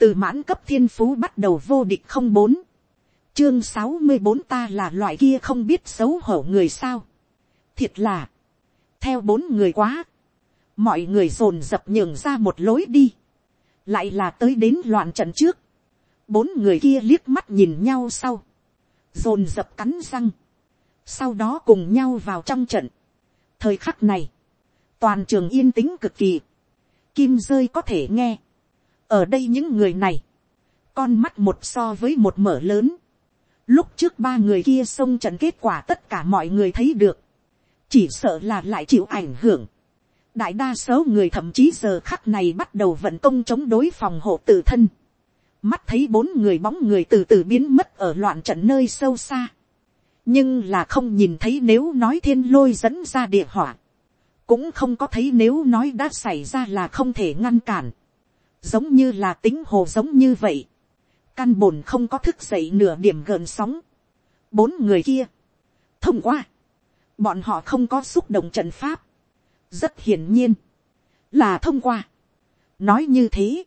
từ mãn cấp thiên phú bắt đầu vô địch không bốn, chương sáu mươi bốn ta là loại kia không biết xấu hổ người sao, thiệt là, theo bốn người quá, mọi người dồn dập nhường ra một lối đi, lại là tới đến loạn trận trước, bốn người kia liếc mắt nhìn nhau sau, dồn dập cắn răng, sau đó cùng nhau vào trong trận. thời khắc này, toàn trường yên tĩnh cực kỳ, kim rơi có thể nghe, ở đây những người này, con mắt một so với một mở lớn, lúc trước ba người kia xông trận kết quả tất cả mọi người thấy được, chỉ sợ là lại chịu ảnh hưởng, đại đa số người thậm chí giờ khắc này bắt đầu vận công chống đối phòng hộ tự thân, mắt thấy bốn người bóng người từ từ biến mất ở loạn trận nơi sâu xa, nhưng là không nhìn thấy nếu nói thiên lôi dẫn ra địa hỏa, cũng không có thấy nếu nói đã xảy ra là không thể ngăn cản, giống như là tính hồ giống như vậy, căn bồn không có thức dậy nửa điểm gợn sóng, bốn người kia, thông qua, bọn họ không có xúc động trận pháp, rất hiển nhiên, là thông qua. nói như thế,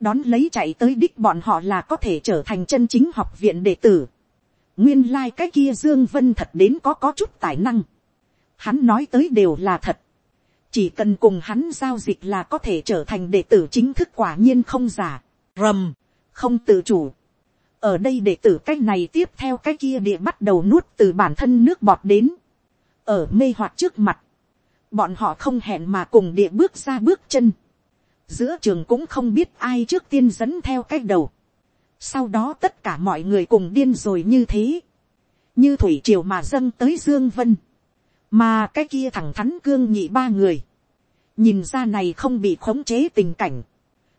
đón lấy chạy tới đích bọn họ là có thể trở thành chân chính học viện đệ tử. nguyên lai、like、cái kia dương vân thật đến có có chút tài năng. hắn nói tới đều là thật chỉ cần cùng hắn giao dịch là có thể trở thành đệ tử chính thức quả nhiên không giả. rầm, không tự chủ. ở đây đệ tử cái này tiếp theo cái kia địa bắt đầu nuốt từ bản thân nước bọt đến. ở mê hoặc trước mặt bọn họ không hẹn mà cùng địa bước ra bước chân. giữa trường cũng không biết ai trước tiên dẫn theo cách đầu. sau đó tất cả mọi người cùng điên rồi như thế. như thủy triều mà dâng tới dương vân mà cái kia thẳng thắn cương nhị ba người. nhìn ra này không bị khống chế tình cảnh.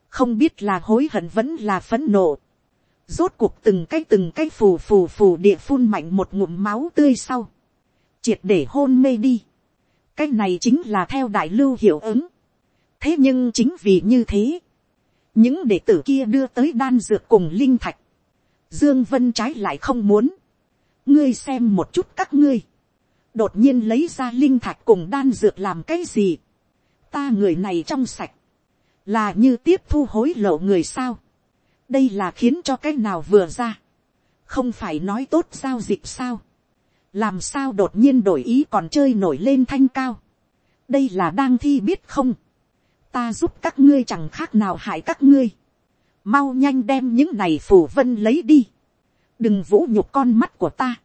không biết là hối hận vẫn là phấn nộ. rốt cuộc từng cái từng cái phù phù phù địa phun mạnh một ngụm máu tươi sau. triệt để hôn mê đi cái này chính là theo đại lưu hiệu ứng. thế nhưng chính vì như thế, những đệ tử kia đưa tới đan dược cùng linh thạch, dương vân trái lại không muốn. ngươi xem một chút các ngươi, đột nhiên lấy ra linh thạch cùng đan dược làm cái gì. ta người này trong sạch, là như tiếp thu hối lộ người sao. đây là khiến cho cái nào vừa ra, không phải nói tốt giao dịch sao làm sao đột nhiên đổi ý còn chơi nổi lên thanh cao. đây là đang thi biết không. ta giúp các ngươi chẳng khác nào hại các ngươi. mau nhanh đem những này phù vân lấy đi. đừng vũ nhục con mắt của ta.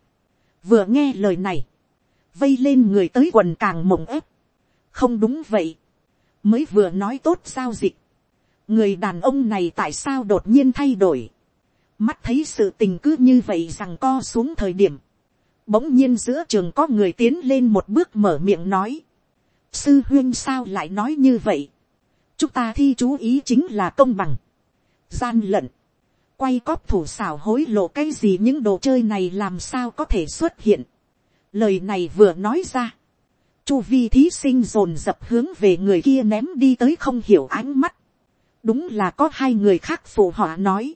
vừa nghe lời này, vây lên người tới quần càng mộng ép. không đúng vậy. mới vừa nói tốt giao dịch. người đàn ông này tại sao đột nhiên thay đổi. mắt thấy sự tình cứ như vậy rằng co xuống thời điểm Bỗng nhiên giữa trường có người tiến lên một bước mở miệng nói. Sư huyên sao lại nói như vậy? Chúng ta thi chú ý chính là công bằng. Gian lận. Quay cóp thủ xảo hối lộ cái gì những đồ chơi này làm sao có thể xuất hiện. Lời này vừa nói ra. Chu vi thí sinh dồn dập hướng về người kia ném đi tới không hiểu ánh mắt. Đúng là có hai người khác phụ họ nói.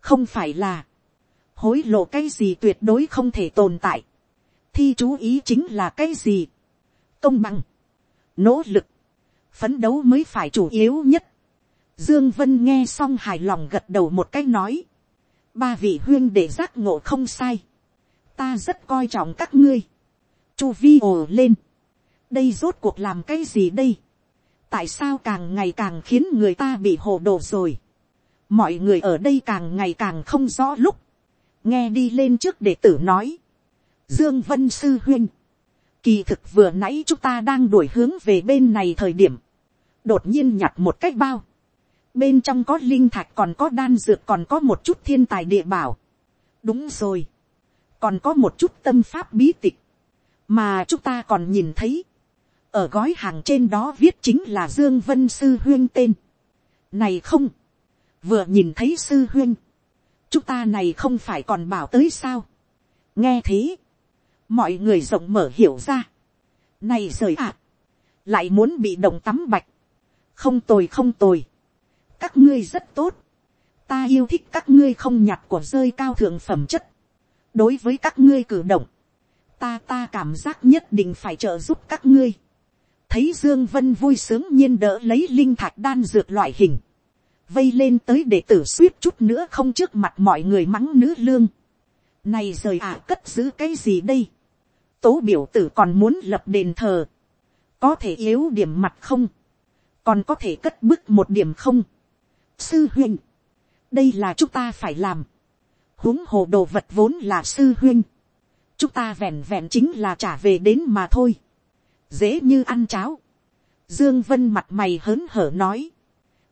Không phải là hối lộ cái gì tuyệt đối không thể tồn tại. thi chú ý chính là cái gì. công bằng, nỗ lực, phấn đấu mới phải chủ yếu nhất. Dương Vân nghe xong hài lòng gật đầu một cái nói. Ba vị huyên để giác ngộ không sai. Ta rất coi trọng các ngươi. Chu vi ồ lên. Đây rốt cuộc làm cái gì đây? Tại sao càng ngày càng khiến người ta bị hồ đồ rồi? Mọi người ở đây càng ngày càng không rõ lúc nghe đi lên trước để tử nói, dương vân sư huynh, kỳ thực vừa nãy chúng ta đang đuổi hướng về bên này thời điểm, đột nhiên nhặt một cách bao, bên trong có linh thạch còn có đan dược còn có một chút thiên tài địa bảo, đúng rồi, còn có một chút tâm pháp bí tịch, mà chúng ta còn nhìn thấy, ở gói hàng trên đó viết chính là dương vân sư huyên tên, này không, vừa nhìn thấy sư huyên, chúng ta này không phải còn bảo tới sao. nghe thế, mọi người rộng mở hiểu ra. này rời ạ, lại muốn bị động tắm bạch. không tồi không tồi. các ngươi rất tốt. ta yêu thích các ngươi không nhặt của rơi cao thượng phẩm chất đối với các ngươi cử động, ta ta cảm giác nhất định phải trợ giúp các ngươi. thấy dương vân vui sướng nhiên đỡ lấy linh thạch đan dược loại hình vây lên tới để tử suýt chút nữa không trước mặt mọi người mắng nữ lương. Này rời à cất giữ cái gì đây? Tố biểu tử còn muốn lập đền thờ. Có thể yếu điểm mặt không? Còn có thể cất bức một điểm không? Sư huynh. Đây là chúng ta phải làm huống hồ đồ vật vốn là sư huynh. Chúng ta vẹn vẹn chính là trả về đến mà thôi. Dễ như ăn cháo. Dương Vân mặt mày hớn hở nói.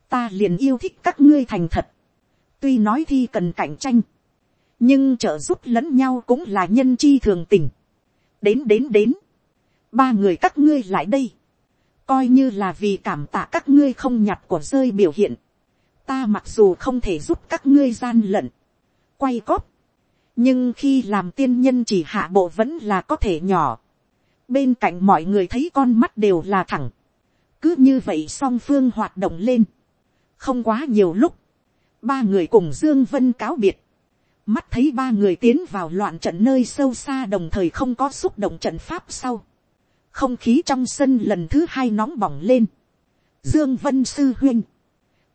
Ta liền yêu thích các ngươi thành thật. Tuy nói thi cần cạnh tranh nhưng trợ giúp lẫn nhau cũng là nhân chi thường tình. đến đến đến, ba người các ngươi lại đây, coi như là vì cảm tạ các ngươi không nhặt của rơi biểu hiện, ta mặc dù không thể giúp các ngươi gian lận, quay cóp, nhưng khi làm tiên nhân chỉ hạ bộ vẫn là có thể nhỏ, bên cạnh mọi người thấy con mắt đều là thẳng, cứ như vậy song phương hoạt động lên, không quá nhiều lúc, ba người cùng dương vân cáo biệt, mắt thấy ba người tiến vào loạn trận nơi sâu xa đồng thời không có xúc động trận pháp sau. không khí trong sân lần thứ hai nóng bỏng lên. dương vân sư huynh.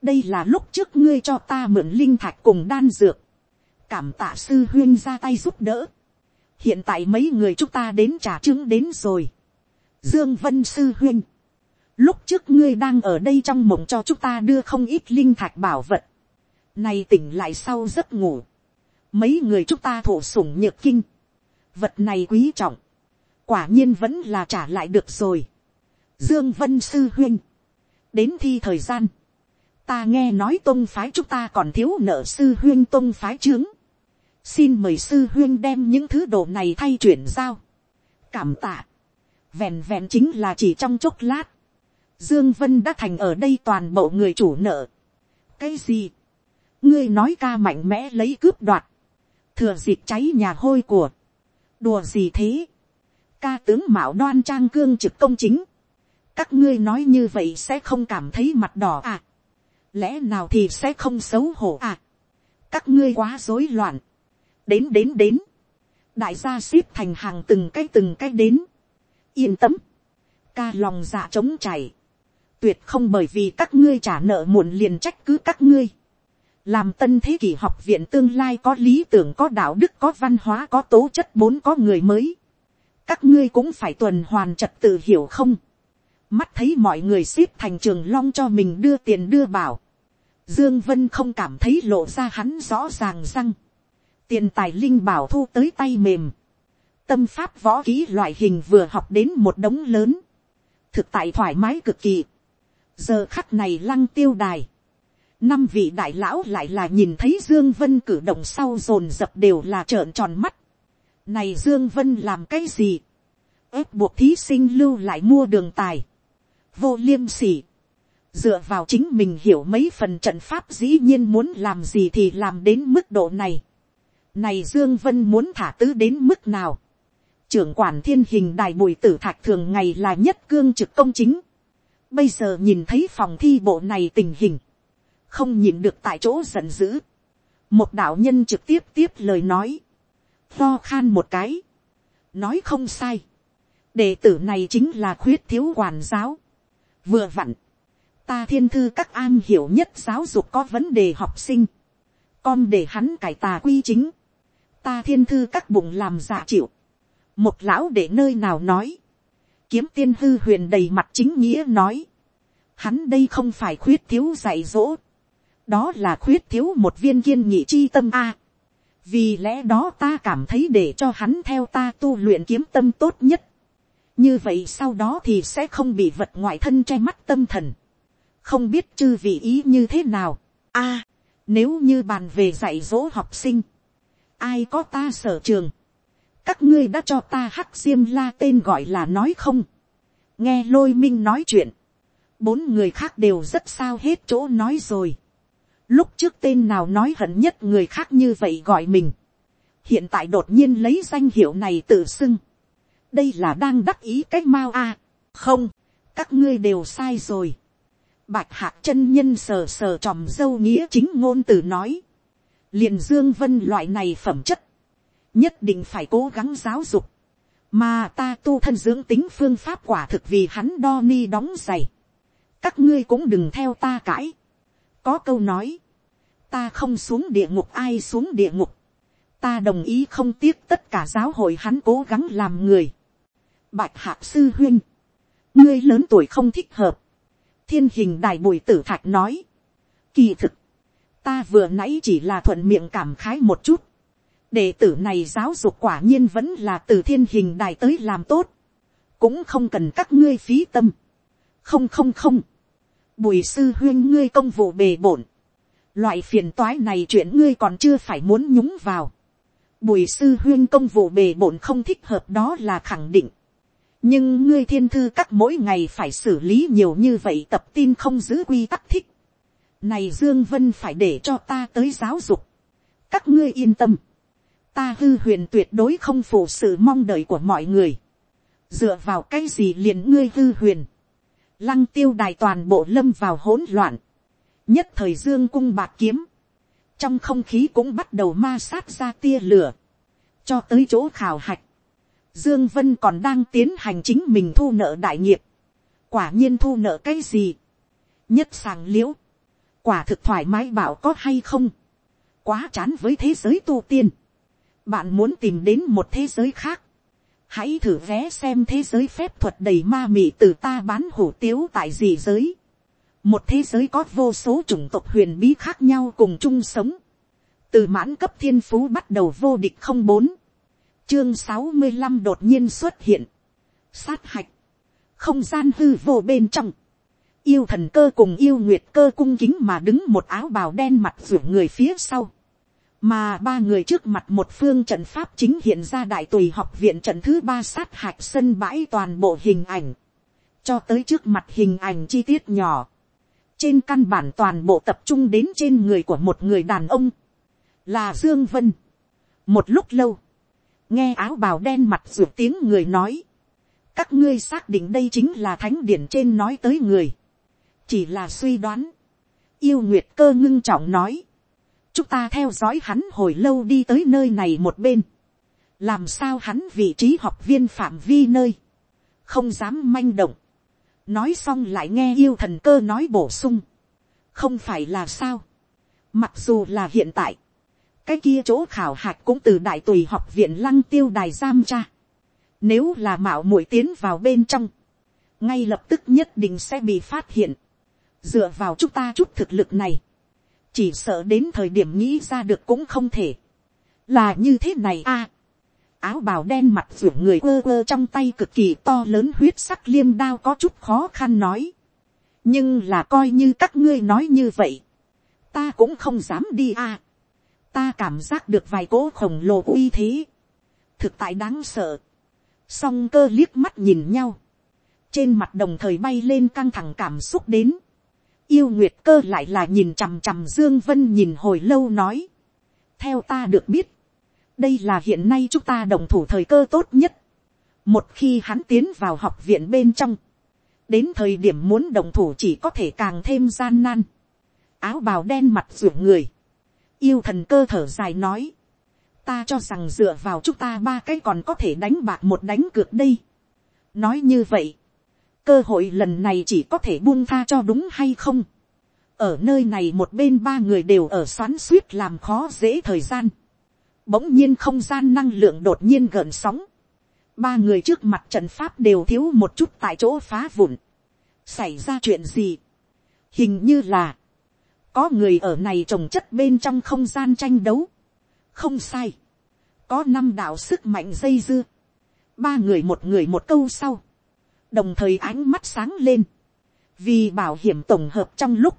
đây là lúc trước ngươi cho ta mượn linh thạch cùng đan dược cảm tạ sư huyên ra tay giúp đỡ. hiện tại mấy người chúng ta đến trả chứng đến rồi. dương vân sư huyên lúc trước ngươi đang ở đây trong mộng cho chúng ta đưa không ít linh thạch bảo vật. nay tỉnh lại sau giấc ngủ mấy người chúng ta thổ sủng nhược kinh, vật này quý trọng, quả nhiên vẫn là trả lại được rồi. Dương Vân Sư huyên đến thi thời gian, ta nghe nói tôn phái chúng ta còn thiếu nợ Sư huyên tôn phái trướng. Xin mời Sư huyên đem những thứ đồ này thay chuyển giao. Cảm tạ. Vẹn vẹn chính là chỉ trong chốc lát. Dương Vân đã thành ở đây toàn bộ người chủ nợ. Cái gì? Ngươi nói ca mạnh mẽ lấy cướp đoạt thừa dịp cháy nhà hôi của, đùa gì thế, ca tướng mạo đoan trang cương trực công chính, các ngươi nói như vậy sẽ không cảm thấy mặt đỏ à, lẽ nào thì sẽ không xấu hổ à, các ngươi quá rối loạn, đến đến đến, đại gia ship thành hàng từng cái từng cái đến, yên tâm, ca lòng dạ trống chảy, tuyệt không bởi vì các ngươi trả nợ muộn liền trách cứ các ngươi, làm tân thế kỷ học viện tương lai có lý tưởng có đạo đức có văn hóa có tố chất bốn có người mới. Các ngươi cũng phải tuần hoàn trật tự hiểu không? Mắt thấy mọi người ship thành trường long cho mình đưa tiền đưa bảo. Dương vân không cảm thấy lộ ra hắn rõ ràng răng tiền tài linh bảo thu tới tay mềm. Tâm pháp võ ký loại hình vừa học đến một đống lớn. Thực tại thoải mái cực kỳ. Giờ khắc này lăng tiêu đài. Năm vị đại lão lại là nhìn thấy dương vân cử động sau dồn dập đều là trợn tròn mắt. này dương vân làm cái gì, ép buộc thí sinh lưu lại mua đường tài, vô liêm sỉ, dựa vào chính mình hiểu mấy phần trận pháp dĩ nhiên muốn làm gì thì làm đến mức độ này này dương vân muốn thả tứ đến mức nào. trưởng quản thiên hình đài bùi tử thạch thường ngày là nhất cương trực công chính. bây giờ nhìn thấy phòng thi bộ này tình hình. Không nhìn được tại chỗ giận dữ. một đạo nhân trực tiếp tiếp lời nói, lo khan một cái, nói không sai, đệ tử này chính là khuyết thiếu quản giáo, vừa vặn, ta thiên thư các an hiểu nhất giáo dục có vấn đề học sinh, con để hắn cải tà quy chính, ta thiên thư các bụng làm giả chịu, một lão để nơi nào nói, kiếm tiên hư huyền đầy mặt chính nghĩa nói, hắn đây không phải khuyết thiếu dạy dỗ, đó là khuyết thiếu một viên kiên nhị chi tâm a. vì lẽ đó ta cảm thấy để cho hắn theo ta tu luyện kiếm tâm tốt nhất. như vậy sau đó thì sẽ không bị vật ngoại thân che mắt tâm thần. không biết chư vị ý như thế nào. a, nếu như bàn về dạy dỗ học sinh, ai có ta sở trường, các ngươi đã cho ta hắc diêm la tên gọi là nói không. nghe lôi minh nói chuyện, bốn người khác đều rất sao hết chỗ nói rồi. Lúc trước tên nào nói hận nhất người khác như vậy gọi mình. Hiện tại đột nhiên lấy danh hiệu này tự xưng. Đây là đang đắc ý cách mau a Không, các ngươi đều sai rồi. Bạch hạc chân nhân sờ sờ tròm dâu nghĩa chính ngôn từ nói liền dương vân loại này phẩm chất. Nhất định phải cố gắng giáo dục. Mà ta tu thân dưỡng tính phương pháp quả thực vì hắn đo ni đóng giày. Các ngươi cũng đừng theo ta cãi có câu nói, ta không xuống địa ngục ai xuống địa ngục, ta đồng ý không tiếc tất cả giáo hội hắn cố gắng làm người. Bạch hạc sư huyên, ngươi lớn tuổi không thích hợp, thiên hình đài bùi tử thạch nói, kỳ thực, ta vừa nãy chỉ là thuận miệng cảm khái một chút, đệ tử này giáo dục quả nhiên vẫn là từ thiên hình đài tới làm tốt, cũng không cần các ngươi phí tâm, không không không, bùi sư huyên ngươi công vụ bề bổn, loại phiền toái này chuyện ngươi còn chưa phải muốn nhúng vào, bùi sư huyên công vụ bề bổn không thích hợp đó là khẳng định, nhưng ngươi thiên thư các mỗi ngày phải xử lý nhiều như vậy tập tin không giữ quy tắc thích, này dương vân phải để cho ta tới giáo dục, các ngươi yên tâm, ta hư huyền tuyệt đối không phụ sự mong đợi của mọi người, dựa vào cái gì liền ngươi hư huyền, lăng tiêu đài toàn bộ lâm vào hỗn loạn, nhất thời dương cung bạc kiếm, trong không khí cũng bắt đầu ma sát ra tia lửa, cho tới chỗ khảo hạch, dương vân còn đang tiến hành chính mình thu nợ đại nghiệp, quả nhiên thu nợ cái gì, nhất sàng liễu quả thực thoải mái bảo có hay không, quá chán với thế giới tu tiên, bạn muốn tìm đến một thế giới khác, hãy thử vé xem thế giới phép thuật đầy ma mị từ ta bán hủ tiếu tại gì giới. một thế giới có vô số chủng tộc huyền bí khác nhau cùng chung sống. từ mãn cấp thiên phú bắt đầu vô địch không bốn. chương sáu mươi năm đột nhiên xuất hiện. sát hạch. không gian hư vô bên trong yêu thần cơ cùng yêu nguyệt cơ cung kính mà đứng một áo bào đen mặt ruộng người phía sau. Mà ba người trước mặt một phương trận pháp chính hiện ra đại tùy học viện trận thứ ba sát hạch sân bãi toàn bộ hình ảnh, cho tới trước mặt hình ảnh chi tiết nhỏ, trên căn bản toàn bộ tập trung đến trên người của một người đàn ông, là dương vân. một lúc lâu, nghe áo bào đen mặt ruột tiếng người nói, các ngươi xác định đây chính là thánh điển trên nói tới người, chỉ là suy đoán, yêu nguyệt cơ ngưng trọng nói, chúng ta theo dõi hắn hồi lâu đi tới nơi này một bên, làm sao hắn vị trí học viên phạm vi nơi, không dám manh động, nói xong lại nghe yêu thần cơ nói bổ sung, không phải là sao, mặc dù là hiện tại, cái kia chỗ khảo hạch cũng từ đại tùy học viện lăng tiêu đài giam cha, nếu là mạo muội tiến vào bên trong, ngay lập tức nhất định sẽ bị phát hiện, dựa vào chúng ta chút thực lực này, chỉ sợ đến thời điểm nghĩ ra được cũng không thể, là như thế này a. áo bào đen mặt ruộng người quơ quơ trong tay cực kỳ to lớn huyết sắc liêm đao có chút khó khăn nói, nhưng là coi như các ngươi nói như vậy, ta cũng không dám đi a. ta cảm giác được vài cỗ khổng lồ uy thế, thực tại đáng sợ, song cơ liếc mắt nhìn nhau, trên mặt đồng thời bay lên căng thẳng cảm xúc đến, yêu nguyệt cơ lại là nhìn chằm chằm dương vân nhìn hồi lâu nói. theo ta được biết, đây là hiện nay chúng ta đồng thủ thời cơ tốt nhất. một khi hắn tiến vào học viện bên trong, đến thời điểm muốn đồng thủ chỉ có thể càng thêm gian nan. áo bào đen mặt ruộng người, yêu thần cơ thở dài nói. ta cho rằng dựa vào chúng ta ba cái còn có thể đánh bạc một đánh cược đây. nói như vậy, cơ hội lần này chỉ có thể buông tha cho đúng hay không. ở nơi này một bên ba người đều ở xoắn suýt làm khó dễ thời gian. bỗng nhiên không gian năng lượng đột nhiên gợn sóng. ba người trước mặt trận pháp đều thiếu một chút tại chỗ phá vụn. xảy ra chuyện gì. hình như là, có người ở này trồng chất bên trong không gian tranh đấu. không sai. có năm đạo sức mạnh dây dưa. ba người một người một câu sau đồng thời ánh mắt sáng lên, vì bảo hiểm tổng hợp trong lúc,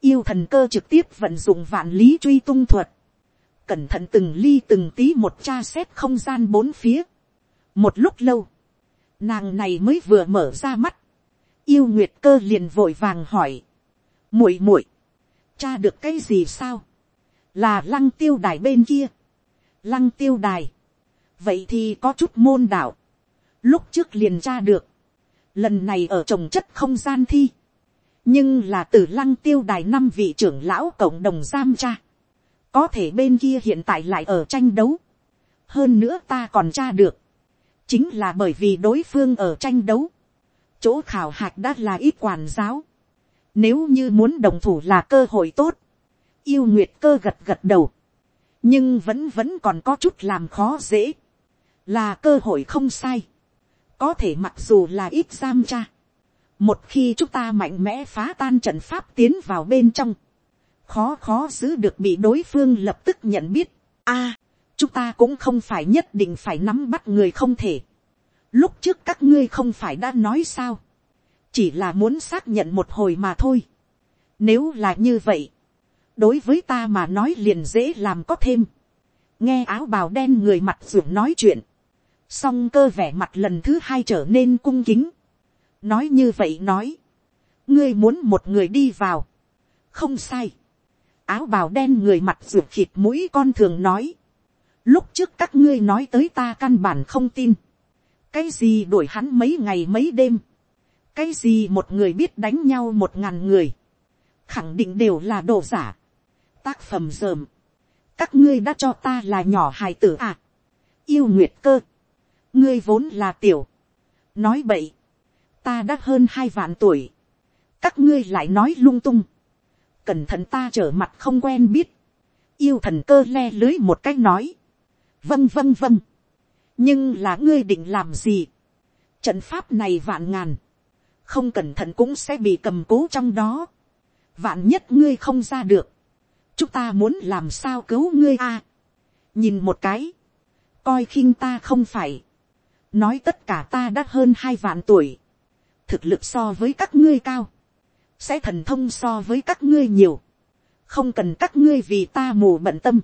yêu thần cơ trực tiếp vận dụng vạn lý truy tung thuật, cẩn thận từng ly từng tí một tra xét không gian bốn phía. một lúc lâu, nàng này mới vừa mở ra mắt, yêu nguyệt cơ liền vội vàng hỏi, muội muội, cha được cái gì sao, là lăng tiêu đài bên kia, lăng tiêu đài, vậy thì có chút môn đạo, lúc trước liền tra được, lần này ở trồng chất không gian thi, nhưng là từ lăng tiêu đài năm vị trưởng lão cộng đồng giam cha, có thể bên kia hiện tại lại ở tranh đấu, hơn nữa ta còn tra được, chính là bởi vì đối phương ở tranh đấu, chỗ khảo hạch đã là ít quản giáo, Nếu như muốn đồng thủ là cơ hội tốt. Yêu nguyệt cơ gật gật đầu. Nhưng vẫn vẫn còn có chút làm khó dễ. Là cơ hội không sai. Có thể mặc dù là ít giam tra. Một khi chúng ta mạnh mẽ phá tan trận pháp tiến vào bên trong. Khó khó giữ được bị đối phương lập tức nhận biết. a chúng ta cũng không phải nhất định phải nắm bắt người không thể. Lúc trước các ngươi không phải đã nói sao chỉ là muốn xác nhận một hồi mà thôi. Nếu là như vậy, đối với ta mà nói liền dễ làm có thêm. nghe áo bào đen người mặt ruộng nói chuyện, song cơ vẻ mặt lần thứ hai trở nên cung kính. nói như vậy nói, ngươi muốn một người đi vào, không sai. áo bào đen người mặt ruột khịt mũi con thường nói. lúc trước các ngươi nói tới ta căn bản không tin. cái gì đuổi hắn mấy ngày mấy đêm cái gì một người biết đánh nhau một ngàn người, khẳng định đều là đồ giả, tác phẩm dởm, các ngươi đã cho ta là nhỏ hài tử à, yêu nguyệt cơ, ngươi vốn là tiểu, nói vậy ta đã hơn hai vạn tuổi, các ngươi lại nói lung tung, cẩn thận ta trở mặt không quen biết, yêu thần cơ le lưới một cách nói, vâng vâng vâng, nhưng là ngươi định làm gì, trận pháp này vạn ngàn, không cẩn thận cũng sẽ bị cầm cố trong đó. vạn nhất ngươi không ra được, chúng ta muốn làm sao cứu ngươi a. nhìn một cái, coi khinh ta không phải, nói tất cả ta đã hơn hai vạn tuổi, thực lực so với các ngươi cao, sẽ thần thông so với các ngươi nhiều, không cần các ngươi vì ta mù bận tâm.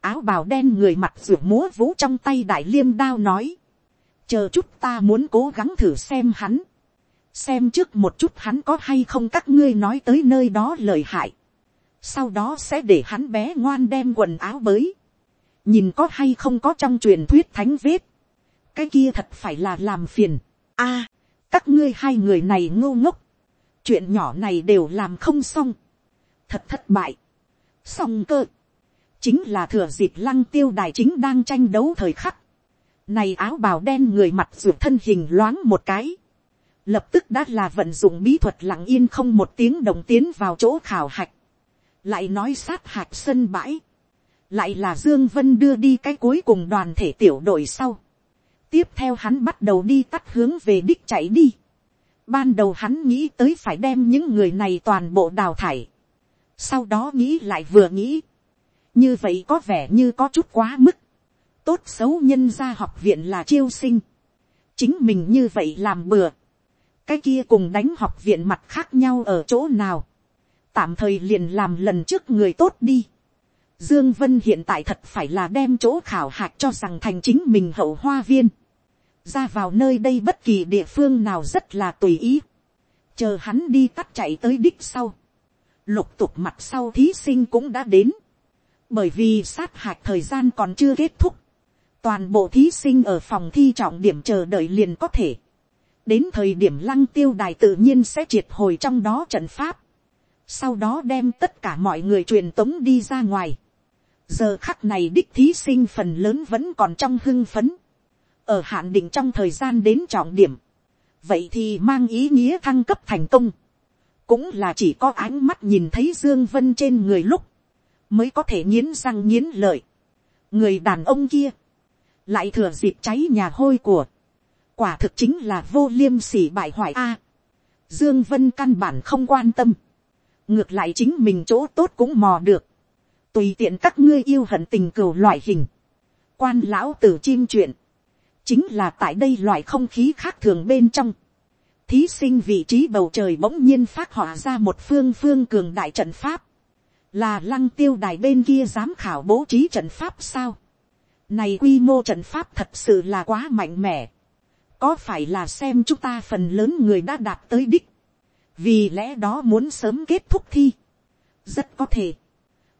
áo bào đen người mặt ruột múa vũ trong tay đại liêm đao nói, chờ chút ta muốn cố gắng thử xem hắn, xem trước một chút hắn có hay không các ngươi nói tới nơi đó lời hại. sau đó sẽ để hắn bé ngoan đem quần áo bới. nhìn có hay không có trong truyền thuyết thánh vết cái kia thật phải là làm phiền. a, các ngươi hai người này ngô ngốc. chuyện nhỏ này đều làm không xong. thật thất bại. xong cơ. chính là thừa dịp lăng tiêu đài chính đang tranh đấu thời khắc. này áo bào đen người mặt ruột thân hình loáng một cái lập tức đã là vận dụng bí thuật lặng yên không một tiếng đồng tiến vào chỗ khảo hạch, lại nói sát hạch sân bãi, lại là dương vân đưa đi cái cuối cùng đoàn thể tiểu đội sau, tiếp theo hắn bắt đầu đi tắt hướng về đích chạy đi, ban đầu hắn nghĩ tới phải đem những người này toàn bộ đào thải, sau đó nghĩ lại vừa nghĩ, như vậy có vẻ như có chút quá mức, tốt xấu nhân ra học viện là chiêu sinh, chính mình như vậy làm bừa, cái kia cùng đánh học viện mặt khác nhau ở chỗ nào, tạm thời liền làm lần trước người tốt đi. Dương Vân hiện tại thật phải là đem chỗ khảo hạch cho rằng thành chính mình hậu hoa viên. Ra vào nơi đây bất kỳ địa phương nào rất là tùy ý. Chờ hắn đi tắt chạy tới đích sau. Lục tục mặt sau thí sinh cũng đã đến. Bởi vì sát hạch thời gian còn chưa kết thúc. Toàn bộ thí sinh ở phòng thi trọng điểm chờ đợi liền có thể đến thời điểm lăng tiêu đài tự nhiên sẽ triệt hồi trong đó trận pháp, sau đó đem tất cả mọi người truyền tống đi ra ngoài. giờ khắc này đích thí sinh phần lớn vẫn còn trong hưng phấn, ở hạn định trong thời gian đến trọng điểm, vậy thì mang ý nghĩa thăng cấp thành công, cũng là chỉ có ánh mắt nhìn thấy dương vân trên người lúc, mới có thể nghiến răng nghiến lợi. người đàn ông kia, lại thừa dịp cháy nhà hôi của, quả thực chính là vô liêm sỉ bại hoại a. Dương Vân căn bản không quan tâm, ngược lại chính mình chỗ tốt cũng mò được, tùy tiện các ngươi yêu hận tình cừu loại hình, quan lão tử chim chuyện, chính là tại đây loại không khí khác thường bên trong, thí sinh vị trí bầu trời bỗng nhiên phát họa ra một phương phương cường đại trận pháp, là lăng tiêu đài bên kia giám khảo bố trí trận pháp sao, này quy mô trận pháp thật sự là quá mạnh mẽ. Có phải là xem chúng ta phần lớn người đã đạt tới đích, vì lẽ đó muốn sớm kết thúc thi, rất có thể,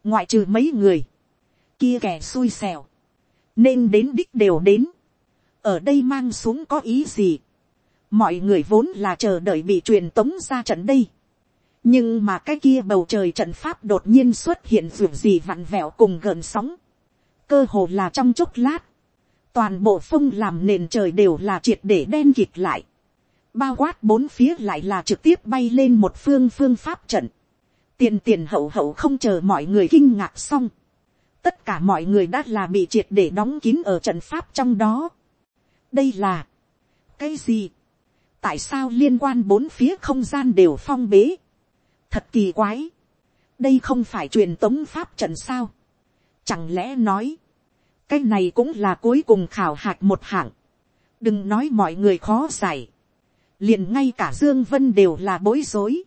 ngoại trừ mấy người, kia kẻ xui xẻo, nên đến đích đều đến, ở đây mang xuống có ý gì, mọi người vốn là chờ đợi bị truyền tống ra trận đây, nhưng mà cái kia bầu trời trận pháp đột nhiên xuất hiện dù gì vặn vẹo cùng gần sóng, cơ hồ là trong chốc lát, toàn bộ phong làm nền trời đều là triệt để đen kịt lại. bao quát bốn phía lại là trực tiếp bay lên một phương phương pháp trận, tiền tiền hậu hậu không chờ mọi người kinh ngạc xong, tất cả mọi người đã là bị triệt để đóng kín ở trận pháp trong đó đây là, cái gì, tại sao liên quan bốn phía không gian đều phong bế, thật kỳ quái, đây không phải truyền tống pháp trận sao, chẳng lẽ nói, cái này cũng là cuối cùng khảo hạch một hạng, đừng nói mọi người khó giải, liền ngay cả dương vân đều là bối rối,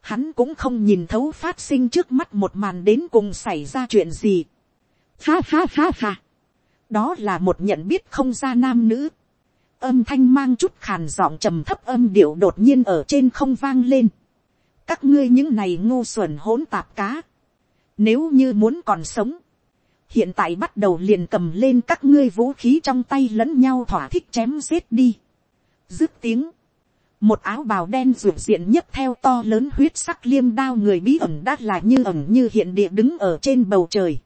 hắn cũng không nhìn thấu phát sinh trước mắt một màn đến cùng xảy ra chuyện gì. Ha ha ha ha. Đó là một nhận biết không ra nam nữ. Âm thanh mang chút khàn giọng trầm thấp âm điệu đột nhiên ở trên không vang lên. Các ngươi những này ngu xuẩn hỗn tạp cá. Nếu như muốn còn sống. Hiện tại bắt đầu liền cầm lên các ngươi vũ khí trong tay lẫn nhau thỏa thích chém giết đi. Dứt tiếng, một áo bào đen ruột diện nhất theo to lớn huyết sắc liêm đao người bí ẩn đã là như ẩn như hiện địa đứng ở trên bầu trời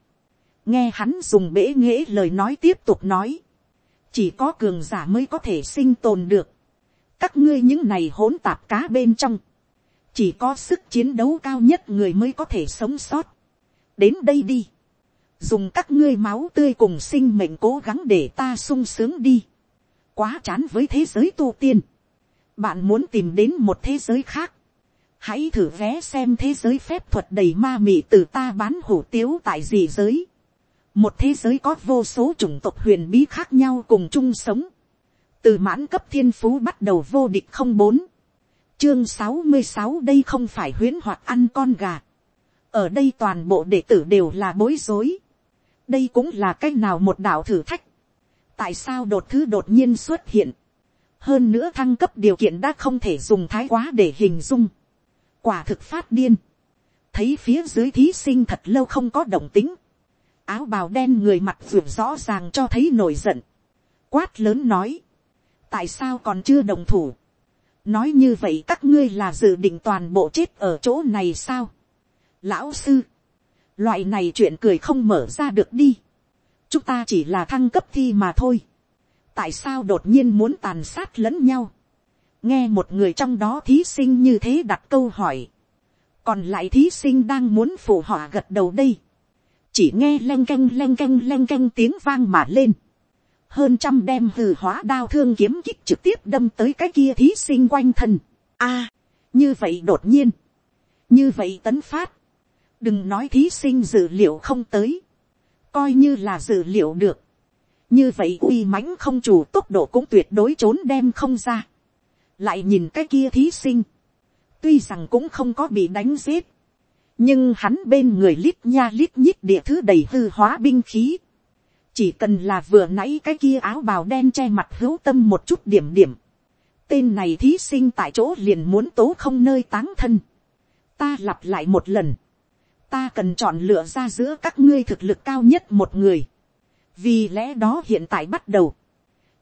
nghe hắn dùng bể nghễ lời nói tiếp tục nói. chỉ có cường giả mới có thể sinh tồn được. các ngươi những này hỗn tạp cá bên trong. chỉ có sức chiến đấu cao nhất người mới có thể sống sót. đến đây đi. dùng các ngươi máu tươi cùng sinh mệnh cố gắng để ta sung sướng đi. quá chán với thế giới tu tiên bạn muốn tìm đến một thế giới khác, hãy thử vé xem thế giới phép thuật đầy ma mị từ ta bán hủ tiếu tại gì giới một thế giới có vô số chủng tộc huyền bí khác nhau cùng chung sống. từ mãn cấp thiên phú bắt đầu vô địch không bốn. chương sáu mươi sáu đây không phải huyễn hoặc ăn con gà. ở đây toàn bộ đệ tử đều là bối rối. đây cũng là c á c h nào một đạo thử thách. tại sao đột thứ đột nhiên xuất hiện hơn nữa thăng cấp điều kiện đã không thể dùng thái quá để hình dung. quả thực phát điên. thấy phía dưới thí sinh thật lâu không có động tính áo bào đen người mặt vượt rõ ràng cho thấy nổi giận. quát lớn nói. tại sao còn chưa đồng thủ. nói như vậy các ngươi là dự định toàn bộ chết ở chỗ này sao. lão sư. loại này chuyện cười không mở ra được đi. chúng ta chỉ là thăng cấp thi mà thôi tại sao đột nhiên muốn tàn sát lẫn nhau. nghe một người trong đó thí sinh như thế đặt câu hỏi. còn lại thí sinh đang muốn phụ họa gật đầu đây chỉ nghe leng canh leng canh leng canh tiếng vang mà lên. hơn trăm đem hừ hóa đao thương kiếm kích trực tiếp đâm tới cái kia thí sinh quanh thân. a, như vậy đột nhiên. như vậy tấn phát. đừng nói thí sinh dự liệu không tới. coi như là dự liệu được như vậy uy mãnh không chủ tốc độ cũng tuyệt đối trốn đem không ra. lại nhìn cái kia thí sinh, tuy rằng cũng không có bị đánh giết, nhưng hắn bên người lít nha lít nhít địa thứ đầy hư hóa binh khí, chỉ cần là vừa nãy cái kia áo bào đen che mặt hữu tâm một chút điểm điểm, tên này thí sinh tại chỗ liền muốn tố không nơi táng thân. ta lặp lại một lần, ta cần chọn lựa ra giữa các ngươi thực lực cao nhất một người, vì lẽ đó hiện tại bắt đầu,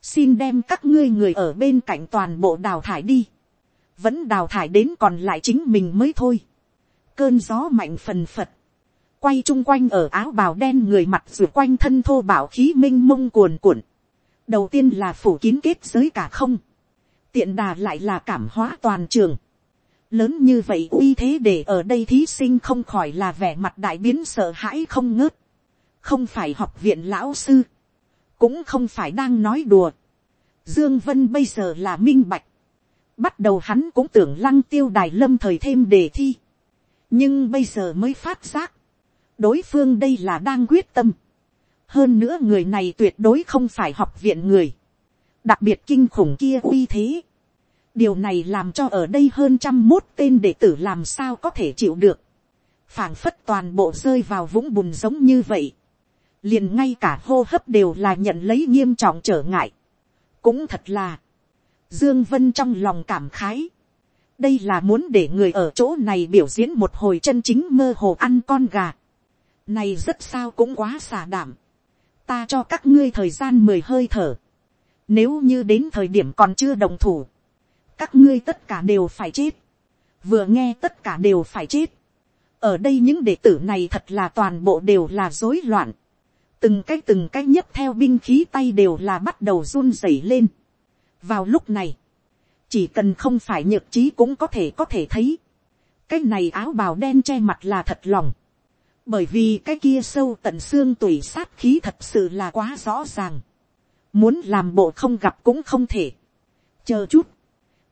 xin đem các ngươi người ở bên cạnh toàn bộ đào thải đi, vẫn đào thải đến còn lại chính mình mới thôi, cơn gió mạnh phần phật, quay chung quanh ở áo bào đen người mặt ruột quanh thân thô bảo khí m i n h mông cuồn cuộn, đầu tiên là phủ kín kết giới cả không, tiện đà lại là cảm hóa toàn trường, lớn như vậy uy thế để ở đây thí sinh không khỏi là vẻ mặt đại biến sợ hãi không ngớt, không phải học viện lão sư, cũng không phải đang nói đùa. Dương Vân bây giờ là minh bạch. Bắt đầu hắn cũng tưởng lăng tiêu đài lâm thời thêm đề thi. Nhưng bây giờ mới phát giác. Đối phương đây là đang quyết tâm. Hơn nữa người này tuyệt đối không phải học viện người. Đặc biệt kinh khủng kia uy thế. Điều này làm cho ở đây hơn trăm mốt tên đệ tử làm sao có thể chịu được. phảng phất toàn bộ rơi vào vũng bùn giống như vậy liền ngay cả hô hấp đều là nhận lấy nghiêm trọng trở ngại. cũng thật là, dương vân trong lòng cảm khái đây là muốn để người ở chỗ này biểu diễn một hồi chân chính mơ hồ ăn con gà. này rất sao cũng quá xả đảm. ta cho các ngươi thời gian mười hơi thở. nếu như đến thời điểm còn chưa đồng thủ, các ngươi tất cả đều phải chết. vừa nghe tất cả đều phải chết. ở đây những đệ tử này thật là toàn bộ đều là rối loạn từng cái từng cái nhấp theo binh khí tay đều là bắt đầu run rẩy lên. vào lúc này, chỉ cần không phải nhược trí cũng có thể có thể thấy, cái này áo bào đen che mặt là thật lòng, bởi vì cái kia sâu tận xương tùy sát khí thật sự là quá rõ ràng, muốn làm bộ không gặp cũng không thể, chờ chút,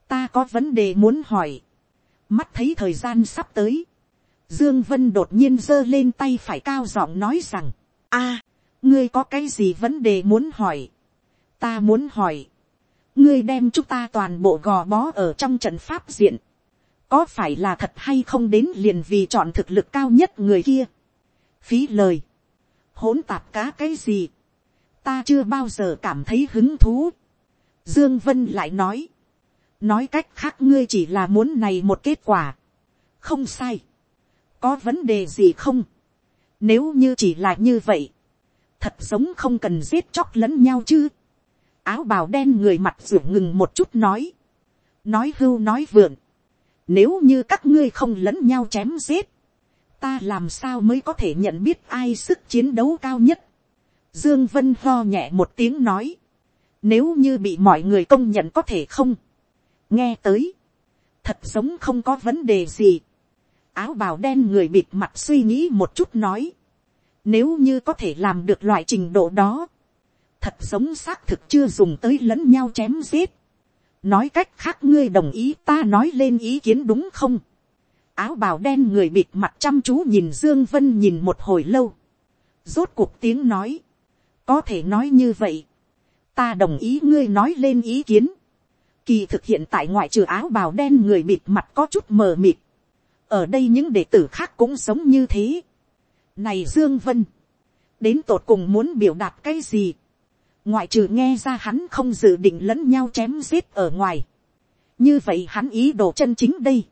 ta có vấn đề muốn hỏi, mắt thấy thời gian sắp tới, dương vân đột nhiên giơ lên tay phải cao giọng nói rằng, a, ngươi có cái gì vấn đề muốn hỏi, ta muốn hỏi, ngươi đem chúng ta toàn bộ gò bó ở trong trận pháp diện, có phải là thật hay không đến liền vì chọn thực lực cao nhất người kia, phí lời, hỗn tạp cá cái gì, ta chưa bao giờ cảm thấy hứng thú. Dương Vân lại nói, nói cách khác ngươi chỉ là muốn này một kết quả, không sai, có vấn đề gì không, nếu như chỉ là như vậy, thật giống không cần giết chóc lẫn nhau chứ, áo bào đen người mặt ruộng ngừng một chút nói, nói hưu nói vượn, nếu như các ngươi không lẫn nhau chém giết, ta làm sao mới có thể nhận biết ai sức chiến đấu cao nhất. Dương Vân ho nhẹ một tiếng nói, nếu như bị mọi người công nhận có thể không, nghe tới, thật giống không có vấn đề gì. áo bào đen người bịt mặt suy nghĩ một chút nói, nếu như có thể làm được loại trình độ đó, thật giống xác thực chưa dùng tới lẫn nhau chém giết. nói cách khác ngươi đồng ý ta nói lên ý kiến đúng không. áo bào đen người bịt mặt chăm chú nhìn dương vân nhìn một hồi lâu. rốt cuộc tiếng nói. có thể nói như vậy. ta đồng ý ngươi nói lên ý kiến. kỳ thực hiện tại ngoại trừ áo bào đen người bịt mặt có chút mờ mịt. ở đây những đệ tử khác cũng sống như thế. này dương vân. đến tột cùng muốn biểu đạt cái gì ngoại trừ nghe ra hắn không dự định lẫn nhau chém giết ở ngoài. như vậy hắn ý đồ chân chính đây.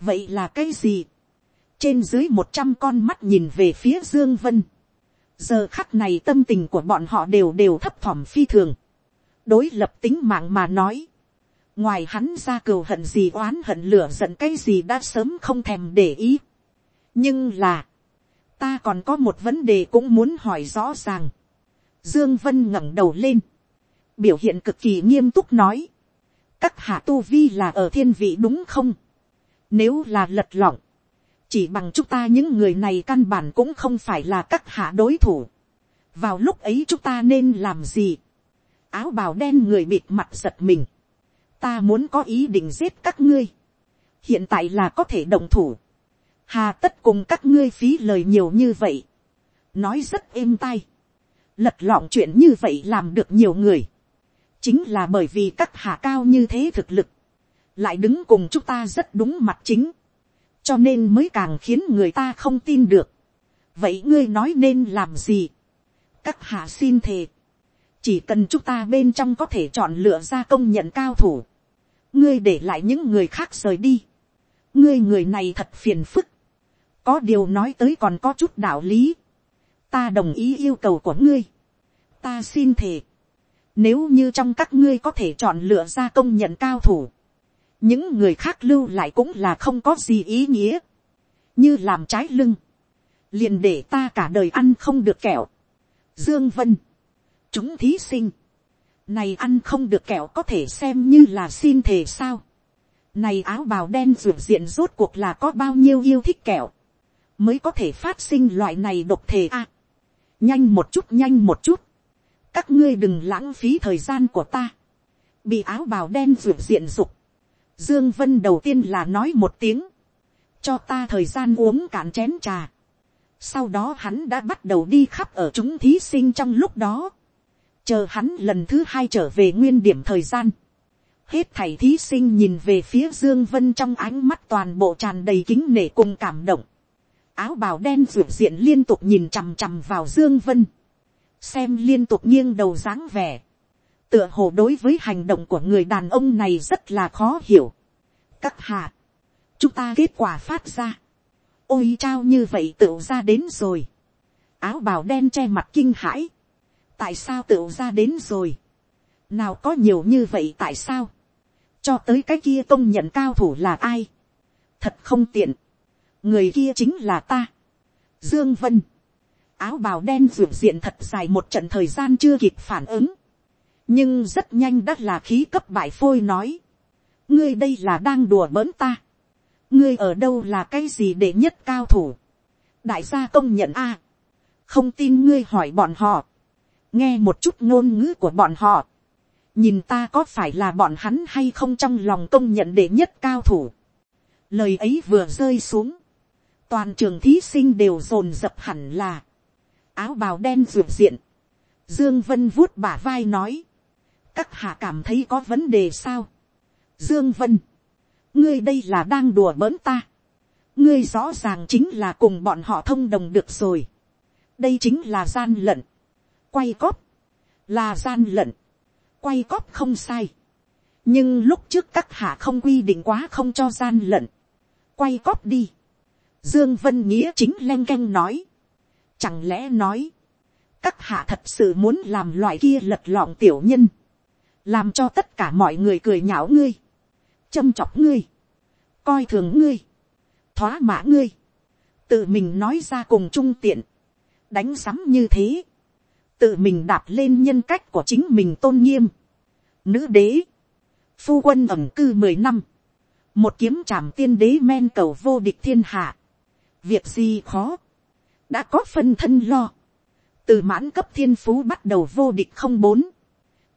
vậy là cái gì. trên dưới một trăm con mắt nhìn về phía dương vân. giờ khắc này tâm tình của bọn họ đều đều thấp thỏm phi thường. đối lập tính mạng mà nói. ngoài hắn ra cừu hận gì oán hận lửa giận cái gì đã sớm không thèm để ý. nhưng là, ta còn có một vấn đề cũng muốn hỏi rõ ràng Dương Vân ngẩng đầu lên. Biểu hiện cực kỳ nghiêm túc nói. Các hạ tu vi là ở thiên vị đúng không? Nếu là lật lọng. Chỉ bằng chúng ta những người này căn bản cũng không phải là các hạ đối thủ. Vào lúc ấy chúng ta nên làm gì? Áo bào đen người bịt mặt giật mình. Ta muốn có ý định giết các ngươi. Hiện tại là có thể động thủ. Hà tất cùng các ngươi phí lời nhiều như vậy. Nói rất êm tai lật lọng chuyện như vậy làm được nhiều người, chính là bởi vì các hạ cao như thế thực lực, lại đứng cùng chúng ta rất đúng mặt chính, cho nên mới càng khiến người ta không tin được. vậy ngươi nói nên làm gì, các hạ xin thề, chỉ cần chúng ta bên trong có thể chọn lựa ra công nhận cao thủ, ngươi để lại những người khác rời đi, ngươi người này thật phiền phức, có điều nói tới còn có chút đạo lý, ta đồng ý yêu cầu của ngươi. ta xin thề. nếu như trong các ngươi có thể chọn lựa ra công nhận cao thủ, những người khác lưu lại cũng là không có gì ý nghĩa, như làm trái lưng, liền để ta cả đời ăn không được kẹo. Dương Vân, chúng thí sinh, này ăn không được kẹo có thể xem như là xin thề sao. Này áo bào đen ruột diện rốt cuộc là có bao nhiêu yêu thích kẹo, mới có thể phát sinh loại này độc thể a nhanh một chút nhanh một chút, các ngươi đừng lãng phí thời gian của ta, bị áo bào đen ruột diện dục, dương vân đầu tiên là nói một tiếng, cho ta thời gian uống cạn chén trà, sau đó hắn đã bắt đầu đi khắp ở chúng thí sinh trong lúc đó, chờ hắn lần thứ hai trở về nguyên điểm thời gian, hết thảy thí sinh nhìn về phía dương vân trong ánh mắt toàn bộ tràn đầy kính nể cùng cảm động, áo bào đen ruột diện liên tục nhìn chằm chằm vào dương vân, xem liên tục nghiêng đầu dáng vẻ, tựa hồ đối với hành động của người đàn ông này rất là khó hiểu. các hạ, chúng ta kết quả phát ra, ôi trao như vậy tựu ra đến rồi, áo bào đen che mặt kinh hãi, tại sao tựu ra đến rồi, nào có nhiều như vậy tại sao, cho tới cái kia công nhận cao thủ là ai, thật không tiện, người kia chính là ta. Dương Vân, áo bào đen ruột diện thật dài một trận thời gian chưa kịp phản ứng, nhưng rất nhanh đã là khí cấp bại phôi nói. ngươi đây là đang đùa bỡn ta, ngươi ở đâu là cái gì để nhất cao thủ, đại gia công nhận a, không tin ngươi hỏi bọn họ, nghe một chút ngôn ngữ của bọn họ, nhìn ta có phải là bọn hắn hay không trong lòng công nhận đệ nhất cao thủ. lời ấy vừa rơi xuống, toàn trường thí sinh đều dồn dập hẳn là, áo bào đen ruột diện, dương vân vuốt bả vai nói, các hạ cảm thấy có vấn đề sao. dương vân, ngươi đây là đang đùa bỡn ta, ngươi rõ ràng chính là cùng bọn họ thông đồng được rồi, đây chính là gian lận, quay cóp, là gian lận, quay cóp không sai. nhưng lúc trước các hạ không quy định quá không cho gian lận, quay cóp đi dương vân nghĩa chính len canh nói, chẳng lẽ nói, các hạ thật sự muốn làm loại kia lật lọng tiểu nhân, làm cho tất cả mọi người cười nhạo ngươi, châm chọc ngươi, coi thường ngươi, thóa mã ngươi, tự mình nói ra cùng trung tiện, đánh sắm như thế, tự mình đạp lên nhân cách của chính mình tôn nghiêm. Nữ đế, phu quân ẩm cư mười năm, một kiếm trảm tiên đế men cầu vô địch thiên hạ. Việc gì khó, đã có phân thân lo. Từ mãn cấp thiên phú bắt đầu vô địch không bốn.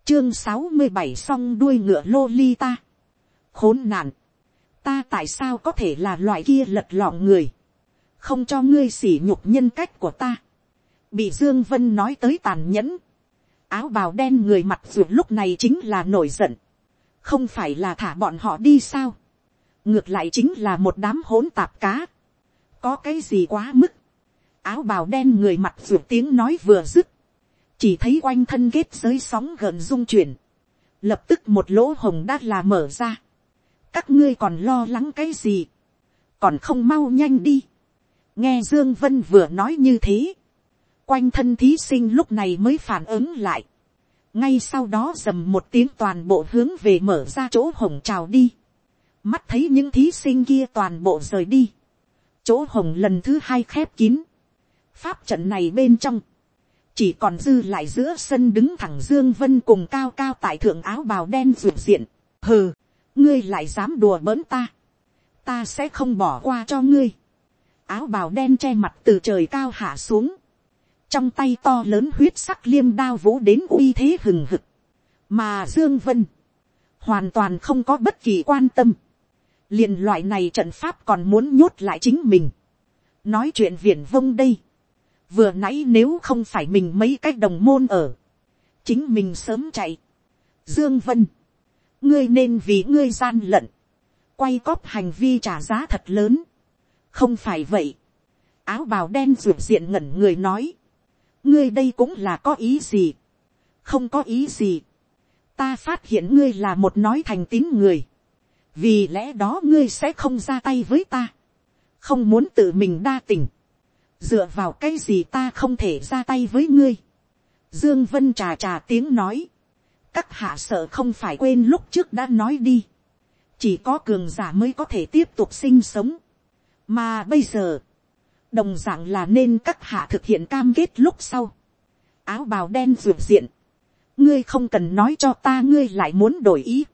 Chương sáu mươi bảy song đuôi ngựa lô ly ta. Khốn nạn. Ta tại sao có thể là loại kia lật lọng người. Không cho ngươi sỉ nhục nhân cách của ta bị dương vân nói tới tàn nhẫn, áo bào đen người mặt ruột lúc này chính là nổi giận, không phải là thả bọn họ đi sao, ngược lại chính là một đám hỗn tạp cá, có cái gì quá mức, áo bào đen người mặt ruột tiếng nói vừa dứt, chỉ thấy quanh thân kết giới sóng gần rung chuyển, lập tức một lỗ hồng đã là mở ra, các ngươi còn lo lắng cái gì, còn không mau nhanh đi, nghe dương vân vừa nói như thế, quanh thân thí sinh lúc này mới phản ứng lại. ngay sau đó dầm một tiếng toàn bộ hướng về mở ra chỗ hồng trào đi. mắt thấy những thí sinh kia toàn bộ rời đi chỗ hồng lần thứ hai khép kín. pháp trận này bên trong, chỉ còn dư lại giữa sân đứng thẳng dương vân cùng cao cao tại thượng áo bào đen ruột diện. hừ, ngươi lại dám đùa bỡn ta. ta sẽ không bỏ qua cho ngươi. áo bào đen che mặt từ trời cao hạ xuống trong tay to lớn huyết sắc liêm đao vũ đến uy thế hừng hực, mà dương vân hoàn toàn không có bất kỳ quan tâm, liền loại này trận pháp còn muốn nhốt lại chính mình, nói chuyện viển vông đây, vừa nãy nếu không phải mình mấy cái đồng môn ở, chính mình sớm chạy, dương vân, ngươi nên vì ngươi gian lận, quay cóp hành vi trả giá thật lớn, không phải vậy, áo bào đen ruột diện ngẩn người nói, ngươi đây cũng là có ý gì, không có ý gì, ta phát hiện ngươi là một nói thành tín người, vì lẽ đó ngươi sẽ không ra tay với ta, không muốn tự mình đa tình, dựa vào cái gì ta không thể ra tay với ngươi. Dương Vân trà trà tiếng nói, các hạ sợ không phải quên lúc trước đã nói đi, chỉ có cường giả mới có thể tiếp tục sinh sống, mà bây giờ, đồng dạng là nên các hạ thực hiện cam kết lúc sau, áo bào đen ruột diện, ngươi không cần nói cho ta ngươi lại muốn đổi ý,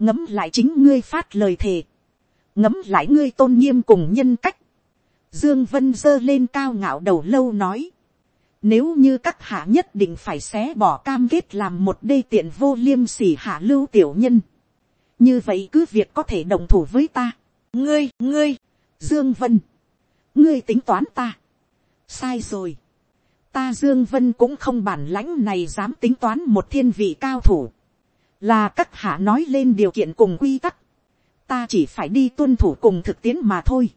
ngấm lại chính ngươi phát lời thề, ngấm lại ngươi tôn nghiêm cùng nhân cách, dương vân giơ lên cao ngạo đầu lâu nói, nếu như các hạ nhất định phải xé bỏ cam kết làm một đê tiện vô liêm sỉ hạ lưu tiểu nhân, như vậy cứ việc có thể đồng thủ với ta, ngươi, ngươi, dương vân, ngươi tính toán ta. sai rồi. ta dương vân cũng không bản lãnh này dám tính toán một thiên vị cao thủ là các hạ nói lên điều kiện cùng quy tắc. ta chỉ phải đi tuân thủ cùng thực tiễn mà thôi.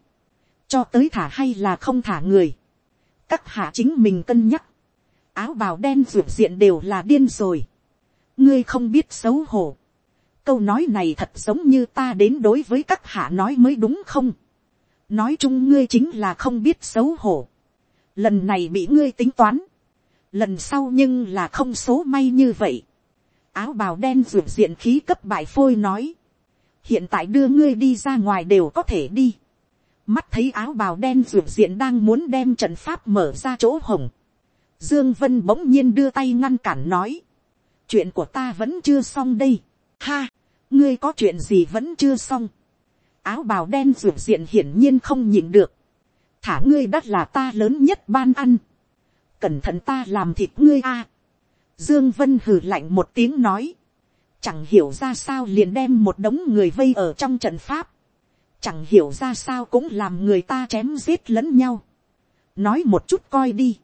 cho tới thả hay là không thả người. các hạ chính mình cân nhắc. áo bào đen ruột diện đều là điên rồi. ngươi không biết xấu hổ. câu nói này thật giống như ta đến đối với các hạ nói mới đúng không nói chung ngươi chính là không biết xấu hổ. lần này bị ngươi tính toán. lần sau nhưng là không số may như vậy áo bào đen ruột diện khí cấp bại phôi nói. hiện tại đưa ngươi đi ra ngoài đều có thể đi. mắt thấy áo bào đen ruột diện đang muốn đem trận pháp mở ra chỗ hồng. dương vân bỗng nhiên đưa tay ngăn cản nói. chuyện của ta vẫn chưa xong đây. ha, ngươi có chuyện gì vẫn chưa xong, áo bào đen ruột diện hiển nhiên không nhịn được, thả ngươi đắt là ta lớn nhất ban ăn, cẩn thận ta làm thịt ngươi a, dương vân hừ lạnh một tiếng nói, chẳng hiểu ra sao liền đem một đống người vây ở trong trận pháp, chẳng hiểu ra sao cũng làm người ta chém giết lẫn nhau, nói một chút coi đi,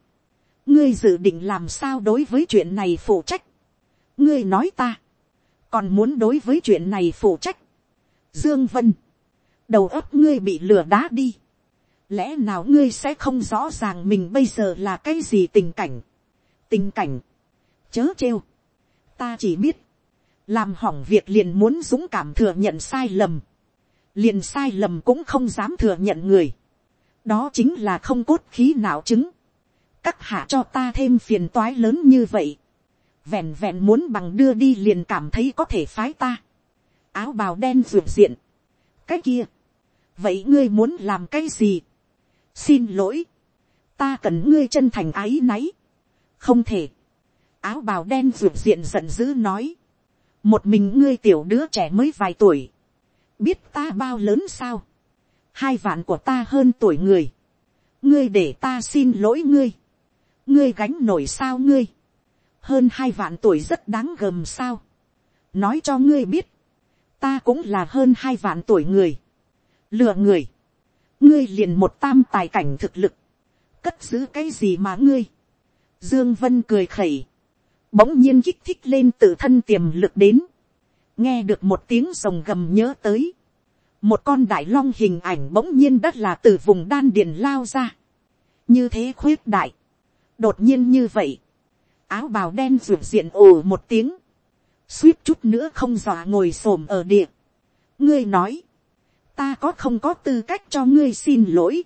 ngươi dự định làm sao đối với chuyện này phụ trách, ngươi nói ta, còn muốn đối với chuyện này phụ trách, dương vân, đầu óc ngươi bị lừa đá đi, lẽ nào ngươi sẽ không rõ ràng mình bây giờ là cái gì tình cảnh, tình cảnh, chớ trêu, ta chỉ biết, làm hỏng việc liền muốn dũng cảm thừa nhận sai lầm, liền sai lầm cũng không dám thừa nhận người, đó chính là không cốt khí não chứng, các hạ cho ta thêm phiền toái lớn như vậy, vẹn vẹn muốn bằng đưa đi liền cảm thấy có thể phái ta, áo bào đen ruột diện, cái kia, vậy ngươi muốn làm cái gì, xin lỗi, ta cần ngươi chân thành ái náy, không thể, áo bào đen ruột diện giận dữ nói, một mình ngươi tiểu đứa trẻ mới vài tuổi, biết ta bao lớn sao, hai vạn của ta hơn tuổi người, ngươi để ta xin lỗi ngươi, ngươi gánh nổi sao ngươi, hơn hai vạn tuổi rất đáng gầm sao, nói cho ngươi biết, ta cũng là hơn hai vạn tuổi người, lừa người, ngươi liền một tam tài cảnh thực lực, cất giữ cái gì mà ngươi, dương vân cười khẩy, bỗng nhiên kích thích lên tự thân tiềm lực đến, nghe được một tiếng rồng gầm nhớ tới, một con đại long hình ảnh bỗng nhiên đất là từ vùng đan điền lao ra, như thế khuyết đại, đột nhiên như vậy, áo bào đen ruột diện ồ một tiếng, suýt chút nữa không dọa ngồi s ổ m ở địa. ngươi nói, ta có không có tư cách cho ngươi xin lỗi,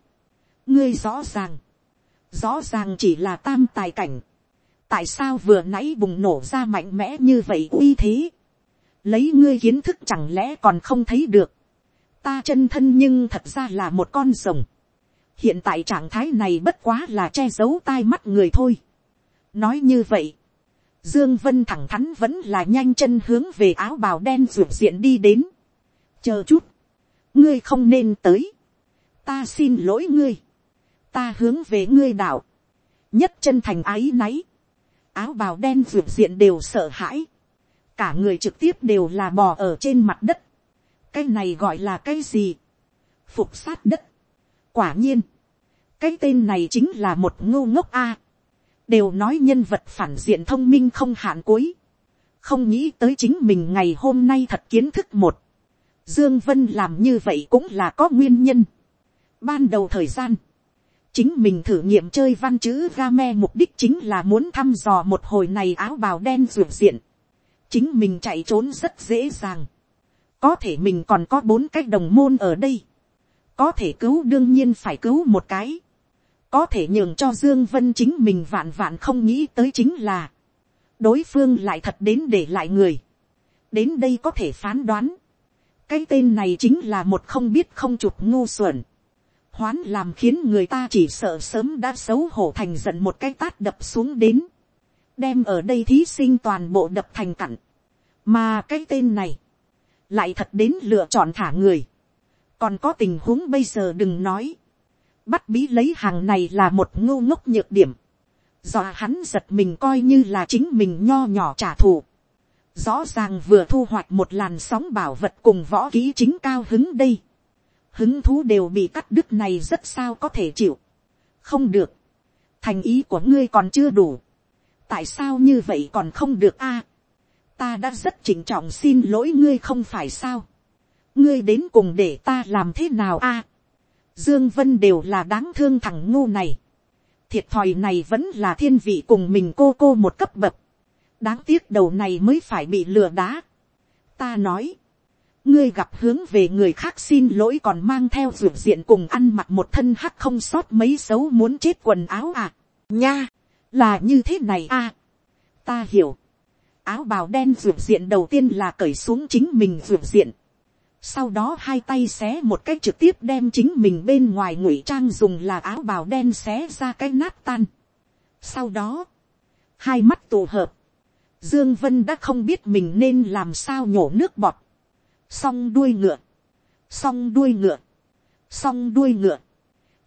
ngươi rõ ràng, rõ ràng chỉ là tam tài cảnh, tại sao vừa nãy bùng nổ ra mạnh mẽ như vậy uy thế, lấy ngươi kiến thức chẳng lẽ còn không thấy được, ta chân thân nhưng thật ra là một con rồng, hiện tại trạng thái này bất quá là che giấu tai mắt người thôi. nói như vậy, dương vân thẳng thắn vẫn là nhanh chân hướng về áo bào đen ruột diện đi đến. chờ chút, ngươi không nên tới, ta xin lỗi ngươi, ta hướng về ngươi đạo, nhất chân thành ái náy, áo bào đen vượt diện đều sợ hãi, cả người trực tiếp đều là bò ở trên mặt đất, cái này gọi là cái gì, phục sát đất, quả nhiên, cái tên này chính là một ngô ngốc a, đều nói nhân vật phản diện thông minh không hạn cuối, không nghĩ tới chính mình ngày hôm nay thật kiến thức một, dương vân làm như vậy cũng là có nguyên nhân, ban đầu thời gian, chính mình thử nghiệm chơi văn chữ game mục đích chính là muốn thăm dò một hồi này áo bào đen ruột diện, chính mình chạy trốn rất dễ dàng, có thể mình còn có bốn cái đồng môn ở đây, có thể cứu đương nhiên phải cứu một cái, có thể nhường cho dương vân chính mình vạn vạn không nghĩ tới chính là, đối phương lại thật đến để lại người, đến đây có thể phán đoán, cái tên này chính là một không biết không chụp ngu xuẩn, hoán làm khiến người ta chỉ sợ sớm đã xấu hổ thành giận một cái tát đập xuống đến, đem ở đây thí sinh toàn bộ đập thành cặn, mà cái tên này, lại thật đến lựa chọn thả người, còn có tình huống bây giờ đừng nói, bắt bí lấy hàng này là một ngô ngốc nhược điểm, dọa hắn giật mình coi như là chính mình nho nhỏ trả thù, rõ ràng vừa thu hoạch một làn sóng bảo vật cùng võ ký chính cao hứng đây, hứng thú đều bị cắt đứt này rất sao có thể chịu, không được, thành ý của ngươi còn chưa đủ, tại sao như vậy còn không được a, ta đã rất chỉnh trọng xin lỗi ngươi không phải sao, ngươi đến cùng để ta làm thế nào a, Dương Vân đều là đáng thương thằng ngu này. Thiệt thòi này vẫn là thiên vị cùng mình cô cô một cấp bậc. Đáng tiếc đầu này mới phải bị lừa đá. Ta nói. Ngươi gặp hướng về người khác xin lỗi còn mang theo ruột diện cùng ăn mặc một thân hắc không sót mấy xấu muốn chết quần áo à. Nha. Là như thế này à. Ta hiểu. Áo bào đen ruột diện đầu tiên là cởi xuống chính mình ruột diện sau đó hai tay xé một cách trực tiếp đem chính mình bên ngoài ngụy trang dùng là áo bào đen xé ra cái nát tan. sau đó, hai mắt tụ hợp, dương vân đã không biết mình nên làm sao nhổ nước bọt, song đuôi ngựa, song đuôi ngựa, song đuôi ngựa,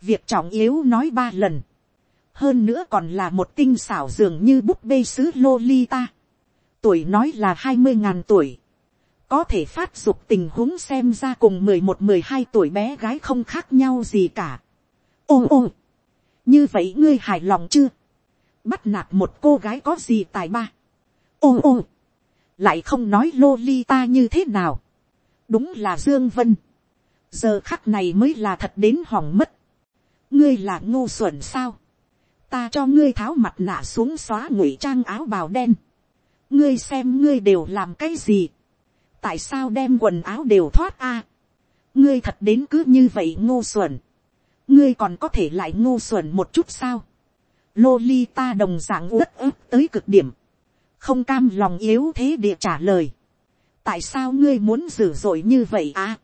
việc trọng yếu nói ba lần, hơn nữa còn là một tinh xảo dường như búp bê sứ Lolita. Tuổi nói là hai mươi ngàn tuổi. Có thể phát dục tình huống xem ra cùng mười một mười hai tuổi bé gái không khác nhau gì cả. Ô ô, như vậy ngươi hài lòng chưa? Bắt nạt một cô gái có gì tài ba? Ô ô, lại không nói Lolita như thế nào? Đúng là Dương Vân. Giờ khắc này mới là thật đến hỏng mất. Ngươi là ngu xuẩn sao? ta cho ngươi tháo mặt nạ xuống xóa ngụy trang áo bào đen. ngươi xem ngươi đều làm cái gì. tại sao đem quần áo đều thoát a. ngươi thật đến cứ như vậy ngu xuẩn. ngươi còn có thể lại ngu xuẩn một chút sao. Lolita đồng dạng uất ức tới cực điểm. không cam lòng yếu thế địa trả lời tại sao ngươi muốn dữ dội như vậy à.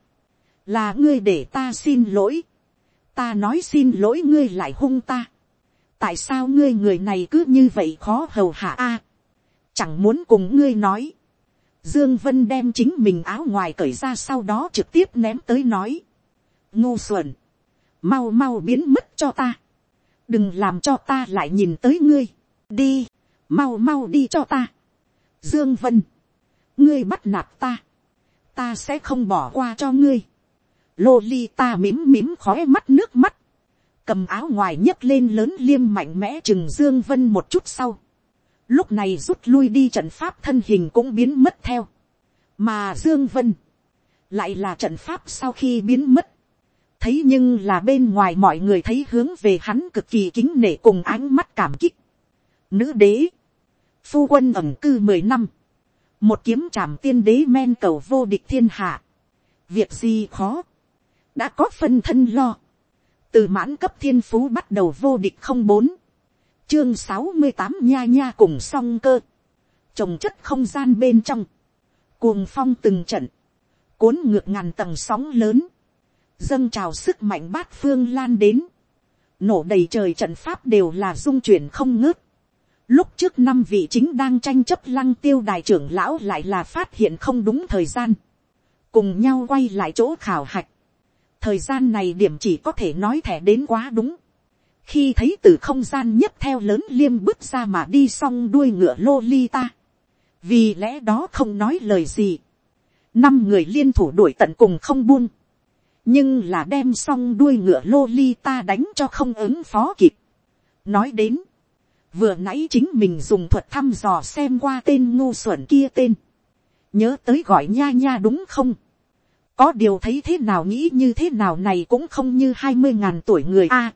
là ngươi để ta xin lỗi. ta nói xin lỗi ngươi lại hung ta. Tại sao ngươi người này cứ như vậy khó hầu hạ a, chẳng muốn cùng ngươi nói, dương vân đem chính mình áo ngoài cởi ra sau đó trực tiếp ném tới nói, ngu xuẩn, mau mau biến mất cho ta, đừng làm cho ta lại nhìn tới ngươi, đi, mau mau đi cho ta, dương vân, ngươi bắt nạt ta, ta sẽ không bỏ qua cho ngươi, lô ly ta mím mím khói mắt nước mắt, cầm áo ngoài nhấc lên lớn liêm mạnh mẽ chừng dương vân một chút sau. lúc này rút lui đi trận pháp thân hình cũng biến mất theo. mà dương vân lại là trận pháp sau khi biến mất. thấy nhưng là bên ngoài mọi người thấy hướng về hắn cực kỳ kính nể cùng ánh mắt cảm kích. nữ đế, phu quân ẩm cư mười năm, một kiếm trảm tiên đế men cầu vô địch thiên hạ. việc gì khó, đã có phân thân lo. Từ mãn cấp thiên phú bắt đầu vô địch không bốn, chương sáu mươi tám nha nha cùng song cơ, trồng chất không gian bên trong, cuồng phong từng trận, cuốn ngược ngàn tầng sóng lớn, dâng trào sức mạnh bát phương lan đến, nổ đầy trời trận pháp đều là dung chuyển không ngớt. Lúc trước năm vị chính đang tranh chấp lăng tiêu đài trưởng lão lại là phát hiện không đúng thời gian. Cùng nhau quay lại chỗ khảo hạch thời gian này điểm chỉ có thể nói thẻ đến quá đúng. khi thấy từ không gian nhất theo lớn liêm bước ra mà đi xong đuôi ngựa lô ly ta. vì lẽ đó không nói lời gì. năm người liên thủ đuổi tận cùng không buông. nhưng là đem xong đuôi ngựa lô ly ta đánh cho không ứng phó kịp. nói đến, vừa nãy chính mình dùng thuật thăm dò xem qua tên ngu xuẩn kia tên. nhớ tới gọi nha nha đúng không có điều thấy thế nào nghĩ như thế nào này cũng không như hai mươi ngàn tuổi người a.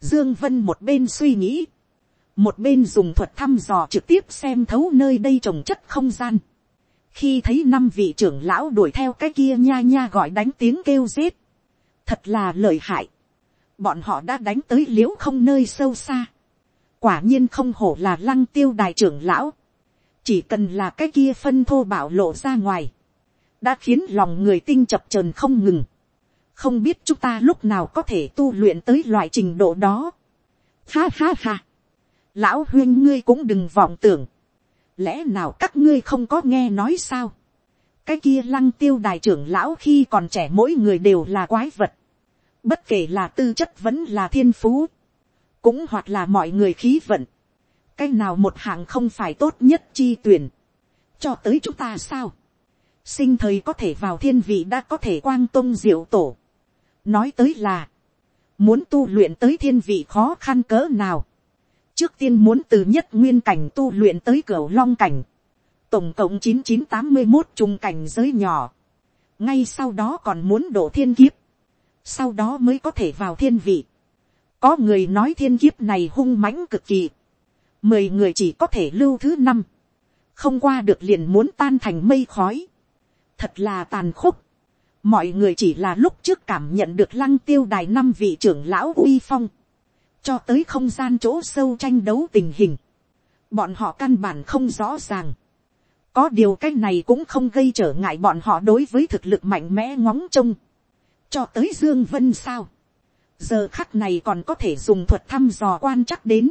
Dương Vân một bên suy nghĩ, một bên dùng thuật thăm dò trực tiếp xem thấu nơi đây trồng chất không gian. Khi thấy năm vị trưởng lão đuổi theo cái kia nha nha gọi đánh tiếng kêu giết, thật là lợi hại. Bọn họ đã đánh tới liễu không nơi sâu xa. Quả nhiên không hổ là lăng tiêu đại trưởng lão. Chỉ cần là cái kia phân thô bảo lộ ra ngoài, đã khiến lòng người tinh chập trờn không ngừng. không biết chúng ta lúc nào có thể tu luyện tới loại trình độ đó. ha ha ha. lão huyên ngươi cũng đừng vọng tưởng. lẽ nào các ngươi không có nghe nói sao. cái kia lăng tiêu đài trưởng lão khi còn trẻ mỗi người đều là quái vật. bất kể là tư chất vẫn là thiên phú cũng hoặc là mọi người khí vận. cái nào một hạng không phải tốt nhất chi tuyển. cho tới chúng ta sao sinh thời có thể vào thiên vị đã có thể quang tôn diệu tổ. nói tới là, muốn tu luyện tới thiên vị khó khăn cỡ nào. trước tiên muốn từ nhất nguyên cảnh tu luyện tới cửa long cảnh. tổng cộng chín chín tám mươi một trung cảnh giới nhỏ. ngay sau đó còn muốn độ thiên kiếp. sau đó mới có thể vào thiên vị có người nói thiên kiếp này hung mãnh cực kỳ. mười người chỉ có thể lưu thứ năm. không qua được liền muốn tan thành mây khói thật là tàn khốc. mọi người chỉ là lúc trước cảm nhận được lăng tiêu đài năm vị trưởng lão uy phong, cho tới không gian chỗ sâu tranh đấu tình hình, bọn họ căn bản không rõ ràng. có điều cái này cũng không gây trở ngại bọn họ đối với thực lực mạnh mẽ ngóng trông, cho tới dương vân sao giờ khắc này còn có thể dùng thuật thăm dò quan chắc đến.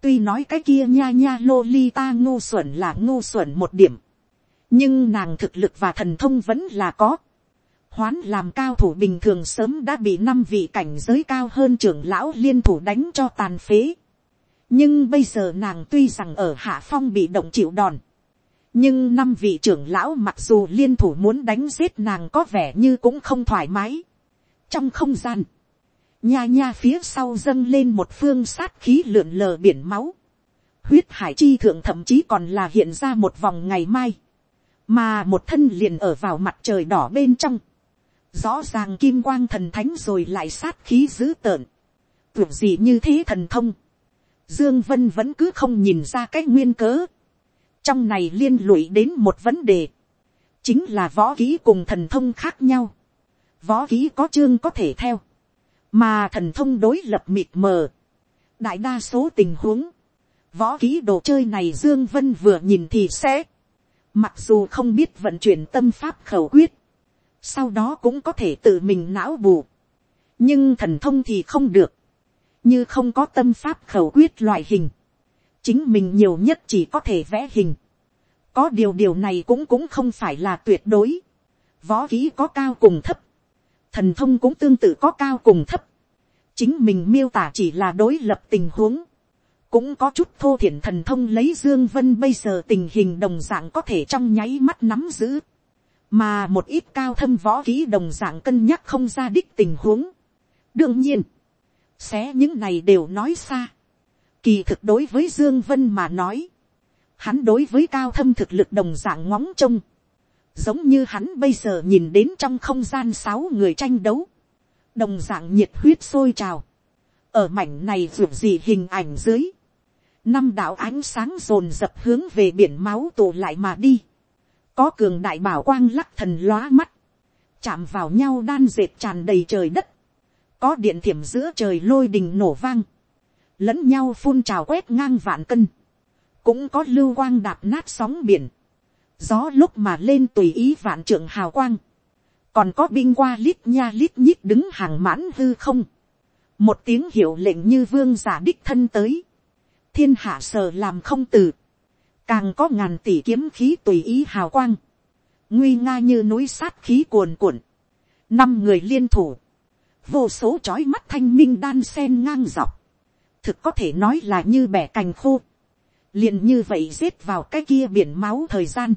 tuy nói cái kia nha nha lô li ta ngu xuẩn là ngu xuẩn một điểm, nhưng nàng thực lực và thần thông vẫn là có. hoán làm cao thủ bình thường sớm đã bị năm vị cảnh giới cao hơn trưởng lão liên thủ đánh cho tàn phế. nhưng bây giờ nàng tuy rằng ở hạ phong bị động chịu đòn. nhưng năm vị trưởng lão mặc dù liên thủ muốn đánh giết nàng có vẻ như cũng không thoải mái. trong không gian, nha nha phía sau dâng lên một phương sát khí lượn lờ biển máu. huyết hải chi thượng thậm chí còn là hiện ra một vòng ngày mai. Mà một thân liền ở vào mặt trời đỏ bên trong, rõ ràng kim quang thần thánh rồi lại sát khí dữ tợn, tưởng gì như thế thần thông, dương vân vẫn cứ không nhìn ra cái nguyên cớ, trong này liên lụy đến một vấn đề, chính là võ khí cùng thần thông khác nhau, võ khí có chương có thể theo, mà thần thông đối lập mịt mờ, đại đa số tình huống, võ kỹ đồ chơi này dương vân vừa nhìn thì sẽ Mặc dù không biết vận chuyển tâm pháp khẩu quyết. Sau đó cũng có thể tự mình não bù. Nhưng thần thông thì không được. Như không có tâm pháp khẩu quyết loại hình. Chính mình nhiều nhất chỉ có thể vẽ hình. Có điều điều này cũng cũng không phải là tuyệt đối. Võ kỹ có cao cùng thấp. Thần thông cũng tương tự có cao cùng thấp. Chính mình miêu tả chỉ là đối lập tình huống. Cũng có chút thô thiển thần thông lấy dương vân bây giờ tình hình đồng dạng có thể trong nháy mắt nắm giữ. Mà một ít cao thâm võ kỹ đồng dạng cân nhắc không ra đích tình huống. Đương nhiên, xé những này đều nói xa. Kỳ thực đối với dương vân mà nói, hắn đối với cao thâm thực lực đồng dạng ngóng trông giống như hắn bây giờ nhìn đến trong không gian sáu người tranh đấu. Đồng dạng nhiệt huyết sôi trào. Ở mảnh này ruột gì hình ảnh dưới. Năm đạo ánh sáng rồn dập hướng về biển máu tụ lại mà đi, có cường đại bảo quang lắc thần lóa mắt, chạm vào nhau đan dệt tràn đầy trời đất, có điện thiểm giữa trời lôi đình nổ vang, lẫn nhau phun trào quét ngang vạn cân, cũng có lưu quang đạp nát sóng biển, gió lúc mà lên tùy ý vạn trượng hào quang, còn có binh qua lít nha lít nhít đứng hàng mãn hư không, một tiếng hiệu lệnh như vương giả đích thân tới, thiên hạ sờ làm không từ, càng có ngàn tỷ kiếm khí tùy ý hào quang, nguy nga như núi sát khí cuồn cuộn, năm người liên thủ, vô số trói mắt thanh minh đan sen ngang dọc, thực có thể nói là như bẻ cành khô, liền như vậy giết vào cái kia biển máu thời gian,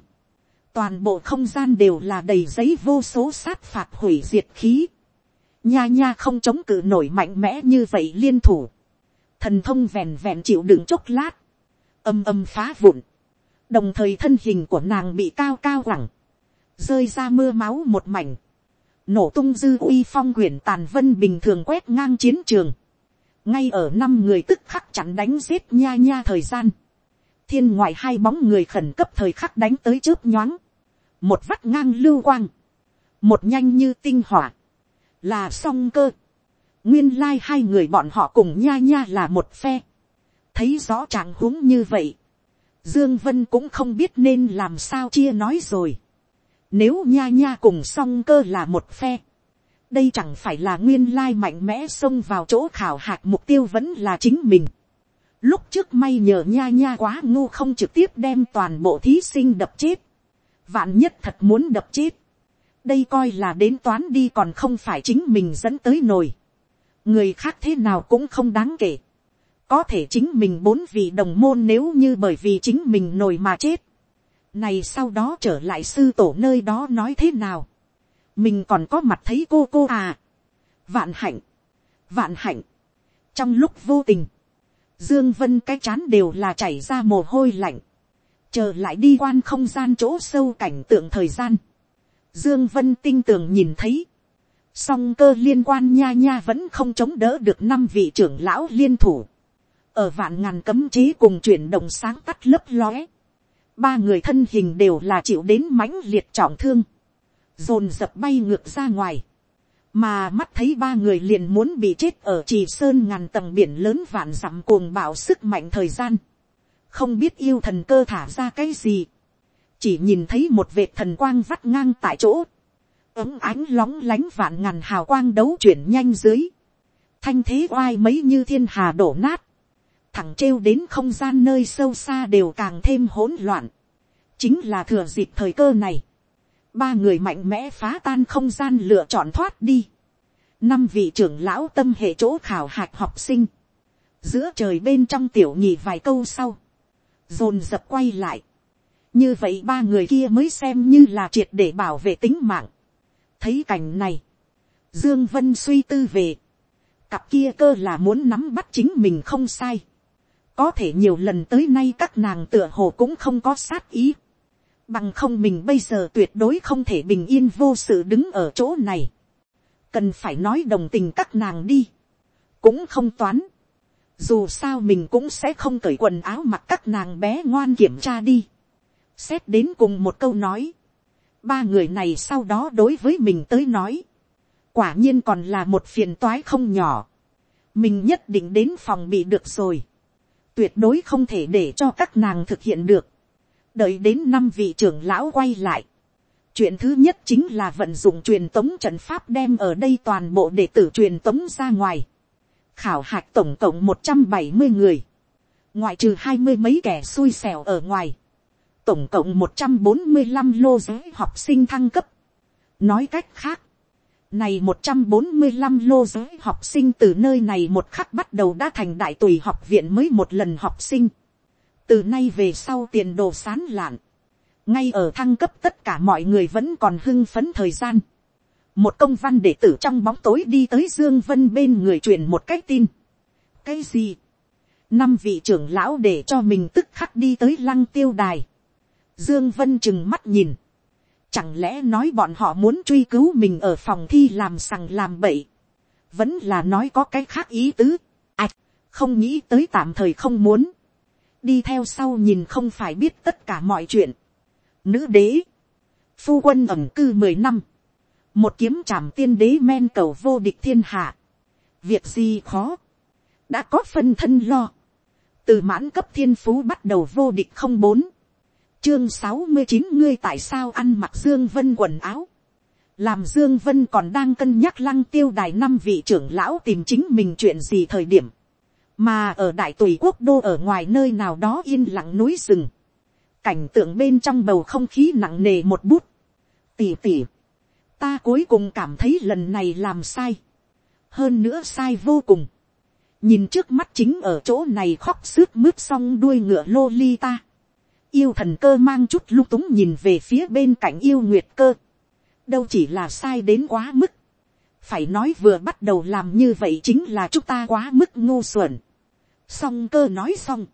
toàn bộ không gian đều là đầy giấy vô số sát phạt hủy diệt khí, nha nha không chống cự nổi mạnh mẽ như vậy liên thủ, thần thông vẹn vẹn chịu đựng chốc lát, âm âm phá vụn, đồng thời thân hình của nàng bị cao cao lẳng. rơi ra mưa máu một mảnh, nổ tung dư uy phong quyển tàn vân bình thường quét ngang chiến trường, ngay ở năm người tức khắc chặn đánh giết nha nha thời gian, thiên ngoại hai bóng người khẩn cấp thời khắc đánh tới chớp nhoáng, một vắt ngang lưu quang, một nhanh như tinh hỏa, là song cơ, nguyên lai hai người bọn họ cùng nha nha là một phe. thấy rõ trạng huống như vậy. dương vân cũng không biết nên làm sao chia nói rồi. nếu nha nha cùng song cơ là một phe. đây chẳng phải là nguyên lai mạnh mẽ xông vào chỗ khảo hạch mục tiêu vẫn là chính mình. lúc trước may nhờ nha nha quá ngu không trực tiếp đem toàn bộ thí sinh đập chết vạn nhất thật muốn đập chết. đây coi là đến toán đi còn không phải chính mình dẫn tới nồi người khác thế nào cũng không đáng kể. có thể chính mình bốn vị đồng môn nếu như bởi vì chính mình nổi mà chết. này sau đó trở lại sư tổ nơi đó nói thế nào. mình còn có mặt thấy cô cô à. vạn hạnh, vạn hạnh. trong lúc vô tình, dương vân cái chán đều là chảy ra mồ hôi lạnh chờ lại đi quan không gian chỗ sâu cảnh tượng thời gian. Dương Vân tinh tường nhìn thấy, song cơ liên quan nha nha vẫn không chống đỡ được năm vị trưởng lão liên thủ. ở vạn ngàn cấm chế cùng chuyển động sáng tắt lấp lóe. ba người thân hình đều là chịu đến mãnh liệt trọng thương. dồn dập bay ngược ra ngoài. mà mắt thấy ba người liền muốn bị chết ở trì sơn ngàn tầng biển lớn vạn dặm cuồng bạo sức mạnh thời gian không biết yêu thần cơ thả ra cái gì. chỉ nhìn thấy một vệt thần quang vắt ngang tại chỗ ấm ánh lóng lánh vạn ngàn hào quang đấu chuyển nhanh dưới. Thanh thế oai mấy như thiên hà đổ nát. Thẳng trêu đến không gian nơi sâu xa đều càng thêm hỗn loạn. chính là thừa dịp thời cơ này, ba người mạnh mẽ phá tan không gian lựa chọn thoát đi, năm vị trưởng lão tâm hệ chỗ khảo hạch học sinh, giữa trời bên trong tiểu nhị vài câu sau, dồn dập quay lại, như vậy ba người kia mới xem như là triệt để bảo vệ tính mạng. thấy cảnh này, dương vân suy tư về, cặp kia cơ là muốn nắm bắt chính mình không sai, có thể nhiều lần tới nay các nàng tựa hồ cũng không có sát ý, bằng không mình bây giờ tuyệt đối không thể bình yên vô sự đứng ở chỗ này, cần phải nói đồng tình các nàng đi, cũng không toán, dù sao mình cũng sẽ không cởi quần áo mặc các nàng bé ngoan kiểm tra đi, xét đến cùng một câu nói, ba người này sau đó đối với mình tới nói, quả nhiên còn là một phiền toái không nhỏ, mình nhất định đến phòng bị được rồi, tuyệt đối không thể để cho các nàng thực hiện được, đợi đến năm vị trưởng lão quay lại, chuyện thứ nhất chính là vận dụng truyền tống trận pháp đem ở đây toàn bộ đệ tử truyền tống ra ngoài, khảo hạch tổng cộng một trăm bảy mươi người, ngoại trừ hai mươi mấy kẻ xui xẻo ở ngoài, tổng cộng một trăm bốn mươi 145 lô giới học sinh thăng cấp. Nói cách khác, này một trăm bốn mươi 145 lô giới học sinh từ nơi này một khắc bắt đầu đã thành đại tùy học viện mới một lần học sinh. Từ nay về sau tiền đồ sán lạn. Ngay ở thăng cấp tất cả mọi người vẫn còn hưng phấn thời gian. Một công văn đệ tử trong bóng tối đi tới Dương Vân bên người truyền một cái tin. Cái gì? Năm vị trưởng lão để cho mình tức khắc đi tới lăng tiêu đài Dương Vân chừng mắt nhìn. Chẳng lẽ nói bọn họ muốn truy cứu mình ở phòng thi làm sằng làm bậy. Vẫn là nói có cái khác ý tứ. À, không nghĩ tới tạm thời không muốn. Đi theo sau nhìn không phải biết tất cả mọi chuyện. Nữ đế. Phu quân ẩm cư 10 năm. Một kiếm trảm tiên đế men cầu vô địch thiên hạ. Việc gì khó. Đã có phân thân lo. Từ mãn cấp thiên phú bắt đầu vô địch không bốn chương sáu mươi chín, ngươi tại sao ăn mặc dương vân quần áo. làm dương vân còn đang cân nhắc lăng tiêu đài năm vị trưởng lão tìm chính mình chuyện gì thời điểm. mà ở đại tùy quốc đô ở ngoài nơi nào đó yên lặng núi rừng. cảnh tượng bên trong bầu không khí nặng nề một bút. tỉ tỉ ta cuối cùng cảm thấy lần này làm sai. hơn nữa sai vô cùng. nhìn trước mắt chính ở chỗ này khóc sướt mướt xong đuôi ngựa lô ly ta yêu thần cơ mang chút lung túng nhìn về phía bên cạnh yêu nguyệt cơ. đâu chỉ là sai đến quá mức. phải nói vừa bắt đầu làm như vậy chính là chúng ta quá mức ngu xuẩn. song cơ nói xong.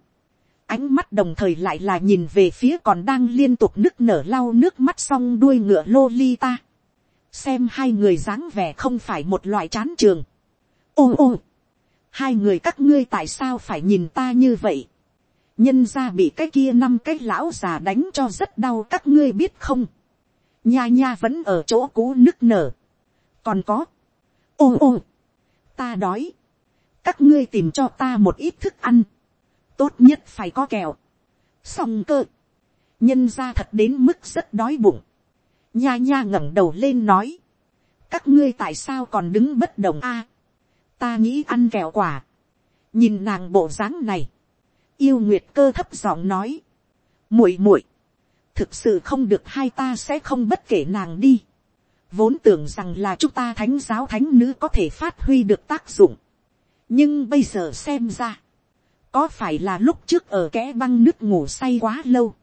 ánh mắt đồng thời lại là nhìn về phía còn đang liên tục nức nở lau nước mắt xong đuôi ngựa lô ta xem hai người dáng vẻ không phải một loại chán trường. ô ô, hai người các ngươi tại sao phải nhìn ta như vậy? Nhân ra bị cái kia năm cái lão già đánh cho rất đau các ngươi biết không. nha nha vẫn ở chỗ cũ nức nở. còn có, ô ô, ta đói, các ngươi tìm cho ta một ít thức ăn, tốt nhất phải có kẹo, xong cơ, nhân ra thật đến mức rất đói bụng, nha nha ngẩng đầu lên nói, các ngươi tại sao còn đứng bất động a, ta nghĩ ăn kẹo quả, nhìn nàng bộ dáng này, yêu nguyệt cơ thấp giọng nói, muội muội, thực sự không được hai ta sẽ không bất kể nàng đi, vốn tưởng rằng là chúng ta thánh giáo thánh nữ có thể phát huy được tác dụng, nhưng bây giờ xem ra, có phải là lúc trước ở kẽ băng nước ngủ say quá lâu,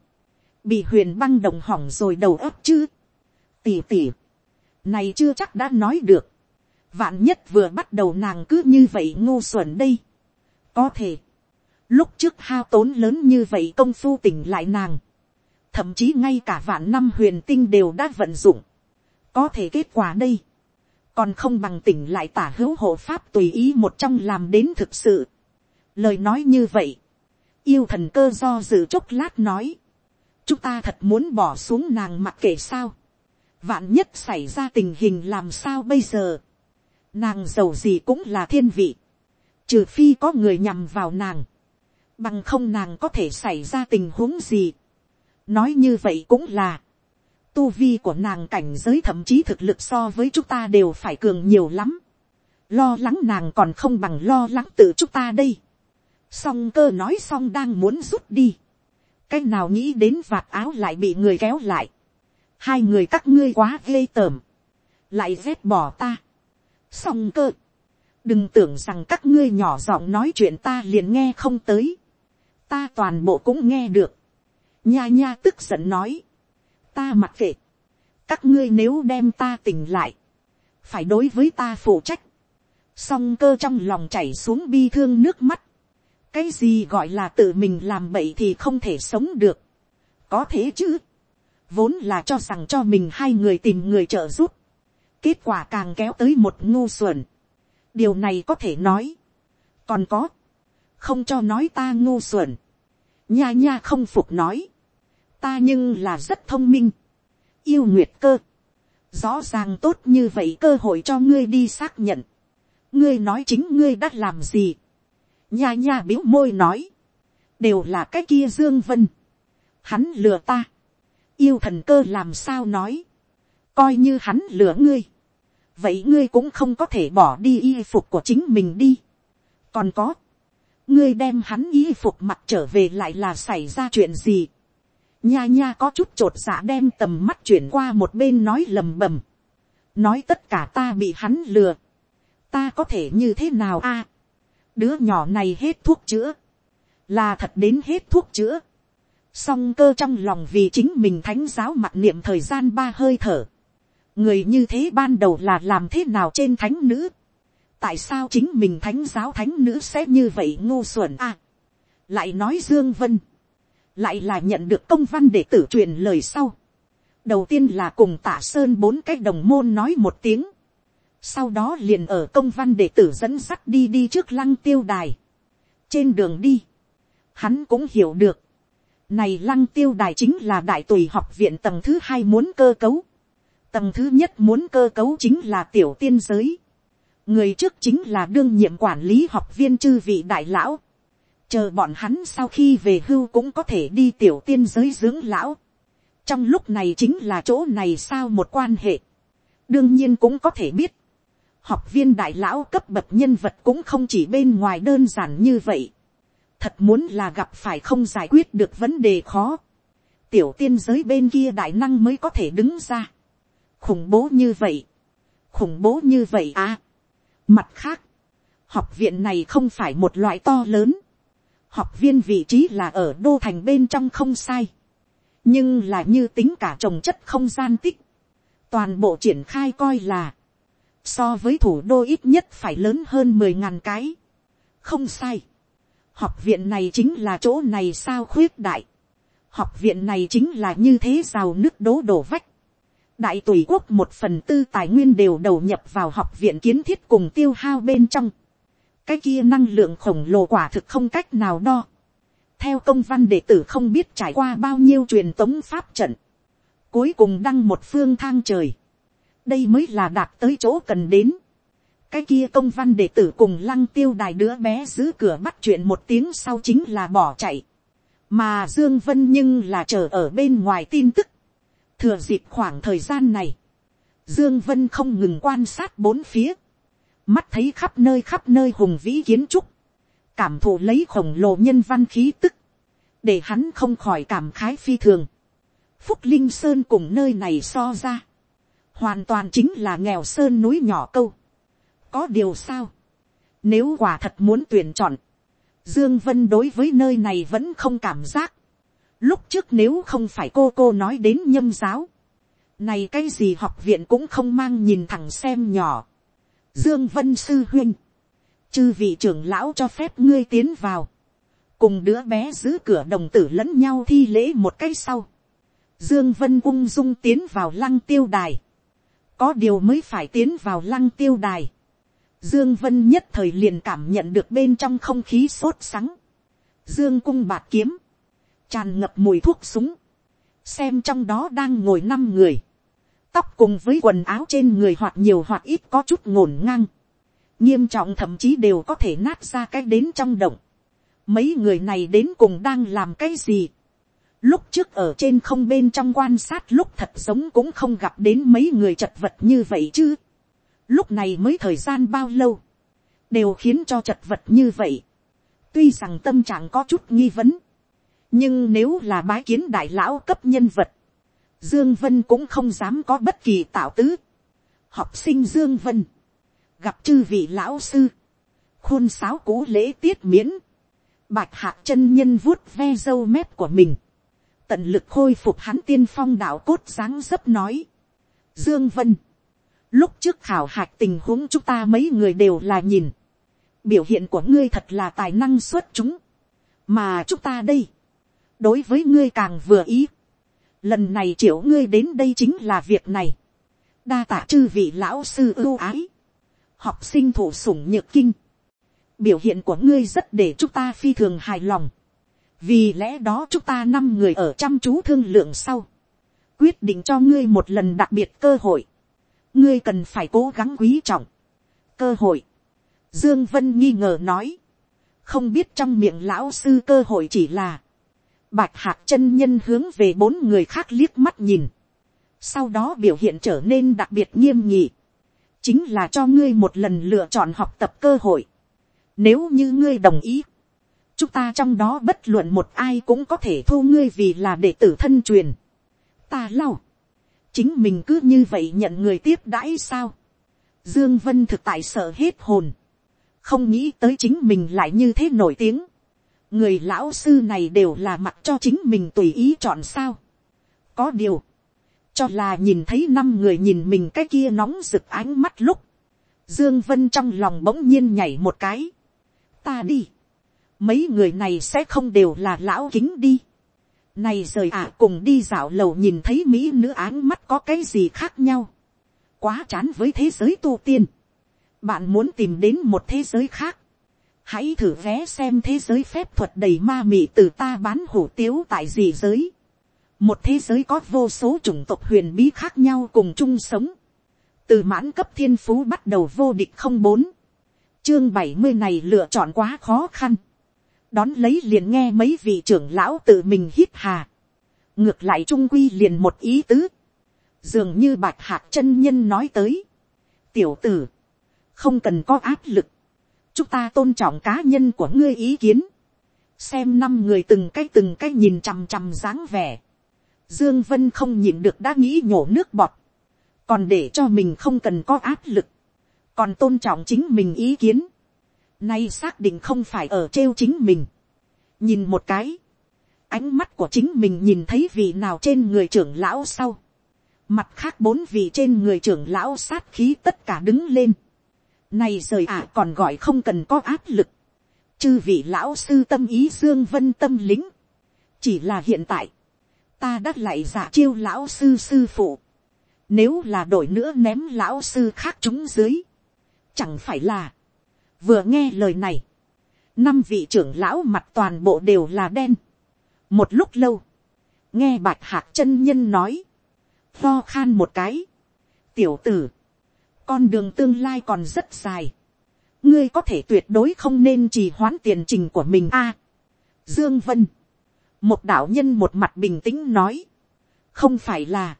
bị huyền băng đồng hỏng rồi đầu ấp chứ, tỉ tỉ, này chưa chắc đã nói được, vạn nhất vừa bắt đầu nàng cứ như vậy ngu xuẩn đây, có thể, Lúc trước hao tốn lớn như vậy công phu tỉnh lại nàng. Thậm chí ngay cả vạn năm huyền tinh đều đã vận dụng. Có thể kết quả đây. Còn không bằng tỉnh lại tả hữu hộ pháp tùy ý một trong làm đến thực sự. Lời nói như vậy. Yêu thần cơ do dự chốc lát nói. Chúng ta thật muốn bỏ xuống nàng mặc kệ sao. Vạn nhất xảy ra tình hình làm sao bây giờ. Nàng giàu gì cũng là thiên vị. Trừ phi có người nhằm vào nàng bằng không nàng có thể xảy ra tình huống gì. nói như vậy cũng là, tu vi của nàng cảnh giới thậm chí thực lực so với chúng ta đều phải cường nhiều lắm. lo lắng nàng còn không bằng lo lắng tự chúng ta đây. song cơ nói xong đang muốn rút đi. cái nào nghĩ đến vạt áo lại bị người kéo lại, hai người các ngươi quá ghê tởm, lại rét bỏ ta, xong cơ, đừng tưởng rằng các ngươi nhỏ giọng nói chuyện ta liền nghe không tới, ta toàn bộ cũng nghe được, nha nha tức giận nói, ta mặc kệ, các ngươi nếu đem ta tỉnh lại, phải đối với ta phụ trách, song cơ trong lòng chảy xuống bi thương nước mắt, cái gì gọi là tự mình làm bậy thì không thể sống được, có thế chứ, vốn là cho rằng cho mình hai người tìm người trợ giúp, kết quả càng kéo tới một ngu xuẩn, điều này có thể nói, còn có, không cho nói ta ngu xuẩn, nha nha không phục nói, ta nhưng là rất thông minh, yêu nguyệt cơ, rõ ràng tốt như vậy cơ hội cho ngươi đi xác nhận, ngươi nói chính ngươi đã làm gì, nha nha biếu môi nói, đều là cái kia dương vân, hắn lừa ta, yêu thần cơ làm sao nói, coi như hắn lừa ngươi, vậy ngươi cũng không có thể bỏ đi y phục của chính mình đi. còn có, ngươi đem hắn y phục mặc trở về lại là xảy ra chuyện gì. nha nha có chút t r ộ t dạ đem tầm mắt chuyển qua một bên nói lầm bầm. nói tất cả ta bị hắn lừa. ta có thể như thế nào a. đứa nhỏ này hết thuốc chữa. là thật đến hết thuốc chữa song cơ trong lòng vì chính mình thánh giáo mặc niệm thời gian ba hơi thở. Người như thế ban đầu là làm thế nào trên thánh nữ, tại sao chính mình thánh giáo thánh nữ sẽ như vậy ngu xuẩn à, lại nói dương vân, lại là nhận được công văn để tử truyền lời sau, đầu tiên là cùng tả sơn bốn cái đồng môn nói một tiếng, sau đó liền ở công văn để tử dẫn sắt đi đi trước lăng tiêu đài, trên đường đi, hắn cũng hiểu được, này lăng tiêu đài chính là đại tùy học viện tầng thứ hai muốn cơ cấu, Tầng thứ nhất muốn cơ cấu chính là tiểu tiên giới. Người trước chính là đương nhiệm quản lý học viên chư vị đại lão. Chờ bọn hắn sau khi về hưu cũng có thể đi tiểu tiên giới dưỡng lão. Trong lúc này chính là chỗ này sao một quan hệ. Đương nhiên cũng có thể biết. Học viên đại lão cấp bậc nhân vật cũng không chỉ bên ngoài đơn giản như vậy. Thật muốn là gặp phải không giải quyết được vấn đề khó. Tiểu tiên giới bên kia đại năng mới có thể đứng ra. Khủng bố như vậy, khủng bố như vậy à. mặt khác, học viện này không phải một loại to lớn, học viên vị trí là ở đô thành bên trong không sai, nhưng là như tính cả trồng chất không gian tích, toàn bộ triển khai coi là, so với thủ đô ít nhất phải lớn hơn mười ngàn cái, không sai, học viện này chính là chỗ này sao khuyết đại, học viện này chính là như thế rào nước đố đổ vách, đại tùy quốc một phần tư tài nguyên đều đầu nhập vào học viện kiến thiết cùng tiêu hao bên trong. cái kia năng lượng khổng lồ quả thực không cách nào đo. theo công văn đệ tử không biết trải qua bao nhiêu truyền tống pháp trận. cuối cùng đăng một phương thang trời. đây mới là đạt tới chỗ cần đến cái kia công văn đệ tử cùng lăng tiêu đài đứa bé giữ cửa bắt chuyện một tiếng sau chính là bỏ chạy. mà dương vân nhưng là chờ ở bên ngoài tin tức Thừa dịp khoảng thời gian này, Dương Vân không ngừng quan sát bốn phía. Mắt thấy khắp nơi khắp nơi hùng vĩ kiến trúc. Cảm thụ lấy khổng lồ nhân văn khí tức. Để hắn không khỏi cảm khái phi thường. Phúc Linh Sơn cùng nơi này so ra. Hoàn toàn chính là nghèo sơn núi nhỏ câu. Có điều sao? Nếu quả thật muốn tuyển chọn. Dương Vân đối với nơi này vẫn không cảm giác. Lúc trước nếu không phải cô cô nói đến nhâm giáo. Này cái gì học viện cũng không mang nhìn thẳng xem nhỏ. Dương Vân Sư Huynh. Chư vị trưởng lão cho phép ngươi tiến vào. Cùng đứa bé giữ cửa đồng tử lẫn nhau thi lễ một cái sau. Dương Vân ung dung tiến vào lăng tiêu đài. Có điều mới phải tiến vào lăng tiêu đài. Dương Vân nhất thời liền cảm nhận được bên trong không khí sốt sắng. Dương cung bạt kiếm tràn ngập mùi thuốc súng, xem trong đó đang ngồi năm người, tóc cùng với quần áo trên người hoặc nhiều hoặc ít có chút ngổn ngang, nghiêm trọng thậm chí đều có thể nát ra cái đến trong động. Mấy người này đến cùng đang làm cái gì? Lúc trước ở trên không bên trong quan sát lúc thật giống cũng không gặp đến mấy người chật vật như vậy chứ. Lúc này mới thời gian bao lâu. Đều khiến cho chật vật như vậy. Tuy rằng tâm trạng có chút nghi vấn nhưng nếu là bái kiến đại lão cấp nhân vật, dương vân cũng không dám có bất kỳ tạo tứ. học sinh dương vân, gặp chư vị lão sư, khuôn sáo cũ lễ tiết miễn, bạch hạc chân nhân vuốt ve dâu mép của mình, tận lực khôi phục hắn tiên phong đạo cốt dáng dấp nói. Dương Vân, lúc trước khảo hạch tình huống chúng ta mấy người đều là nhìn, biểu hiện của ngươi thật là tài năng xuất chúng, mà chúng ta đây, đối với ngươi càng vừa ý, lần này triệu ngươi đến đây chính là việc này, đa tạ chư vị lão sư ưu ái, học sinh thủ sủng nhược kinh, biểu hiện của ngươi rất để chúng ta phi thường hài lòng, vì lẽ đó chúng ta năm người ở chăm chú thương lượng sau, quyết định cho ngươi một lần đặc biệt cơ hội, ngươi cần phải cố gắng quý trọng, cơ hội, dương vân nghi ngờ nói, không biết trong miệng lão sư cơ hội chỉ là, bạch hạc chân nhân hướng về bốn người khác liếc mắt nhìn, sau đó biểu hiện trở nên đặc biệt nghiêm nhị, chính là cho ngươi một lần lựa chọn học tập cơ hội, nếu như ngươi đồng ý, chúng ta trong đó bất luận một ai cũng có thể thu ngươi vì là đệ tử thân truyền. ta lau, chính mình cứ như vậy nhận người tiếp đãi sao. dương vân thực tại sợ hết hồn, không nghĩ tới chính mình lại như thế nổi tiếng. người lão sư này đều là mặc cho chính mình tùy ý chọn sao. có điều, cho là nhìn thấy năm người nhìn mình cái kia nóng rực ánh mắt lúc, dương vân trong lòng bỗng nhiên nhảy một cái. ta đi mấy người này sẽ không đều là lão kính đi này rời ạ, cùng đi dạo lầu nhìn thấy mỹ nữ áng mắt có cái gì khác nhau. quá chán với thế giới tu tiên. bạn muốn tìm đến một thế giới khác. hãy thử vé xem thế giới phép thuật đầy ma mị từ ta bán hủ tiếu tại gì giới. một thế giới có vô số chủng tộc huyền bí khác nhau cùng chung sống. từ mãn cấp thiên phú bắt đầu vô địch không bốn chương bảy mươi này lựa chọn quá khó khăn đón lấy liền nghe mấy vị trưởng lão tự mình hít hà, ngược lại trung quy liền một ý tứ, dường như bạch hạc chân nhân nói tới, tiểu tử, không cần có áp lực, chúng ta tôn trọng cá nhân của ngươi ý kiến, xem năm người từng cái từng cái nhìn chằm chằm dáng vẻ, dương vân không nhìn được đã nghĩ nhổ nước bọt, còn để cho mình không cần có áp lực, còn tôn trọng chính mình ý kiến, Nay xác định không phải ở trêu chính mình. Nhìn một cái. Ánh mắt của chính mình nhìn thấy vị nào trên người trưởng lão sau. Mặt khác bốn vị trên người trưởng lão sát khí tất cả đứng lên. nay rời ạ, còn gọi không cần có áp lực. Chư vị lão sư tâm ý dương vân tâm lính. Chỉ là hiện tại. Ta đã lại giả chiêu lão sư sư phụ. Nếu là đổi nữa ném lão sư khác chúng dưới. Chẳng phải là vừa nghe lời này, năm vị trưởng lão mặt toàn bộ đều là đen. một lúc lâu, nghe bạch hạc chân nhân nói, lo khan một cái, tiểu tử, con đường tương lai còn rất dài, ngươi có thể tuyệt đối không nên trì hoãn tiền trình của mình a. dương vân, một đạo nhân một mặt bình tĩnh nói, không phải là,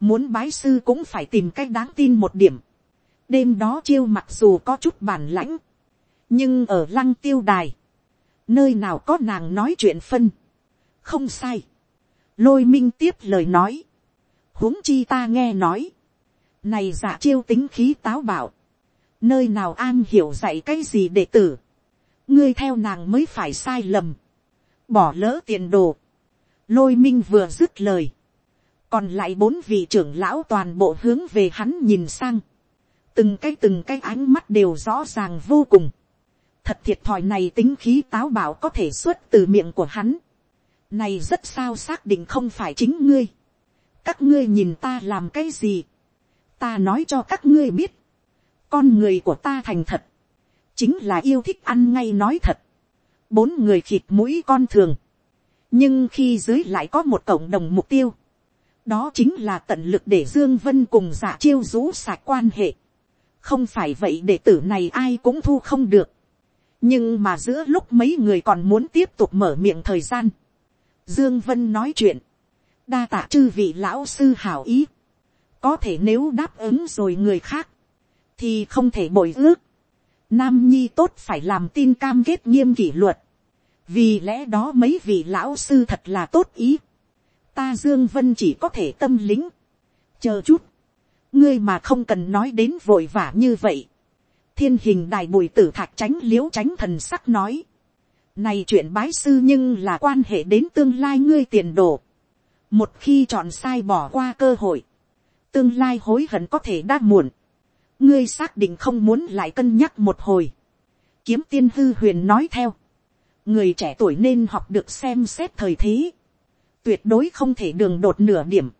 muốn bái sư cũng phải tìm cách đáng tin một điểm, đêm đó chiêu mặc dù có chút bản lãnh, nhưng ở lăng tiêu đài, nơi nào có nàng nói chuyện phân, không sai, lôi minh tiếp lời nói, huống chi ta nghe nói, này giả chiêu tính khí táo bạo. Nơi nào an hiểu dạy cái gì đệ tử, ngươi theo nàng mới phải sai lầm, bỏ lỡ tiền đồ, lôi minh vừa dứt lời, còn lại bốn vị trưởng lão toàn bộ hướng về hắn nhìn sang, từng cái từng cái ánh mắt đều rõ ràng vô cùng, thật thiệt thòi này tính khí táo bảo có thể xuất từ miệng của hắn, này rất sao xác định không phải chính ngươi, các ngươi nhìn ta làm cái gì, ta nói cho các ngươi biết, con người của ta thành thật, chính là yêu thích ăn ngay nói thật, bốn người khịt mũi con thường, nhưng khi dưới lại có một cộng đồng mục tiêu, đó chính là tận lực để dương vân cùng giả chiêu rũ sạch quan hệ, không phải vậy đệ tử này ai cũng thu không được, nhưng mà giữa lúc mấy người còn muốn tiếp tục mở miệng thời gian, dương vân nói chuyện, đa tạ chư vị lão sư hảo ý, có thể nếu đáp ứng rồi người khác, thì không thể bội ước, nam nhi tốt phải làm tin cam kết nghiêm kỷ luật, vì lẽ đó mấy vị lão sư thật là tốt ý, ta dương vân chỉ có thể tâm lính, chờ chút, ngươi mà không cần nói đến vội vã như vậy, thiên hình đài bùi tử thạch tránh l i ễ u tránh thần sắc nói, này chuyện bái sư nhưng là quan hệ đến tương lai ngươi tiền đồ, một khi chọn sai bỏ qua cơ hội, tương lai hối hận có thể đã muộn, ngươi xác định không muốn lại cân nhắc một hồi, kiếm tiên hư huyền nói theo, người trẻ tuổi nên học được xem xét thời thế, tuyệt đối không thể đường đột nửa điểm.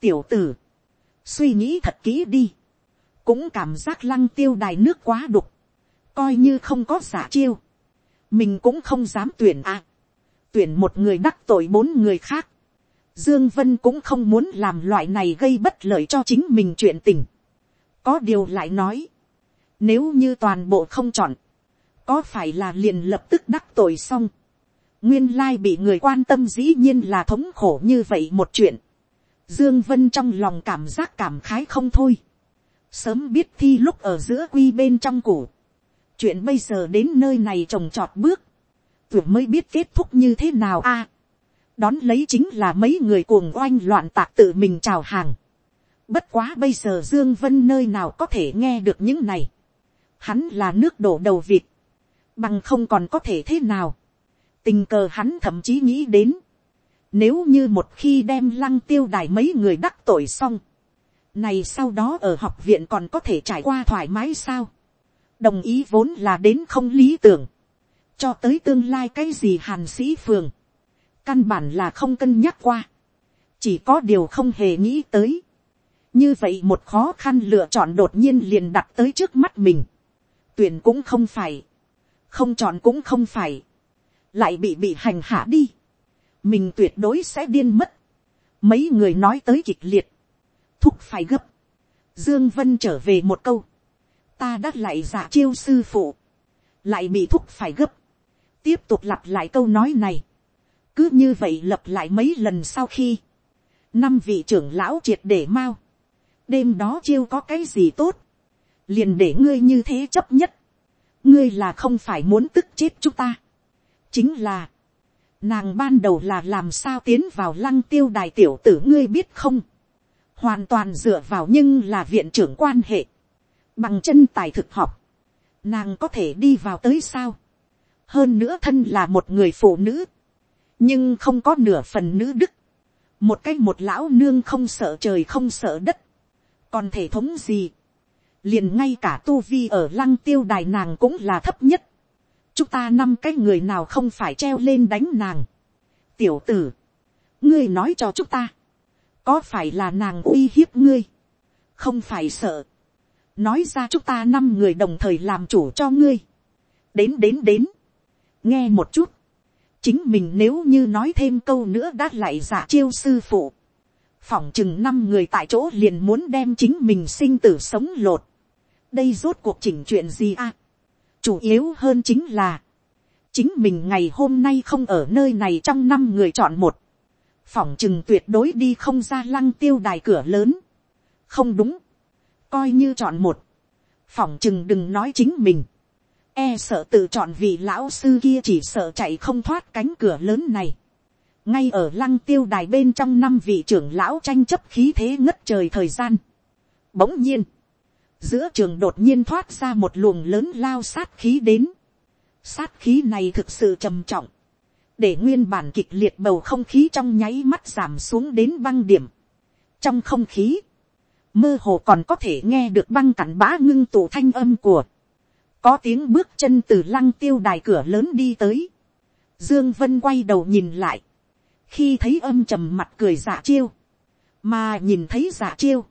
tiểu tử, suy nghĩ thật kỹ đi, cũng cảm giác lăng tiêu đài nước quá đục, coi như không có giả chiêu, mình cũng không dám tuyển à. tuyển một người đắc tội bốn người khác, dương vân cũng không muốn làm loại này gây bất lợi cho chính mình chuyện tình. có điều lại nói, nếu như toàn bộ không chọn, có phải là liền lập tức đắc tội xong, nguyên lai bị người quan tâm dĩ nhiên là thống khổ như vậy một chuyện. Dương Vân trong lòng cảm giác cảm khái không thôi. Sớm biết thi lúc ở giữa quy bên trong củ. Chuyện bây giờ đến nơi này trồng trọt bước. Tưởng mới biết kết thúc như thế nào a Đón lấy chính là mấy người cuồng oanh loạn tạc tự mình chào hàng. Bất quá bây giờ Dương Vân nơi nào có thể nghe được những này. Hắn là nước đổ đầu vịt. Bằng không còn có thể thế nào tình cờ hắn thậm chí nghĩ đến, nếu như một khi đem lăng tiêu đài mấy người đắc tội xong, này sau đó ở học viện còn có thể trải qua thoải mái sao, đồng ý vốn là đến không lý tưởng, cho tới tương lai cái gì hàn sĩ phường, căn bản là không cân nhắc qua, chỉ có điều không hề nghĩ tới, như vậy một khó khăn lựa chọn đột nhiên liền đặt tới trước mắt mình, tuyển cũng không phải, không chọn cũng không phải, lại bị bị hành hạ đi, mình tuyệt đối sẽ điên mất. mấy người nói tới kịch liệt, thúc phải gấp, dương vân trở về một câu, ta đã lại giả chiêu sư phụ, lại bị thúc phải gấp, tiếp tục lặp lại câu nói này, cứ như vậy lặp lại mấy lần sau khi, năm vị trưởng lão triệt để mau, đêm đó chiêu có cái gì tốt, liền để ngươi như thế chấp nhất, ngươi là không phải muốn tức chết chúng ta, chính là, nàng ban đầu là làm sao tiến vào lăng tiêu đài tiểu tử ngươi biết không, hoàn toàn dựa vào nhưng là viện trưởng quan hệ, bằng chân tài thực học, nàng có thể đi vào tới sao, hơn nữa thân là một người phụ nữ, nhưng không có nửa phần nữ đức, một cách một lão nương không sợ trời không sợ đất, còn thể thống gì, liền ngay cả tu vi ở lăng tiêu đài nàng cũng là thấp nhất, chúng ta năm cái người nào không phải treo lên đánh nàng. tiểu tử, ngươi nói cho chúng ta, có phải là nàng uy hiếp ngươi, không phải sợ, nói ra chúng ta năm người đồng thời làm chủ cho ngươi, đến đến đến, nghe một chút, chính mình nếu như nói thêm câu nữa đã lại giả chiêu sư phụ, phỏng chừng năm người tại chỗ liền muốn đem chính mình sinh tử sống lột, đây rốt cuộc chỉnh chuyện gì à, chủ yếu hơn chính là, chính mình ngày hôm nay không ở nơi này trong năm người chọn một, phỏng chừng tuyệt đối đi không ra lăng tiêu đài cửa lớn, không đúng, coi như chọn một, phỏng chừng đừng nói chính mình, e sợ tự chọn vị lão sư kia chỉ sợ chạy không thoát cánh cửa lớn này, ngay ở lăng tiêu đài bên trong năm vị trưởng lão tranh chấp khí thế ngất trời thời gian. Bỗng nhiên, giữa trường đột nhiên thoát ra một luồng lớn lao sát khí đến. sát khí này thực sự trầm trọng, để nguyên bản kịch liệt bầu không khí trong nháy mắt giảm xuống đến băng điểm. trong không khí, mơ hồ còn có thể nghe được băng cặn bã ngưng tụ thanh âm của, có tiếng bước chân từ lăng tiêu đài cửa lớn đi tới. Dương Vân quay đầu nhìn lại, khi thấy âm trầm mặt cười giả chiêu, mà nhìn thấy giả chiêu,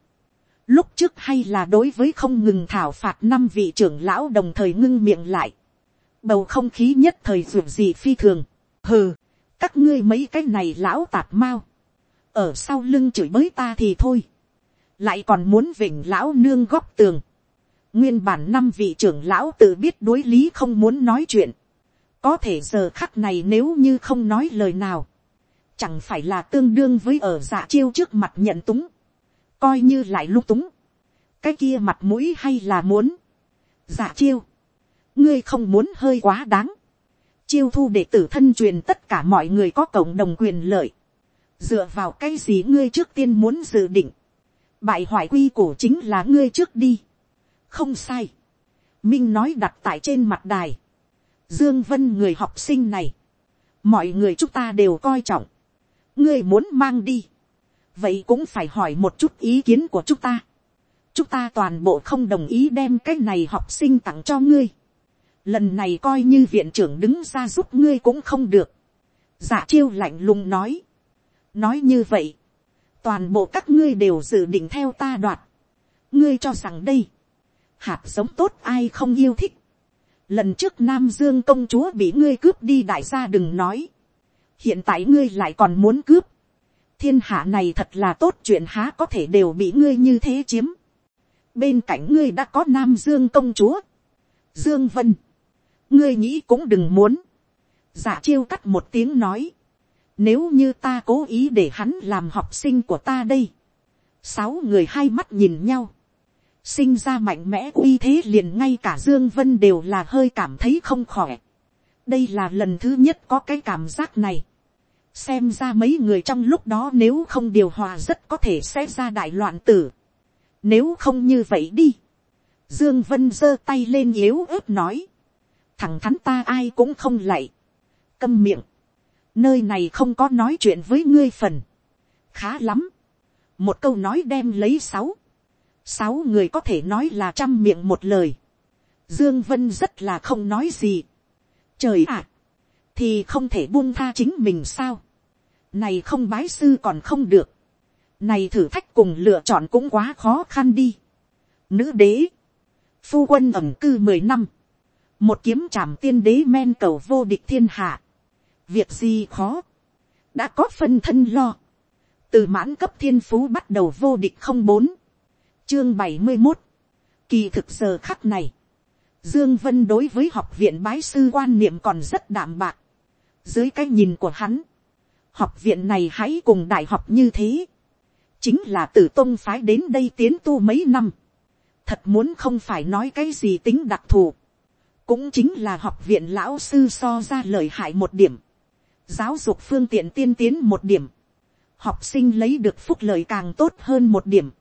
Lúc trước hay là đối với không ngừng thảo phạt năm vị trưởng lão đồng thời ngưng miệng lại. Bầu không khí nhất thời dù gì phi thường. Hừ, các ngươi mấy cái này lão tạp mau. Ở sau lưng chửi bới ta thì thôi. Lại còn muốn vỉnh lão nương góc tường. Nguyên bản năm vị trưởng lão tự biết đối lý không muốn nói chuyện. Có thể giờ khắc này nếu như không nói lời nào. Chẳng phải là tương đương với ở dạ chiêu trước mặt nhận túng coi như lại lung túng, cái kia mặt mũi hay là muốn, giả chiêu, ngươi không muốn hơi quá đáng, chiêu thu đệ tử thân truyền tất cả mọi người có cộng đồng quyền lợi, dựa vào cái gì ngươi trước tiên muốn dự định, bại hoại quy củ chính là ngươi trước đi, không sai, minh nói đặt tại trên mặt đài, dương vân người học sinh này, mọi người chúng ta đều coi trọng, ngươi muốn mang đi, vậy cũng phải hỏi một chút ý kiến của chúng ta, chúng ta toàn bộ không đồng ý đem cái này học sinh tặng cho ngươi, lần này coi như viện trưởng đứng ra giúp ngươi cũng không được, giả chiêu lạnh lùng nói, nói như vậy, toàn bộ các ngươi đều dự định theo ta đoạt, ngươi cho rằng đây, hạt giống tốt ai không yêu thích, lần trước nam dương công chúa bị ngươi cướp đi đại gia đừng nói, hiện tại ngươi lại còn muốn cướp, thiên hạ này thật là tốt chuyện há có thể đều bị ngươi như thế chiếm, bên cạnh ngươi đã có nam dương công chúa, dương vân, ngươi nghĩ cũng đừng muốn, giả chiêu cắt một tiếng nói, nếu như ta cố ý để hắn làm học sinh của ta đây. Sáu người hai mắt nhìn nhau. Sinh ra mạnh mẽ uy thế liền ngay cả Dương Vân đều là hơi cảm thấy không khỏe. Đây là lần thứ nhất có cái cảm giác này. Xem ra mấy người trong lúc đó nếu không điều hòa rất có thể sẽ ra đại loạn tử. Nếu không như vậy đi. Dương Vân giơ tay lên yếu ớt nói. Thẳng thắn ta ai cũng không lạy. Câm miệng nơi này không có nói chuyện với ngươi phần, khá lắm, một câu nói đem lấy sáu, sáu người có thể nói là trăm miệng một lời, dương vân rất là không nói gì, trời ạ, thì không thể buông tha chính mình sao, này không bái sư còn không được, này thử thách cùng lựa chọn cũng quá khó khăn đi, nữ đế, phu quân ẩm cư mười năm, một kiếm trảm tiên đế men cầu vô địch thiên hạ, việc gì khó, đã có phân thân lo, từ mãn cấp thiên phú bắt đầu vô địch không bốn, chương bảy mươi một, kỳ thực giờ khắc này, dương vân đối với học viện bái sư quan niệm còn rất đạm bạc, dưới cái nhìn của hắn, học viện này hãy cùng đại học như thế, chính là tử tôn phái đến đây tiến tu mấy năm, thật muốn không phải nói cái gì tính đặc thù, cũng chính là học viện lão sư so ra lời hại một điểm, giáo dục phương tiện tiên tiến một điểm, học sinh lấy được phúc lợi càng tốt hơn một điểm,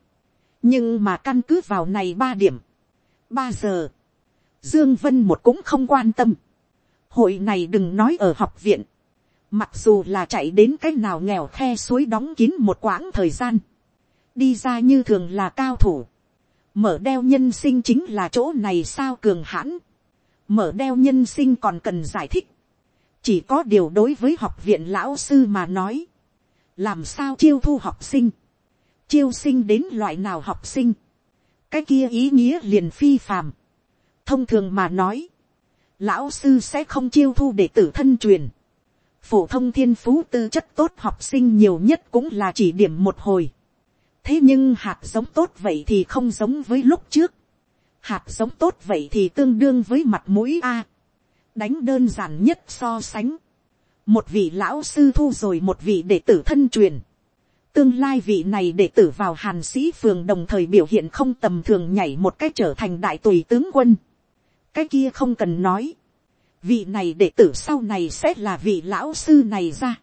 nhưng mà căn cứ vào này ba điểm, ba giờ, dương vân một cũng không quan tâm, hội này đừng nói ở học viện, mặc dù là chạy đến cách nào nghèo khe suối đóng kín một quãng thời gian, đi ra như thường là cao thủ, mở đeo nhân sinh chính là chỗ này sao cường hãn, mở đeo nhân sinh còn cần giải thích, chỉ có điều đối với học viện lão sư mà nói, làm sao chiêu thu học sinh, chiêu sinh đến loại nào học sinh, cái kia ý nghĩa liền phi phàm. thông thường mà nói, lão sư sẽ không chiêu thu để tử thân truyền, phổ thông thiên phú tư chất tốt học sinh nhiều nhất cũng là chỉ điểm một hồi. thế nhưng hạt giống tốt vậy thì không giống với lúc trước. hạt giống tốt vậy thì tương đương với mặt mũi a đánh đơn giản nhất so sánh. một vị lão sư thu rồi một vị đệ tử thân truyền. tương lai vị này đệ tử vào hàn sĩ phường đồng thời biểu hiện không tầm thường nhảy một cách trở thành đại tùy tướng quân cái kia không cần nói. vị này đệ tử sau này sẽ là vị lão sư này ra.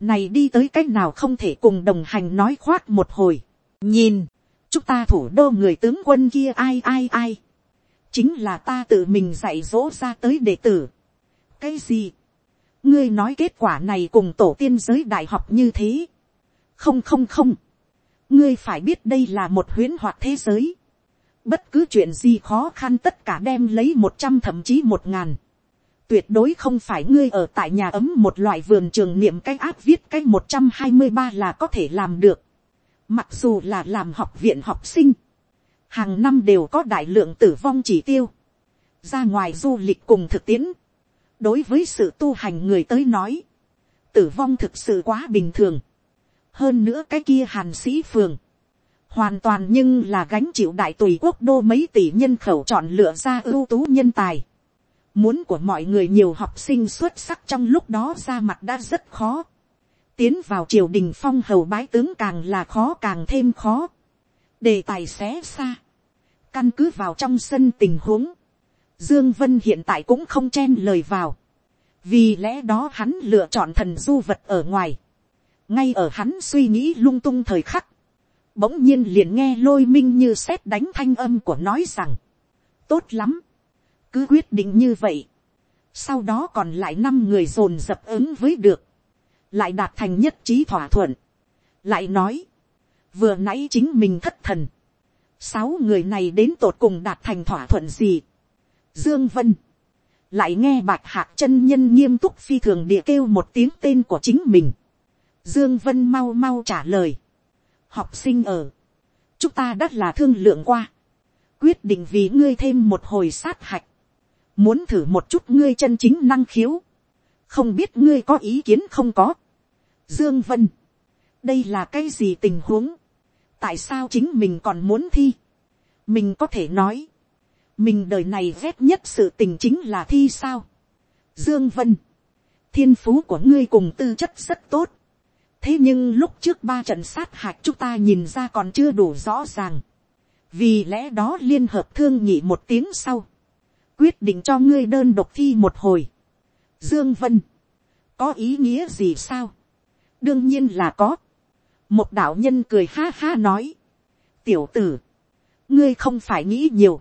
này đi tới cách nào không thể cùng đồng hành nói khoác một hồi. nhìn, chúng ta thủ đô người tướng quân kia ai ai ai chính là ta tự mình dạy dỗ ra tới đệ tử. cái gì, ngươi nói kết quả này cùng tổ tiên giới đại học như thế. không không không, ngươi phải biết đây là một huyễn hoạt thế giới bất cứ chuyện gì khó khăn tất cả đem lấy một trăm thậm chí một ngàn. tuyệt đối không phải ngươi ở tại nhà ấm một loại vườn trường niệm cái áp viết cái một trăm hai mươi ba là có thể làm được. mặc dù là làm học viện học sinh hàng năm đều có đại lượng tử vong chỉ tiêu, ra ngoài du lịch cùng thực tiễn, đối với sự tu hành người tới nói, tử vong thực sự quá bình thường, hơn nữa cái kia hàn sĩ phường, hoàn toàn nhưng là gánh chịu đại tùy quốc đô mấy tỷ nhân khẩu chọn lựa ra ưu tú nhân tài. Muốn của mọi người nhiều học sinh xuất sắc trong lúc đó ra mặt đã rất khó. Tiến vào triều đình phong hầu bái tướng càng là khó càng thêm khó. Đề tài xé xa, căn cứ vào trong sân tình huống, dương vân hiện tại cũng không chen lời vào, vì lẽ đó hắn lựa chọn thần du vật ở ngoài, ngay ở hắn suy nghĩ lung tung thời khắc, bỗng nhiên liền nghe lôi minh như xét đánh thanh âm của nói rằng, tốt lắm, cứ quyết định như vậy, sau đó còn lại năm người dồn dập ứng với được, lại đạt thành nhất trí thỏa thuận, lại nói, vừa nãy chính mình thất thần, sáu người này đến tột cùng đạt thành thỏa thuận gì, dương vân, lại nghe bạc hạc chân nhân nghiêm túc phi thường địa kêu một tiếng tên của chính mình, dương vân mau mau trả lời, học sinh ở, chúng ta đã là thương lượng qua, quyết định vì ngươi thêm một hồi sát hạch, muốn thử một chút ngươi chân chính năng khiếu, không biết ngươi có ý kiến không có. Dương Vân, đây là cái gì tình huống, tại sao chính mình còn muốn thi, mình có thể nói, mình đời này ghét nhất sự tình chính là thi sao. Dương Vân, thiên phú của ngươi cùng tư chất rất tốt, thế nhưng lúc trước ba trận sát hạch chúng ta nhìn ra còn chưa đủ rõ ràng, vì lẽ đó liên hợp thương nhị một tiếng sau, quyết định cho ngươi đơn độc thi một hồi. Dương Vân, có ý nghĩa gì sao? đương nhiên là có. một đạo nhân cười ha ha nói, tiểu tử, ngươi không phải nghĩ nhiều.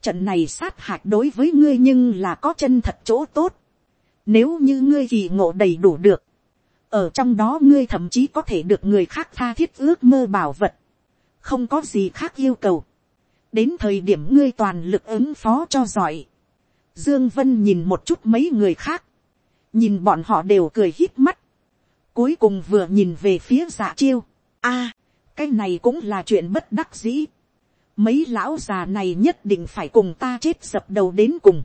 trận này sát hạch đối với ngươi nhưng là có chân thật chỗ tốt. nếu như ngươi kỳ ngộ đầy đủ được, ở trong đó ngươi thậm chí có thể được người khác tha thiết ước mơ bảo vật, không có gì khác yêu cầu đến thời điểm ngươi toàn lực ứng phó cho giỏi. Dương Vân nhìn một chút mấy người khác, nhìn bọn họ đều cười hít mắt, cuối cùng vừa nhìn về phía dạ chiêu, a, cái này cũng là chuyện bất đắc dĩ. Mấy lão già này nhất định phải cùng ta chết dập đầu đến cùng.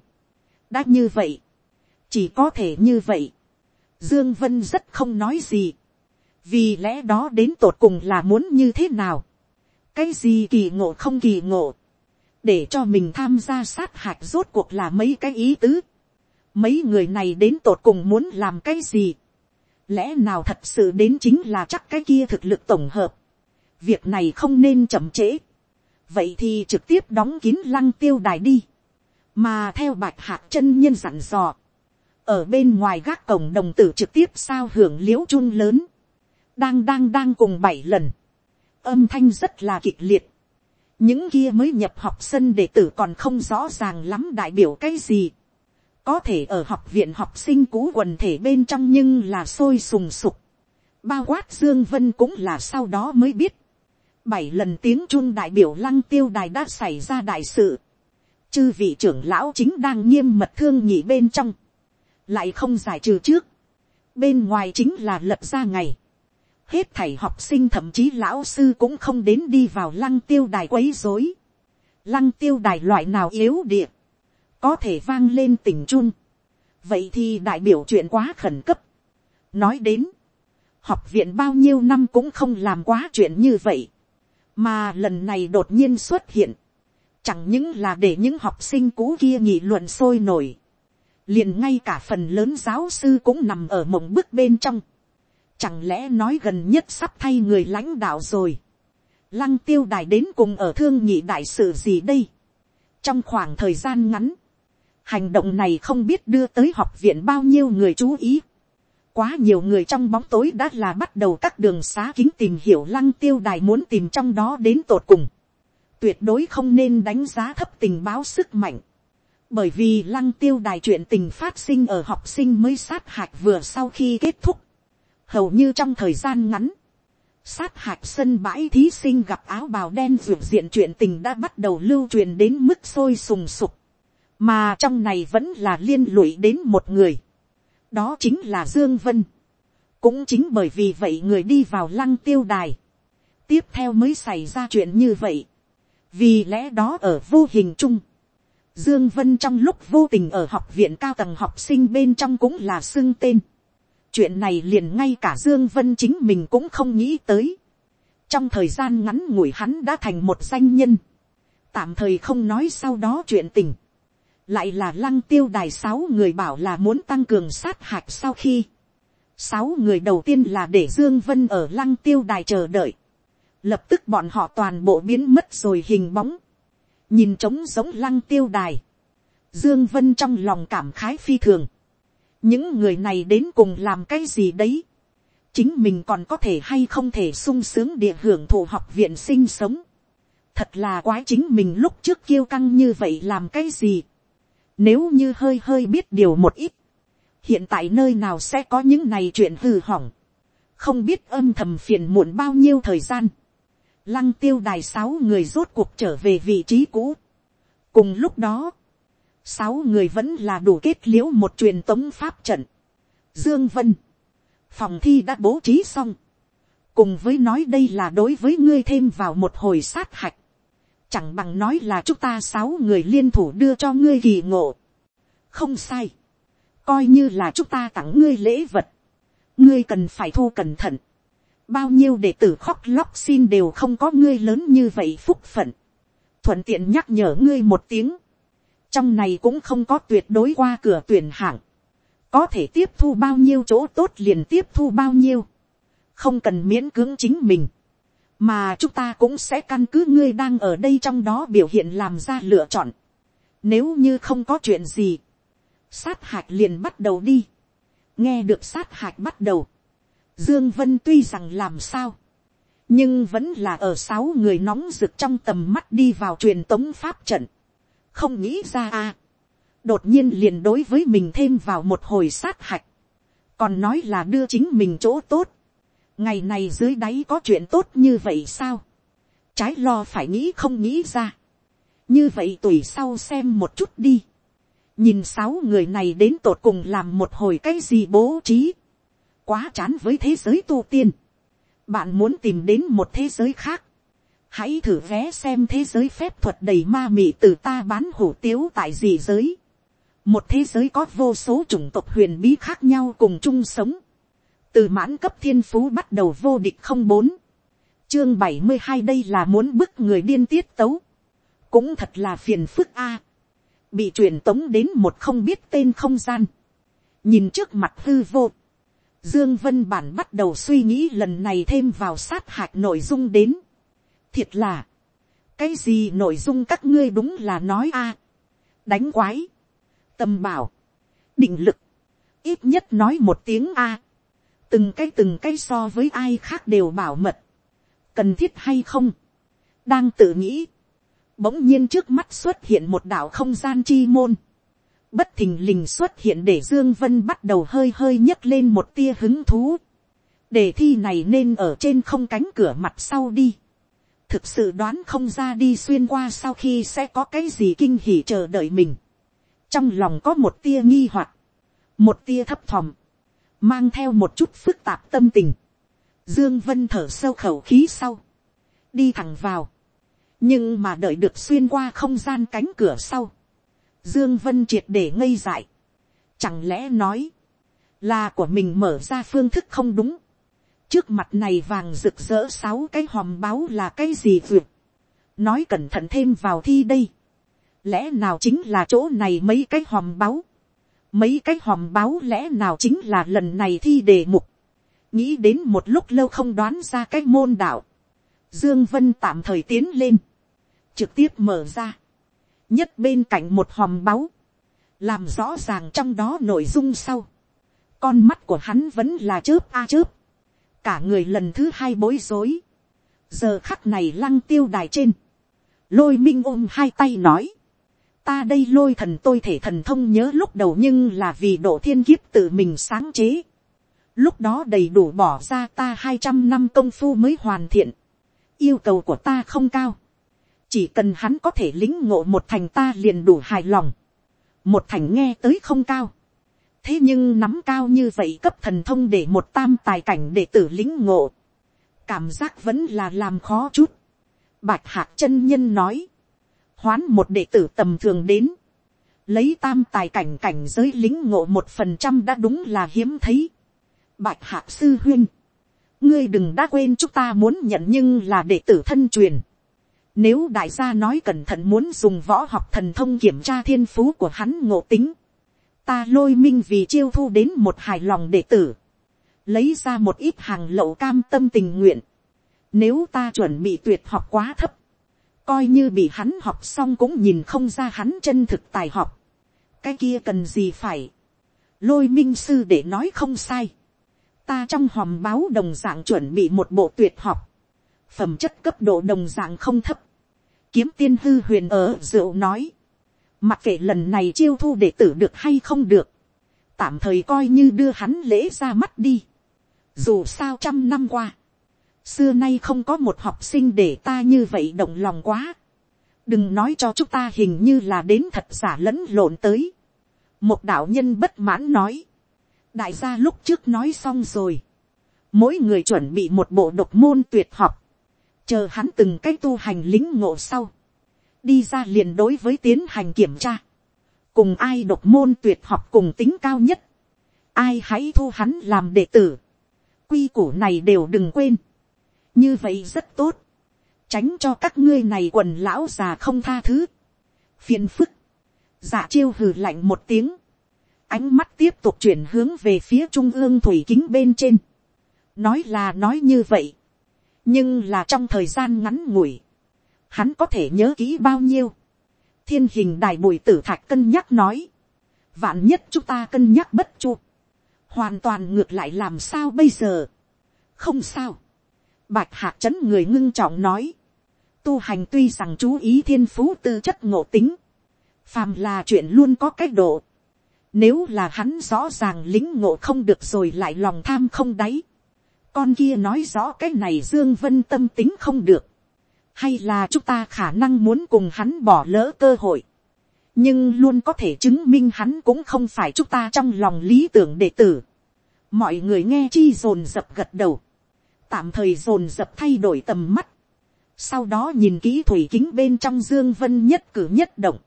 đã như vậy, chỉ có thể như vậy. Dương Vân rất không nói gì, vì lẽ đó đến tột cùng là muốn như thế nào cái gì kỳ ngộ không kỳ ngộ, để cho mình tham gia sát hạch rốt cuộc là mấy cái ý tứ. mấy người này đến tột cùng muốn làm cái gì. lẽ nào thật sự đến chính là chắc cái kia thực lực tổng hợp. việc này không nên chậm trễ. vậy thì trực tiếp đóng kín lăng tiêu đài đi. mà theo bạch hạc chân nhân dặn dò ở bên ngoài gác cổng đồng tử trực tiếp sao hưởng l i ễ u chun lớn. đang đang đang cùng bảy lần. âm thanh rất là kịch liệt những kia mới nhập học sân đệ tử còn không rõ ràng lắm đại biểu cái gì. có thể ở học viện học sinh cũ quần thể bên trong nhưng là sôi sùng sục. bao quát dương vân cũng là sau đó mới biết. bảy lần tiếng chun đại biểu lăng tiêu đài đã xảy ra đại sự. chư vị trưởng lão chính đang nghiêm mật thương nhị bên trong lại không giải trừ trước. bên ngoài chính là lật ra ngày hết thảy học sinh thậm chí lão sư cũng không đến đi vào lăng tiêu đài quấy rối. Lăng tiêu đài loại nào yếu địa, có thể vang lên tỉnh chung Vậy thì đại biểu chuyện quá khẩn cấp. Nói đến, học viện bao nhiêu năm cũng không làm quá chuyện như vậy. Mà lần này đột nhiên xuất hiện. Chẳng những là để những học sinh cũ kia nghị luận sôi nổi. Liền ngay cả phần lớn giáo sư cũng nằm ở mộng bức bên trong Chẳng lẽ nói gần nhất sắp thay người lãnh đạo rồi. Lăng tiêu đài đến cùng ở thương nhị đại sự gì đây. Trong khoảng thời gian ngắn. Hành động này không biết đưa tới học viện bao nhiêu người chú ý. Quá nhiều người trong bóng tối đã là bắt đầu các đường xá kính tìm hiểu lăng tiêu đài muốn tìm trong đó đến tột cùng. Tuyệt đối không nên đánh giá thấp tình báo sức mạnh bởi vì lăng tiêu đài chuyện tình phát sinh ở học sinh mới sát hạch vừa sau khi kết thúc, hầu như trong thời gian ngắn, sát hạch sân bãi thí sinh gặp áo bào đen ruột diện chuyện tình đã bắt đầu lưu truyền đến mức sôi sùng sục, mà trong này vẫn là liên lụy đến một người, đó chính là dương vân, cũng chính bởi vì vậy người đi vào lăng tiêu đài, tiếp theo mới xảy ra chuyện như vậy, vì lẽ đó ở vô hình chung, Dương Vân trong lúc vô tình ở học viện cao tầng học sinh bên trong cũng là xưng tên chuyện này liền ngay cả dương vân chính mình cũng không nghĩ tới. trong thời gian ngắn ngủi hắn đã thành một danh nhân. tạm thời không nói sau đó chuyện tình. lại là lăng tiêu đài sáu người bảo là muốn tăng cường sát hạch sau khi. sáu người đầu tiên là để dương vân ở lăng tiêu đài chờ đợi. lập tức bọn họ toàn bộ biến mất rồi hình bóng nhìn trống giống lăng tiêu đài. dương vân trong lòng cảm khái phi thường. Những người này đến cùng làm cái gì đấy, chính mình còn có thể hay không thể sung sướng địa hưởng thụ học viện sinh sống, thật là quái chính mình lúc trước kiêu căng như vậy làm cái gì, nếu như hơi hơi biết điều một ít, hiện tại nơi nào sẽ có những này chuyện hư hỏng, không biết âm thầm phiền muộn bao nhiêu thời gian, lăng tiêu đài sáu người rốt cuộc trở về vị trí cũ. cùng lúc đó, sáu người vẫn là đủ kết liễu một truyền tống pháp trận. dương vân, phòng thi đã bố trí xong, cùng với nói đây là đối với ngươi thêm vào một hồi sát hạch, chẳng bằng nói là chúng ta sáu người liên thủ đưa cho ngươi kỳ ngộ. không sai, coi như là chúng ta tặng ngươi lễ vật, ngươi cần phải thu cẩn thận, bao nhiêu đệ tử khóc lóc xin đều không có ngươi lớn như vậy phúc phận, thuận tiện nhắc nhở ngươi một tiếng, trong này cũng không có tuyệt đối qua cửa tuyển hạng, có thể tiếp thu bao nhiêu chỗ tốt liền tiếp thu bao nhiêu, không cần miễn cưỡng chính mình, mà chúng ta cũng sẽ căn cứ ngươi đang ở đây trong đó biểu hiện làm ra lựa chọn. Nếu như không có chuyện gì, sát hạch liền bắt đầu đi. nghe được sát hạch bắt đầu, dương vân tuy rằng làm sao, nhưng vẫn là ở sáu người nóng rực trong tầm mắt đi vào truyền tống pháp trận. không nghĩ ra a, đột nhiên liền đối với mình thêm vào một hồi sát hạch, còn nói là đưa chính mình chỗ tốt, ngày này dưới đáy có chuyện tốt như vậy sao, trái lo phải nghĩ không nghĩ ra, như vậy tùy sau xem một chút đi, nhìn sáu người này đến tột cùng làm một hồi cái gì bố trí, quá chán với thế giới tu tiên, bạn muốn tìm đến một thế giới khác, hãy thử vé xem thế giới phép thuật đầy ma mị từ ta bán hủ tiếu tại gì giới, một thế giới có vô số chủng tộc huyền bí khác nhau cùng chung sống, từ mãn cấp thiên phú bắt đầu vô địch không bốn, chương bảy mươi hai đây là muốn bức người điên tiết tấu, cũng thật là phiền phức a, bị truyền tống đến một không biết tên không gian, nhìn trước mặt hư vô, dương vân bản bắt đầu suy nghĩ lần này thêm vào sát hạch nội dung đến, thiệt là, cái gì nội dung các ngươi đúng là nói a, đánh quái, tâm bảo, định lực, ít nhất nói một tiếng a, từng cái từng cái so với ai khác đều bảo mật, cần thiết hay không, đang tự nghĩ, bỗng nhiên trước mắt xuất hiện một đạo không gian chi môn, bất thình lình xuất hiện để dương vân bắt đầu hơi hơi nhấc lên một tia hứng thú, đề thi này nên ở trên không cánh cửa mặt sau đi, thực sự đoán không ra đi xuyên qua sau khi sẽ có cái gì kinh hỉ chờ đợi mình, trong lòng có một tia nghi hoặc, một tia thấp thỏm, mang theo một chút phức tạp tâm tình, dương vân thở sâu khẩu khí sau, đi thẳng vào, nhưng mà đợi được xuyên qua không gian cánh cửa sau, dương vân triệt để ngây dại, chẳng lẽ nói, là của mình mở ra phương thức không đúng, trước mặt này vàng rực rỡ sáu cái hòm báo là cái gì vượt, nói cẩn thận thêm vào thi đây, lẽ nào chính là chỗ này mấy cái hòm báo, mấy cái hòm báo lẽ nào chính là lần này thi đề mục, nghĩ đến một lúc lâu không đoán ra cái môn đạo, dương vân tạm thời tiến lên, trực tiếp mở ra, nhất bên cạnh một hòm báu, làm rõ ràng trong đó nội dung sau, con mắt của hắn vẫn là chớp a chớp, cả người lần thứ hai bối rối, giờ khắc này lăng tiêu đài trên, lôi minh ôm hai tay nói, ta đây lôi thần tôi thể thần thông nhớ lúc đầu nhưng là vì độ thiên kiếp tự mình sáng chế, lúc đó đầy đủ bỏ ra ta hai trăm năm công phu mới hoàn thiện, yêu cầu của ta không cao, chỉ cần hắn có thể lính ngộ một thành ta liền đủ hài lòng, một thành nghe tới không cao, thế nhưng nắm cao như vậy cấp thần thông để một tam tài cảnh để tử lính ngộ, cảm giác vẫn là làm khó chút. Bạch hạc chân nhân nói, hoán một đệ tử tầm thường đến, lấy tam tài cảnh cảnh giới lính ngộ một phần trăm đã đúng là hiếm thấy. Bạch hạc sư huyên, ngươi đừng đã quên chúng ta muốn nhận nhưng là đệ tử thân truyền. Nếu đại gia nói cẩn thận muốn dùng võ học thần thông kiểm tra thiên phú của hắn ngộ tính. Ta lôi minh vì chiêu thu đến một hài lòng đệ tử. Lấy ra một ít hàng lậu cam tâm tình nguyện. Nếu ta chuẩn bị tuyệt học quá thấp. Coi như bị hắn học xong cũng nhìn không ra hắn chân thực tài học. Cái kia cần gì phải. lôi minh sư để nói không sai, ta trong hòm báo đồng dạng chuẩn bị một bộ tuyệt học, phẩm chất cấp độ đồng dạng không thấp, kiếm tiên hư huyền ở rượu nói, mặc kệ lần này chiêu thu đệ tử được hay không được, tạm thời coi như đưa hắn lễ ra mắt đi, dù sao trăm năm qua, xưa nay không có một học sinh để ta như vậy động lòng quá, đừng nói cho chúng ta hình như là đến thật giả lẫn lộn tới, một đạo nhân bất mãn nói, đại gia lúc trước nói xong rồi, mỗi người chuẩn bị một bộ độc môn tuyệt học, chờ hắn từng cái tu hành lính ngộ sau, đi ra liền đối với tiến hành kiểm tra, cùng ai độc môn tuyệt học cùng tính cao nhất, ai hãy thu hắn làm đệ tử, quy củ này đều đừng quên, như vậy rất tốt, tránh cho các ngươi này quần lão già không tha thứ, phiền phức, giả chiêu hừ lạnh một tiếng, ánh mắt tiếp tục chuyển hướng về phía trung ương thủy kính bên trên, nói là nói như vậy, nhưng là trong thời gian ngắn ngủi, hắn có thể nhớ kỹ bao nhiêu, thiên hình đài bùi tử thạch cân nhắc nói, vạn nhất chúng ta cân nhắc bất chu, hoàn toàn ngược lại làm sao bây giờ, không sao, bạch hạc chấn người ngưng trọng nói, tu hành tuy rằng chú ý thiên phú tư chất ngộ tính, phàm là chuyện luôn có cách độ, nếu là hắn rõ ràng lính ngộ không được rồi lại lòng tham không đáy, con kia nói rõ cái này dương vân tâm tính không được, hay là chúng ta khả năng muốn cùng hắn bỏ lỡ cơ hội, nhưng luôn có thể chứng minh hắn cũng không phải chúng ta trong lòng lý tưởng đệ tử. mọi người nghe chi dồn dập gật đầu, tạm thời dồn dập thay đổi tầm mắt, sau đó nhìn kỹ thủy kính bên trong dương vân nhất cử nhất động,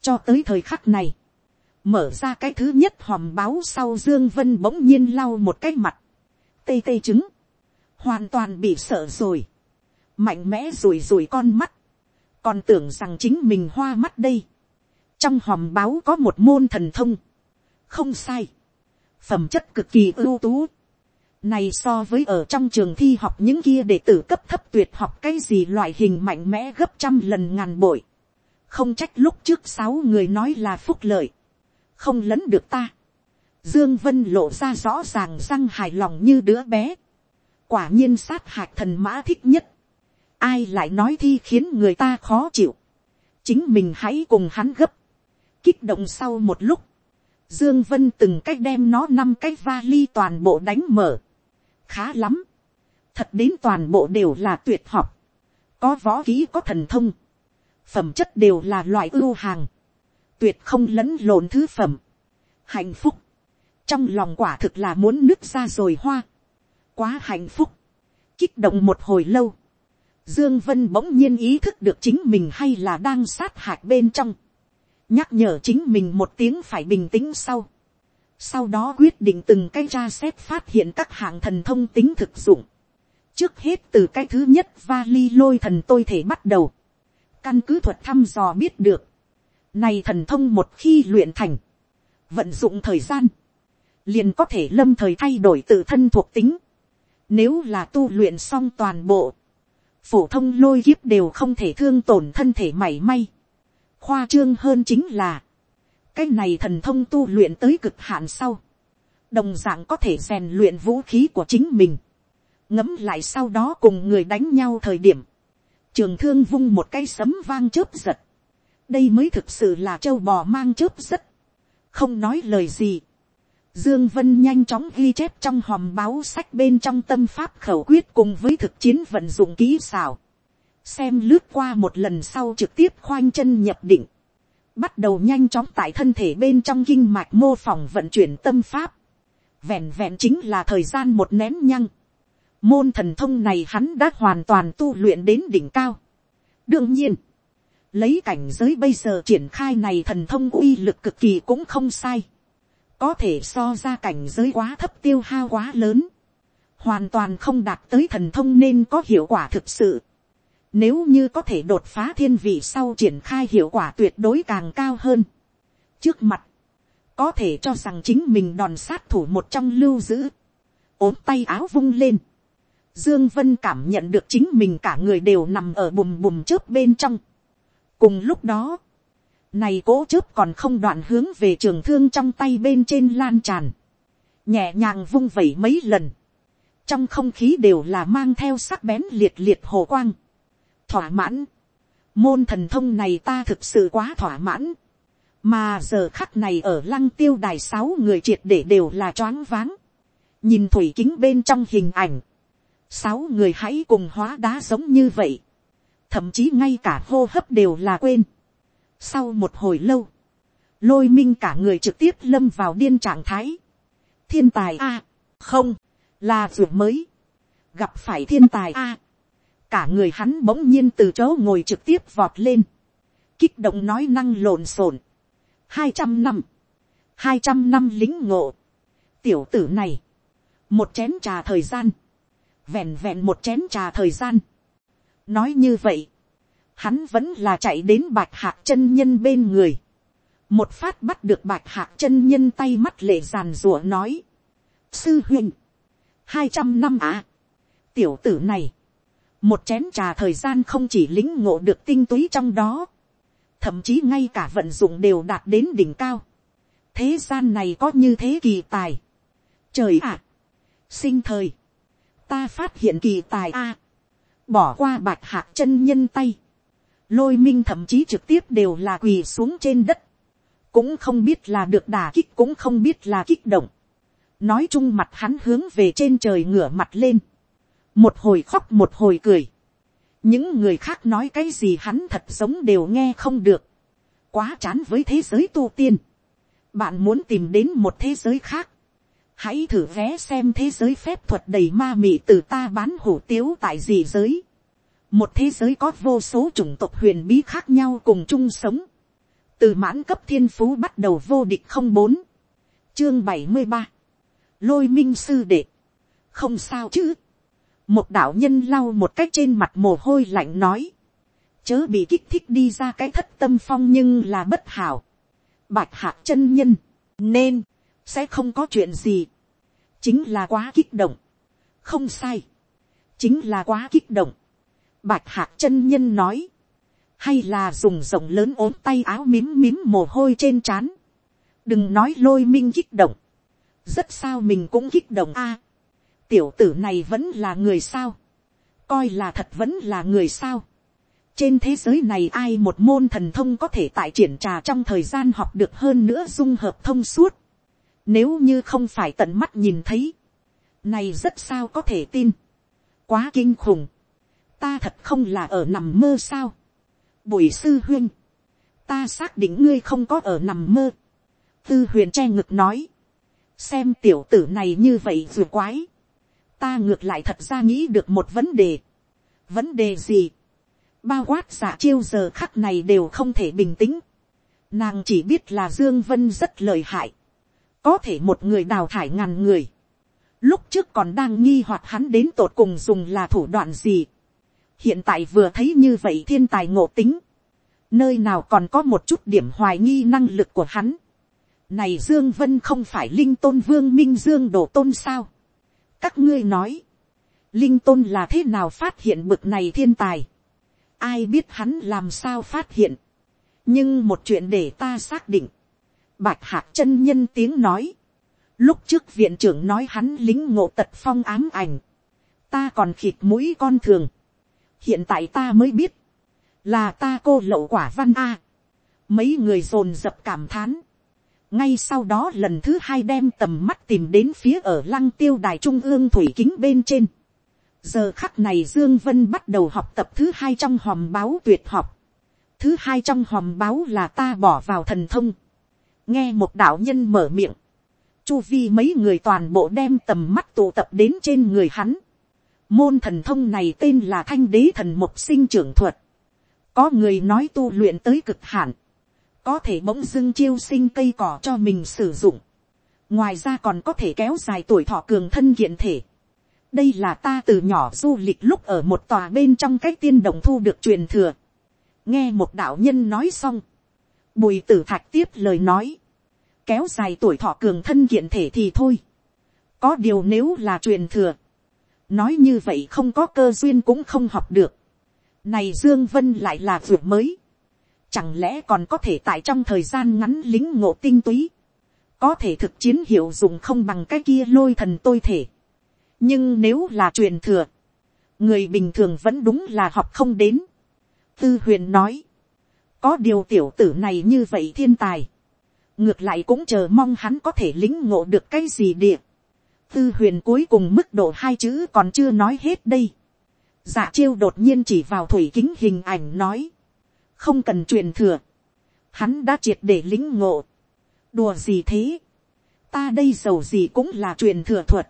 cho tới thời khắc này, mở ra cái thứ nhất hòm báo sau dương vân bỗng nhiên lau một cái mặt, tê tê trứng, hoàn toàn bị sợ rồi, mạnh mẽ rùi rùi con mắt, còn tưởng rằng chính mình hoa mắt đây. trong hòm báo có một môn thần thông, không sai, phẩm chất cực kỳ ưu tú. này so với ở trong trường thi học những kia đệ tử cấp thấp tuyệt học cái gì loại hình mạnh mẽ gấp trăm lần ngàn bội. không trách lúc trước sáu người nói là phúc lợi, không lấn được ta. Dương Vân lộ ra rõ ràng răng hài lòng như đứa bé. Quả nhiên sát hạch thần mã thích nhất. Ai lại nói thi khiến người ta khó chịu, chính mình hãy cùng hắn gấp, kích động sau một lúc, dương vân từng cách đem nó năm cái vali toàn bộ đánh mở, khá lắm, thật đến toàn bộ đều là tuyệt học, có võ kỹ có thần thông, phẩm chất đều là loại ưu hàng, tuyệt không lẫn lộn thứ phẩm, hạnh phúc, trong lòng quả thực là muốn nứt ra rồi hoa, quá hạnh phúc, kích động một hồi lâu, Dương Vân bỗng nhiên ý thức được chính mình hay là đang sát hại bên trong. Nhắc nhở chính mình một tiếng phải bình tĩnh sau. Sau đó quyết định từng cái tra xét phát hiện các hạng thần thông tính thực dụng. Trước hết từ cái thứ nhất vali lôi thần tôi thể bắt đầu. Căn cứ thuật thăm dò biết được. Này thần thông một khi luyện thành. Vận dụng thời gian. Liền có thể lâm thời thay đổi tự thân thuộc tính. Nếu là tu luyện xong toàn bộ phổ thông lôi kiếp đều không thể thương tổn thân thể mảy may. khoa trương hơn chính là, cái này thần thông tu luyện tới cực hạn sau, đồng dạng có thể rèn luyện vũ khí của chính mình, ngấm lại sau đó cùng người đánh nhau thời điểm, trường thương vung một cái sấm vang chớp giật, đây mới thực sự là châu bò mang chớp rất, không nói lời gì, Dương Vân nhanh chóng ghi chép trong hòm báo sách bên trong tâm pháp khẩu quyết cùng với thực chiến vận dụng kỹ xảo. Xem lướt qua một lần sau trực tiếp khoanh chân nhập định. Bắt đầu nhanh chóng tại thân thể bên trong kinh mạch mô phỏng vận chuyển tâm pháp. Vẹn vẹn chính là thời gian một nén nhăng. Môn thần thông này hắn đã hoàn toàn tu luyện đến đỉnh cao. Đương nhiên, lấy cảnh giới bây giờ triển khai này thần thông uy lực cực kỳ cũng không sai có thể so ra cảnh giới quá thấp tiêu hao quá lớn, hoàn toàn không đạt tới thần thông nên có hiệu quả thực sự. Nếu như có thể đột phá thiên vị sau triển khai hiệu quả tuyệt đối càng cao hơn. Trước mặt, có thể cho rằng chính mình đòn sát thủ một trong lưu giữ. ốm tay áo vung lên. Dương Vân cảm nhận được chính mình cả người đều nằm ở bùm bùm trước bên trong. Cùng lúc đó, này cố chớp còn không đoạn hướng về trường thương trong tay bên trên lan tràn. Nhẹ nhàng vung vẩy mấy lần. Trong không khí đều là mang theo sắc bén liệt liệt hồ quang. Thỏa mãn. Môn thần thông này ta thực sự quá thỏa mãn. Mà giờ khắc này ở lăng tiêu đài sáu người triệt để đều là choáng váng. Nhìn thủy kính bên trong hình ảnh. Sáu người hãy cùng hóa đá giống như vậy. Thậm chí ngay cả hô hấp đều là quên sau một hồi lâu, lôi minh cả người trực tiếp lâm vào điên trạng thái. Thiên tài a, không, là ruột mới. Gặp phải thiên tài a. cả người hắn bỗng nhiên từ chỗ ngồi trực tiếp vọt lên. Kích động nói năng lộn xộn. Hai trăm năm. Hai trăm năm lính ngộ. Tiểu tử này. Một chén trà thời gian. Vẹn vẹn một chén trà thời gian. Nói như vậy hắn vẫn là chạy đến bạch hạc chân nhân bên người, một phát bắt được bạch hạc chân nhân tay mắt lệ giàn rủa nói, sư huynh, hai trăm năm à, tiểu tử này, một chén trà thời gian không chỉ lính ngộ được tinh túy trong đó, thậm chí ngay cả vận dụng đều đạt đến đỉnh cao, thế gian này có như thế kỳ tài, trời ạ, sinh thời, ta phát hiện kỳ tài a, bỏ qua bạch hạc chân nhân tay, lôi minh thậm chí trực tiếp đều là quỳ xuống trên đất, cũng không biết là được đà kích cũng không biết là kích động, nói chung mặt hắn hướng về trên trời ngửa mặt lên, một hồi khóc một hồi cười, những người khác nói cái gì hắn thật sống đều nghe không được, quá chán với thế giới tu tiên, bạn muốn tìm đến một thế giới khác, hãy thử vé xem thế giới phép thuật đầy ma mị từ ta bán hủ tiếu tại gì giới một thế giới có vô số chủng tộc huyền bí khác nhau cùng chung sống, từ mãn cấp thiên phú bắt đầu vô địch không bốn, chương bảy mươi ba, lôi minh sư đệ, không sao chứ, một đạo nhân lau một cách trên mặt mồ hôi lạnh nói, chớ bị kích thích đi ra cái thất tâm phong nhưng là bất hảo, bạch hạc chân nhân, nên, sẽ không có chuyện gì, chính là quá kích động, không sai, chính là quá kích động, Bạch hạc chân nhân nói. Hay là dùng rộng lớn ốm tay áo mím mím mồ hôi trên trán. Đừng nói lôi minh kích động. Rất sao mình cũng kích động a. tiểu tử này vẫn là người sao. Coi là thật vẫn là người sao. Trên thế giới này ai một môn thần thông có thể tại triển trà trong thời gian học được hơn nữa dung hợp thông suốt. Nếu như không phải tận mắt nhìn thấy. Này rất sao có thể tin. Quá kinh khủng ta thật không là ở nằm mơ sao. bùi sư huyên, ta xác định ngươi không có ở nằm mơ. tư huyền che ngực nói, xem tiểu tử này như vậy vừa quái. ta ngược lại thật ra nghĩ được một vấn đề. vấn đề gì. bao quát giả chiêu giờ khắc này đều không thể bình tĩnh. nàng chỉ biết là dương vân rất lợi hại. có thể một người đào thải ngàn người. lúc trước còn đang nghi hoặc hắn đến tột cùng dùng là thủ đoạn gì hiện tại vừa thấy như vậy thiên tài ngộ tính, nơi nào còn có một chút điểm hoài nghi năng lực của hắn. Này Dương Vân không phải linh tôn vương minh Dương đổ tôn sao. Các ngươi nói, linh tôn là thế nào phát hiện bực này thiên tài. Ai biết hắn làm sao phát hiện. Nhưng một chuyện để ta xác định. Bạch hạc chân nhân tiếng nói. Lúc trước viện trưởng nói hắn lính ngộ tật phong ám ảnh. Ta còn khịt mũi con thường hiện tại ta mới biết, là ta cô lậu quả văn a. mấy người dồn dập cảm thán. ngay sau đó lần thứ hai đem tầm mắt tìm đến phía ở lăng tiêu đài trung ương thủy kính bên trên. giờ khắc này dương vân bắt đầu học tập thứ hai trong hòm báo tuyệt học. thứ hai trong hòm báo là ta bỏ vào thần thông. nghe một đạo nhân mở miệng. chu vi mấy người toàn bộ đem tầm mắt tụ tập đến trên người hắn Môn thần thông này tên là thanh đế thần mục sinh trưởng thuật. Có người nói tu luyện tới cực hạn. Có thể bỗng dưng chiêu sinh cây cỏ cho mình sử dụng. Ngoài ra còn có thể kéo dài tuổi thọ cường thân kiện thể. Đây là ta từ nhỏ du lịch lúc ở một tòa bên trong cách tiên đồng thu được truyền thừa. Nghe một đạo nhân nói xong. Bùi tử thạch tiếp lời nói. Kéo dài tuổi thọ cường thân kiện thể thì thôi. Có điều nếu là truyền thừa nói như vậy không có cơ duyên cũng không học được. này dương vân lại là vượt mới. chẳng lẽ còn có thể tại trong thời gian ngắn lính ngộ tinh túy, có thể thực chiến hiệu dụng không bằng cái kia lôi thần tôi thể. nhưng nếu là truyền thừa, người bình thường vẫn đúng là học không đến. tư huyền nói, có điều tiểu tử này như vậy thiên tài, ngược lại cũng chờ mong hắn có thể lính ngộ được cái gì địa tư huyền cuối cùng mức độ hai chữ còn chưa nói hết đây. dạ chiêu đột nhiên chỉ vào thủy kính hình ảnh nói, không cần truyền thừa, hắn đã triệt để lính ngộ, đùa gì thế, ta đây giàu gì cũng là truyền thừa thuật,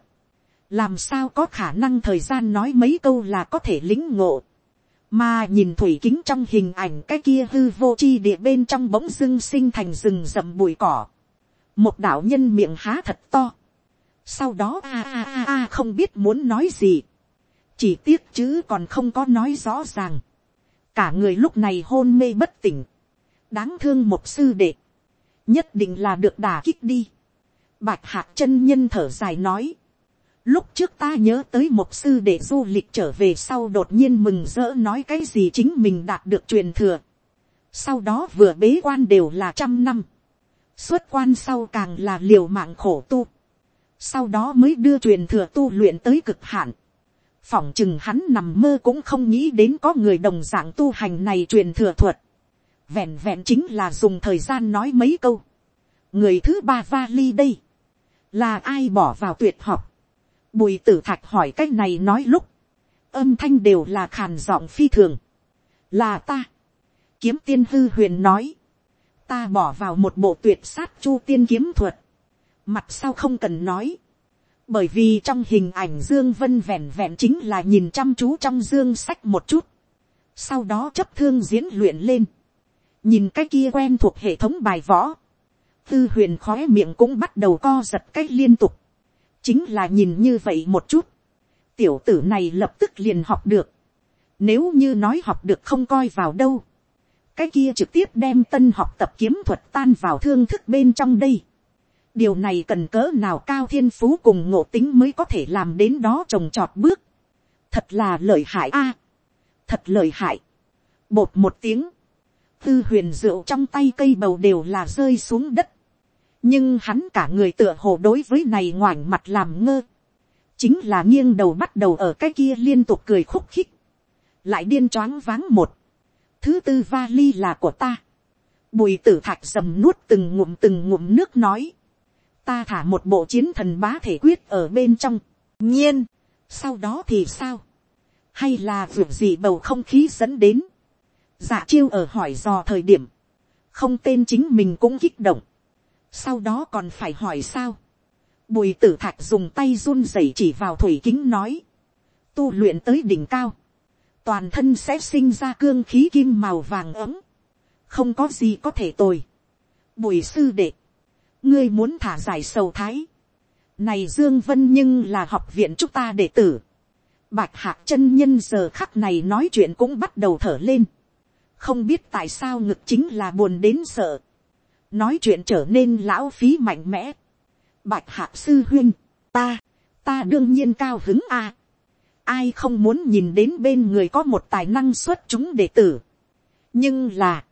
làm sao có khả năng thời gian nói mấy câu là có thể lính ngộ, mà nhìn thủy kính trong hình ảnh cái kia hư vô chi địa bên trong bỗng dưng sinh thành rừng rậm bụi cỏ, một đạo nhân miệng há thật to, sau đó a a a a không biết muốn nói gì, chỉ tiếc chứ còn không có nói rõ ràng, cả người lúc này hôn mê bất tỉnh, đáng thương một sư đệ, nhất định là được đả kích đi. Bạch hạc chân nhân thở dài nói, lúc trước ta nhớ tới một sư đệ du lịch trở về sau đột nhiên mừng rỡ nói cái gì chính mình đạt được truyền thừa. sau đó vừa bế quan đều là trăm năm, xuất quan sau càng là liều mạng khổ tu, sau đó mới đưa truyền thừa tu luyện tới cực hạn phỏng chừng hắn nằm mơ cũng không nghĩ đến có người đồng dạng tu hành này truyền thừa thuật. Vẹn vẹn chính là dùng thời gian nói mấy câu. Người thứ ba vali đây. Là ai bỏ vào tuyệt học. Bùi tử thạch hỏi cái này nói lúc. Âm thanh đều là khàn giọng phi thường. Là ta. Kiếm tiên hư huyền nói. Ta bỏ vào một bộ tuyệt sát chu tiên kiếm thuật. Mặt sau không cần nói. Bởi vì trong hình ảnh dương vân vẹn vẹn chính là nhìn chăm chú trong dương sách một chút, sau đó chấp thương diễn luyện lên, nhìn cái kia quen thuộc hệ thống bài võ, tư huyền khói miệng cũng bắt đầu co giật cách liên tục, chính là nhìn như vậy một chút, tiểu tử này lập tức liền học được, nếu như nói học được không coi vào đâu, cái kia trực tiếp đem tân học tập kiếm thuật tan vào thương thức bên trong đây điều này cần cỡ nào cao thiên phú cùng ngộ tính mới có thể làm đến đó trồng trọt bước. thật là lợi hại a. thật lợi hại. bột một tiếng. tư huyền rượu trong tay cây bầu đều là rơi xuống đất. nhưng hắn cả người tựa hồ đối với này ngoảnh mặt làm ngơ. chính là nghiêng đầu bắt đầu ở cái kia liên tục cười khúc khích. lại điên choáng váng một. thứ tư vali là của ta. bùi tử thạch dầm nuốt từng ngụm từng ngụm nước nói ta thả một bộ chiến thần bá thể quyết ở bên trong, nhiên, sau đó thì sao, hay là việc gì bầu không khí dẫn đến, dạ chiêu ở hỏi dò thời điểm, không tên chính mình cũng kích động, sau đó còn phải hỏi sao, bùi tử thạch dùng tay run rẩy chỉ vào thủy kính nói, tu luyện tới đỉnh cao, toàn thân sẽ sinh ra cương khí kim màu vàng ấm, không có gì có thể tồi. Bùi sư đệ, ngươi muốn thả giải sầu thái. này dương vân nhưng là học viện chúng ta đệ tử. bạch hạc chân nhân giờ khắc này nói chuyện cũng bắt đầu thở lên. không biết tại sao ngực chính là buồn đến sợ. nói chuyện trở nên lão phí mạnh mẽ. bạch hạc sư huyên, ta, ta đương nhiên cao hứng a. ai không muốn nhìn đến bên người có một tài năng xuất chúng đệ tử. nhưng là,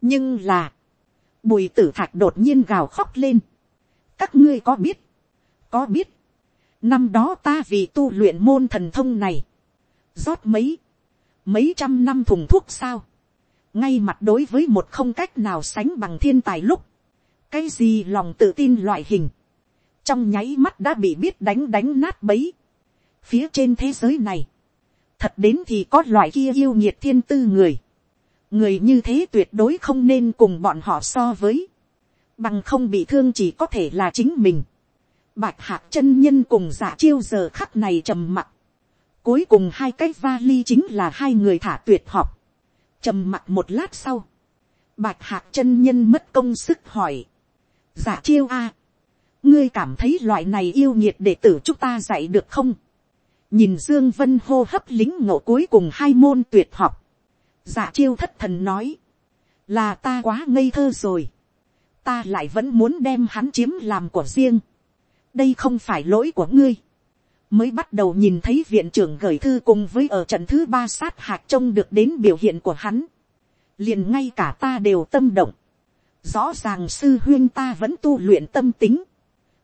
nhưng là, bùi tử thạch đột nhiên gào khóc lên. các ngươi có biết, có biết, năm đó ta vì tu luyện môn thần thông này, rót mấy, mấy trăm năm thùng thuốc sao, ngay mặt đối với một không cách nào sánh bằng thiên tài lúc, cái gì lòng tự tin loại hình, trong nháy mắt đã bị biết đánh đánh nát bấy, phía trên thế giới này, thật đến thì có loại kia yêu nhiệt thiên tư người, người như thế tuyệt đối không nên cùng bọn họ so với, bằng không bị thương chỉ có thể là chính mình. Bạch hạc chân nhân cùng giả chiêu giờ khắc này trầm mặc. Cuối cùng hai cái vali chính là hai người thả tuyệt học. Trầm mặc một lát sau. Bạch hạc chân nhân mất công sức hỏi. Giả chiêu a Ngươi cảm thấy loại này yêu nhiệt đệ tử chúng ta dạy được không? Nhìn Dương Vân hô hấp lính ngộ cuối cùng hai môn tuyệt học Dạ chiêu thất thần nói. Là ta quá ngây thơ rồi. Ta lại vẫn muốn đem hắn chiếm làm của riêng. Đây không phải lỗi của ngươi. Mới bắt đầu nhìn thấy viện trưởng gửi thư cùng với ở trận thứ ba sát hạt trông được đến biểu hiện của hắn. liền ngay cả ta đều tâm động, rõ ràng sư huyên ta vẫn tu luyện tâm tính,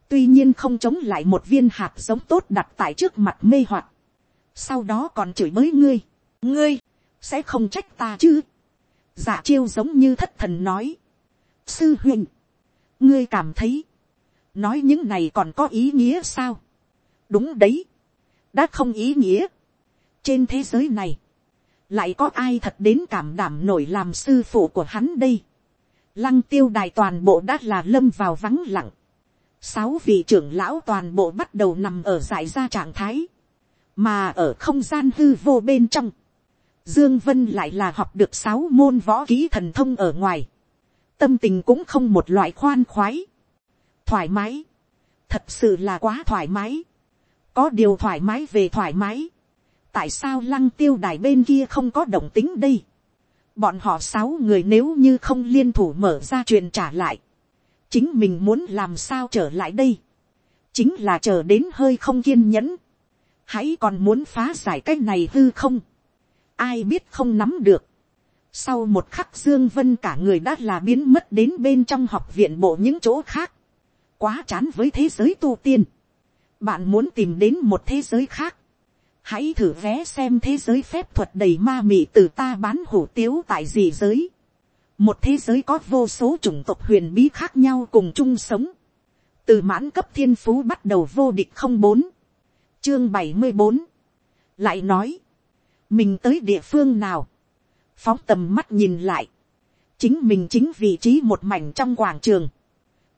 tuy nhiên không chống lại một viên hạt giống tốt đặt tại trước mặt mê hoặc, sau đó còn chửi bới ngươi, ngươi, sẽ không trách ta chứ, giả dạ chiêu giống như thất thần nói, sư huynh, ngươi cảm thấy, nói những này còn có ý nghĩa sao, đúng đấy, đã không ý nghĩa, trên thế giới này, lại có ai thật đến cảm đảm nổi làm sư phụ của hắn đây, lăng tiêu đài toàn bộ đã là lâm vào vắng lặng, sáu vị trưởng lão toàn bộ bắt đầu nằm ở giải ra trạng thái, mà ở không gian hư vô bên trong, dương vân lại là học được sáu môn võ kỹ thần thông ở ngoài, tâm tình cũng không một loại khoan khoái, thoải mái, thật sự là quá thoải mái, có điều thoải mái về thoải mái, tại sao lăng tiêu đài bên kia không có động tính đây, bọn họ sáu người nếu như không liên thủ mở ra truyền trả lại, chính mình muốn làm sao trở lại đây, chính là chờ đến hơi không kiên nhẫn, hãy còn muốn phá giải cái này hư không, ai biết không nắm được, sau một khắc dương vân cả người đã là biến mất đến bên trong học viện bộ những chỗ khác, quá chán với thế giới tu tiên, bạn muốn tìm đến một thế giới khác, hãy thử vé xem thế giới phép thuật đầy ma mị từ ta bán hủ tiếu tại gì giới. một thế giới có vô số chủng tộc huyền bí khác nhau cùng chung sống. từ mãn cấp thiên phú bắt đầu vô địch không bốn, chương bảy mươi bốn, lại nói, mình tới địa phương nào, phóng tầm mắt nhìn lại, chính mình chính vị trí một mảnh trong quảng trường,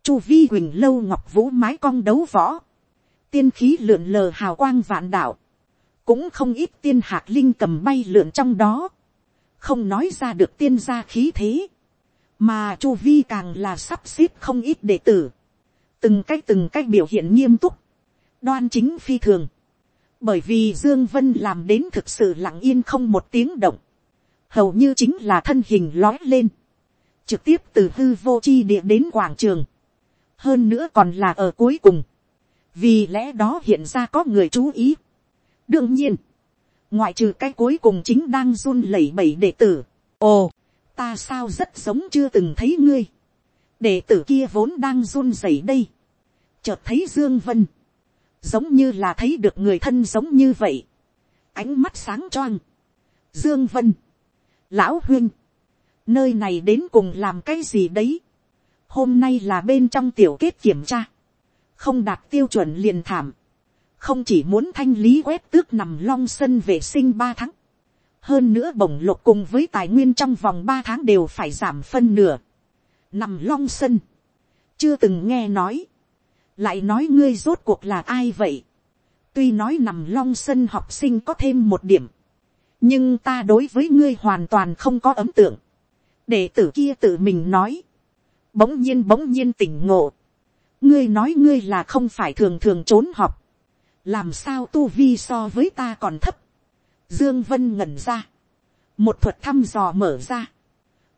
chu vi huỳnh lâu ngọc vũ mái cong đấu võ, tiên khí lượn lờ hào quang vạn đạo, cũng không ít tiên hạt linh cầm bay lượn trong đó, không nói ra được tiên gia khí thế, mà chu vi càng là sắp xếp không ít đệ tử, từng cách từng cách biểu hiện nghiêm túc, đoan chính phi thường, bởi vì dương vân làm đến thực sự lặng yên không một tiếng động, hầu như chính là thân hình lói lên, trực tiếp từ hư vô chi địa đến quảng trường, hơn nữa còn là ở cuối cùng, vì lẽ đó hiện ra có người chú ý, đương nhiên, ngoại trừ cái cuối cùng chính đang run lẩy bẩy đệ tử. ồ, ta sao rất giống chưa từng thấy ngươi. đệ tử kia vốn đang run rẩy đây. chợt thấy dương vân, giống như là thấy được người thân giống như vậy. ánh mắt sáng choang. dương vân, lão huynh, nơi này đến cùng làm cái gì đấy. hôm nay là bên trong tiểu kết kiểm tra, không đạt tiêu chuẩn liền thảm không chỉ muốn thanh lý quét tước nằm long sân vệ sinh ba tháng, hơn nữa bổng lộc cùng với tài nguyên trong vòng ba tháng đều phải giảm phân nửa. Nằm long sân, chưa từng nghe nói, lại nói ngươi rốt cuộc là ai vậy. tuy nói nằm long sân học sinh có thêm một điểm, nhưng ta đối với ngươi hoàn toàn không có ấn tượng. để tử kia tự mình nói, bỗng nhiên bỗng nhiên tỉnh ngộ, ngươi nói ngươi là không phải thường thường trốn học, làm sao tu vi so với ta còn thấp, dương vân ngẩn ra, một thuật thăm dò mở ra,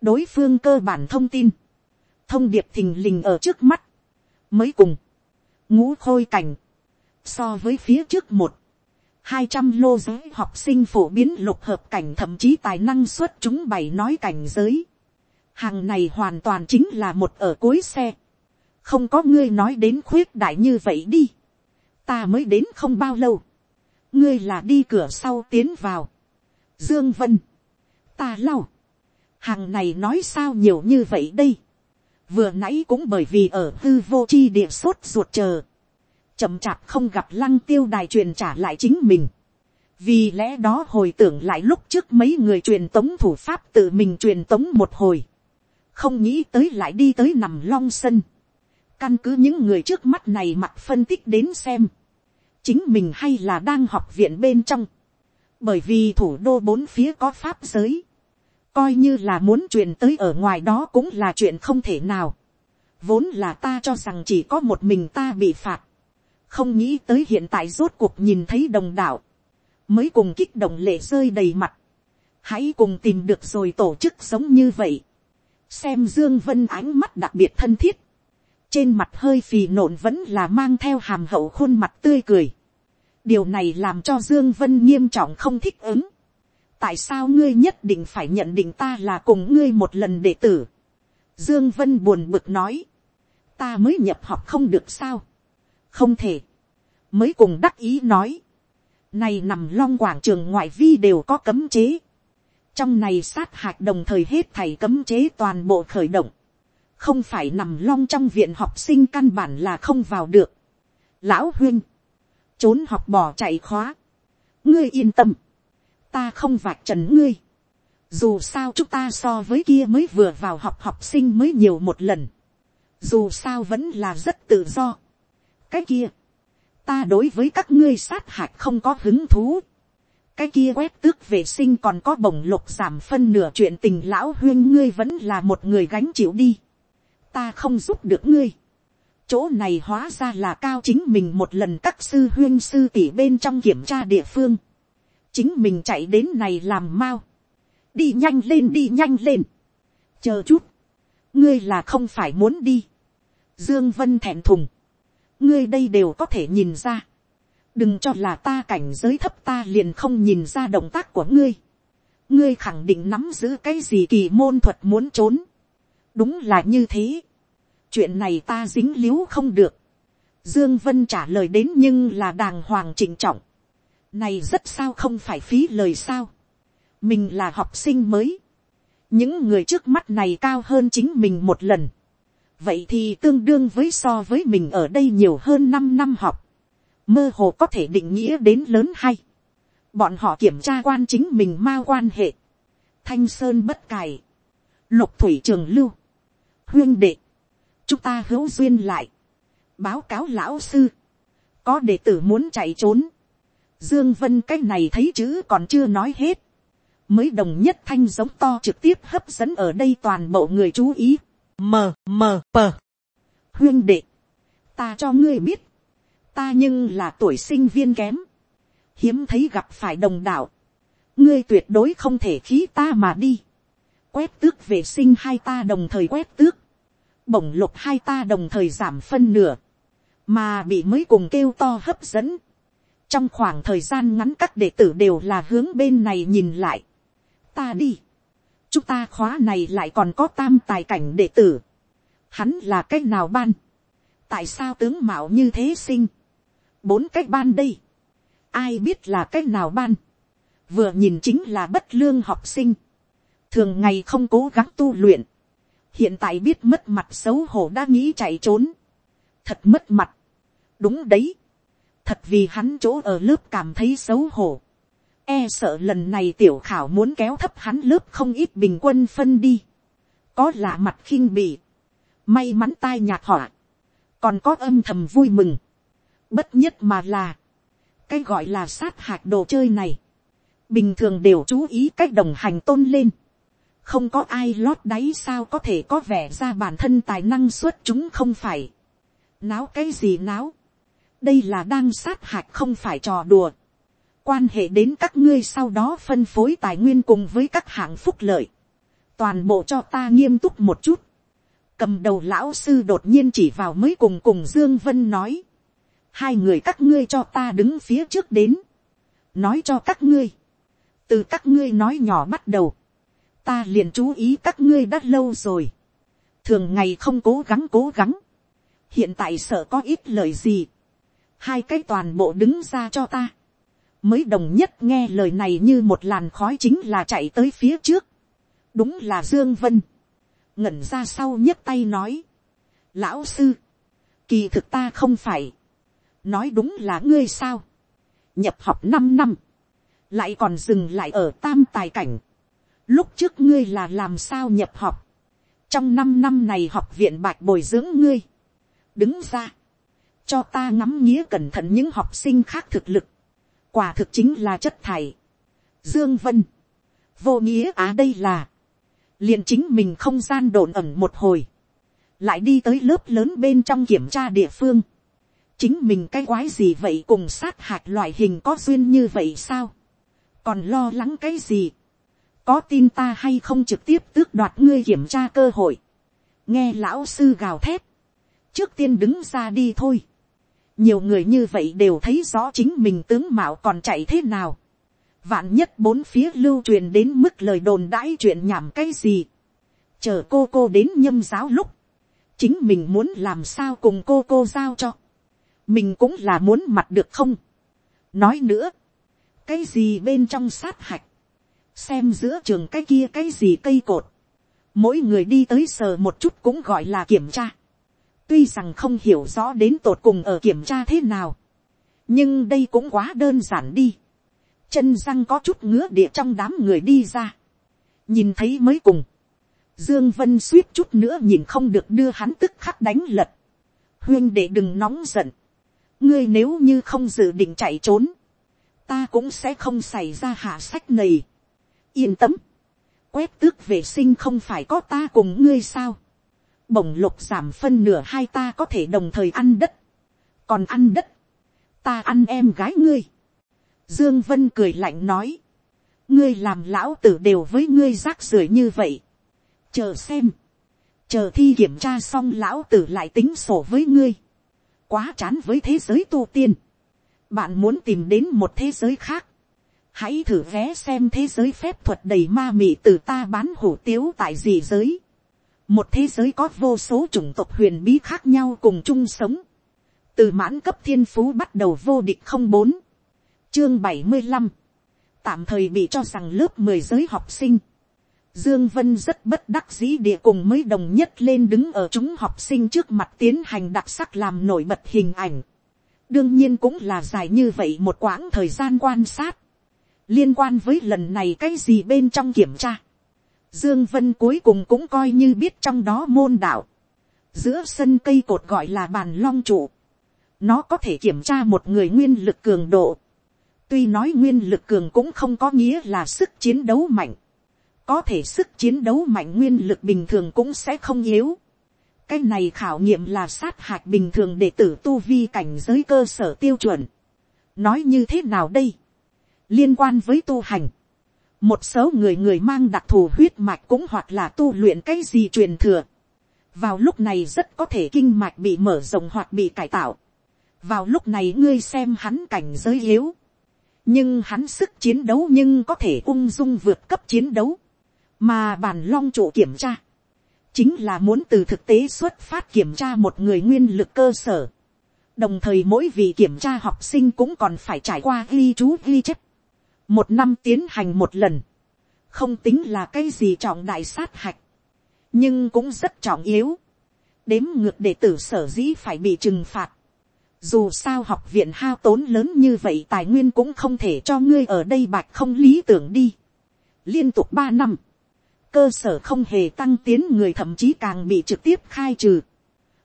đối phương cơ bản thông tin, thông điệp thình lình ở trước mắt, mới cùng, ngũ khôi cảnh, so với phía trước một, hai trăm lô giới học sinh phổ biến lục hợp cảnh thậm chí tài năng xuất chúng bày nói cảnh giới. Hàng này hoàn toàn chính là một ở cuối xe. Không có ngươi nói đến khuyết đại như vậy đi. Ta mới đến không bao lâu, ngươi là đi cửa sau tiến vào, dương vân, ta lau, hàng này nói sao nhiều như vậy đây, vừa nãy cũng bởi vì ở hư vô chi địa sốt ruột chờ, chậm chạp không gặp lăng tiêu đài truyền trả lại chính mình, vì lẽ đó hồi tưởng lại lúc trước mấy người truyền tống thủ pháp tự mình truyền tống một hồi, không nghĩ tới lại đi tới nằm long sân, căn cứ những người trước mắt này mặt phân tích đến xem, chính mình hay là đang học viện bên trong, bởi vì thủ đô bốn phía có pháp giới, coi như là muốn truyền tới ở ngoài đó cũng là chuyện không thể nào, vốn là ta cho rằng chỉ có một mình ta bị phạt, không nghĩ tới hiện tại rốt cuộc nhìn thấy đồng đạo, mới cùng kích động lệ rơi đầy mặt, hãy cùng tìm được rồi tổ chức sống như vậy, xem dương vân ánh mắt đặc biệt thân thiết, trên mặt hơi phì nộn vẫn là mang theo hàm hậu khuôn mặt tươi cười. điều này làm cho dương vân nghiêm trọng không thích ứng tại sao ngươi nhất định phải nhận định ta là cùng ngươi một lần đệ tử. dương vân buồn bực nói, ta mới nhập học không được sao. không thể, mới cùng đắc ý nói, này nằm long quảng trường ngoại vi đều có cấm chế, trong này sát hạch đồng thời hết thầy cấm chế toàn bộ khởi động, không phải nằm long trong viện học sinh căn bản là không vào được. Lão huynh, trốn học bỏ chạy khóa, ngươi yên tâm, ta không vạch trần ngươi, dù sao chúng ta so với kia mới vừa vào học học sinh mới nhiều một lần, dù sao vẫn là rất tự do. cái kia, ta đối với các ngươi sát hạch không có hứng thú, cái kia quét tước vệ sinh còn có bổng lục giảm phân nửa chuyện tình lão huyên ngươi vẫn là một người gánh chịu đi. ta không giúp được ngươi. chỗ này hóa ra là cao chính mình một lần các sư huyên sư tỷ bên trong kiểm tra địa phương chính mình chạy đến này làm mau. đi nhanh lên, đi nhanh lên. chờ chút. ngươi là không phải muốn đi. dương vân thẹn thùng. ngươi đây đều có thể nhìn ra đừng cho là ta cảnh giới thấp ta liền không nhìn ra động tác của ngươi. ngươi khẳng định nắm giữ cái gì kỳ môn thuật muốn trốn. đúng là như thế. chuyện này ta dính l i u không được. dương vân trả lời đến nhưng là đàng hoàng trịnh trọng này rất sao không phải phí lời sao. mình là học sinh mới. những người trước mắt này cao hơn chính mình một lần. vậy thì tương đương với so với mình ở đây nhiều hơn năm năm học mơ hồ có thể định nghĩa đến lớn hay. bọn họ kiểm tra quan chính mình ma quan hệ. thanh sơn bất cài. lục thủy trường lưu. huyên đệ. chúng ta hữu duyên lại. báo cáo lão sư. có đệ tử muốn chạy trốn dương vân cái này thấy chữ còn chưa nói hết. mới đồng nhất thanh giống to trực tiếp hấp dẫn ở đây toàn bộ người chú ý. mờ mờ pờ. huyên đệ. ta cho ngươi biết ta nhưng là tuổi sinh viên kém, hiếm thấy gặp phải đồng đạo, ngươi tuyệt đối không thể khí ta mà đi, quét tước vệ sinh hai ta đồng thời quét tước, bổng lục hai ta đồng thời giảm phân nửa, mà bị mới cùng kêu to hấp dẫn trong khoảng thời gian ngắn các đệ tử đều là hướng bên này nhìn lại. ta đi, chúng ta khóa này lại còn có tam tài cảnh đệ tử. hắn là c á c h nào ban, tại sao tướng mạo như thế sinh, bốn cái ban đây. Ai biết là cái nào ban. Vừa nhìn chính là bất lương học sinh. Thường ngày không cố gắng tu luyện. Hiện tại biết mất mặt xấu hổ đã nghĩ chạy trốn. Thật mất mặt. Đúng đấy. Thật vì hắn chỗ ở lớp cảm thấy xấu hổ. E sợ lần này tiểu khảo muốn kéo thấp hắn lớp không ít bình quân phân đi. Có lạ mặt khinh bỉ. May mắn tai nhạc họa. Còn có âm thầm vui mừng Bất nhất mà là, cái gọi là sát hạch đồ chơi này, bình thường đều chú ý cách đồng hành tôn lên. Không có ai lót đáy sao có thể có vẻ ra bản thân tài năng xuất chúng không phải. Náo cái gì náo? Đây là đang sát hạch không phải trò đùa. Quan hệ đến các ngươi sau đó phân phối tài nguyên cùng với các hạng phúc lợi. Toàn bộ cho ta nghiêm túc một chút. Cầm đầu lão sư đột nhiên chỉ vào mới cùng cùng Dương Vân nói. Hai người các ngươi cho ta đứng phía trước đến, nói cho các ngươi, từ các ngươi nói nhỏ bắt đầu, ta liền chú ý các ngươi đã lâu rồi, thường ngày không cố gắng cố gắng, hiện tại sợ có ít lời gì, hai cái toàn bộ đứng ra cho ta, mới đồng nhất nghe lời này như một làn khói chính là chạy tới phía trước, đúng là dương vân, ngẩn ra sau nhấc tay nói, lão sư, kỳ thực ta không phải, nói đúng là ngươi sao, nhập học năm năm, lại còn dừng lại ở tam tài cảnh, lúc trước ngươi là làm sao nhập học, trong năm năm này học viện bạch bồi dưỡng ngươi, đứng ra, cho ta ngắm nghĩa cẩn thận những học sinh khác thực lực, quả thực chính là chất thải, dương vân, vô nghĩa á đây là, liền chính mình không gian đồn ẩn một hồi, lại đi tới lớp lớn bên trong kiểm tra địa phương, chính mình cái quái gì vậy cùng sát hạt loại hình có duyên như vậy sao, còn lo lắng cái gì, có tin ta hay không trực tiếp tước đoạt ngươi kiểm tra cơ hội, nghe lão sư gào thét, trước tiên đứng ra đi thôi, nhiều người như vậy đều thấy rõ chính mình tướng mạo còn chạy thế nào, vạn nhất bốn phía lưu truyền đến mức lời đồn đãi chuyện nhảm cái gì, chờ cô cô đến nhâm giáo lúc, chính mình muốn làm sao cùng cô cô giao cho, mình cũng là muốn mặt được không. nói nữa, cái gì bên trong sát hạch, xem giữa trường cái kia cái gì cây cột, mỗi người đi tới sờ một chút cũng gọi là kiểm tra, tuy rằng không hiểu rõ đến tột cùng ở kiểm tra thế nào, nhưng đây cũng quá đơn giản đi, chân răng có chút ngứa địa trong đám người đi ra, nhìn thấy mới cùng, Dương Vân suýt chút nữa nhìn không được đưa hắn tức khắc đánh lật. Huyên để đừng nóng giận. Ngươi nếu như không dự định chạy trốn. Ta cũng sẽ không xảy ra hạ sách này. Yên tâm. Quét tước vệ sinh không phải có ta cùng ngươi sao. Bổng lục giảm phân nửa hai ta có thể đồng thời ăn đất. Còn ăn đất. Ta ăn em gái ngươi. Dương Vân cười lạnh nói. Ngươi làm lão tử đều với ngươi rác rưởi như vậy chờ xem, chờ thi kiểm tra xong lão tử lại tính sổ với ngươi, quá chán với thế giới tu tiên, bạn muốn tìm đến một thế giới khác, hãy thử vé xem thế giới phép thuật đầy ma mị từ ta bán hủ tiếu tại gì giới, một thế giới có vô số chủng tộc huyền bí khác nhau cùng chung sống, từ mãn cấp thiên phú bắt đầu vô địch không bốn, chương bảy mươi năm, tạm thời bị cho rằng lớp mười giới học sinh, Dương Vân rất bất đắc dĩ địa cùng mới đồng nhất lên đứng ở chúng học sinh trước mặt tiến hành đặc sắc làm nổi bật hình ảnh. Đương nhiên cũng là dài như vậy một quãng thời gian quan sát. Liên quan với lần này cái gì bên trong kiểm tra. Dương Vân cuối cùng cũng coi như biết trong đó môn đạo. Giữa sân cây cột gọi là bàn long trụ. Nó có thể kiểm tra một người nguyên lực cường độ. Tuy nói nguyên lực cường cũng không có nghĩa là sức chiến đấu mạnh có thể sức chiến đấu mạnh nguyên lực bình thường cũng sẽ không yếu. cái này khảo nghiệm là sát hạch bình thường để tử tu vi cảnh giới cơ sở tiêu chuẩn. nói như thế nào đây. liên quan với tu hành một số người người mang đặc thù huyết mạch cũng hoặc là tu luyện cái gì truyền thừa. vào lúc này rất có thể kinh mạch bị mở rộng hoặc bị cải tạo. vào lúc này ngươi xem hắn cảnh giới yếu nhưng hắn sức chiến đấu nhưng có thể ung dung vượt cấp chiến đấu mà bàn long trụ kiểm tra, chính là muốn từ thực tế xuất phát kiểm tra một người nguyên lực cơ sở. đồng thời mỗi vị kiểm tra học sinh cũng còn phải trải qua ghi chú ghi chép một năm tiến hành một lần, không tính là cái gì trọng đại sát hạch, nhưng cũng rất trọng yếu. đếm ngược đệ tử sở dĩ phải bị trừng phạt. dù sao học viện hao tốn lớn như vậy tài nguyên cũng không thể cho ngươi ở đây bạch không lý tưởng đi. liên tục ba năm, cơ sở không hề tăng tiến người thậm chí càng bị trực tiếp khai trừ.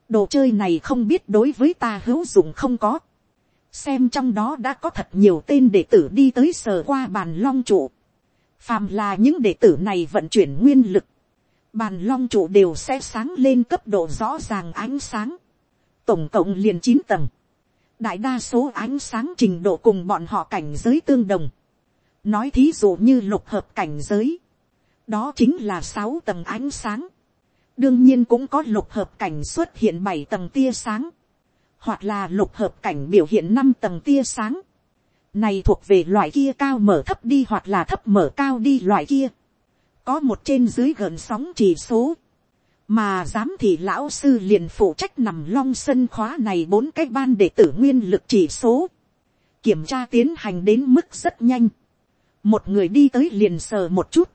đồ chơi này không biết đối với ta hữu dụng không có xem trong đó đã có thật nhiều tên đệ tử đi tới sở qua bàn long trụ. phàm là những đệ tử này vận chuyển nguyên lực. bàn long trụ đều sẽ sáng lên cấp độ rõ ràng ánh sáng. tổng cộng liền chín tầng. đại đa số ánh sáng trình độ cùng bọn họ cảnh giới tương đồng. nói thí dụ như lục hợp cảnh giới đó chính là sáu tầng ánh sáng. đương nhiên cũng có lục hợp cảnh xuất hiện bảy tầng tia sáng, hoặc là lục hợp cảnh biểu hiện năm tầng tia sáng. này thuộc về loại kia cao mở thấp đi hoặc là thấp mở cao đi loại kia. có một trên dưới gần sóng chỉ số. mà giám thị lão sư liền phụ trách nằm long sân khóa này bốn cái ban để tử nguyên lực chỉ số. kiểm tra tiến hành đến mức rất nhanh. một người đi tới liền sờ một chút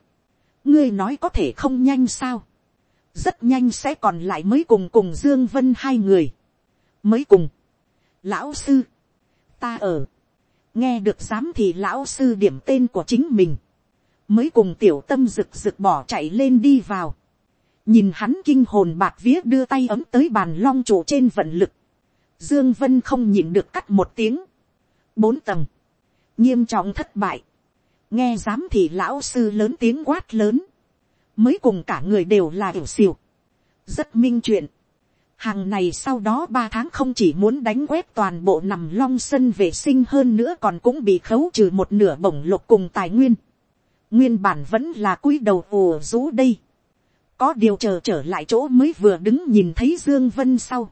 ngươi nói có thể không nhanh sao, rất nhanh sẽ còn lại mới cùng cùng dương vân hai người, mới cùng, lão sư, ta ở, nghe được dám thì lão sư điểm tên của chính mình, mới cùng tiểu tâm rực rực bỏ chạy lên đi vào, nhìn hắn kinh hồn bạc vía đưa tay ấm tới bàn long trụ trên vận lực, dương vân không nhịn được cắt một tiếng, bốn tầng, nghiêm trọng thất bại, nghe dám thì lão sư lớn tiếng quát lớn, mới cùng cả người đều là hiểu xìu, rất minh chuyện hàng này sau đó ba tháng không chỉ muốn đánh quét toàn bộ nằm long sân vệ sinh hơn nữa còn cũng bị khấu trừ một nửa bổng lục cùng tài nguyên. nguyên bản vẫn là cúi đầu ồ rú đây. có điều chờ trở lại chỗ mới vừa đứng nhìn thấy dương vân sau.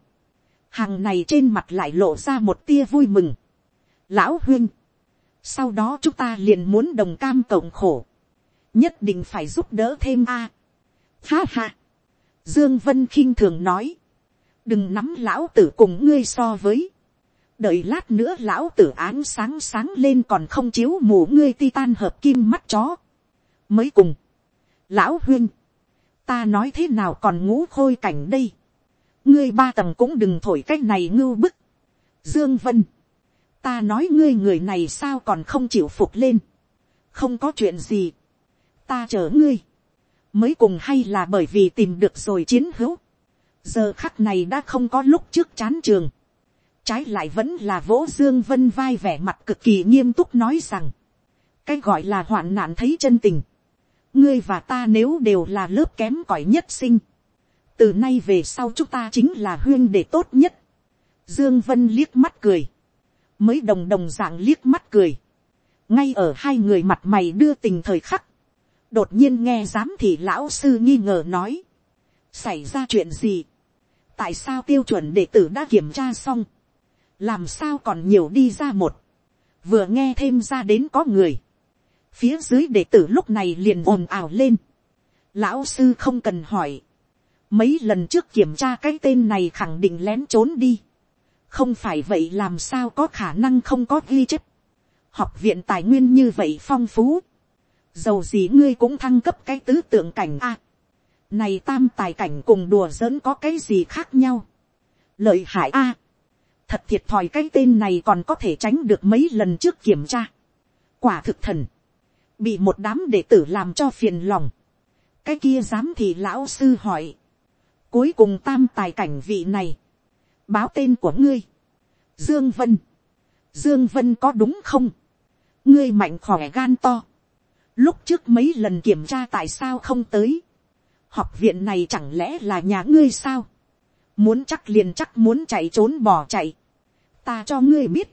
hàng này trên mặt lại lộ ra một tia vui mừng. lão huynh, sau đó chúng ta liền muốn đồng cam cộng khổ, nhất định phải giúp đỡ thêm a. Ha ha, dương vân khinh thường nói, đừng nắm lão tử cùng ngươi so với, đợi lát nữa lão tử án sáng sáng lên còn không chiếu mù ngươi ti tan hợp kim mắt chó. mới cùng, lão huyên, ta nói thế nào còn ngũ khôi cảnh đây, ngươi ba tầng cũng đừng thổi cái này ngưu bức. dương vân, ta nói ngươi người này sao còn không chịu phục lên, không có chuyện gì, ta chở ngươi, mới cùng hay là bởi vì tìm được rồi chiến hữu, giờ khắc này đã không có lúc trước chán trường, trái lại vẫn là vỗ dương vân vai vẻ mặt cực kỳ nghiêm túc nói rằng, cái gọi là hoạn nạn thấy chân tình, ngươi và ta nếu đều là lớp kém cỏi nhất sinh, từ nay về sau chúng ta chính là huyên để tốt nhất. Dương Vân liếc mắt cười, mới đồng đồng dạng liếc mắt cười, ngay ở hai người mặt mày đưa tình thời khắc, đột nhiên nghe giám thị lão sư nghi ngờ nói, xảy ra chuyện gì, tại sao tiêu chuẩn đệ tử đã kiểm tra xong, làm sao còn nhiều đi ra một, vừa nghe thêm ra đến có người, phía dưới đệ tử lúc này liền ồn ào lên, lão sư không cần hỏi, mấy lần trước kiểm tra cái tên này khẳng định lén trốn đi, không phải vậy làm sao có khả năng không có ghi chép, học viện tài nguyên như vậy phong phú, dầu gì ngươi cũng thăng cấp cái tứ tượng cảnh a, này tam tài cảnh cùng đùa giỡn có cái gì khác nhau, lợi hại a, thật thiệt thòi cái tên này còn có thể tránh được mấy lần trước kiểm tra, quả thực thần, bị một đám đệ tử làm cho phiền lòng, cái kia dám thì lão sư hỏi, Cuối cùng tam tài cảnh vị này. Báo tên của ngươi. Dương Vân. Dương Vân có đúng không? Ngươi mạnh khỏe gan to. Lúc trước mấy lần kiểm tra tại sao không tới. Học viện này chẳng lẽ là nhà ngươi sao? Muốn chắc liền chắc muốn chạy trốn bỏ chạy. Ta cho ngươi biết.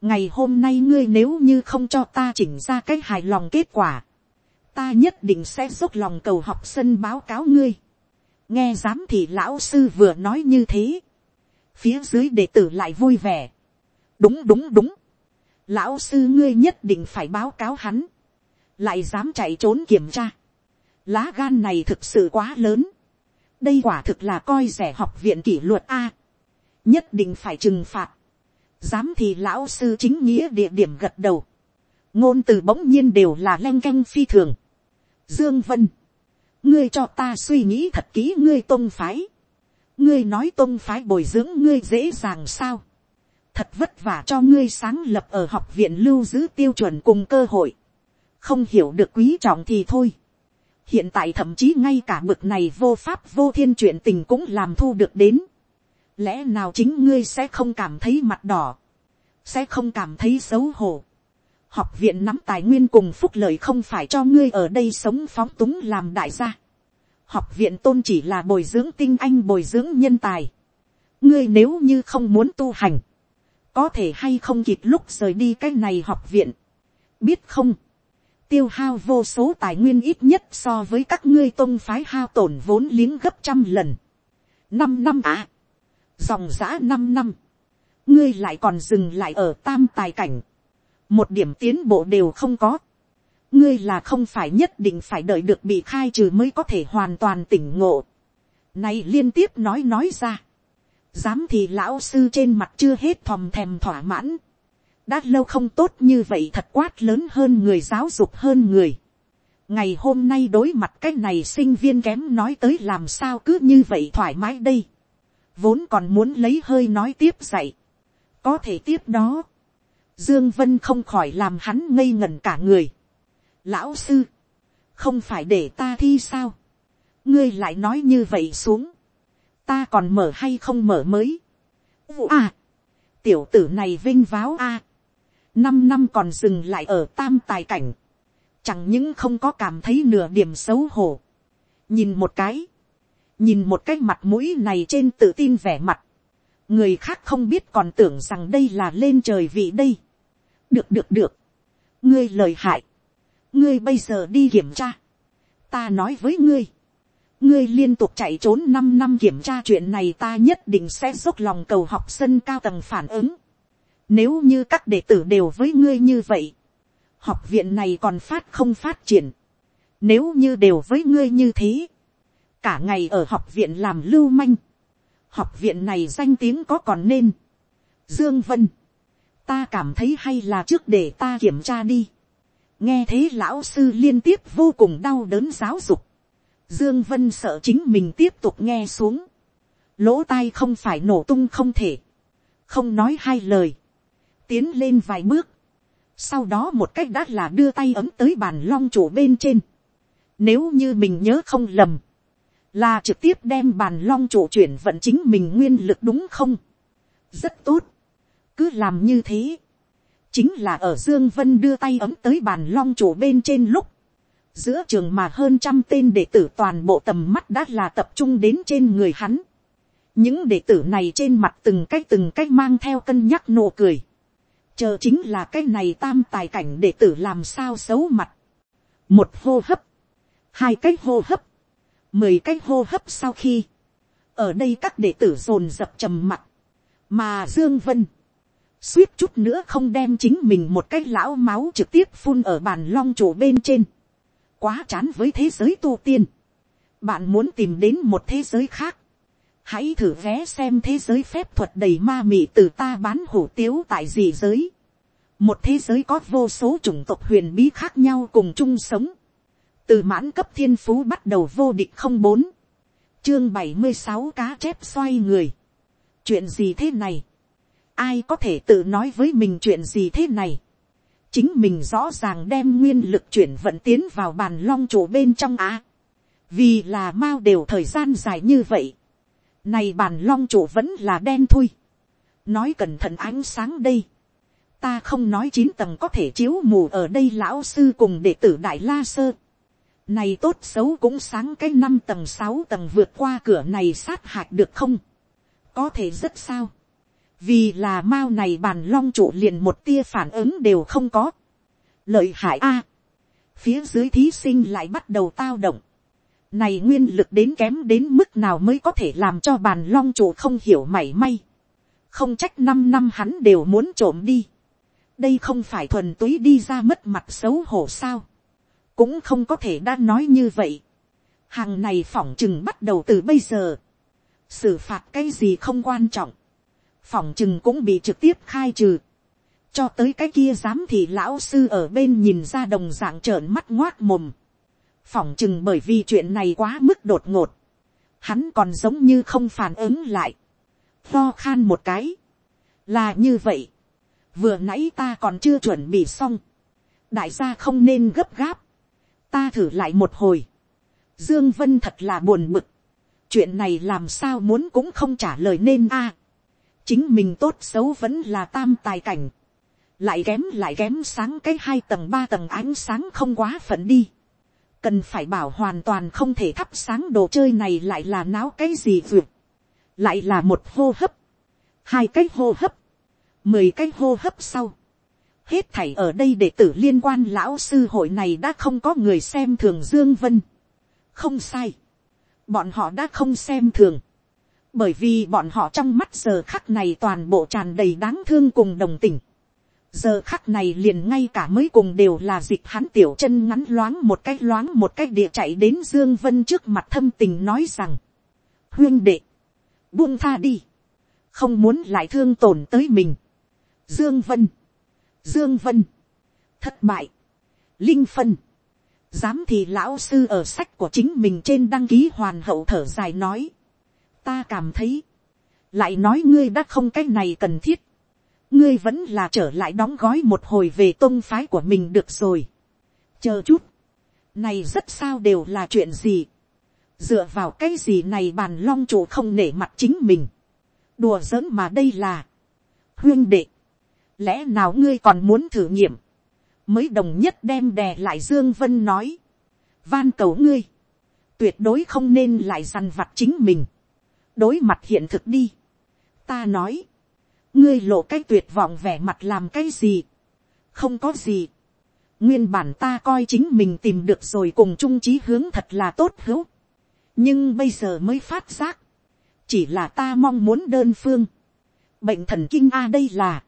Ngày hôm nay ngươi nếu như không cho ta chỉnh ra cái hài lòng kết quả. Ta nhất định sẽ dốc lòng cầu học sân báo cáo ngươi nghe giám thị lão sư vừa nói như thế, phía dưới đệ tử lại vui vẻ. đúng đúng đúng, lão sư ngươi nhất định phải báo cáo hắn, lại dám chạy trốn kiểm tra lá gan này thực sự quá lớn, đây quả thực là coi rẻ học viện kỷ luật a, nhất định phải trừng phạt. dám thì lão sư chính nghĩa địa điểm gật đầu, ngôn từ bỗng nhiên đều là len canh phi thường. dương vân, ngươi cho ta suy nghĩ thật kỹ ngươi tôn phái. ngươi nói tôn phái bồi dưỡng ngươi dễ dàng sao. thật vất vả cho ngươi sáng lập ở học viện lưu giữ tiêu chuẩn cùng cơ hội. không hiểu được quý trọng thì thôi hiện tại thậm chí ngay cả mực này vô pháp vô thiên chuyện tình cũng làm thu được đến. lẽ nào chính ngươi sẽ không cảm thấy mặt đỏ. sẽ không cảm thấy xấu hổ học viện nắm tài nguyên cùng phúc lợi không phải cho ngươi ở đây sống phóng túng làm đại gia. học viện tôn chỉ là bồi dưỡng tinh anh bồi dưỡng nhân tài. ngươi nếu như không muốn tu hành, có thể hay không kịp lúc rời đi cái này học viện. biết không, tiêu hao vô số tài nguyên ít nhất so với các ngươi tôn phái hao tổn vốn liếng gấp trăm lần. năm năm à, dòng giã năm năm, ngươi lại còn dừng lại ở tam tài cảnh một điểm tiến bộ đều không có. ngươi là không phải nhất định phải đợi được bị khai trừ mới có thể hoàn toàn tỉnh ngộ. này liên tiếp nói nói ra. dám thì lão sư trên mặt chưa hết thòm thèm thỏa mãn đã lâu không tốt như vậy thật quát lớn hơn người giáo dục hơn người. ngày hôm nay đối mặt cái này sinh viên kém nói tới làm sao cứ như vậy thoải mái đây. vốn còn muốn lấy hơi nói tiếp dạy. có thể tiếp đó Dương Vân không khỏi làm hắn ngây ngẩn cả người. Lão sư, không phải để ta thi sao? Ngươi lại nói như vậy xuống. Ta còn mở hay không mở mới? À, tiểu tử này vinh váo a. Năm năm còn dừng lại ở tam tài cảnh. Chẳng những không có cảm thấy nửa điểm xấu hổ. Nhìn một cái. Nhìn một cái mặt mũi này trên tự tin vẻ mặt. Người khác không biết còn tưởng rằng đây là lên trời vị đây được được được, ngươi lời hại, ngươi bây giờ đi kiểm tra, ta nói với ngươi, ngươi liên tục chạy trốn năm năm kiểm tra chuyện này ta nhất định sẽ dốc lòng cầu học sân cao tầng phản ứng, nếu như các đệ tử đều với ngươi như vậy, học viện này còn phát không phát triển. Nếu như đều với ngươi như thế, cả ngày ở học viện làm lưu manh, học viện này danh tiếng có còn nên. Dương Vân, ta cảm thấy hay là trước để ta kiểm tra đi. nghe thế lão sư liên tiếp vô cùng đau đớn giáo dục. Dương Vân sợ chính mình tiếp tục nghe xuống. Lỗ tai không phải nổ tung không thể. Không nói hai lời. Tiến lên vài bước. Sau đó một cách đã là đưa tay ấm tới bàn long chủ bên trên. Nếu như mình nhớ không lầm. Là trực tiếp đem bàn long chủ chuyển vận chính mình nguyên lực đúng không? Rất tốt. Cứ làm như thế. Chính là ở Dương Vân đưa tay ấm tới bàn long chủ bên trên lúc giữa trường mà hơn trăm tên đệ tử toàn bộ tầm mắt đã là tập trung đến trên người hắn. những đệ tử này trên mặt từng cái từng cái mang theo cân nhắc nụ cười chờ chính là cái này tam tài cảnh đệ tử làm sao xấu mặt. một hô hấp, hai cái hô hấp, mười cái hô hấp sau khi, ở đây các đệ tử dồn dập trầm mặt, mà dương vân, suýt chút nữa không đem chính mình một cái lão máu trực tiếp phun ở bàn long chủ bên trên quá chán với thế giới tu tiên. bạn muốn tìm đến một thế giới khác hãy thử ghé xem thế giới phép thuật đầy ma mị từ ta bán hủ tiếu tại gì giới. một thế giới có vô số chủng tộc huyền bí khác nhau cùng chung sống. từ mãn cấp thiên phú bắt đầu vô địch không bốn. chương bảy mươi sáu cá chép xoay người. chuyện gì thế này. ai có thể tự nói với mình chuyện gì thế này chính mình rõ ràng đem nguyên lực chuyển vận tiến vào bàn long chỗ bên trong á. vì là mao đều thời gian dài như vậy này bàn long trụ vẫn là đen thui. nói cẩn thận ánh sáng đây. ta không nói chín tầng có thể chiếu mù ở đây lão sư cùng đệ tử đại la sơ. này tốt xấu cũng sáng cái năm tầng sáu tầng vượt qua cửa này sát hạch được không. có thể rất sao vì là mao này bàn long trụ liền một tia phản ứng đều không có. lợi hại a. phía dưới thí sinh lại bắt đầu tao động này nguyên lực đến kém đến mức nào mới có thể làm cho bàn long chủ không hiểu mảy may. không trách năm năm hắn đều muốn trộm đi. đây không phải thuần túy đi ra mất mặt xấu hổ sao. cũng không có thể đã nói như vậy. hàng này phỏng chừng bắt đầu từ bây giờ. xử phạt cái gì không quan trọng phỏng chừng cũng bị trực tiếp khai trừ. cho tới cái kia dám thì lão sư ở bên nhìn ra đồng dạng trợn mắt ngoác mồm phỏng chừng bởi vì chuyện này quá mức đột ngột. hắn còn giống như không phản ứng lại. lo khan một cái. là như vậy. vừa nãy ta còn chưa chuẩn bị xong. đại gia không nên gấp gáp. ta thử lại một hồi. dương vân thật là buồn bực. chuyện này làm sao muốn cũng không trả lời nên a chính mình tốt xấu vẫn là tam tài cảnh, lại kém lại kém sáng cái hai tầng ba tầng ánh sáng không quá phận đi, cần phải bảo hoàn toàn không thể thắp sáng đồ chơi này lại là náo cái gì vượt, lại là một hô hấp, hai cái hô hấp, mười cái hô hấp sau, hết thảy ở đây đệ tử liên quan lão sư hội này đã không có người xem thường dương vân, không sai, bọn họ đã không xem thường, bởi vì bọn họ trong mắt giờ khắc này toàn bộ tràn đầy đáng thương cùng đồng tình giờ khắc này liền ngay cả mới cùng đều là dịch hắn tiểu chân ngắn loáng một cái loáng một cái địa chạy đến dương vân trước mặt thâm tình nói rằng, huyên đệ, buông tha đi, không muốn lại thương tổn tới mình. dương vân, dương vân, thất bại, linh phân, dám thì lão sư ở sách của chính mình trên đăng ký hoàn hậu thở dài nói, ta cảm thấy, lại nói ngươi đã không cái này cần thiết, ngươi vẫn là trở lại đóng gói một hồi về tôn phái của mình được rồi. chờ chút, này rất sao đều là chuyện gì, dựa vào cái gì này bàn long chủ không nể mặt chính mình, đùa giỡn mà đây là, huyên đệ, lẽ nào ngươi còn muốn thử nghiệm, mới đồng nhất đem đè lại dương vân nói, van cầu ngươi, tuyệt đối không nên lại dằn vặt chính mình, đối mặt hiện thực đi. ta nói, ngươi lộ cái tuyệt vọng vẻ mặt làm cái gì. không có gì. nguyên bản ta coi chính mình tìm được rồi cùng chung chí hướng thật là tốt hữu. nhưng bây giờ mới phát giác. chỉ là ta mong muốn đơn phương. bệnh thần kinh a đây là.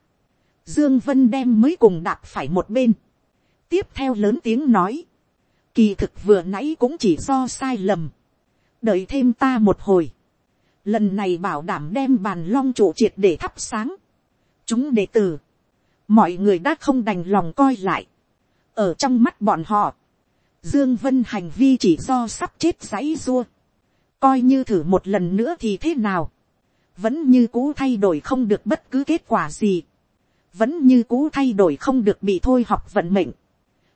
Dương Vân đem mới cùng đạp phải một bên. Tiếp theo lớn tiếng nói. Kỳ thực vừa nãy cũng chỉ do sai lầm. Đợi thêm ta một hồi. Lần này bảo đảm đem bàn long trụ triệt để thắp sáng. Chúng đệ tử. Mọi người đã không đành lòng coi lại. Ở trong mắt bọn họ. Dương Vân hành vi chỉ do sắp chết giấy rua. Coi như thử một lần nữa thì thế nào. Vẫn như cũ thay đổi không được bất cứ kết quả gì. Vẫn như cũ thay đổi không được bị thôi học vận mệnh.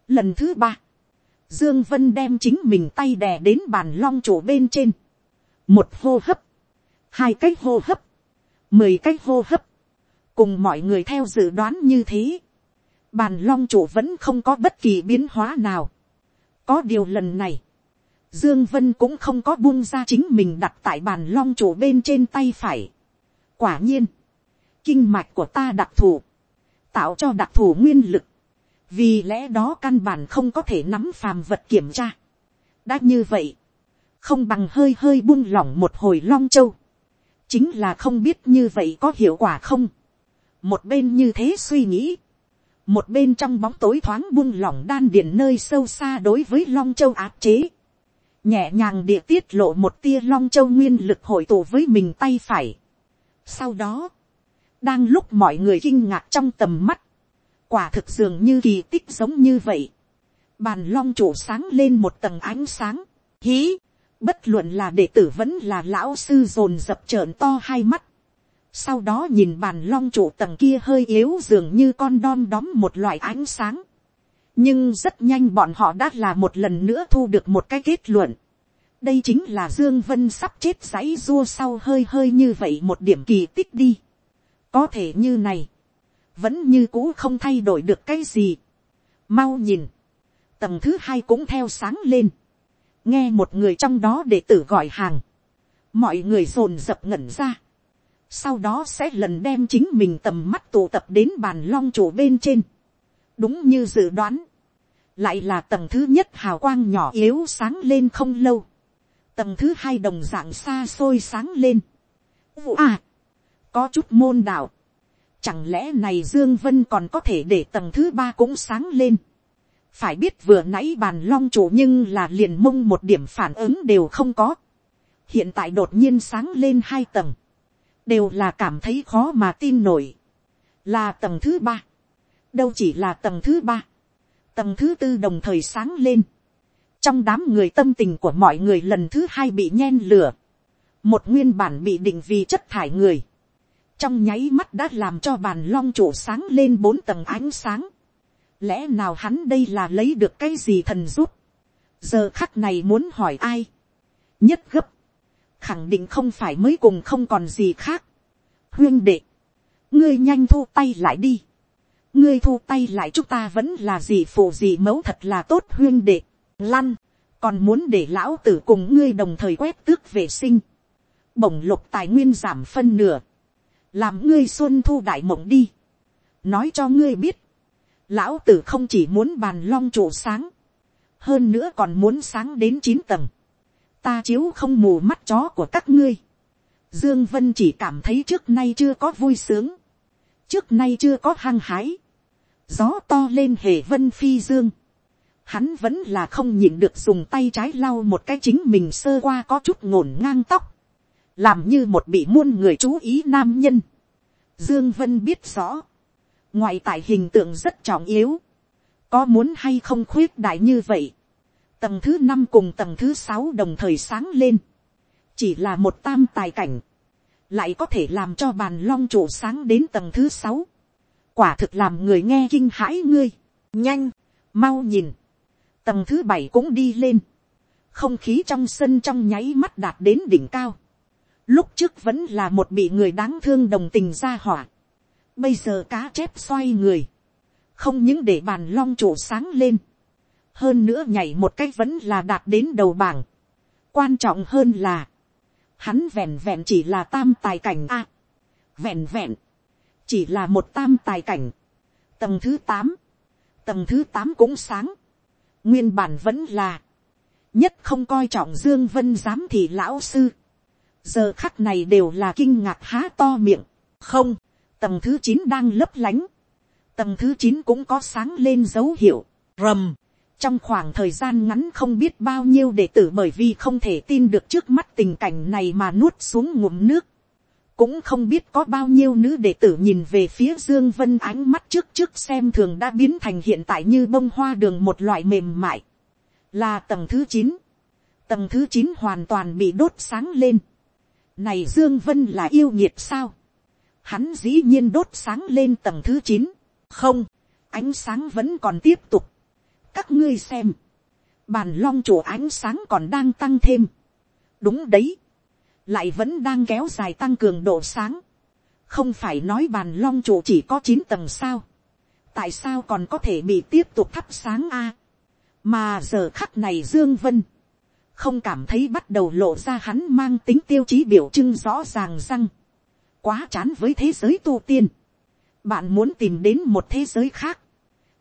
Lần thứ ba. Dương Vân đem chính mình tay đè đến bàn long trụ bên trên. Một hô hấp. Hai cách hô hấp. Mười cách hô hấp. Cùng mọi người theo dự đoán như thế. Bàn long chủ vẫn không có bất kỳ biến hóa nào. Có điều lần này. Dương Vân cũng không có buông ra chính mình đặt tại bàn long chủ bên trên tay phải. Quả nhiên. Kinh mạch của ta đặc thù. Tạo cho đặc thù nguyên lực vì lẽ đó căn bản không có thể nắm phàm vật kiểm tra. đã như vậy, không bằng hơi hơi buông lỏng một hồi long châu, chính là không biết như vậy có hiệu quả không. một bên như thế suy nghĩ, một bên trong bóng tối thoáng buông lỏng đan điền nơi sâu xa đối với long châu áp chế, nhẹ nhàng địa tiết lộ một tia long châu nguyên lực hội tụ với mình tay phải. sau đó, đang lúc mọi người kinh ngạc trong tầm mắt, quả thực dường như kỳ tích giống như vậy. Bàn long chủ sáng lên một tầng ánh sáng. Hí, bất luận là đệ tử vẫn là lão sư dồn dập trợn to hai mắt. Sau đó nhìn bàn long trụ tầng kia hơi yếu dường như con đom đóm một loại ánh sáng. Nhưng rất nhanh bọn họ đã là một lần nữa thu được một cái kết luận. Đây chính là Dương Vân sắp chết giấy rua sau hơi hơi như vậy một điểm kỳ tích đi. Có thể như này vẫn như cũ không thay đổi được cái gì. mau nhìn, tầng thứ hai cũng theo sáng lên, nghe một người trong đó để tử gọi hàng, mọi người dồn dập ngẩn ra, sau đó sẽ lần đem chính mình tầm mắt tụ tập đến bàn long chủ bên trên, đúng như dự đoán, lại là tầng thứ nhất hào quang nhỏ yếu sáng lên không lâu, tầng thứ hai đồng d ạ n g xa xôi sáng lên, à, có chút môn đạo, Chẳng lẽ này Dương Vân còn có thể để tầng thứ ba cũng sáng lên. Phải biết vừa nãy bàn long chủ nhưng là liền mông một điểm phản ứng đều không có. Hiện tại đột nhiên sáng lên hai tầng. Đều là cảm thấy khó mà tin nổi. Là tầng thứ ba. Đâu chỉ là tầng thứ ba. Tầng thứ tư đồng thời sáng lên. Trong đám người tâm tình của mọi người lần thứ hai bị nhen lửa. Một nguyên bản bị định vì chất thải người trong nháy mắt đã làm cho bàn long chủ sáng lên bốn tầng ánh sáng lẽ nào hắn đây là lấy được cái gì thần giúp. giờ khắc này muốn hỏi ai. nhất gấp. khẳng định không phải mới cùng không còn gì khác. huyên đệ. ngươi nhanh thu tay lại đi. ngươi thu tay lại chúng ta vẫn là gì phụ gì mẫu thật là tốt huyên đệ. lăn. còn muốn để lão tử cùng ngươi đồng thời quét tước vệ sinh. bổng lục tài nguyên giảm phân nửa làm ngươi xuân thu đại mộng đi, nói cho ngươi biết, lão tử không chỉ muốn bàn long trụ sáng, hơn nữa còn muốn sáng đến chín tầng, ta chiếu không mù mắt chó của các ngươi, dương vân chỉ cảm thấy trước nay chưa có vui sướng, trước nay chưa có hăng hái, gió to lên hề vân phi dương, hắn vẫn là không nhịn được dùng tay trái lau một cái chính mình sơ qua có chút ngổn ngang tóc, làm như một bị muôn người chú ý nam nhân. Dương Vân biết rõ, ngoại tại hình tượng rất trọng yếu, có muốn hay không khuyết đại như vậy. Tầng thứ năm cùng tầng thứ sáu đồng thời sáng lên, chỉ là một tam tài cảnh, lại có thể làm cho bàn long trụ sáng đến tầng thứ sáu. Quả thực làm người nghe kinh hãi ngươi, nhanh, mau nhìn, tầng thứ bảy cũng đi lên, không khí trong sân trong nháy mắt đạt đến đỉnh cao. Lúc trước vẫn là một bị người đáng thương đồng tình ra hỏa bây giờ cá chép xoay người, không những để bàn long trụ sáng lên, hơn nữa nhảy một cách vẫn là đạt đến đầu bảng. quan trọng hơn là, hắn vẹn vẹn chỉ là tam tài cảnh a, vẹn vẹn, chỉ là một tam tài cảnh, tầng thứ tám, tầng thứ tám cũng sáng, nguyên bản vẫn là, nhất không coi trọng dương vân giám thị lão sư, giờ khắc này đều là kinh ngạc há to miệng, không, tầng thứ chín đang lấp lánh, tầng thứ chín cũng có sáng lên dấu hiệu, rầm, trong khoảng thời gian ngắn không biết bao nhiêu đệ tử bởi vì không thể tin được trước mắt tình cảnh này mà nuốt xuống ngụm nước, cũng không biết có bao nhiêu nữ đệ tử nhìn về phía dương vân ánh mắt trước trước xem thường đã biến thành hiện tại như bông hoa đường một loại mềm mại, là tầng thứ chín, tầng thứ chín hoàn toàn bị đốt sáng lên, này dương vân là yêu nhiệt sao, hắn dĩ nhiên đốt sáng lên tầng thứ chín, không, ánh sáng vẫn còn tiếp tục, các ngươi xem, bàn long chủ ánh sáng còn đang tăng thêm, đúng đấy, lại vẫn đang kéo dài tăng cường độ sáng, không phải nói bàn long chủ chỉ có chín tầng sao, tại sao còn có thể bị tiếp tục thắp sáng a, mà giờ khắc này dương vân, không cảm thấy bắt đầu lộ ra hắn mang tính tiêu chí biểu trưng rõ ràng răng, quá chán với thế giới tu tiên, bạn muốn tìm đến một thế giới khác,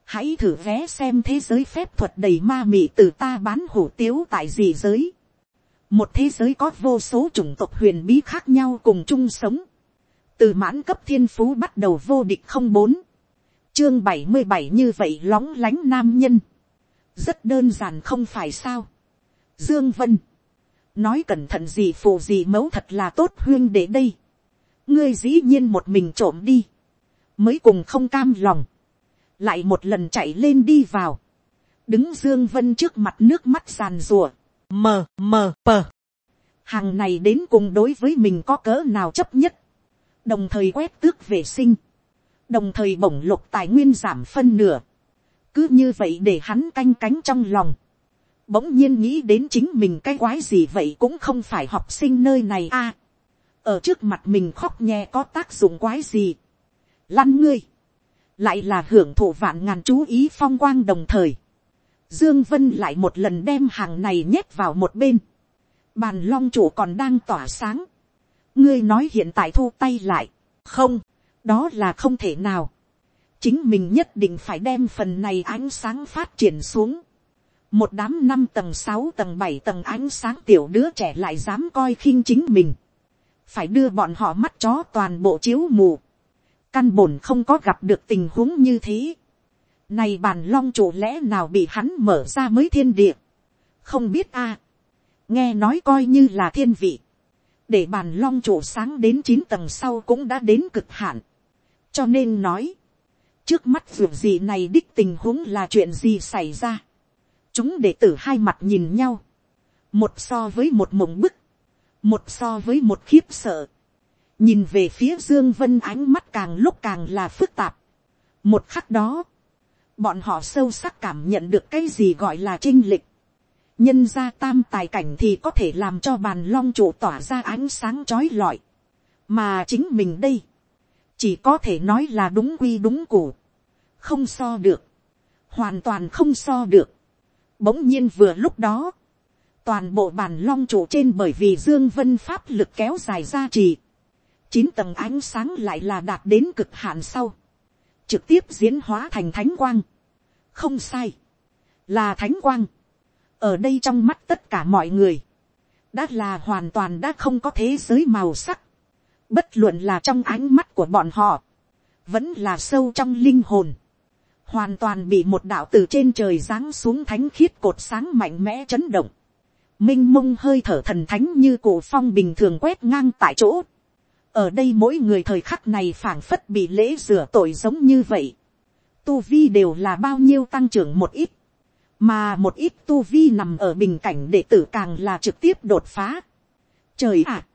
hãy thử vé xem thế giới phép thuật đầy ma mị từ ta bán hủ tiếu tại gì giới. một thế giới có vô số chủng tộc huyền bí khác nhau cùng chung sống. từ mãn cấp thiên phú bắt đầu vô địch không bốn, chương bảy mươi bảy như vậy lóng lánh nam nhân. rất đơn giản không phải sao. dương vân, nói cẩn thận gì phù gì mấu thật là tốt huyên để đây ngươi dĩ nhiên một mình trộm đi, mới cùng không cam lòng. Lại một lần chạy lên đi vào, đứng dương vân trước mặt nước mắt sàn rùa, mờ mờ pờ. hàng này đến cùng đối với mình có cỡ nào chấp nhất, đồng thời quét tước vệ sinh, đồng thời bổng lục tài nguyên giảm phân nửa, cứ như vậy để hắn canh cánh trong lòng, bỗng nhiên nghĩ đến chính mình cái quái gì vậy cũng không phải học sinh nơi này a, ở trước mặt mình khóc nhè có tác dụng quái gì, lăn ngươi, lại là hưởng thụ vạn ngàn chú ý phong quang đồng thời. Dương Vân lại một lần đem hàng này nhét vào một bên. Bàn long chủ còn đang tỏa sáng. Ngươi nói hiện tại thu tay lại. Không, đó là không thể nào. Chính mình nhất định phải đem phần này ánh sáng phát triển xuống. Một đám năm tầng sáu tầng bảy tầng ánh sáng tiểu đứa trẻ lại dám coi khinh chính mình. Phải đưa bọn họ mắt chó toàn bộ chiếu mù căn bổn không có gặp được tình huống như thế. Này bàn long chủ lẽ nào bị hắn mở ra mới thiên địa. Không biết a Nghe nói coi như là thiên vị. Để bàn long chủ sáng đến chín tầng sau cũng đã đến cực hạn. Cho nên nói. Trước mắt việc gì này đích tình huống là chuyện gì xảy ra. Chúng đệ tử hai mặt nhìn nhau. Một so với một mộng bức. Một so với một khiếp sợ nhìn về phía dương vân ánh mắt càng lúc càng là phức tạp. một khắc đó, bọn họ sâu sắc cảm nhận được cái gì gọi là trinh lịch. nhân gia tam tài cảnh thì có thể làm cho bàn long trụ tỏa ra ánh sáng trói lọi. mà chính mình đây, chỉ có thể nói là đúng quy đúng củ. không so được, hoàn toàn không so được. bỗng nhiên vừa lúc đó, toàn bộ bàn long trụ trên bởi vì dương vân pháp lực kéo dài ra trì. Chín tầng ánh sáng lại là đạt đến cực hạn sau, trực tiếp diễn hóa thành thánh quang. không sai, là thánh quang. ở đây trong mắt tất cả mọi người, đã là hoàn toàn đã không có thế giới màu sắc, bất luận là trong ánh mắt của bọn họ, vẫn là sâu trong linh hồn, hoàn toàn bị một đạo từ trên trời giáng xuống thánh khiết cột sáng mạnh mẽ chấn động, m i n h mông hơi thở thần thánh như cổ phong bình thường quét ngang tại chỗ, ở đây mỗi người thời khắc này phảng phất bị lễ rửa tội giống như vậy. Tu vi đều là bao nhiêu tăng trưởng một ít. Mà một ít tu vi nằm ở bình cảnh đệ tử càng là trực tiếp đột phá. Trời ạ!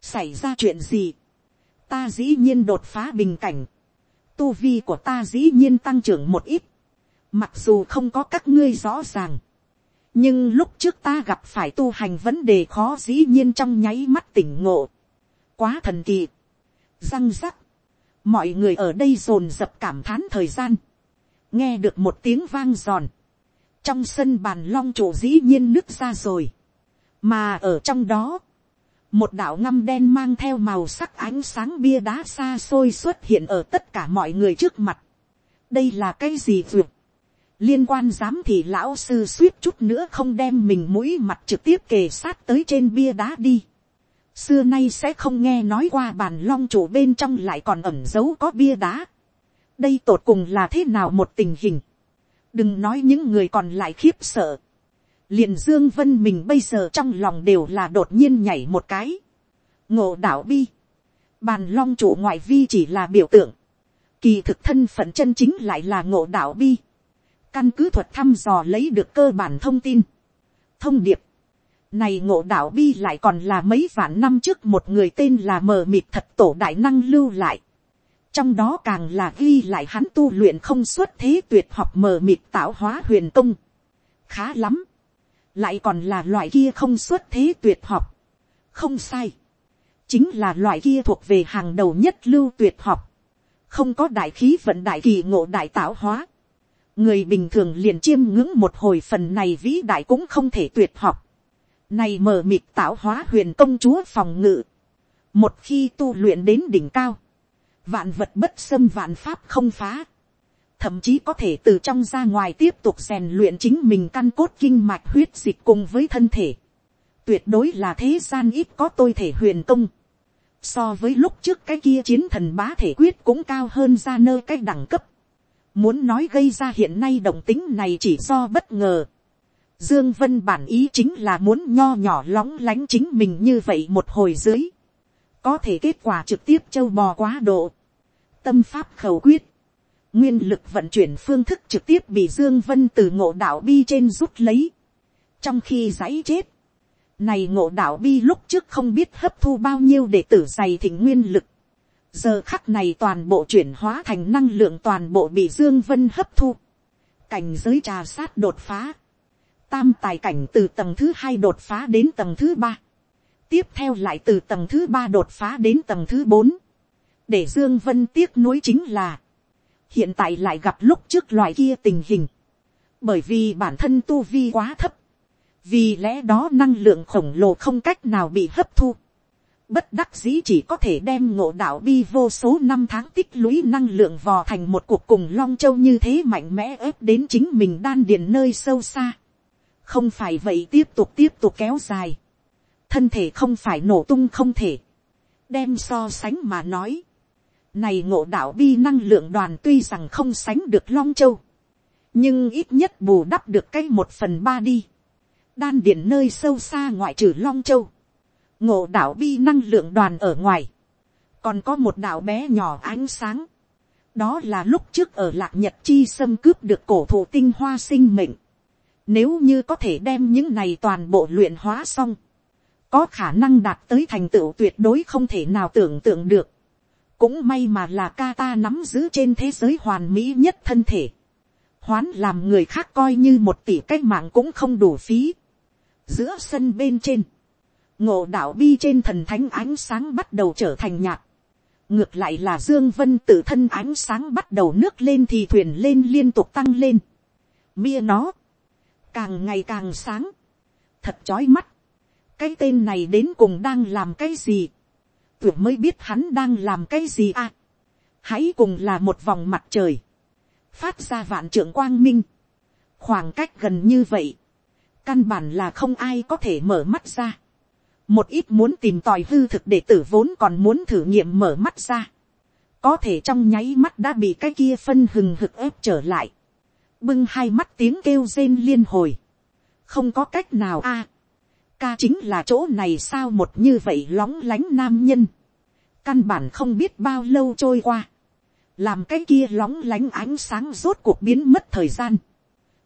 xảy ra chuyện gì? Ta dĩ nhiên đột phá bình cảnh. Tu vi của ta dĩ nhiên tăng trưởng một ít. Mặc dù không có các ngươi rõ ràng. Nhưng lúc trước ta gặp phải tu hành vấn đề khó dĩ nhiên trong nháy mắt tỉnh ngộ quá thần kỳ. Răng rắc. Mọi người ở đây dồn dập cảm thán thời gian. Nghe được một tiếng vang giòn. Trong sân bàn long trụ dĩ nhiên nứt ra rồi. Mà ở trong đó. Một đạo ngăm đen mang theo màu sắc ánh sáng bia đá xa xôi xuất hiện ở tất cả mọi người trước mặt. Đây là cái gì vượt? Liên quan giám thị lão sư suýt chút nữa không đem mình mũi mặt trực tiếp kề sát tới trên bia đá đi. Xưa nay sẽ không nghe nói qua bàn long chủ bên trong lại còn ẩm giấu có bia đá. đây tột cùng là thế nào một tình hình, đừng nói những người còn lại khiếp sợ, liền dương vân mình bây giờ trong lòng đều là đột nhiên nhảy một cái, ngộ đạo bi, bàn long chủ ngoại vi chỉ là biểu tượng, kỳ thực thân phận chân chính lại là ngộ đạo bi, căn cứ thuật thăm dò lấy được cơ bản thông tin, thông điệp, này ngộ đạo bi lại còn là mấy vạn năm trước một người tên là mờ mịt thật tổ đại năng lưu lại. Trong đó càng là ghi lại hắn tu luyện không xuất thế tuyệt học mờ mịt tạo hóa huyền công. Khá lắm. Lại còn là loại kia không xuất thế tuyệt học. Không sai. Chính là loại kia thuộc về hàng đầu nhất lưu tuyệt học. Không có đại khí vận đại kỳ ngộ đại tạo hóa. Người bình thường liền chiêm ngưỡng một hồi phần này vĩ đại cũng không thể tuyệt học này mờ mịt tạo hóa huyền công chúa phòng ngự. Một khi tu luyện đến đỉnh cao. Vạn vật bất xâm vạn pháp không phá. Thậm chí có thể từ trong ra ngoài tiếp tục rèn luyện chính mình căn cốt kinh mạch huyết dịch cùng với thân thể. Tuyệt đối là thế gian ít có tôi thể huyền công. So với lúc trước cái kia chiến thần bá thể quyết cũng cao hơn ra nơi cái đẳng cấp. Muốn nói gây ra hiện nay động tính này chỉ do bất ngờ Dương Vân bản ý chính là muốn nho nhỏ lóng lánh chính mình như vậy một hồi dưới. Có thể kết quả trực tiếp châu bò quá độ. Tâm pháp khẩu quyết. Nguyên lực vận chuyển phương thức trực tiếp bị Dương Vân từ ngộ đạo bi trên rút lấy. Trong khi giấy chết. Này ngộ đạo bi lúc trước không biết hấp thu bao nhiêu để tử dày thịnh nguyên lực. Giờ khắc này toàn bộ chuyển hóa thành năng lượng toàn bộ bị Dương Vân hấp thu. Cảnh giới trà sát đột phá. Tam tài cảnh từ tầng thứ hai đột phá đến tầng thứ ba, tiếp theo lại từ tầng thứ ba đột phá đến tầng thứ bốn, để dương vân tiếc nuối chính là, hiện tại lại gặp lúc trước loại kia tình hình, bởi vì bản thân tu vi quá thấp, vì lẽ đó năng lượng khổng lồ không cách nào bị hấp thu, bất đắc dĩ chỉ có thể đem ngộ đạo bi vô số năm tháng tích lũy năng lượng vò thành một cuộc cùng long châu như thế mạnh mẽ ép đến chính mình đan điền nơi sâu xa. Không phải vậy tiếp tục tiếp tục kéo dài, thân thể không phải nổ tung không thể, đem so sánh mà nói, này ngộ đạo bi năng lượng đoàn tuy rằng không sánh được long châu, nhưng ít nhất bù đắp được cái một phần ba đi, đan điện nơi sâu xa ngoại trừ long châu, ngộ đạo bi năng lượng đoàn ở ngoài, còn có một đạo bé nhỏ ánh sáng, đó là lúc trước ở lạc nhật chi xâm cướp được cổ thụ tinh hoa sinh mệnh, nếu như có thể đem những này toàn bộ luyện hóa xong. Có khả năng đạt tới thành tựu tuyệt đối không thể nào tưởng tượng được. Cũng may mà là ca ta nắm giữ trên thế giới hoàn mỹ nhất thân thể. Hoán làm người khác coi như một tỷ cách mạng cũng không đủ phí. Giữa sân bên trên. Ngộ đạo bi trên thần thánh ánh sáng bắt đầu trở thành nhạt. Ngược lại là Dương Vân tự thân ánh sáng bắt đầu nước lên thì thuyền lên liên tục tăng lên. Mia nó càng ngày càng sáng, thật chói mắt, cái tên này đến cùng đang làm cái gì, tưởng mới biết hắn đang làm cái gì à, hãy cùng là một vòng mặt trời, phát ra vạn trưởng quang minh, khoảng cách gần như vậy, căn bản là không ai có thể mở mắt ra, một ít muốn tìm tòi hư thực để tử vốn còn muốn thử nghiệm mở mắt ra, có thể trong nháy mắt đã bị cái kia phân hừng hực ép trở lại, bưng hai mắt tiếng kêu rên liên hồi, không có cách nào a, ca chính là chỗ này sao một như vậy lóng lánh nam nhân, căn bản không biết bao lâu trôi qua, làm cái kia lóng lánh ánh sáng rốt cuộc biến mất thời gian,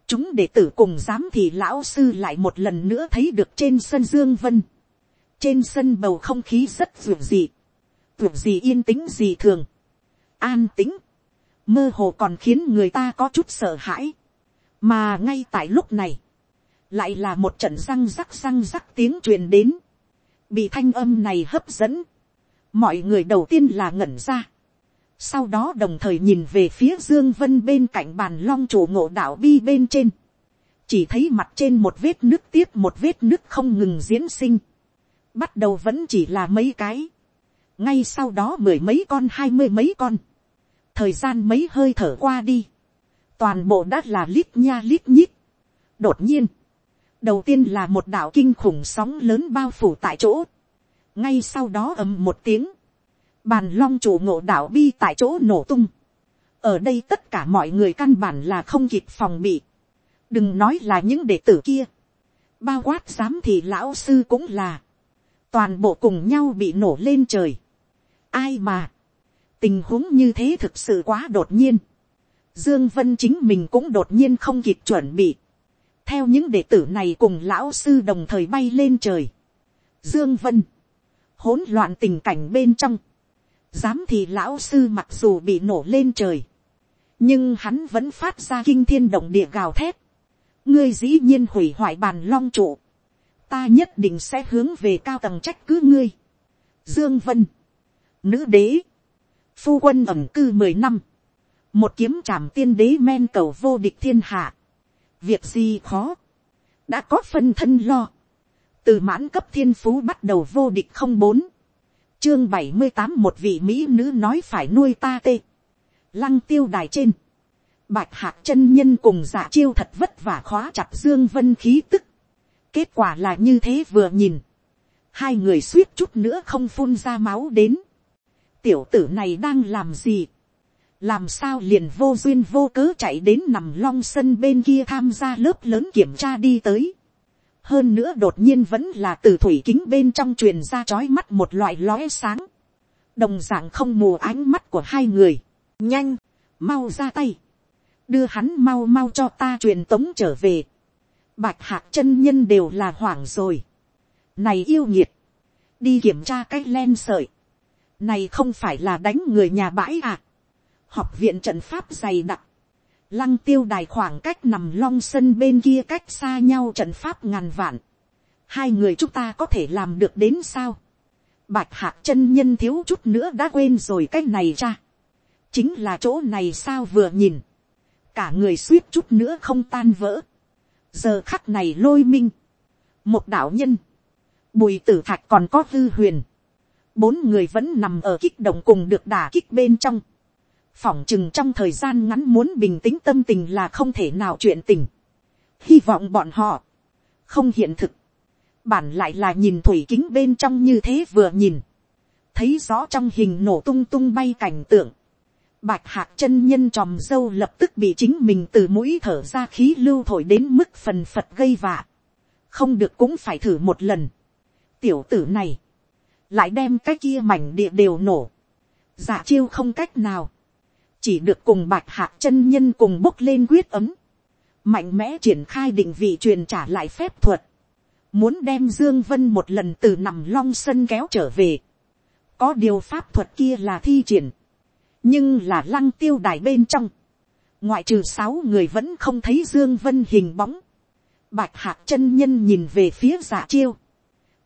chúng đệ tử cùng dám thì lão sư lại một lần nữa thấy được trên sân dương vân, trên sân bầu không khí rất ruột dị, ruột dị yên tĩnh dị thường, an tĩnh, mơ hồ còn khiến người ta có chút sợ hãi. mà ngay tại lúc này, lại là một trận răng rắc răng rắc tiếng truyền đến, bị thanh âm này hấp dẫn, mọi người đầu tiên là ngẩn ra, sau đó đồng thời nhìn về phía dương vân bên cạnh bàn long chủ ngộ đạo bi bên trên, chỉ thấy mặt trên một vết nước tiếp một vết nước không ngừng diễn sinh, bắt đầu vẫn chỉ là mấy cái, ngay sau đó mười mấy con hai mươi mấy con, thời gian mấy hơi thở qua đi, toàn bộ đã là lít nha lít nhít. đột nhiên, đầu tiên là một đạo kinh khủng sóng lớn bao phủ tại chỗ, ngay sau đó ầm một tiếng, bàn long chủ ngộ đạo bi tại chỗ nổ tung, ở đây tất cả mọi người căn bản là không kịp phòng bị, đừng nói là những đệ tử kia, bao quát giám thì lão sư cũng là, toàn bộ cùng nhau bị nổ lên trời. ai mà, tình huống như thế thực sự quá đột nhiên, dương vân chính mình cũng đột nhiên không kịp chuẩn bị, theo những đệ tử này cùng lão sư đồng thời bay lên trời. Dương Vân, hỗn loạn tình cảnh bên trong, dám thì lão sư mặc dù bị nổ lên trời, nhưng hắn vẫn phát ra kinh thiên động địa gào thét. ngươi dĩ nhiên hủy hoại bàn long trụ, ta nhất định sẽ hướng về cao tầng trách cứ ngươi. Dương Vân, nữ đế, phu quân ẩm cư mười năm, một kiếm trảm tiên đế men cầu vô địch thiên hạ. Việc gì khó, đã có phân thân lo, từ mãn cấp thiên phú bắt đầu vô địch không bốn, chương bảy mươi tám một vị mỹ nữ nói phải nuôi ta tê, lăng tiêu đài trên, bạch hạc chân nhân cùng giả chiêu thật vất vả khóa chặt dương vân khí tức, kết quả là như thế vừa nhìn, hai người suýt chút nữa không phun ra máu đến, tiểu tử này đang làm gì, làm sao liền vô duyên vô cớ chạy đến nằm long sân bên kia tham gia lớp lớn kiểm tra đi tới. hơn nữa đột nhiên vẫn là từ thủy kính bên trong truyền ra trói mắt một loại lóe sáng. đồng d ạ n g không mù ánh mắt của hai người. nhanh, mau ra tay. đưa hắn mau mau cho ta truyền tống trở về bạch hạc chân nhân đều là hoảng rồi. này yêu nhiệt. đi kiểm tra cái len sợi. này không phải là đánh người nhà bãi à. Học viện trận pháp dày đặc, lăng tiêu đài khoảng cách nằm long sân bên kia cách xa nhau trận pháp ngàn vạn, hai người chúng ta có thể làm được đến sao, bạch hạc chân nhân thiếu chút nữa đã quên rồi cái này ra, chính là chỗ này sao vừa nhìn, cả người suýt chút nữa không tan vỡ, giờ khắc này lôi minh, một đạo nhân, bùi tử thạch còn có hư huyền, bốn người vẫn nằm ở kích động cùng được đả kích bên trong, phỏng chừng trong thời gian ngắn muốn bình tĩnh tâm tình là không thể nào chuyện tình. hy vọng bọn họ. Không hiện thực, bản lại là nhìn thủy kính bên trong như thế vừa nhìn, thấy rõ trong hình nổ tung tung bay cảnh tượng, bạch hạc chân nhân tròm dâu lập tức bị chính mình từ mũi thở ra khí lưu thổi đến mức phần phật gây vạ, không được cũng phải thử một lần. tiểu tử này, lại đem cái kia mảnh địa đều nổ, giả chiêu không cách nào, chỉ được cùng bạch hạc chân nhân cùng bốc lên quyết ấm, mạnh mẽ triển khai định vị truyền trả lại phép thuật, muốn đem dương vân một lần từ nằm long sân kéo trở về, có điều pháp thuật kia là thi triển, nhưng là lăng tiêu đài bên trong, ngoại trừ sáu người vẫn không thấy dương vân hình bóng, bạch hạc chân nhân nhìn về phía giả chiêu,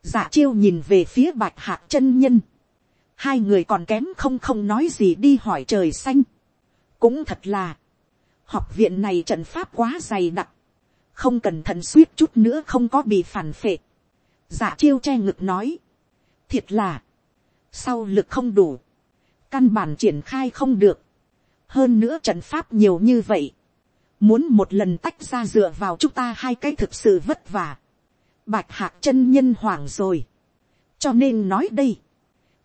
giả chiêu nhìn về phía bạch hạc chân nhân, hai người còn kém không không nói gì đi hỏi trời xanh, cũng thật là, học viện này trận pháp quá dày đặc, không cẩn thận suýt chút nữa không có bị phản phệ. giả chiêu che ngực nói, thiệt là, sau lực không đủ, căn bản triển khai không được, hơn nữa trận pháp nhiều như vậy, muốn một lần tách ra dựa vào chúng ta hai cái thực sự vất vả, bạch hạc chân nhân hoảng rồi, cho nên nói đây,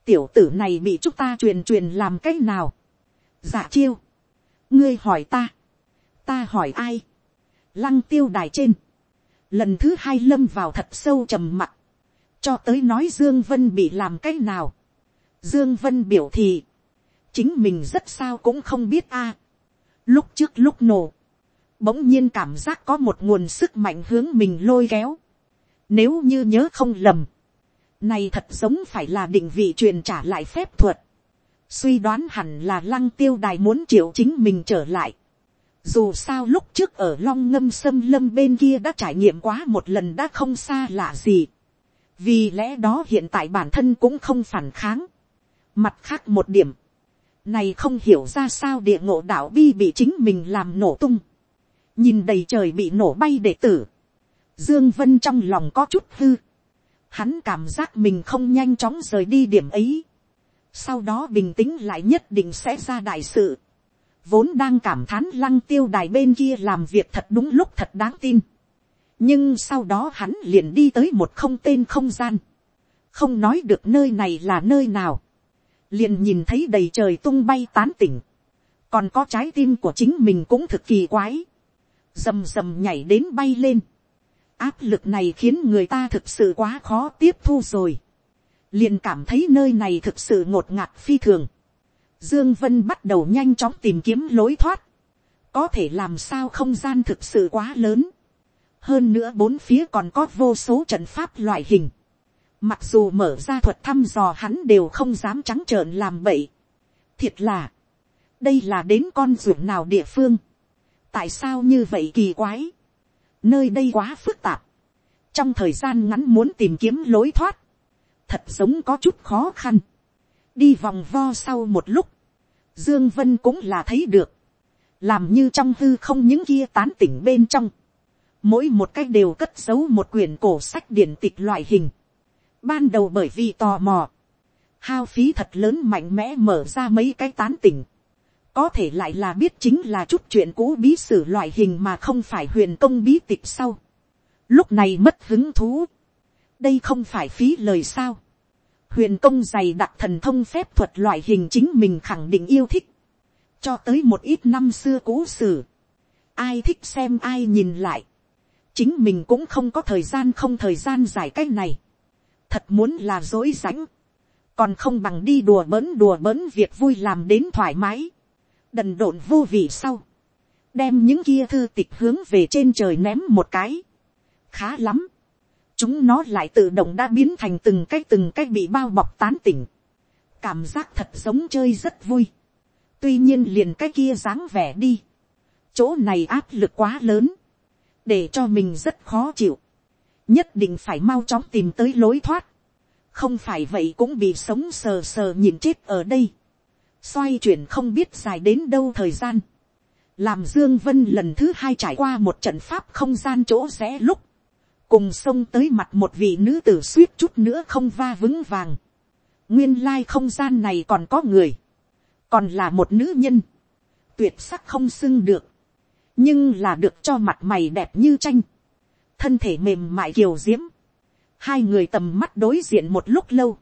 tiểu tử này bị chúng ta truyền truyền làm cái nào, giả chiêu, ngươi hỏi ta, ta hỏi ai, lăng tiêu đài trên, lần thứ hai lâm vào thật sâu trầm mặc, cho tới nói dương vân bị làm cái nào, dương vân biểu thị, chính mình rất sao cũng không biết a, lúc trước lúc nổ, bỗng nhiên cảm giác có một nguồn sức mạnh hướng mình lôi kéo, nếu như nhớ không lầm, này thật giống phải là định vị truyền trả lại phép thuật suy đoán hẳn là lăng tiêu đài muốn triệu chính mình trở lại. Dù sao lúc trước ở long ngâm sâm lâm bên kia đã trải nghiệm quá một lần đã không xa lạ gì. Vì lẽ đó hiện tại bản thân cũng không phản kháng. Mặt khác một điểm. Này không hiểu ra sao địa ngộ đạo bi bị chính mình làm nổ tung. Nhìn đầy trời bị nổ bay đệ tử. Dương Vân trong lòng có chút hư. Hắn cảm giác mình không nhanh chóng rời đi điểm ấy sau đó bình tĩnh lại nhất định sẽ ra đại sự, vốn đang cảm thán lăng tiêu đài bên kia làm việc thật đúng lúc thật đáng tin, nhưng sau đó hắn liền đi tới một không tên không gian, không nói được nơi này là nơi nào, liền nhìn thấy đầy trời tung bay tán tỉnh, còn có trái tim của chính mình cũng thực kỳ quái, rầm rầm nhảy đến bay lên, áp lực này khiến người ta thực sự quá khó tiếp thu rồi, liền cảm thấy nơi này thực sự ngột ngạt phi thường, dương vân bắt đầu nhanh chóng tìm kiếm lối thoát, có thể làm sao không gian thực sự quá lớn, hơn nữa bốn phía còn có vô số trận pháp loại hình, mặc dù mở ra thuật thăm dò hắn đều không dám trắng trợn làm bậy, thiệt là, đây là đến con ruộng nào địa phương, tại sao như vậy kỳ quái, nơi đây quá phức tạp, trong thời gian ngắn muốn tìm kiếm lối thoát, thật giống có chút khó khăn, đi vòng vo sau một lúc, dương vân cũng là thấy được, làm như trong hư không những kia tán tỉnh bên trong, mỗi một cách đều cất giấu một quyển cổ sách điển tịch loại hình, ban đầu bởi vì tò mò, hao phí thật lớn mạnh mẽ mở ra mấy cái tán tỉnh, có thể lại là biết chính là chút chuyện cũ bí sử loại hình mà không phải huyền công bí tịch sau. Lúc này mất hứng thú. đây không phải phí lời sao. huyền công dày đặc thần thông phép thuật loại hình chính mình khẳng định yêu thích. cho tới một ít năm xưa cũ sử. ai thích xem ai nhìn lại. chính mình cũng không có thời gian không thời gian giải cách này thật muốn là dối rãnh. còn không bằng đi đùa bỡn đùa bỡn việc vui làm đến thoải mái. Đần độn vô vị sau, đem những kia thư tịch hướng về trên trời ném một cái, khá lắm, chúng nó lại tự động đã biến thành từng cái từng cái bị bao bọc tán tỉnh, cảm giác thật giống chơi rất vui, tuy nhiên liền cái kia dáng vẻ đi, chỗ này áp lực quá lớn, để cho mình rất khó chịu, nhất định phải mau chóng tìm tới lối thoát, không phải vậy cũng bị sống sờ sờ nhìn chết ở đây. Xoay chuyển không biết dài đến đâu thời gian, làm dương vân lần thứ hai trải qua một trận pháp không gian chỗ rẽ lúc, cùng xông tới mặt một vị nữ tử suýt chút nữa không va vững vàng. nguyên lai không gian này còn có người, còn là một nữ nhân, tuyệt sắc không xưng được, nhưng là được cho mặt mày đẹp như tranh, thân thể mềm mại kiều diễm, hai người tầm mắt đối diện một lúc lâu,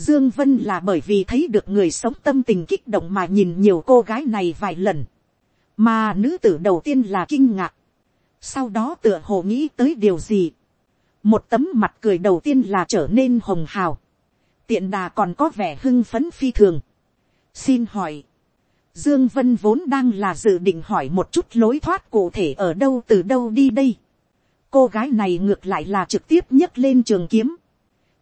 Dương Vân là bởi vì thấy được người sống tâm tình kích động mà nhìn nhiều cô gái này vài lần. Mà nữ tử đầu tiên là kinh ngạc. Sau đó tựa hồ nghĩ tới điều gì. Một tấm mặt cười đầu tiên là trở nên hồng hào. Tiện đà còn có vẻ hưng phấn phi thường. Xin hỏi. Dương Vân vốn đang là dự định hỏi một chút lối thoát cụ thể ở đâu từ đâu đi đây. Cô gái này ngược lại là trực tiếp nhấc lên trường kiếm.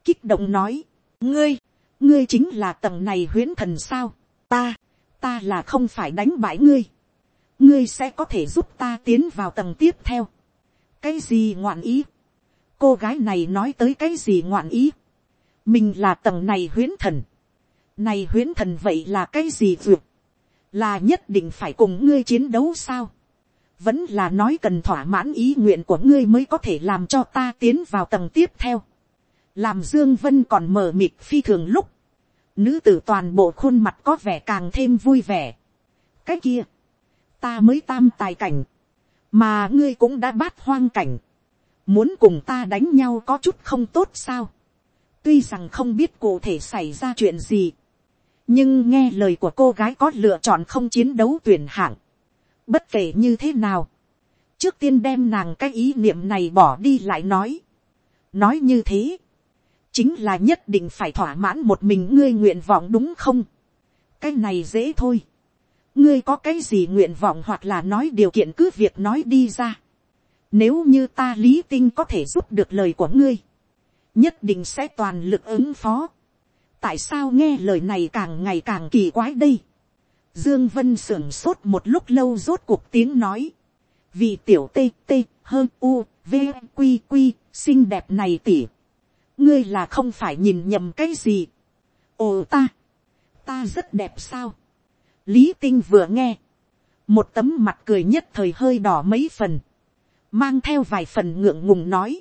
Kích động nói. Ngươi, ngươi chính là tầng này huyễn thần sao, ta, ta là không phải đánh bại ngươi, ngươi sẽ có thể giúp ta tiến vào tầng tiếp theo. cái gì ngoạn ý, cô gái này nói tới cái gì ngoạn ý, mình là tầng này huyễn thần, này huyễn thần vậy là cái gì vượt, là nhất định phải cùng ngươi chiến đấu sao, vẫn là nói cần thỏa mãn ý nguyện của ngươi mới có thể làm cho ta tiến vào tầng tiếp theo làm dương vân còn mờ mịt phi thường lúc, nữ tử toàn bộ khuôn mặt có vẻ càng thêm vui vẻ. cái kia, ta mới tam tài cảnh, mà ngươi cũng đã bát hoang cảnh, muốn cùng ta đánh nhau có chút không tốt sao. tuy rằng không biết cụ thể xảy ra chuyện gì, nhưng nghe lời của cô gái có lựa chọn không chiến đấu tuyển hạng bất kể như thế nào, trước tiên đem nàng cái ý niệm này bỏ đi lại nói. nói như thế, chính là nhất định phải thỏa mãn một mình ngươi nguyện vọng đúng không? Cái này dễ thôi. Ngươi có cái gì nguyện vọng hoặc là nói điều kiện cứ việc nói đi ra. Nếu như ta lý tinh có thể giúp được lời của ngươi nhất định sẽ toàn lực ứng phó. Tại sao nghe lời này càng ngày càng kỳ quái đây? Dương vân sưởng sốt một lúc lâu rốt cuộc tiếng nói. Vì tiểu tê tê hơn u v q q xinh đẹp này tỉ. Ngươi là không phải nhìn nhầm cái gì. ồ ta, ta rất đẹp sao. lý tinh vừa nghe, một tấm mặt cười nhất thời hơi đỏ mấy phần, mang theo vài phần ngượng ngùng nói,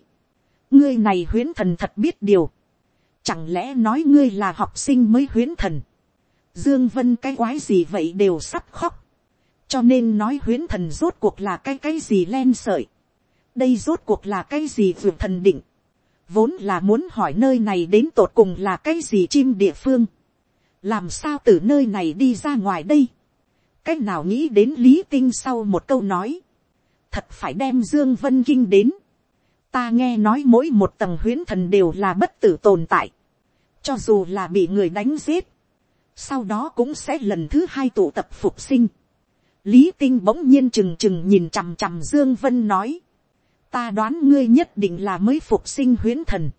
ngươi này huyến thần thật biết điều, chẳng lẽ nói ngươi là học sinh mới huyến thần, dương vân cái quái gì vậy đều sắp khóc, cho nên nói huyến thần rốt cuộc là cái cái gì len sợi, đây rốt cuộc là cái gì vượt thần định, vốn là muốn hỏi nơi này đến tột cùng là cái gì chim địa phương, làm sao từ nơi này đi ra ngoài đây, cách nào nghĩ đến lý tinh sau một câu nói, thật phải đem dương vân kinh đến, ta nghe nói mỗi một tầng huyễn thần đều là bất tử tồn tại, cho dù là bị người đánh giết, sau đó cũng sẽ lần thứ hai tụ tập phục sinh. lý tinh bỗng nhiên trừng trừng nhìn chằm chằm dương vân nói, ta đoán ngươi nhất định là mới phục sinh huyễn thần.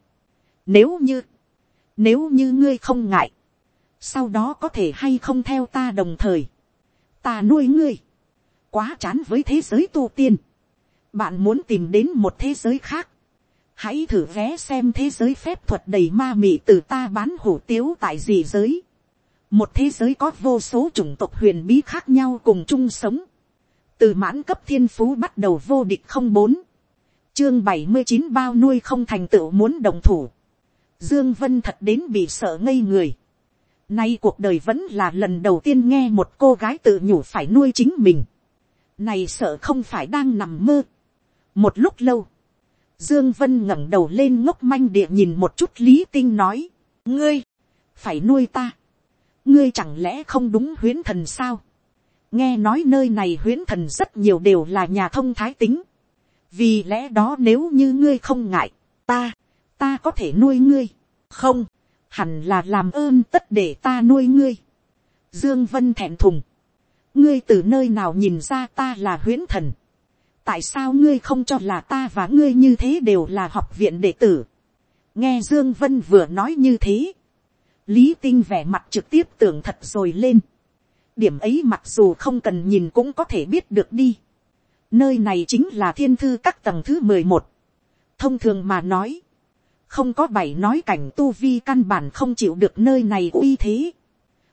nếu như, nếu như ngươi không ngại, sau đó có thể hay không theo ta đồng thời, ta nuôi ngươi, quá chán với thế giới tu tiên, bạn muốn tìm đến một thế giới khác, hãy thử vé xem thế giới phép thuật đầy ma mị từ ta bán hủ tiếu tại gì giới, một thế giới có vô số chủng tộc huyền bí khác nhau cùng chung sống, từ mãn cấp thiên phú bắt đầu vô địch không bốn, chương bảy mươi chín bao nuôi không thành tựu muốn đồng thủ, dương vân thật đến bị sợ ngây người, Nay cuộc đời vẫn là lần đầu tiên nghe một cô gái tự nhủ phải nuôi chính mình. Này sợ không phải đang nằm mơ. Một lúc lâu. Dương Vân ngẩng đầu lên ngốc manh địa nhìn một chút Lý Tinh nói. Ngươi, phải nuôi ta. Ngươi chẳng lẽ không đúng huyến thần sao? Nghe nói nơi này huyến thần rất nhiều đều là nhà thông thái tính. Vì lẽ đó nếu như ngươi không ngại, ta, ta có thể nuôi ngươi. Không, hẳn là làm ơn tất để ta nuôi ngươi. Dương Vân thẹn thùng. Ngươi từ nơi nào nhìn ra ta là huyễn thần? Tại sao ngươi không cho là ta và ngươi như thế đều là học viện đệ tử? Nghe Dương Vân vừa nói như thế. Lý Tinh vẻ mặt trực tiếp tưởng thật rồi lên. Điểm ấy mặc dù không cần nhìn cũng có thể biết được đi. Nơi này chính là thiên thư các tầng thứ 11. Thông thường mà nói không có bảy nói cảnh tu vi căn bản không chịu được nơi này uy thế,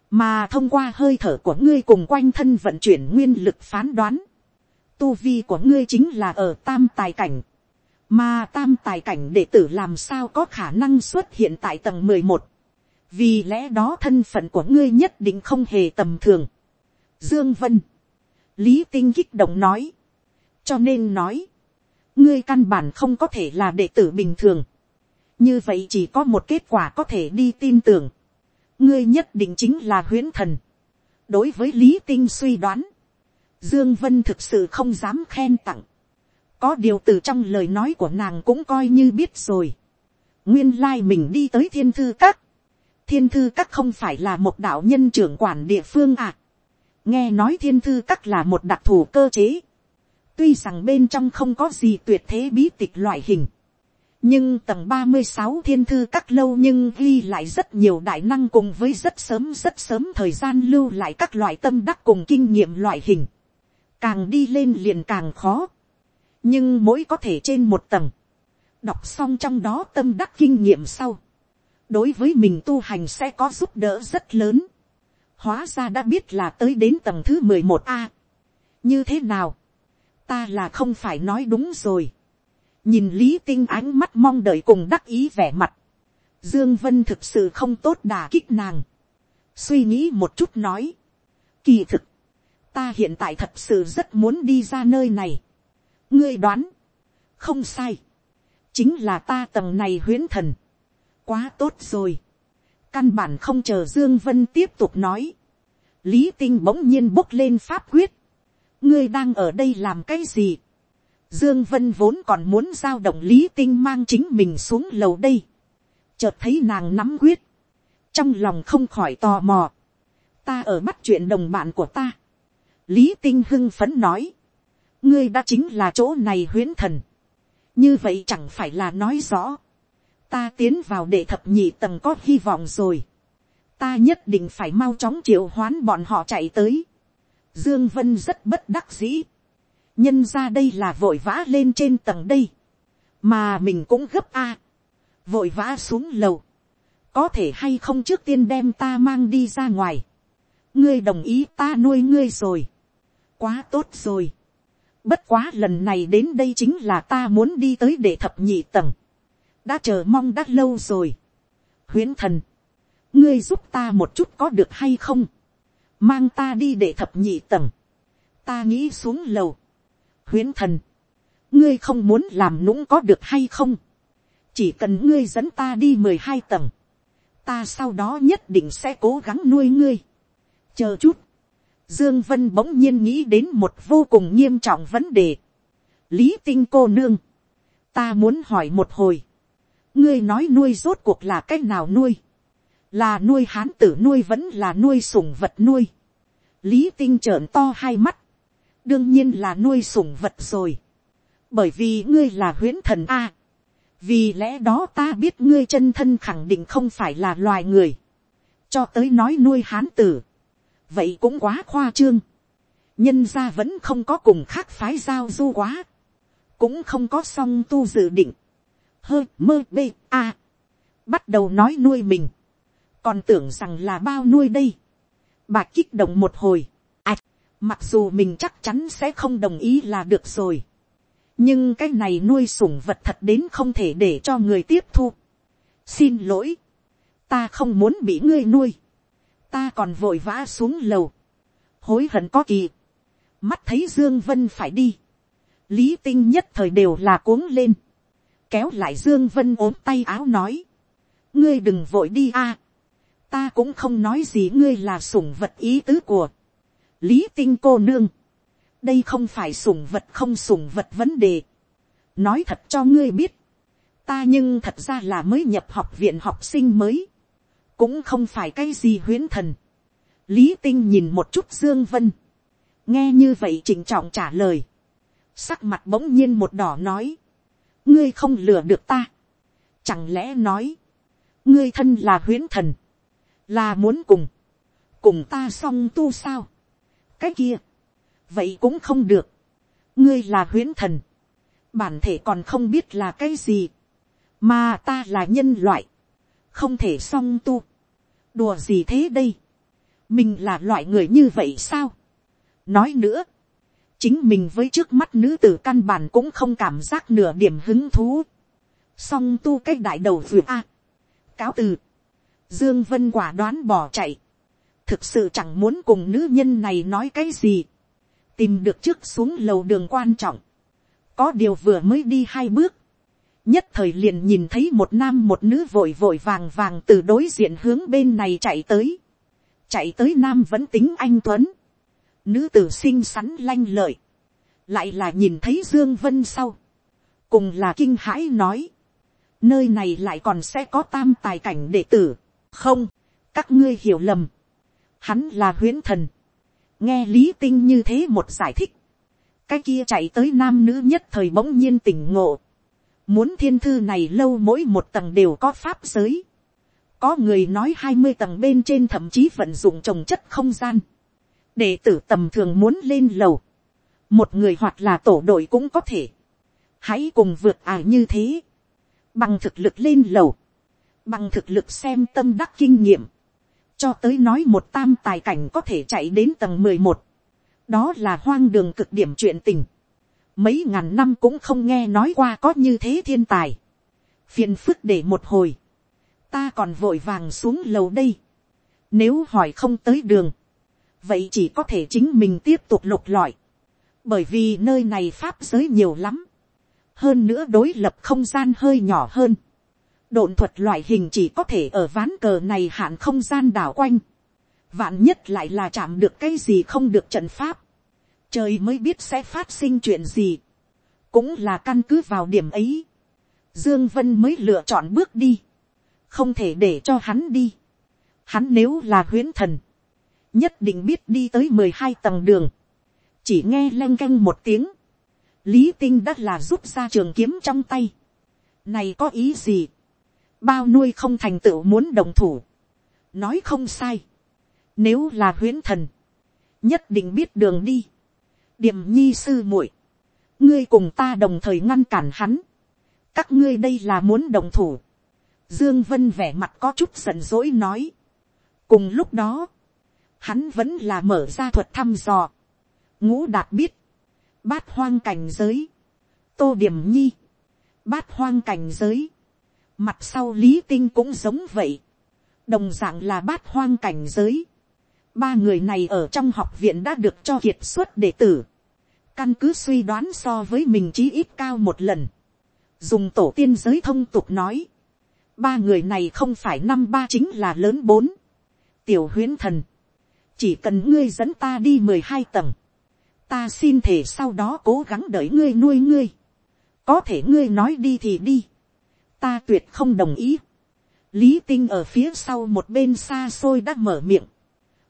mà thông qua hơi thở của ngươi cùng quanh thân vận chuyển nguyên lực phán đoán, tu vi của ngươi chính là ở tam tài cảnh, mà tam tài cảnh đệ tử làm sao có khả năng xuất hiện tại tầng mười một, vì lẽ đó thân phận của ngươi nhất định không hề tầm thường. Dương Vân, Lý Tinh kích động nói, cho nên nói, ngươi căn bản không có thể là đệ tử bình thường. Như vậy chỉ có một kết quả có thể đi tin tưởng, ngươi nhất định chính là huyễn thần. đối với lý tinh suy đoán, dương vân thực sự không dám khen tặng, có điều từ trong lời nói của nàng cũng coi như biết rồi. nguyên lai mình đi tới thiên thư các, thiên thư các không phải là một đạo nhân trưởng quản địa phương à. nghe nói thiên thư các là một đặc thù cơ chế, tuy rằng bên trong không có gì tuyệt thế bí tịch loại hình, nhưng tầng ba mươi sáu thiên thư các lâu nhưng ghi lại rất nhiều đại năng cùng với rất sớm rất sớm thời gian lưu lại các loại tâm đắc cùng kinh nghiệm loại hình. Càng đi lên liền càng khó. Nhưng mỗi có thể trên một tầng. Đọc xong trong đó tâm đắc kinh nghiệm sau. Đối với mình tu hành sẽ có giúp đỡ rất lớn. Hóa ra đã biết là tới đến tầng thứ mười một a. Như thế nào? Ta là không phải nói đúng rồi. Nhìn lý tinh ánh mắt mong đợi cùng đắc ý vẻ mặt, dương vân thực sự không tốt đà kích nàng, suy nghĩ một chút nói, kỳ thực, ta hiện tại thật sự rất muốn đi ra nơi này, ngươi đoán, không sai, chính là ta tầng này huyễn thần, quá tốt rồi, căn bản không chờ dương vân tiếp tục nói, lý tinh bỗng nhiên bốc lên pháp quyết, ngươi đang ở đây làm cái gì, Dương Vân vốn còn muốn giao động Lý Tinh mang chính mình xuống lầu đây. Chợt thấy nàng nắm quyết. Trong lòng không khỏi tò mò. Ta ở bắt chuyện đồng bạn của ta. Lý Tinh hưng phấn nói. Ngươi đã chính là chỗ này huyễn thần. Như vậy chẳng phải là nói rõ. Ta tiến vào để thập nhị tầng có hy vọng rồi. Ta nhất định phải mau chóng triệu hoán bọn họ chạy tới. Dương Vân rất bất đắc dĩ. Nhân ra đây là vội vã lên trên tầng đây, mà mình cũng gấp a, vội vã xuống lầu, có thể hay không trước tiên đem ta mang đi ra ngoài, ngươi đồng ý ta nuôi ngươi rồi, quá tốt rồi, bất quá lần này đến đây chính là ta muốn đi tới để thập nhị tầng, đã chờ mong đã lâu rồi, huyến thần, ngươi giúp ta một chút có được hay không, mang ta đi để thập nhị tầng, ta nghĩ xuống lầu, huyến thần, ngươi không muốn làm nũng có được hay không, chỉ cần ngươi dẫn ta đi mười hai tầng, ta sau đó nhất định sẽ cố gắng nuôi ngươi. chờ chút, Dương Vân bỗng nhiên nghĩ đến một vô cùng nghiêm trọng vấn đề. Lý tinh cô nương. Ta muốn hỏi một hồi. Ngươi nói nuôi rốt cuộc là cách nào nuôi? Là nuôi hán tử nuôi vẫn là nuôi sủng vật nuôi. Lý tinh trợn to hai mắt. Đương nhiên là nuôi sủng vật rồi. Bởi vì ngươi là huyễn thần A. Vì lẽ đó ta biết ngươi chân thân khẳng định không phải là loài người. Cho tới nói nuôi hán tử vậy cũng quá khoa trương. nhân gia vẫn không có cùng khác phái giao du quá. cũng không có song tu dự định hơ mơ bê a. bắt đầu nói nuôi mình. còn tưởng rằng là bao nuôi đây. bà kích động một hồi. ạch, mặc dù mình chắc chắn sẽ không đồng ý là được rồi. nhưng cái này nuôi sủng vật thật đến không thể để cho người tiếp thu. xin lỗi. ta không muốn bị ngươi nuôi ta còn vội vã xuống lầu, hối hận có kỳ, mắt thấy dương vân phải đi, lý tinh nhất thời đều là cuống lên, kéo lại dương vân ốm tay áo nói, ngươi đừng vội đi a, ta cũng không nói gì ngươi là sủng vật ý tứ của, lý tinh cô nương, đây không phải sủng vật không sủng vật vấn đề, nói thật cho ngươi biết, ta nhưng thật ra là mới nhập học viện học sinh mới, cũng không phải cái gì huyến thần. lý tinh nhìn một chút dương vân, nghe như vậy chỉnh trọng trả lời, sắc mặt bỗng nhiên một đỏ nói, ngươi không lừa được ta, chẳng lẽ nói, ngươi thân là huyến thần, là muốn cùng, cùng ta song tu sao, cái kia, vậy cũng không được, ngươi là huyến thần, bản thể còn không biết là cái gì, mà ta là nhân loại, không thể song tu. đùa gì thế đây. mình là loại người như vậy sao. nói nữa, chính mình với trước mắt nữ tử căn bản cũng không cảm giác nửa điểm hứng thú. song tu cái đại đầu vừa a. cáo từ. dương vân quả đoán bỏ chạy. thực sự chẳng muốn cùng nữ nhân này nói cái gì. tìm được trước xuống lầu đường quan trọng. có điều vừa mới đi hai bước nhất thời liền nhìn thấy một nam một nữ vội vội vàng vàng từ đối diện hướng bên này chạy tới. chạy tới nam vẫn tính anh tuấn nữ tử xinh xắn lanh lợi. lại là nhìn thấy dương vân sau. cùng là kinh hãi nói. nơi này lại còn sẽ có tam tài cảnh đệ tử. không, các ngươi hiểu lầm. hắn là huyễn thần. nghe lý tinh như thế một giải thích. cái kia chạy tới nam nữ nhất thời bỗng nhiên tỉnh ngộ Muốn thiên thư này lâu mỗi một tầng đều có pháp giới. Có người nói hai mươi tầng bên trên thậm chí vận dụng trồng chất không gian. Đệ tử tầm thường muốn lên lầu. Một người hoặc là tổ đội cũng có thể. Hãy cùng vượt ải như thế. Bằng thực lực lên lầu. Bằng thực lực xem tâm đắc kinh nghiệm. Cho tới nói một tam tài cảnh có thể chạy đến tầng mười một Đó là hoang đường cực điểm chuyện tình mấy ngàn năm cũng không nghe nói qua có như thế thiên tài. phiền phức để một hồi, ta còn vội vàng xuống lầu đây. nếu hỏi không tới đường, vậy chỉ có thể chính mình tiếp tục lục lọi, bởi vì nơi này pháp giới nhiều lắm. hơn nữa đối lập không gian hơi nhỏ hơn. độn thuật loại hình chỉ có thể ở ván cờ này hạn không gian đảo quanh. vạn nhất lại là chạm được cái gì không được trận pháp trời mới biết sẽ phát sinh chuyện gì, cũng là căn cứ vào điểm ấy, dương vân mới lựa chọn bước đi, không thể để cho hắn đi, hắn nếu là huyễn thần, nhất định biết đi tới mười hai tầng đường, chỉ nghe leng canh một tiếng, lý tinh đã là rút ra trường kiếm trong tay, này có ý gì, bao nuôi không thành tựu muốn đồng thủ, nói không sai, nếu là huyễn thần, nhất định biết đường đi, điểm nhi sư muội, ngươi cùng ta đồng thời ngăn cản hắn, các ngươi đây là muốn đồng thủ, dương vân vẻ mặt có chút giận dỗi nói, cùng lúc đó, hắn vẫn là mở ra thuật thăm dò, ngũ đạt biết, bát hoang cảnh giới, tô điểm nhi, bát hoang cảnh giới, mặt sau lý tinh cũng giống vậy, đồng d ạ n g là bát hoang cảnh giới, ba người này ở trong học viện đã được cho kiệt xuất đệ tử. Căn cứ suy đoán so với mình chí ít cao một lần. Dùng tổ tiên giới thông tục nói. Ba người này không phải năm ba chính là lớn bốn. Tiểu huyến thần chỉ cần ngươi dẫn ta đi mười hai tầng, ta xin thể sau đó cố gắng đợi ngươi nuôi ngươi, có thể ngươi nói đi thì đi, ta tuyệt không đồng ý, lý tinh ở phía sau một bên xa xôi đã mở miệng,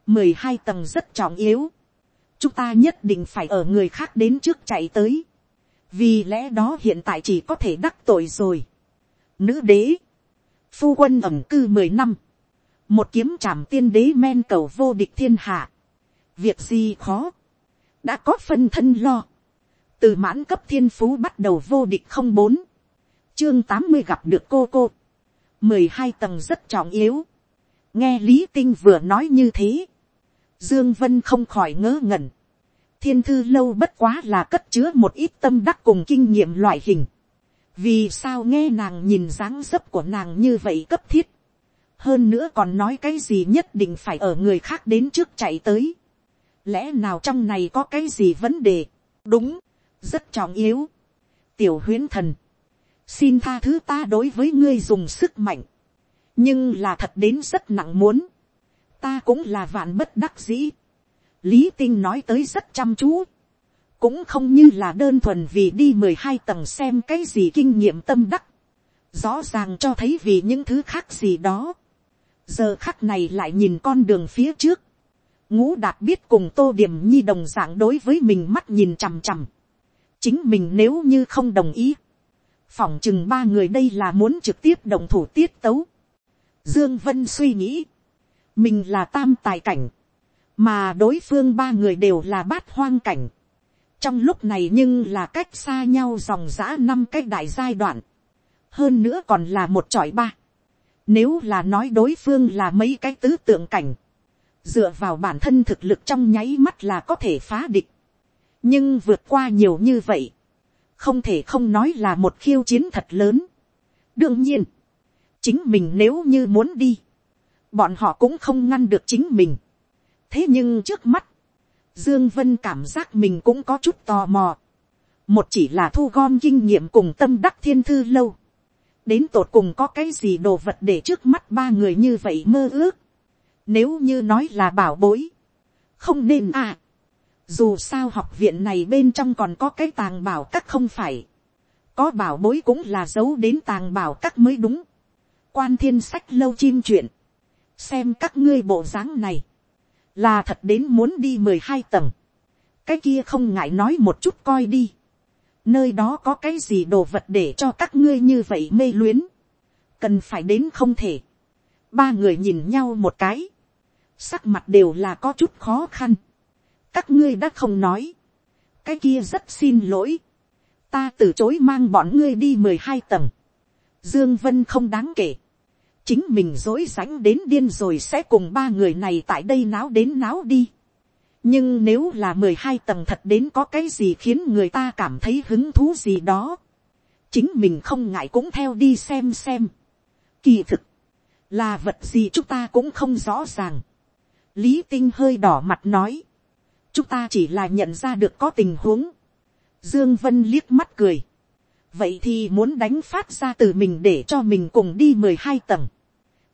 mười hai tầng rất trọng yếu, chúng ta nhất định phải ở người khác đến trước chạy tới, vì lẽ đó hiện tại chỉ có thể đắc tội rồi. Nữ đế, phu quân ẩm cư mười năm, một kiếm trảm tiên đế men cầu vô địch thiên hạ, việc gì khó, đã có phân thân lo, từ mãn cấp thiên phú bắt đầu vô địch không bốn, chương tám mươi gặp được cô cô, mười hai tầng rất trọng yếu, nghe lý tinh vừa nói như thế, dương vân không khỏi ngớ ngẩn, thiên thư lâu bất quá là cất chứa một ít tâm đắc cùng kinh nghiệm loại hình, vì sao nghe nàng nhìn dáng dấp của nàng như vậy cấp thiết, hơn nữa còn nói cái gì nhất định phải ở người khác đến trước chạy tới, lẽ nào trong này có cái gì vấn đề, đúng, rất trọng yếu, tiểu huyến thần, xin tha thứ ta đối với ngươi dùng sức mạnh, nhưng là thật đến rất nặng muốn, ta cũng là vạn bất đắc dĩ, lý tinh nói tới rất chăm chú, cũng không như là đơn thuần vì đi mười hai tầng xem cái gì kinh nghiệm tâm đắc, rõ ràng cho thấy vì những thứ khác gì đó, giờ khắc này lại nhìn con đường phía trước, ngũ đạt biết cùng tô điểm nhi đồng dạng đối với mình mắt nhìn chằm chằm, chính mình nếu như không đồng ý, phỏng chừng ba người đây là muốn trực tiếp đồng thủ tiết tấu, dương vân suy nghĩ, mình là tam tài cảnh, mà đối phương ba người đều là bát hoang cảnh, trong lúc này nhưng là cách xa nhau dòng giã năm cái đại giai đoạn, hơn nữa còn là một trọi ba, nếu là nói đối phương là mấy cái tứ tượng cảnh, dựa vào bản thân thực lực trong nháy mắt là có thể phá địch. nhưng vượt qua nhiều như vậy, không thể không nói là một khiêu chiến thật lớn. đương nhiên, chính mình nếu như muốn đi, bọn họ cũng không ngăn được chính mình. thế nhưng trước mắt, dương vân cảm giác mình cũng có chút tò mò. một chỉ là thu gom kinh nghiệm cùng tâm đắc thiên thư lâu đến tột cùng có cái gì đồ vật để trước mắt ba người như vậy mơ ước. Nếu như nói là bảo bối, không nên à. Dù sao học viện này bên trong còn có cái tàng bảo các không phải. Có bảo bối cũng là giấu đến tàng bảo các mới đúng. Quan thiên sách lâu chim chuyện. Xem các ngươi bộ dáng này. Là thật đến muốn đi mười hai tầng. Cái kia không ngại nói một chút coi đi nơi đó có cái gì đồ vật để cho các ngươi như vậy mê luyến, cần phải đến không thể. ba người nhìn nhau một cái, sắc mặt đều là có chút khó khăn. các ngươi đã không nói, cái kia rất xin lỗi, ta từ chối mang bọn ngươi đi mười hai tầng, dương vân không đáng kể, chính mình dối rãnh đến điên rồi sẽ cùng ba người này tại đây náo đến náo đi nhưng nếu là mười hai tầng thật đến có cái gì khiến người ta cảm thấy hứng thú gì đó, chính mình không ngại cũng theo đi xem xem. Kỳ thực, là vật gì chúng ta cũng không rõ ràng. lý tinh hơi đỏ mặt nói, chúng ta chỉ là nhận ra được có tình huống. dương vân liếc mắt cười. vậy thì muốn đánh phát ra từ mình để cho mình cùng đi mười hai tầng.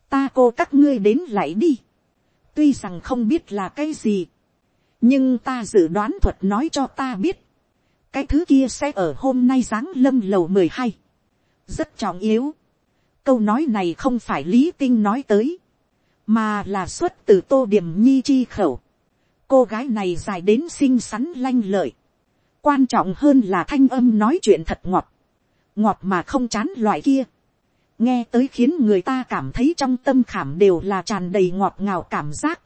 ta cô các ngươi đến lại đi. tuy rằng không biết là cái gì nhưng ta dự đoán thuật nói cho ta biết, cái thứ kia sẽ ở hôm nay giáng lâm lầu mười hai, rất trọng yếu. câu nói này không phải lý tinh nói tới, mà là xuất từ tô điểm nhi chi khẩu. cô gái này dài đến xinh xắn lanh lợi, quan trọng hơn là thanh âm nói chuyện thật ngọt, ngọt mà không chán loại kia, nghe tới khiến người ta cảm thấy trong tâm khảm đều là tràn đầy ngọt ngào cảm giác,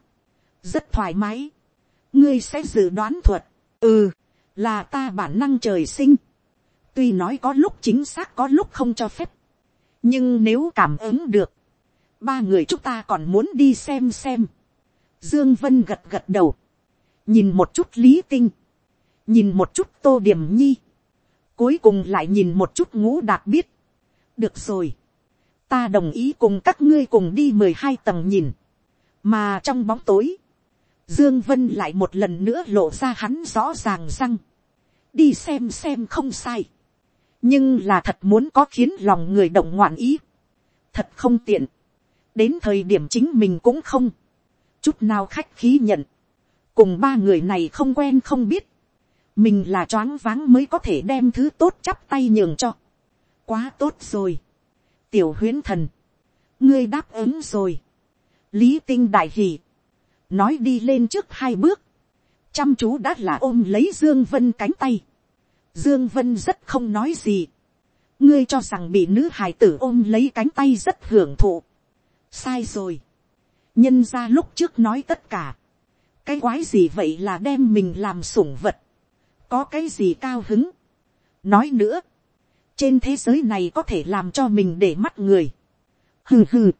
rất thoải mái ngươi sẽ dự đoán thuật, ừ, là ta bản năng trời sinh, tuy nói có lúc chính xác có lúc không cho phép, nhưng nếu cảm ứng được, ba người chúng ta còn muốn đi xem xem. Dương Vân gật gật đầu, nhìn một chút lý tinh, nhìn một chút tô điểm nhi, cuối cùng lại nhìn một chút ngũ đạt biết. được rồi, ta đồng ý cùng các ngươi cùng đi mười hai tầng nhìn, mà trong bóng tối, Dương Vân lại một lần nữa lộ ra hắn rõ ràng răng. Đi xem xem không sai. Nhưng là thật muốn có khiến lòng người động ngoạn ý. Thật không tiện. Đến thời điểm chính mình cũng không. Chút nào khách khí nhận. cùng ba người này không quen không biết, mình là choáng váng mới có thể đem thứ tốt chắp tay nhường cho, quá tốt rồi, tiểu huyến thần, ngươi đáp ứng rồi, lý tinh đại hỷ nói đi lên trước hai bước, chăm chú đã là ôm lấy dương vân cánh tay, dương vân rất không nói gì, ngươi cho rằng bị nữ hài tử ôm lấy cánh tay rất hưởng thụ, sai rồi, nhân ra lúc trước nói tất cả, cái quái gì vậy là đem mình làm sủng vật, có cái gì cao hứng. nói nữa, trên thế giới này có thể làm cho mình để mắt người. hừ hừ,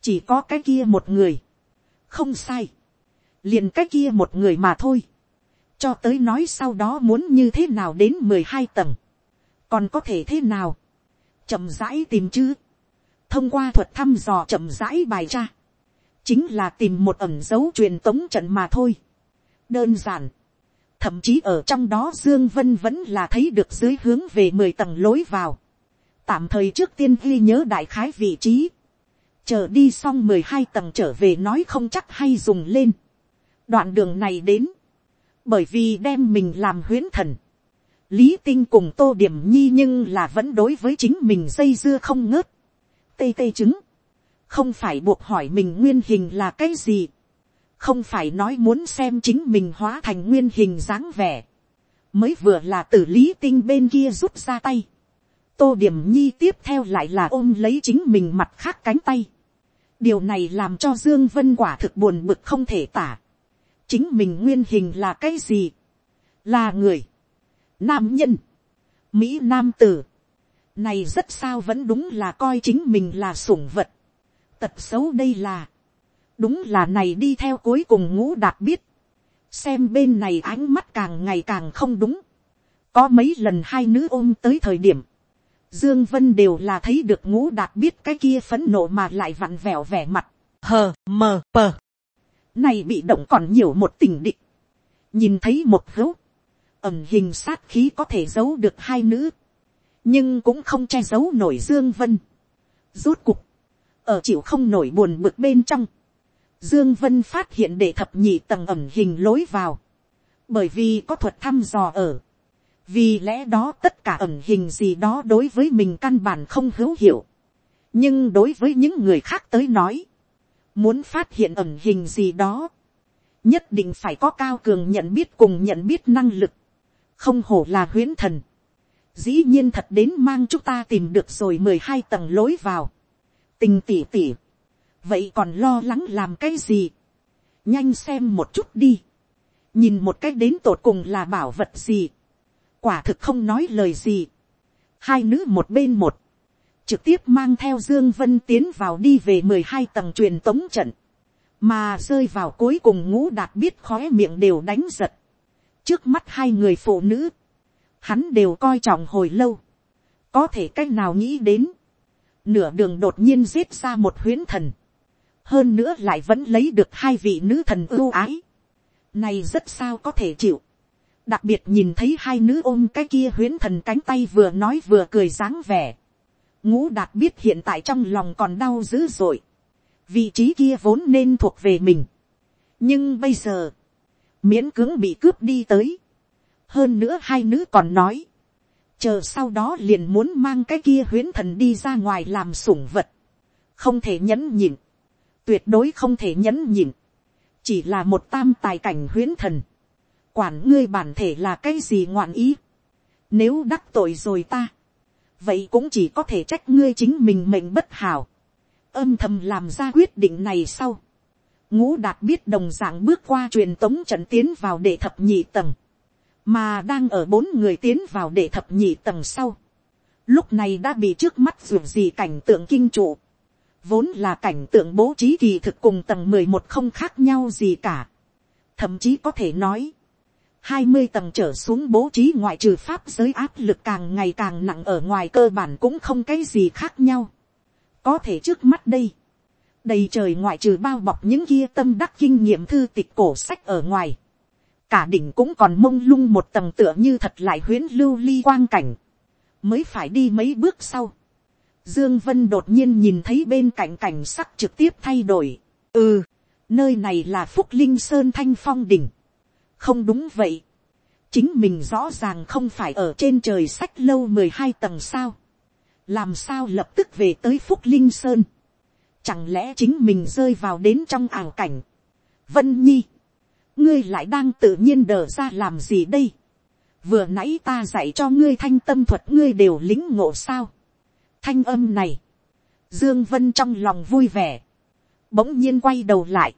chỉ có cái kia một người, không sai, liền cái kia một người mà thôi, cho tới nói sau đó muốn như thế nào đến mười hai tầng, còn có thể thế nào, chậm rãi tìm chứ, thông qua thuật thăm dò chậm rãi bài ra, chính là tìm một ẩn dấu truyền tống trận mà thôi. đơn giản, thậm chí ở trong đó dương vân vẫn là thấy được dưới hướng về mười tầng lối vào. tạm thời trước tiên ghi nhớ đại khái vị trí, chờ đi xong mười hai tầng trở về nói không chắc hay dùng lên. đoạn đường này đến, bởi vì đem mình làm huyễn thần. lý tinh cùng tô điểm nhi nhưng là vẫn đối với chính mình dây dưa không ngớt. tê tê chứng không phải buộc hỏi mình nguyên hình là cái gì, không phải nói muốn xem chính mình hóa thành nguyên hình dáng vẻ, mới vừa là từ lý tinh bên kia rút ra tay, tô điểm nhi tiếp theo lại là ôm lấy chính mình mặt khác cánh tay, điều này làm cho dương vân quả thực buồn bực không thể tả, chính mình nguyên hình là cái gì, là người, nam nhân, mỹ nam tử, này rất sao vẫn đúng là coi chính mình là sủng vật, tật xấu đây là, đúng là này đi theo cuối cùng ngũ đạt biết, xem bên này ánh mắt càng ngày càng không đúng, có mấy lần hai nữ ôm tới thời điểm, dương vân đều là thấy được ngũ đạt biết cái kia phấn nộ mà lại vặn vẹo vẻ mặt, hờ mờ pờ, này bị động còn nhiều một tình địch. nhìn thấy một hữu, ẩm hình sát khí có thể giấu được hai nữ, nhưng cũng không che giấu nổi dương vân. Rốt cục, ở chịu không nổi buồn bực bên trong, dương vân phát hiện để thập nhị tầng ẩm hình lối vào, bởi vì có thuật thăm dò ở, vì lẽ đó tất cả ẩn hình gì đó đối với mình căn bản không hữu hiệu, nhưng đối với những người khác tới nói, muốn phát hiện ẩn hình gì đó, nhất định phải có cao cường nhận biết cùng nhận biết năng lực, không hổ là huyễn thần, dĩ nhiên thật đến mang chúng ta tìm được rồi mười hai tầng lối vào, tình tỉ tỉ. vậy còn lo lắng làm cái gì. nhanh xem một chút đi. nhìn một cách đến tột cùng là bảo vật gì quả thực không nói lời gì. hai nữ một bên một. trực tiếp mang theo dương vân tiến vào đi về mười hai tầng truyền tống trận. mà rơi vào cuối cùng ngũ đạt biết khóe miệng đều đánh giật. trước mắt hai người phụ nữ. hắn đều coi trọng hồi lâu. có thể cách nào nghĩ đến nửa đường đột nhiên giết ra một huyến thần, hơn nữa lại vẫn lấy được hai vị nữ thần ưu ái, này rất sao có thể chịu, đặc biệt nhìn thấy hai nữ ôm cái kia huyến thần cánh tay vừa nói vừa cười dáng vẻ, ngũ đạt biết hiện tại trong lòng còn đau dữ dội, vị trí kia vốn nên thuộc về mình, nhưng bây giờ, miễn cưỡng bị cướp đi tới, hơn nữa hai nữ còn nói, chờ sau đó liền muốn mang cái kia huyễn thần đi ra ngoài làm sủng vật, không thể nhẫn nhịn, tuyệt đối không thể nhẫn nhịn, chỉ là một tam tài cảnh huyễn thần, quản ngươi bản thể là cái gì ngoạn ý, nếu đắc tội rồi ta, vậy cũng chỉ có thể trách ngươi chính mình mệnh bất hảo, âm thầm làm ra quyết định này sau, ngũ đạt biết đồng d ạ n g bước qua truyền tống trận tiến vào để thập nhị tầng, mà đang ở bốn người tiến vào để thập nhị tầng sau, lúc này đã bị trước mắt ruột gì cảnh tượng kinh trụ, vốn là cảnh tượng bố trí kỳ thực cùng tầng mười một không khác nhau gì cả, thậm chí có thể nói, hai mươi tầng trở xuống bố trí ngoại trừ pháp giới áp lực càng ngày càng nặng ở ngoài cơ bản cũng không cái gì khác nhau. Có thể trước mắt đây, đầy trời ngoại trừ bao bọc những kia tâm đắc kinh nghiệm thư tịch cổ sách ở ngoài cả đỉnh cũng còn mông lung một tầng tựa như thật lại huyến lưu ly quang cảnh, mới phải đi mấy bước sau. Dương Vân đột nhiên nhìn thấy bên cạnh cảnh sắc trực tiếp thay đổi. Ừ, nơi này là Phúc Linh Sơn Thanh Phong Đỉnh không đúng vậy, chính mình rõ ràng không phải ở trên trời sách lâu mười hai tầng sao, làm sao lập tức về tới phúc linh sơn, chẳng lẽ chính mình rơi vào đến trong ảo cảnh, vân nhi, ngươi lại đang tự nhiên đờ ra làm gì đây, vừa nãy ta dạy cho ngươi thanh tâm thuật ngươi đều lính ngộ sao, thanh âm này, dương vân trong lòng vui vẻ, bỗng nhiên quay đầu lại,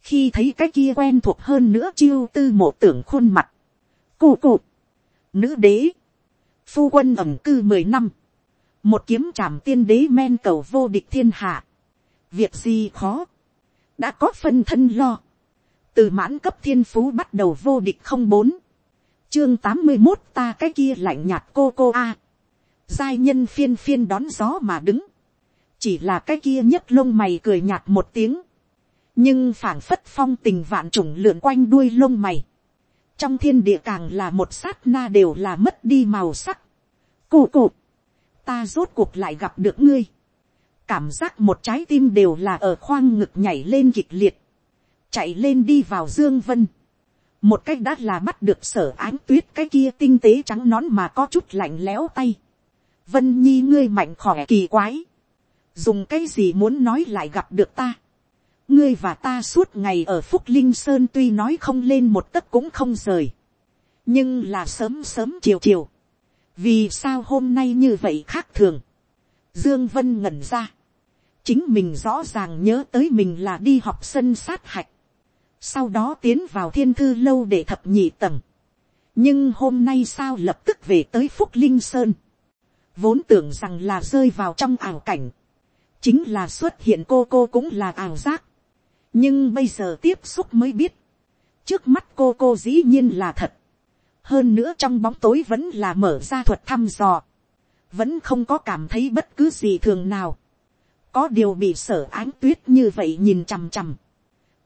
khi thấy cái kia quen thuộc hơn nữa chiêu tư mộ tưởng khuôn mặt, cụ cụ, nữ đế, phu quân ẩm cư mười năm, một kiếm trảm tiên đế men cầu vô địch thiên hạ, việc gì khó, đã có phân thân lo, từ mãn cấp thiên phú bắt đầu vô địch không bốn, chương tám mươi một ta cái kia lạnh nhạt cô cô a, giai nhân phiên phiên đón gió mà đứng, chỉ là cái kia nhất lông mày cười nhạt một tiếng, nhưng phảng phất phong tình vạn trùng lượn quanh đuôi lông mày, trong thiên địa càng là một sát na đều là mất đi màu sắc. Cụ cụ, ta rốt cuộc lại gặp được ngươi. Cảm giác một trái tim đều là ở khoang ngực nhảy lên kịch liệt. Chạy lên đi vào Dương Vân. Một cách đã là bắt được sở ánh tuyết cái kia tinh tế trắng nón mà có chút lạnh lẽo tay. Vân Nhi ngươi mạnh khỏe kỳ quái. Dùng cái gì muốn nói lại gặp được ta ngươi và ta suốt ngày ở phúc linh sơn tuy nói không lên một tấc cũng không rời, nhưng là sớm sớm chiều chiều, vì sao hôm nay như vậy khác thường, dương vân ngẩn ra, chính mình rõ ràng nhớ tới mình là đi học sân sát hạch, sau đó tiến vào thiên thư lâu để thập nhị tầng, nhưng hôm nay sao lập tức về tới phúc linh sơn, vốn tưởng rằng là rơi vào trong ảo cảnh, chính là xuất hiện cô cô cũng là ảo giác, nhưng bây giờ tiếp xúc mới biết, trước mắt cô cô dĩ nhiên là thật, hơn nữa trong bóng tối vẫn là mở ra thuật thăm dò, vẫn không có cảm thấy bất cứ gì thường nào, có điều bị sở ánh tuyết như vậy nhìn chằm chằm,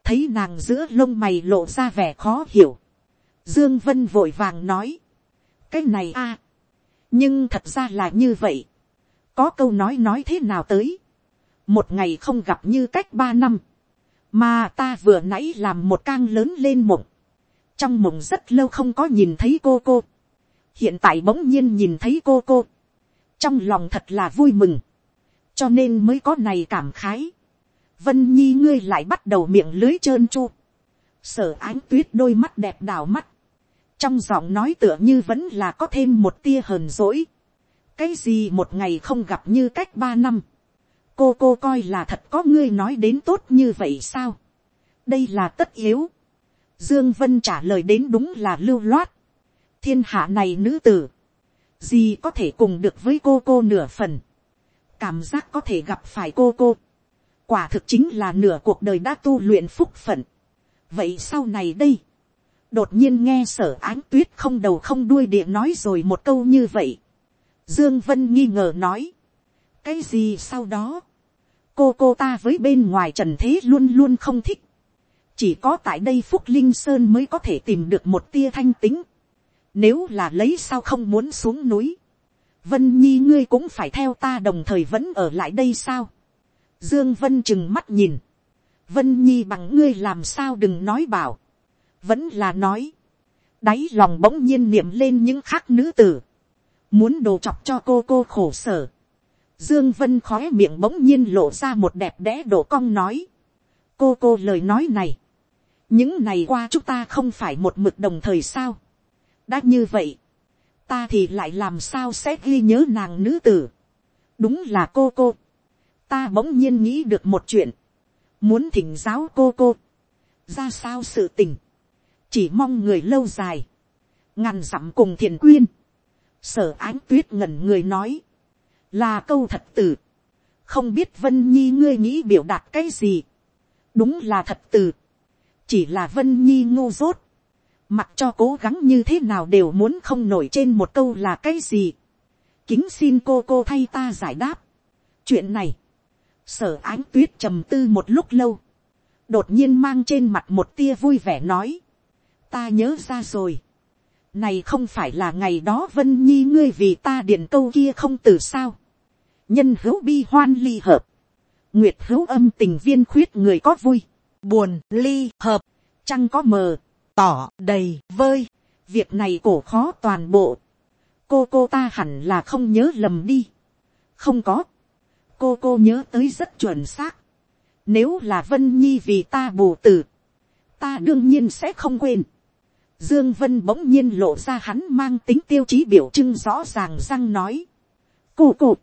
thấy nàng giữa lông mày lộ ra vẻ khó hiểu, dương vân vội vàng nói, cái này a, nhưng thật ra là như vậy, có câu nói nói thế nào tới, một ngày không gặp như cách ba năm, mà ta vừa nãy làm một cang lớn lên mộng, trong mộng rất lâu không có nhìn thấy cô cô, hiện tại bỗng nhiên nhìn thấy cô cô, trong lòng thật là vui mừng, cho nên mới có này cảm khái. Vân nhi ngươi lại bắt đầu miệng lưới trơn chu, sở ánh tuyết đôi mắt đẹp đào mắt, trong giọng nói tựa như vẫn là có thêm một tia hờn dỗi, cái gì một ngày không gặp như cách ba năm, cô cô coi là thật có ngươi nói đến tốt như vậy sao. đây là tất yếu. dương vân trả lời đến đúng là lưu loát. thiên hạ này nữ tử, gì có thể cùng được với cô cô nửa phần. cảm giác có thể gặp phải cô cô. quả thực chính là nửa cuộc đời đã tu luyện phúc phận. vậy sau này đây, đột nhiên nghe sở ánh tuyết không đầu không đuôi địa nói rồi một câu như vậy. Dương Vân nghi ngờ nói cái gì sau đó, cô cô ta với bên ngoài trần thế luôn luôn không thích, chỉ có tại đây phúc linh sơn mới có thể tìm được một tia thanh tính, nếu là lấy sao không muốn xuống núi, vân nhi ngươi cũng phải theo ta đồng thời vẫn ở lại đây sao, dương vân chừng mắt nhìn, vân nhi bằng ngươi làm sao đừng nói bảo, vẫn là nói, đáy lòng bỗng nhiên niệm lên những khác nữ tử, muốn đồ chọc cho cô cô khổ sở, Dương Vân khóe miệng bỗng nhiên lộ ra một đẹp đẽ đổ cong nói. Cô cô lời nói này. Những này qua chúng ta không phải một mực đồng thời sao. Đã như vậy. Ta thì lại làm sao sẽ ghi nhớ nàng nữ tử. Đúng là cô cô. Ta bỗng nhiên nghĩ được một chuyện. Muốn thỉnh giáo cô cô. Ra sao sự tình. Chỉ mong người lâu dài. Ngàn dặm cùng thiền quyên. Sở ánh tuyết ngẩn người nói là câu thật từ. không biết vân nhi ngươi nghĩ biểu đạt cái gì. đúng là thật từ. chỉ là vân nhi ngu dốt. mặc cho cố gắng như thế nào đều muốn không nổi trên một câu là cái gì. kính xin cô cô thay ta giải đáp. chuyện này, sở ánh tuyết trầm tư một lúc lâu. đột nhiên mang trên mặt một tia vui vẻ nói. ta nhớ ra rồi này không phải là ngày đó vân nhi ngươi vì ta điện câu kia không từ sao nhân hữu bi hoan ly hợp, nguyệt hữu âm tình viên khuyết người có vui, buồn ly hợp, trăng có mờ, tỏ đầy vơi, việc này cổ khó toàn bộ, cô cô ta hẳn là không nhớ lầm đi, không có, cô cô nhớ tới rất chuẩn xác, nếu là vân nhi vì ta bù từ, ta đương nhiên sẽ không quên, Dương Vân bỗng nhiên lộ ra hắn mang tính tiêu chí biểu trưng rõ ràng răng nói. Cô cụ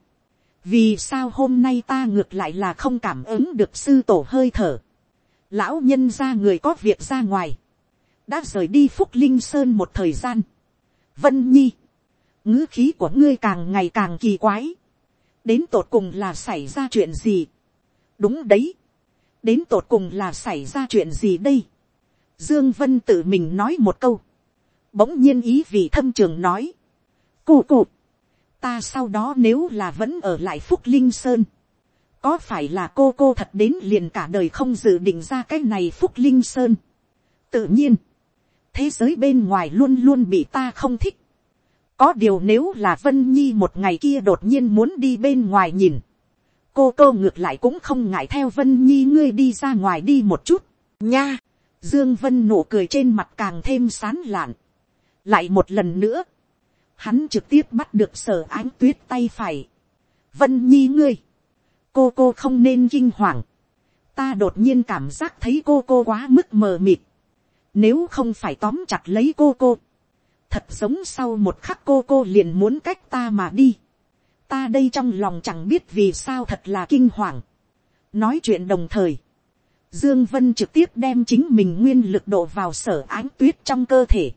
vì sao hôm nay ta ngược lại là không cảm ứng được sư tổ hơi thở. Lão nhân ra người có việc ra ngoài. Đã rời đi Phúc Linh Sơn một thời gian. Vân Nhi, ngữ khí của ngươi càng ngày càng kỳ quái. Đến tột cùng là xảy ra chuyện gì? Đúng đấy. Đến tột cùng là xảy ra chuyện gì đây? Dương Vân tự mình nói một câu. Bỗng nhiên ý vị thâm trường nói. Cụ cụ. Ta sau đó nếu là vẫn ở lại Phúc Linh Sơn. Có phải là cô cô thật đến liền cả đời không dự định ra cái này Phúc Linh Sơn. Tự nhiên. Thế giới bên ngoài luôn luôn bị ta không thích. Có điều nếu là Vân Nhi một ngày kia đột nhiên muốn đi bên ngoài nhìn. Cô cô ngược lại cũng không ngại theo Vân Nhi ngươi đi ra ngoài đi một chút. Nha Dương Vân nụ cười trên mặt càng thêm sán lạn. Lại một lần nữa. Hắn trực tiếp bắt được sở ánh tuyết tay phải. Vân nhi ngươi. Cô cô không nên kinh hoàng. Ta đột nhiên cảm giác thấy cô cô quá mức mờ mịt. Nếu không phải tóm chặt lấy cô cô. Thật giống sau một khắc cô cô liền muốn cách ta mà đi. Ta đây trong lòng chẳng biết vì sao thật là kinh hoàng. Nói chuyện đồng thời Dương Vân trực tiếp đem chính mình nguyên lực đổ vào sở ánh tuyết trong cơ thể.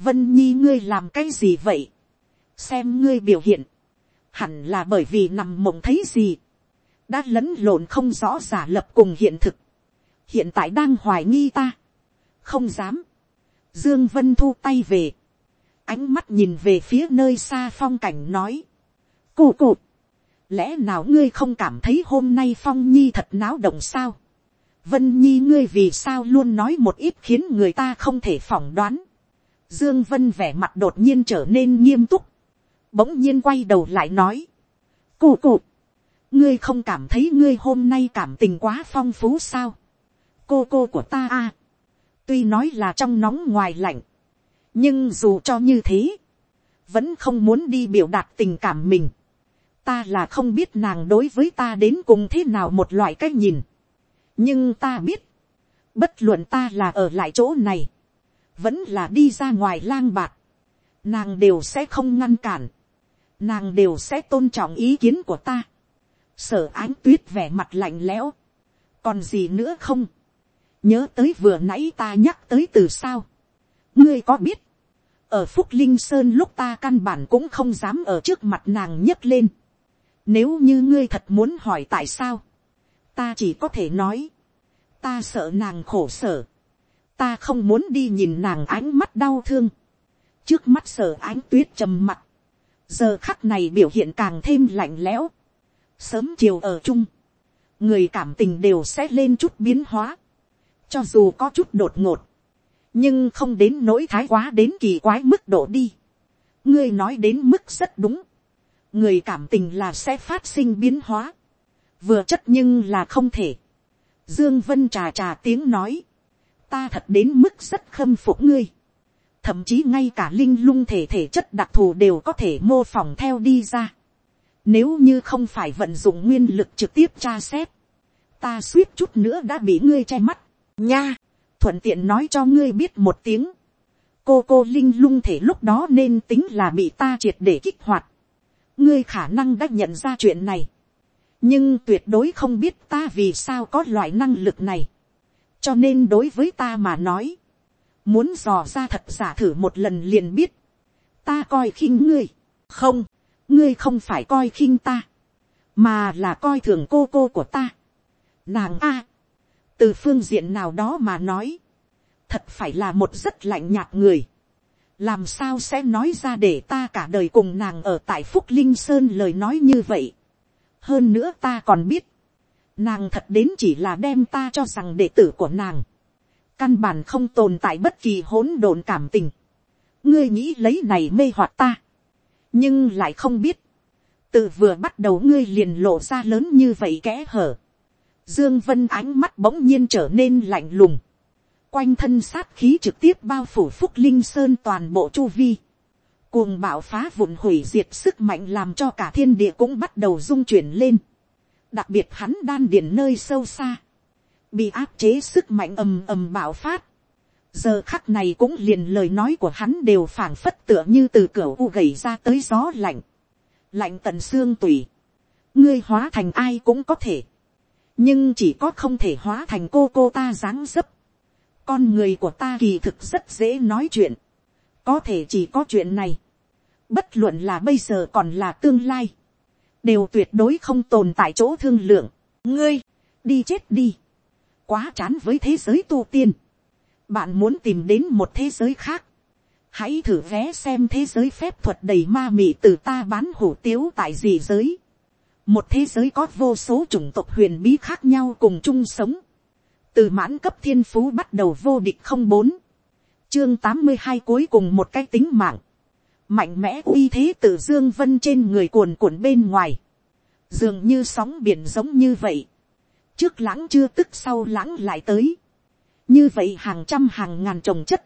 Vân Nhi ngươi làm cái gì vậy? Xem ngươi biểu hiện. Hẳn là bởi vì nằm mộng thấy gì. Đã lẫn lộn không rõ giả lập cùng hiện thực. Hiện tại đang hoài nghi ta. Không dám. Dương Vân thu tay về. Ánh mắt nhìn về phía nơi xa phong cảnh nói. Cụ cụ. Lẽ nào ngươi không cảm thấy hôm nay phong nhi thật náo động sao? Vân Nhi ngươi vì sao luôn nói một ít khiến người ta không thể phỏng đoán. Dương Vân vẻ mặt đột nhiên trở nên nghiêm túc. Bỗng nhiên quay đầu lại nói. Cụ cụ. Ngươi không cảm thấy ngươi hôm nay cảm tình quá phong phú sao. Cô cô của ta a à. Tuy nói là trong nóng ngoài lạnh. Nhưng dù cho như thế. Vẫn không muốn đi biểu đạt tình cảm mình. Ta là không biết nàng đối với ta đến cùng thế nào một loại cách nhìn nhưng ta biết, bất luận ta là ở lại chỗ này, vẫn là đi ra ngoài lang bạc, nàng đều sẽ không ngăn cản, nàng đều sẽ tôn trọng ý kiến của ta. sở ánh tuyết vẻ mặt lạnh lẽo, còn gì nữa không, nhớ tới vừa nãy ta nhắc tới từ sao, ngươi có biết, ở phúc linh sơn lúc ta căn bản cũng không dám ở trước mặt nàng nhấc lên, nếu như ngươi thật muốn hỏi tại sao, ta chỉ có thể nói, ta sợ nàng khổ sở, ta không muốn đi nhìn nàng ánh mắt đau thương, trước mắt sở ánh tuyết trầm mặt, giờ khắc này biểu hiện càng thêm lạnh lẽo, sớm chiều ở chung, người cảm tình đều sẽ lên chút biến hóa, cho dù có chút đột ngột, nhưng không đến nỗi thái quá đến kỳ quái mức độ đi. ngươi nói đến mức rất đúng, người cảm tình là sẽ phát sinh biến hóa, vừa chất nhưng là không thể. Dương Vân trà trà tiếng nói, ta thật đến mức rất khâm phục ngươi. Thậm chí ngay cả linh lung thể thể chất đặc thù đều có thể mô phỏng theo đi ra. Nếu như không phải vận dụng nguyên lực trực tiếp tra xét, ta suýt chút nữa đã bị ngươi che mắt. Nha, thuận tiện nói cho ngươi biết một tiếng. Cô cô linh lung thể lúc đó nên tính là bị ta triệt để kích hoạt. Ngươi khả năng đã nhận ra chuyện này nhưng tuyệt đối không biết ta vì sao có loại năng lực này cho nên đối với ta mà nói, muốn dò ra thật giả thử một lần liền biết, ta coi khinh ngươi, không, ngươi không phải coi khinh ta, mà là coi thường cô cô của ta. Nàng a, từ phương diện nào đó mà nói, thật phải là một rất lạnh nhạt người, làm sao sẽ nói ra để ta cả đời cùng nàng ở tại phúc linh sơn lời nói như vậy? Hơn nữa ta còn biết, nàng thật đến chỉ là đem ta cho rằng đệ tử của nàng, căn bản không tồn tại bất kỳ hỗn độn cảm tình, ngươi nghĩ lấy này mê hoặc ta, nhưng lại không biết, từ vừa bắt đầu ngươi liền lộ ra lớn như vậy kẽ hở, dương vân ánh mắt bỗng nhiên trở nên lạnh lùng, quanh thân sát khí trực tiếp bao phủ phúc linh sơn toàn bộ chu vi, cuồng bạo phá vụn hủy diệt sức mạnh làm cho cả thiên địa cũng bắt đầu rung chuyển lên, đặc biệt hắn đan điền nơi sâu xa, bị áp chế sức mạnh ầm ầm bạo phát, giờ khắc này cũng liền lời nói của hắn đều phảng phất tựa như từ cửa u gầy ra tới gió lạnh, lạnh tận xương tùy, ngươi hóa thành ai cũng có thể, nhưng chỉ có không thể hóa thành cô cô ta dáng dấp, con người của ta kỳ thực rất dễ nói chuyện, có thể chỉ có chuyện này, bất luận là bây giờ còn là tương lai, đều tuyệt đối không tồn tại chỗ thương lượng, ngươi, đi chết đi, quá chán với thế giới tu tiên, bạn muốn tìm đến một thế giới khác, hãy thử vé xem thế giới phép thuật đầy ma mị từ ta bán hủ tiếu tại gì giới, một thế giới có vô số chủng tộc huyền bí khác nhau cùng chung sống, từ mãn cấp thiên phú bắt đầu vô địch không bốn, chương tám mươi hai cuối cùng một cái tính mạng, mạnh mẽ uy thế từ dương vân trên người cuồn cuộn bên ngoài, dường như sóng biển giống như vậy, trước lãng chưa tức sau lãng lại tới, như vậy hàng trăm hàng ngàn trồng chất,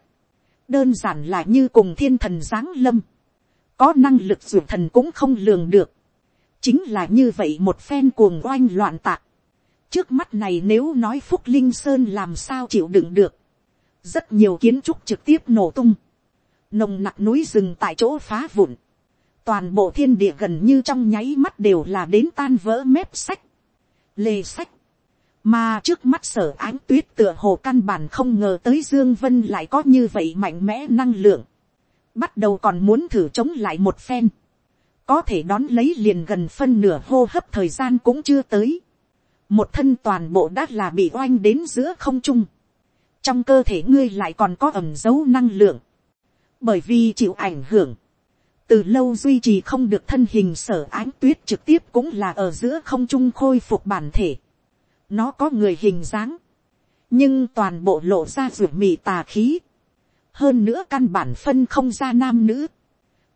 đơn giản là như cùng thiên thần giáng lâm, có năng lực d thần cũng không lường được, chính là như vậy một phen cuồng oanh loạn tạc, trước mắt này nếu nói phúc linh sơn làm sao chịu đựng được, rất nhiều kiến trúc trực tiếp nổ tung, nồng nặc núi rừng tại chỗ phá vụn, toàn bộ thiên địa gần như trong nháy mắt đều là đến tan vỡ mép sách, lề sách, mà trước mắt sở ánh tuyết tựa hồ căn bản không ngờ tới dương vân lại có như vậy mạnh mẽ năng lượng, bắt đầu còn muốn thử chống lại một phen, có thể đón lấy liền gần phân nửa hô hấp thời gian cũng chưa tới, một thân toàn bộ đã là bị oanh đến giữa không trung, trong cơ thể ngươi lại còn có ẩm dấu năng lượng, bởi vì chịu ảnh hưởng, từ lâu duy trì không được thân hình sở ánh tuyết trực tiếp cũng là ở giữa không trung khôi phục bản thể, nó có người hình dáng, nhưng toàn bộ lộ ra ruột mì tà khí, hơn nữa căn bản phân không ra nam nữ,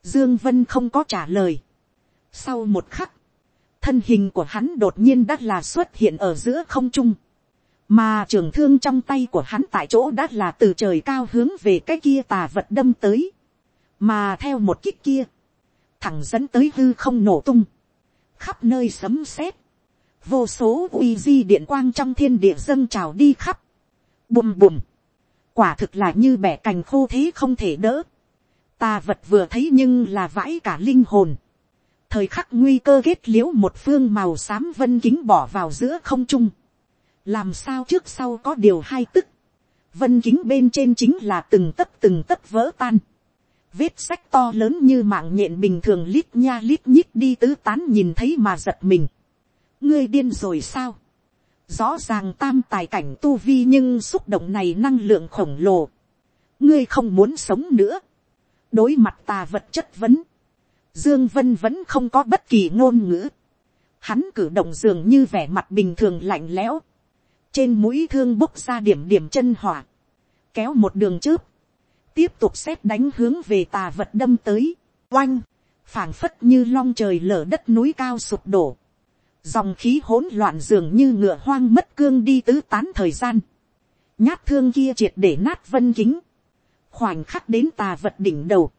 dương vân không có trả lời. sau một khắc, thân hình của hắn đột nhiên đã là xuất hiện ở giữa không trung, mà trường thương trong tay của hắn tại chỗ đã là từ trời cao hướng về cái kia tà vật đâm tới, mà theo một kích kia, thẳng dẫn tới hư không nổ tung, khắp nơi sấm sét, vô số uy di điện quang trong thiên địa dâng trào đi khắp, bùm bùm, quả thực là như bẻ cành khô thế không thể đỡ, tà vật vừa thấy nhưng là vãi cả linh hồn, thời khắc nguy cơ kết l i ễ u một phương màu xám vân kính bỏ vào giữa không trung, làm sao trước sau có điều hai tức, vân kính bên trên chính là từng tấc từng tấc vỡ tan, vết sách to lớn như mạng nhện bình thường lít nha lít nhít đi tứ tán nhìn thấy mà giật mình, ngươi điên rồi sao, rõ ràng tam tài cảnh tu vi nhưng xúc động này năng lượng khổng lồ, ngươi không muốn sống nữa, đối mặt tà vật chất vấn, dương vân vẫn không có bất kỳ ngôn ngữ, hắn cử động dường như vẻ mặt bình thường lạnh lẽo, trên mũi thương bốc ra điểm điểm chân hỏa, kéo một đường chớp, tiếp tục xét đánh hướng về tà vật đâm tới, oanh, phảng phất như long trời lở đất núi cao sụp đổ, dòng khí hỗn loạn dường như ngựa hoang mất cương đi tứ tán thời gian, nhát thương kia triệt để nát vân kính, khoảnh khắc đến tà vật đỉnh đầu,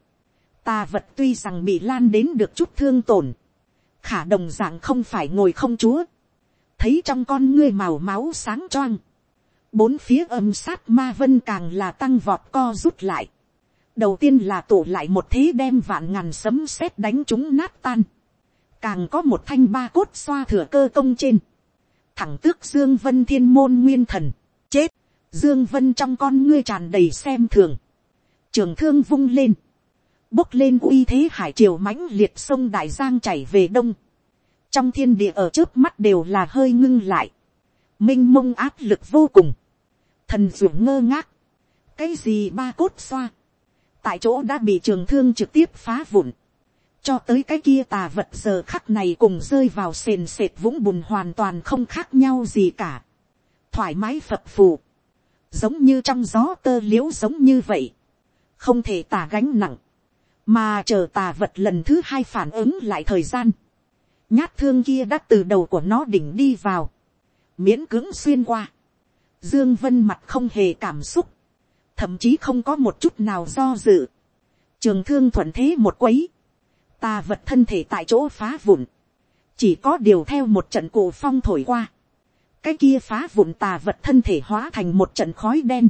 tà vật tuy rằng bị lan đến được chút thương tổn, khả đồng d ạ n g không phải ngồi không chúa, thấy trong con ngươi màu máu sáng choang, bốn phía âm sát ma vân càng là tăng vọt co rút lại, đầu tiên là tụ lại một thế đem vạn ngàn sấm sét đánh chúng nát tan, càng có một thanh ba cốt xoa thừa cơ công trên, thẳng tước dương vân thiên môn nguyên thần, chết, dương vân trong con ngươi tràn đầy xem thường, trường thương vung lên, bốc lên uy thế hải triều mãnh liệt sông đại giang chảy về đông, trong thiên địa ở trước mắt đều là hơi ngưng lại, m i n h mông áp lực vô cùng, thần ruộng ngơ ngác, cái gì ba cốt xoa, tại chỗ đã bị trường thương trực tiếp phá vụn, cho tới cái kia tà vật giờ khắc này cùng rơi vào sền sệt vũng bùn hoàn toàn không khác nhau gì cả. thoải mái phập phù, giống như trong gió tơ l i ễ u giống như vậy, không thể tà gánh nặng, mà chờ tà vật lần thứ hai phản ứng lại thời gian, nhát thương kia đã từ đầu của nó đỉnh đi vào, miễn cứng xuyên qua, dương vân mặt không hề cảm xúc, thậm chí không có một chút nào do dự, trường thương thuận thế một quấy, tà vật thân thể tại chỗ phá vụn, chỉ có điều theo một trận cổ phong thổi qua, cái kia phá vụn tà vật thân thể hóa thành một trận khói đen,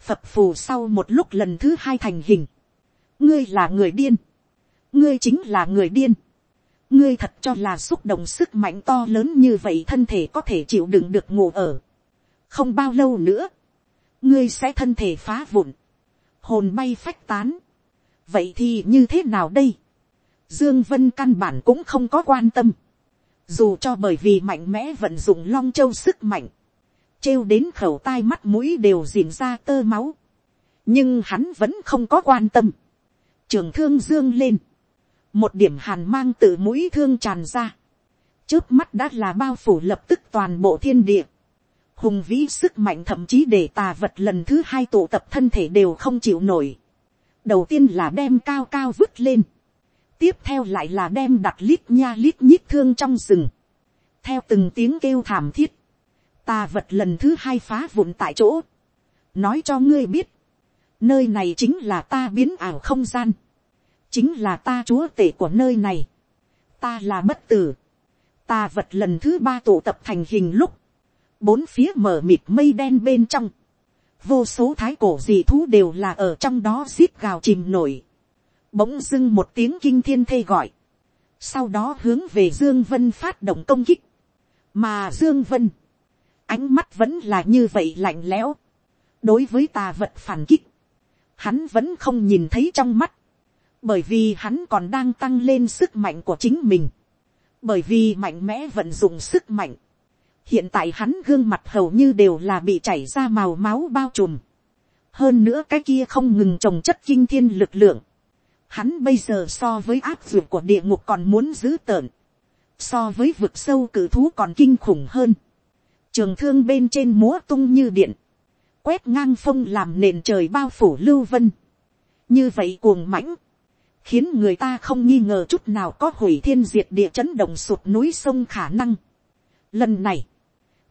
phập phù sau một lúc lần thứ hai thành hình, ngươi là người điên, ngươi chính là người điên, ngươi thật cho là xúc động sức mạnh to lớn như vậy thân thể có thể chịu đựng được ngủ ở, không bao lâu nữa, ngươi sẽ thân thể phá vụn, hồn bay phách tán, vậy thì như thế nào đây, dương vân căn bản cũng không có quan tâm, dù cho bởi vì mạnh mẽ vận dụng long châu sức mạnh, trêu đến khẩu tai mắt mũi đều dìm ra tơ máu, nhưng hắn vẫn không có quan tâm, trường thương dương lên, một điểm hàn mang từ mũi thương tràn ra, trước mắt đã là bao phủ lập tức toàn bộ thiên địa, hùng vĩ sức mạnh thậm chí để tà vật lần thứ hai tụ tập thân thể đều không chịu nổi. đầu tiên là đem cao cao vứt lên, tiếp theo lại là đem đặt lít nha lít nhít thương trong rừng, theo từng tiếng kêu thảm thiết, tà vật lần thứ hai phá vụn tại chỗ, nói cho ngươi biết, nơi này chính là ta biến ảo không gian, chính là ta chúa tể của nơi này, ta là bất tử, ta vật lần thứ ba tụ tập thành hình lúc, bốn phía mở mịt mây đen bên trong, vô số thái cổ dị thú đều là ở trong đó xít gào chìm nổi, bỗng dưng một tiếng kinh thiên thê gọi, sau đó hướng về dương vân phát động công kích, mà dương vân, ánh mắt vẫn là như vậy lạnh lẽo, đối với tà vật phản kích, hắn vẫn không nhìn thấy trong mắt, bởi vì hắn còn đang tăng lên sức mạnh của chính mình, bởi vì mạnh mẽ vận dụng sức mạnh, hiện tại hắn gương mặt hầu như đều là bị chảy ra màu máu bao trùm, hơn nữa cái kia không ngừng trồng chất kinh thiên lực lượng, hắn bây giờ so với áp dụng của địa ngục còn muốn dữ tợn, so với vực sâu cử thú còn kinh khủng hơn, trường thương bên trên múa tung như điện, quét ngang phong làm nền trời bao phủ lưu vân, như vậy cuồng mãnh, khiến người ta không nghi ngờ chút nào có hủy thiên diệt địa chấn động sụt núi sông khả năng. Lần này,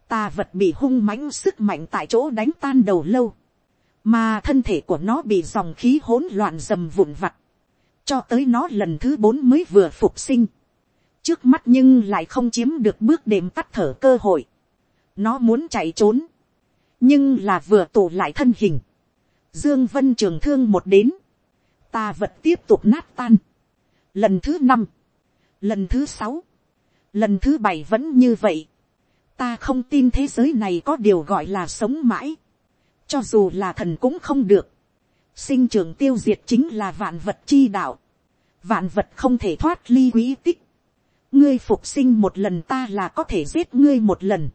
tà vật bị hung mãnh sức mạnh tại chỗ đánh tan đầu lâu, mà thân thể của nó bị dòng khí hỗn loạn dầm vụn vặt, cho tới nó lần thứ bốn mới vừa phục sinh, trước mắt nhưng lại không chiếm được bước đệm tắt thở cơ hội, nó muốn chạy trốn, nhưng là vừa tụ lại thân hình, dương vân trường thương một đến, tà vật tiếp tục nát tan, lần thứ năm, lần thứ sáu, lần thứ bảy vẫn như vậy, ta không tin thế giới này có điều gọi là sống mãi, cho dù là thần cũng không được, sinh trưởng tiêu diệt chính là vạn vật chi đạo, vạn vật không thể thoát ly quý tích, ngươi phục sinh một lần ta là có thể giết ngươi một lần,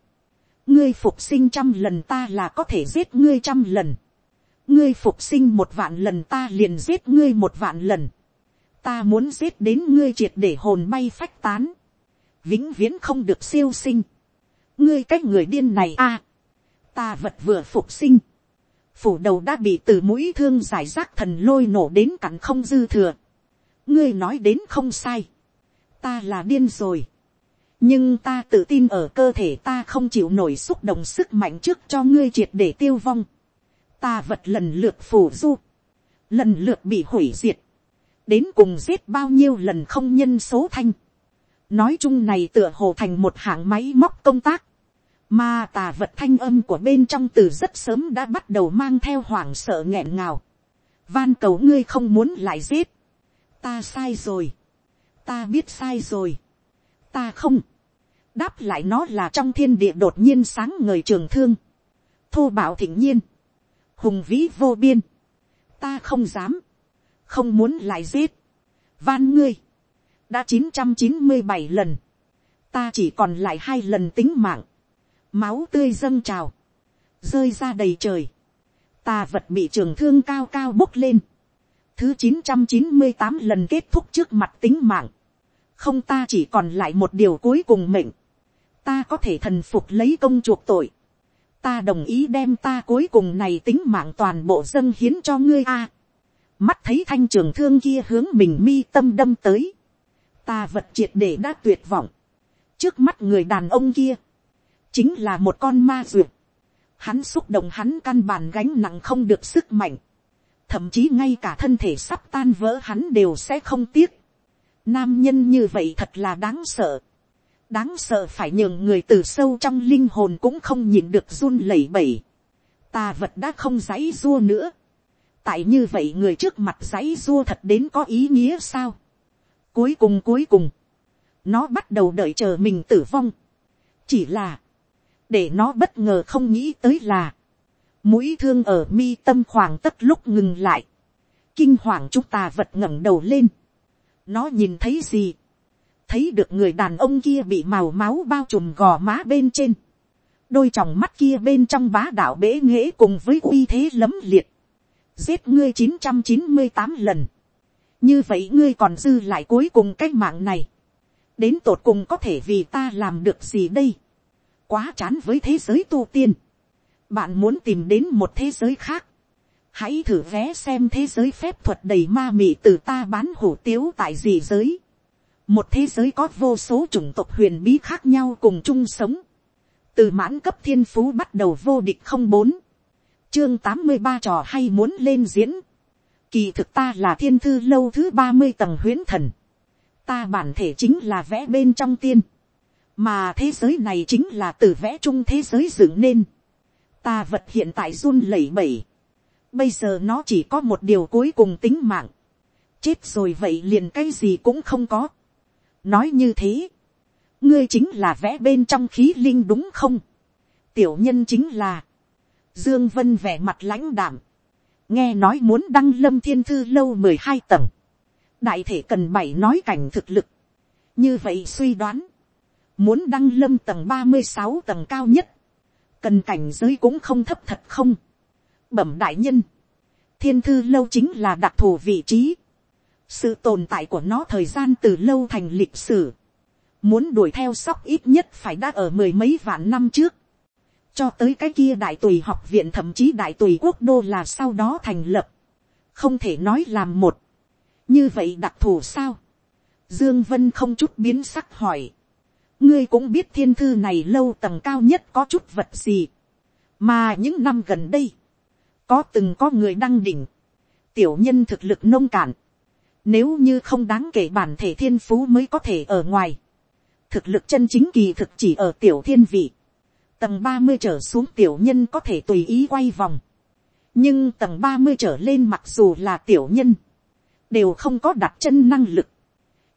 ngươi phục sinh trăm lần ta là có thể giết ngươi trăm lần, ngươi phục sinh một vạn lần ta liền giết ngươi một vạn lần, ta muốn giết đến ngươi triệt để hồn bay phách tán, vĩnh viễn không được siêu sinh, ngươi cách người điên này a, ta vật vừa phục sinh, phủ đầu đã bị từ mũi thương giải rác thần lôi nổ đến cặn không dư thừa, ngươi nói đến không sai, ta là điên rồi, nhưng ta tự tin ở cơ thể ta không chịu nổi xúc động sức mạnh trước cho ngươi triệt để tiêu vong, ta vật lần lượt phủ du, lần lượt bị hủy diệt, đến cùng giết bao nhiêu lần không nhân số thanh, nói chung này tựa hồ thành một hạng máy móc công tác, mà tà vật thanh âm của bên trong từ rất sớm đã bắt đầu mang theo hoảng sợ nghẹn ngào. Van cầu ngươi không muốn lại giết. Ta sai rồi. Ta biết sai rồi. Ta không. Đáp lại nó là trong thiên địa đột nhiên sáng ngời trường thương. Thô bảo thịnh nhiên. Hùng vĩ vô biên. Ta không dám. Không muốn lại giết. Van ngươi. Đã chín chín trăm mươi bảy lần. Ta chỉ còn lại hai lần tính mạng máu tươi dâng trào, rơi ra đầy trời, ta vật bị trường thương cao cao bốc lên, thứ chín trăm chín mươi tám lần kết thúc trước mặt tính mạng, không ta chỉ còn lại một điều cuối cùng mệnh, ta có thể thần phục lấy công chuộc tội, ta đồng ý đem ta cuối cùng này tính mạng toàn bộ dân hiến cho ngươi a. mắt thấy thanh trường thương kia hướng mình mi tâm đâm tới, ta vật triệt để đã tuyệt vọng, trước mắt người đàn ông kia, chính là một con ma duyệt, hắn xúc động hắn căn bản gánh nặng không được sức mạnh, thậm chí ngay cả thân thể sắp tan vỡ hắn đều sẽ không tiếc. Nam nhân như vậy thật là đáng sợ. Đáng sợ phải nhường người từ sâu trong linh hồn cũng không nhìn được run lẩy bẩy. Tà vật đã không giấy rua nữa. Tại như vậy người trước mặt giấy rua thật đến có ý nghĩa sao? Cuối cùng cuối cùng. Nó bắt đầu đợi chờ mình tử vong. Chỉ là. Để nó bất ngờ không nghĩ tới là mũi thương ở mi tâm khoảng tất lúc ngừng lại, kinh hoàng chúng ta vật ngẩng đầu lên, nó nhìn thấy gì, thấy được người đàn ông kia bị màu máu bao trùm gò má bên trên, đôi tròng mắt kia bên trong bá đạo bể nghễ cùng với uy thế lấm liệt, giết ngươi chín trăm chín mươi tám lần, như vậy ngươi còn dư lại cuối cùng cái mạng này, đến tột cùng có thể vì ta làm được gì đây, quá chán với thế giới tu tiên, bạn muốn tìm đến một thế giới khác, hãy thử vé xem thế giới phép thuật đầy ma mị từ ta bán hủ tiếu tại gì giới một thế giới có vô số chủng tộc huyền bí khác nhau cùng chung sống. từ mãn cấp thiên phú bắt đầu vô địch không bốn, chương tám mươi ba trò hay muốn lên diễn. kỳ thực ta là thiên thư lâu thứ ba mươi tầng huyễn thần. ta bản thể chính là vẽ bên trong tiên. mà thế giới này chính là từ vẽ chung thế giới dựng nên ta vật hiện tại run lẩy bẩy. Bây giờ nó chỉ có một điều cuối cùng tính mạng. Chết rồi vậy liền cái gì cũng không có. Nói như thế. Ngươi chính là vẽ bên trong khí linh đúng không? Tiểu nhân chính là. Dương Vân vẻ mặt lãnh đảm. Nghe nói muốn đăng lâm thiên thư lâu mười hai tầng. Đại thể cần bảy nói cảnh thực lực. Như vậy suy đoán. Muốn đăng lâm tầng ba mươi sáu tầng cao nhất cần cảnh giới cũng không thấp thật không. Bẩm đại nhân, thiên thư lâu chính là đặc thù vị trí. Sự tồn tại của nó thời gian từ lâu thành lịch sử. Muốn đuổi theo sóc ít nhất phải đã ở mười mấy vạn năm trước. Cho tới cái kia đại tùy học viện thậm chí đại tùy quốc đô là sau đó thành lập. Không thể nói làm một. Như vậy đặc thù sao? Dương Vân không chút biến sắc hỏi ngươi cũng biết thiên thư này lâu tầng cao nhất có chút vật gì, mà những năm gần đây, có từng có người đăng đỉnh, tiểu nhân thực lực nông cạn, nếu như không đáng kể bản thể thiên phú mới có thể ở ngoài, thực lực chân chính kỳ thực chỉ ở tiểu thiên vị, tầng ba mươi trở xuống tiểu nhân có thể tùy ý quay vòng, nhưng tầng ba mươi trở lên mặc dù là tiểu nhân, đều không có đặt chân năng lực,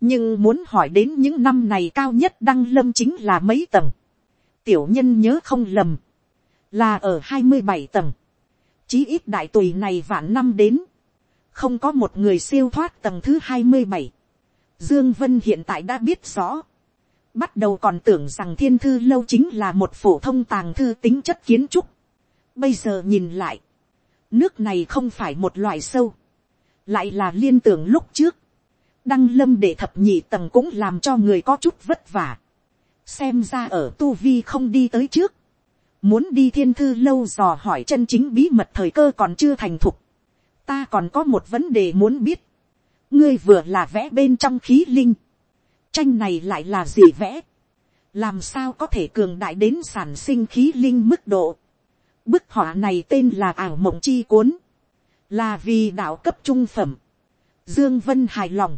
nhưng muốn hỏi đến những năm này cao nhất đăng lâm chính là mấy tầng. tiểu nhân nhớ không lầm, là ở hai mươi bảy tầng. chí ít đại tùy này vạn năm đến, không có một người siêu thoát tầng thứ hai mươi bảy. dương vân hiện tại đã biết rõ. bắt đầu còn tưởng rằng thiên thư lâu chính là một phổ thông tàng thư tính chất kiến trúc. bây giờ nhìn lại, nước này không phải một loại sâu, lại là liên tưởng lúc trước đăng lâm để thập nhị tầng cũng làm cho người có chút vất vả. xem ra ở tu vi không đi tới trước. muốn đi thiên thư lâu dò hỏi chân chính bí mật thời cơ còn chưa thành thục ta còn có một vấn đề muốn biết. ngươi vừa là vẽ bên trong khí linh. tranh này lại là gì vẽ. làm sao có thể cường đại đến sản sinh khí linh mức độ. bức họa này tên là ảo mộng chi cuốn. là vì đạo cấp trung phẩm. Dương Vân hài lòng.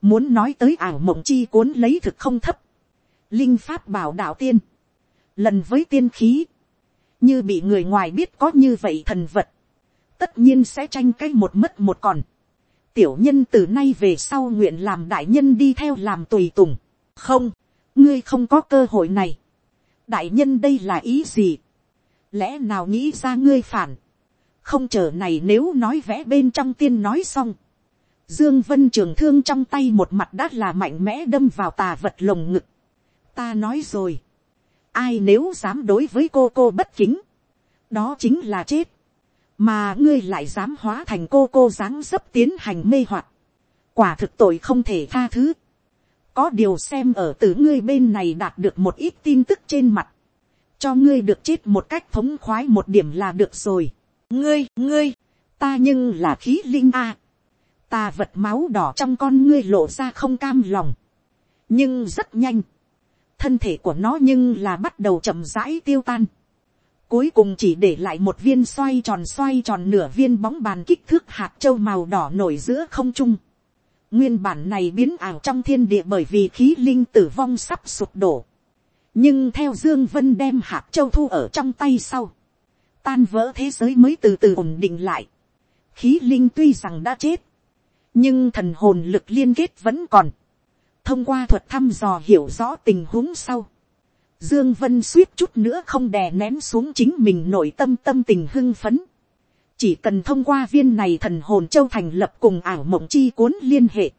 Muốn nói tới ảo mộng chi cuốn lấy thực không thấp. Linh pháp bảo đạo tiên. Lần với tiên khí. Như bị người ngoài biết có như vậy thần vật. Tất nhiên sẽ tranh cái một mất một còn. Tiểu nhân từ nay về sau nguyện làm đại nhân đi theo làm tùy tùng. Không, ngươi không có cơ hội này. Đại nhân đây là ý gì? Lẽ nào nghĩ ra ngươi phản? Không chờ này nếu nói vẽ bên trong tiên nói xong Dương Vân trường thương trong tay một mặt đã là mạnh mẽ đâm vào tà vật lồng ngực. Ta nói rồi. Ai nếu dám đối với cô cô bất kính. Đó chính là chết. Mà ngươi lại dám hóa thành cô cô dáng dấp tiến hành mê hoặc. Quả thực tội không thể tha thứ. Có điều xem ở từ ngươi bên này đạt được một ít tin tức trên mặt. Cho ngươi được chết một cách thống khoái một điểm là được rồi. Ngươi, ngươi, ta nhưng là khí linh a ta vật máu đỏ trong con ngươi lộ ra không cam lòng. nhưng rất nhanh, thân thể của nó nhưng là bắt đầu chậm rãi tiêu tan. Cuối cùng chỉ để lại một viên xoay tròn xoay tròn nửa viên bóng bàn kích thước hạt châu màu đỏ nổi giữa không trung. Nguyên bản này biến ảo trong thiên địa bởi vì khí linh tử vong sắp sụp đổ. Nhưng theo Dương Vân đem hạt châu thu ở trong tay sau. Tan vỡ thế giới mới từ từ ổn định lại. Khí linh tuy rằng đã chết. Nhưng thần hồn lực liên kết vẫn còn. Thông qua thuật thăm dò hiểu rõ tình huống sau Dương Vân suýt chút nữa không đè nén xuống chính mình nội tâm tâm tình hưng phấn. Chỉ cần thông qua viên này thần hồn châu thành lập cùng ảo mộng chi cuốn liên hệ.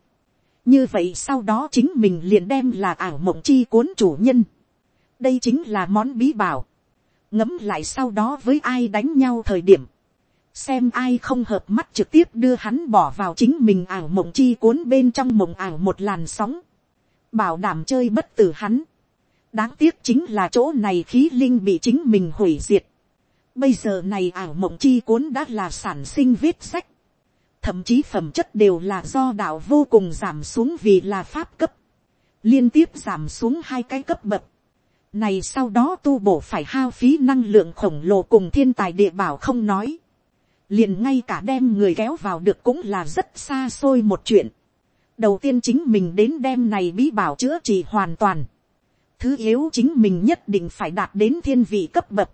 Như vậy sau đó chính mình liền đem là ảo mộng chi cuốn chủ nhân. Đây chính là món bí bảo. Ngấm lại sau đó với ai đánh nhau thời điểm. Xem ai không hợp mắt trực tiếp đưa hắn bỏ vào chính mình ảo mộng chi cuốn bên trong mộng ảo một làn sóng. Bảo đảm chơi bất tử hắn đáng tiếc chính là chỗ này khí linh bị chính mình hủy diệt. bây giờ này ảo mộng chi cuốn đã là sản sinh viết sách. thậm chí phẩm chất đều là do đạo vô cùng giảm xuống vì là pháp cấp. liên tiếp giảm xuống hai cái cấp bậc. này sau đó tu bổ phải hao phí năng lượng khổng lồ cùng thiên tài địa bảo không nói. liền ngay cả đem người kéo vào được cũng là rất xa xôi một chuyện. đầu tiên chính mình đến đem này bí bảo chữa trị hoàn toàn thứ yếu chính mình nhất định phải đạt đến thiên vị cấp bậc.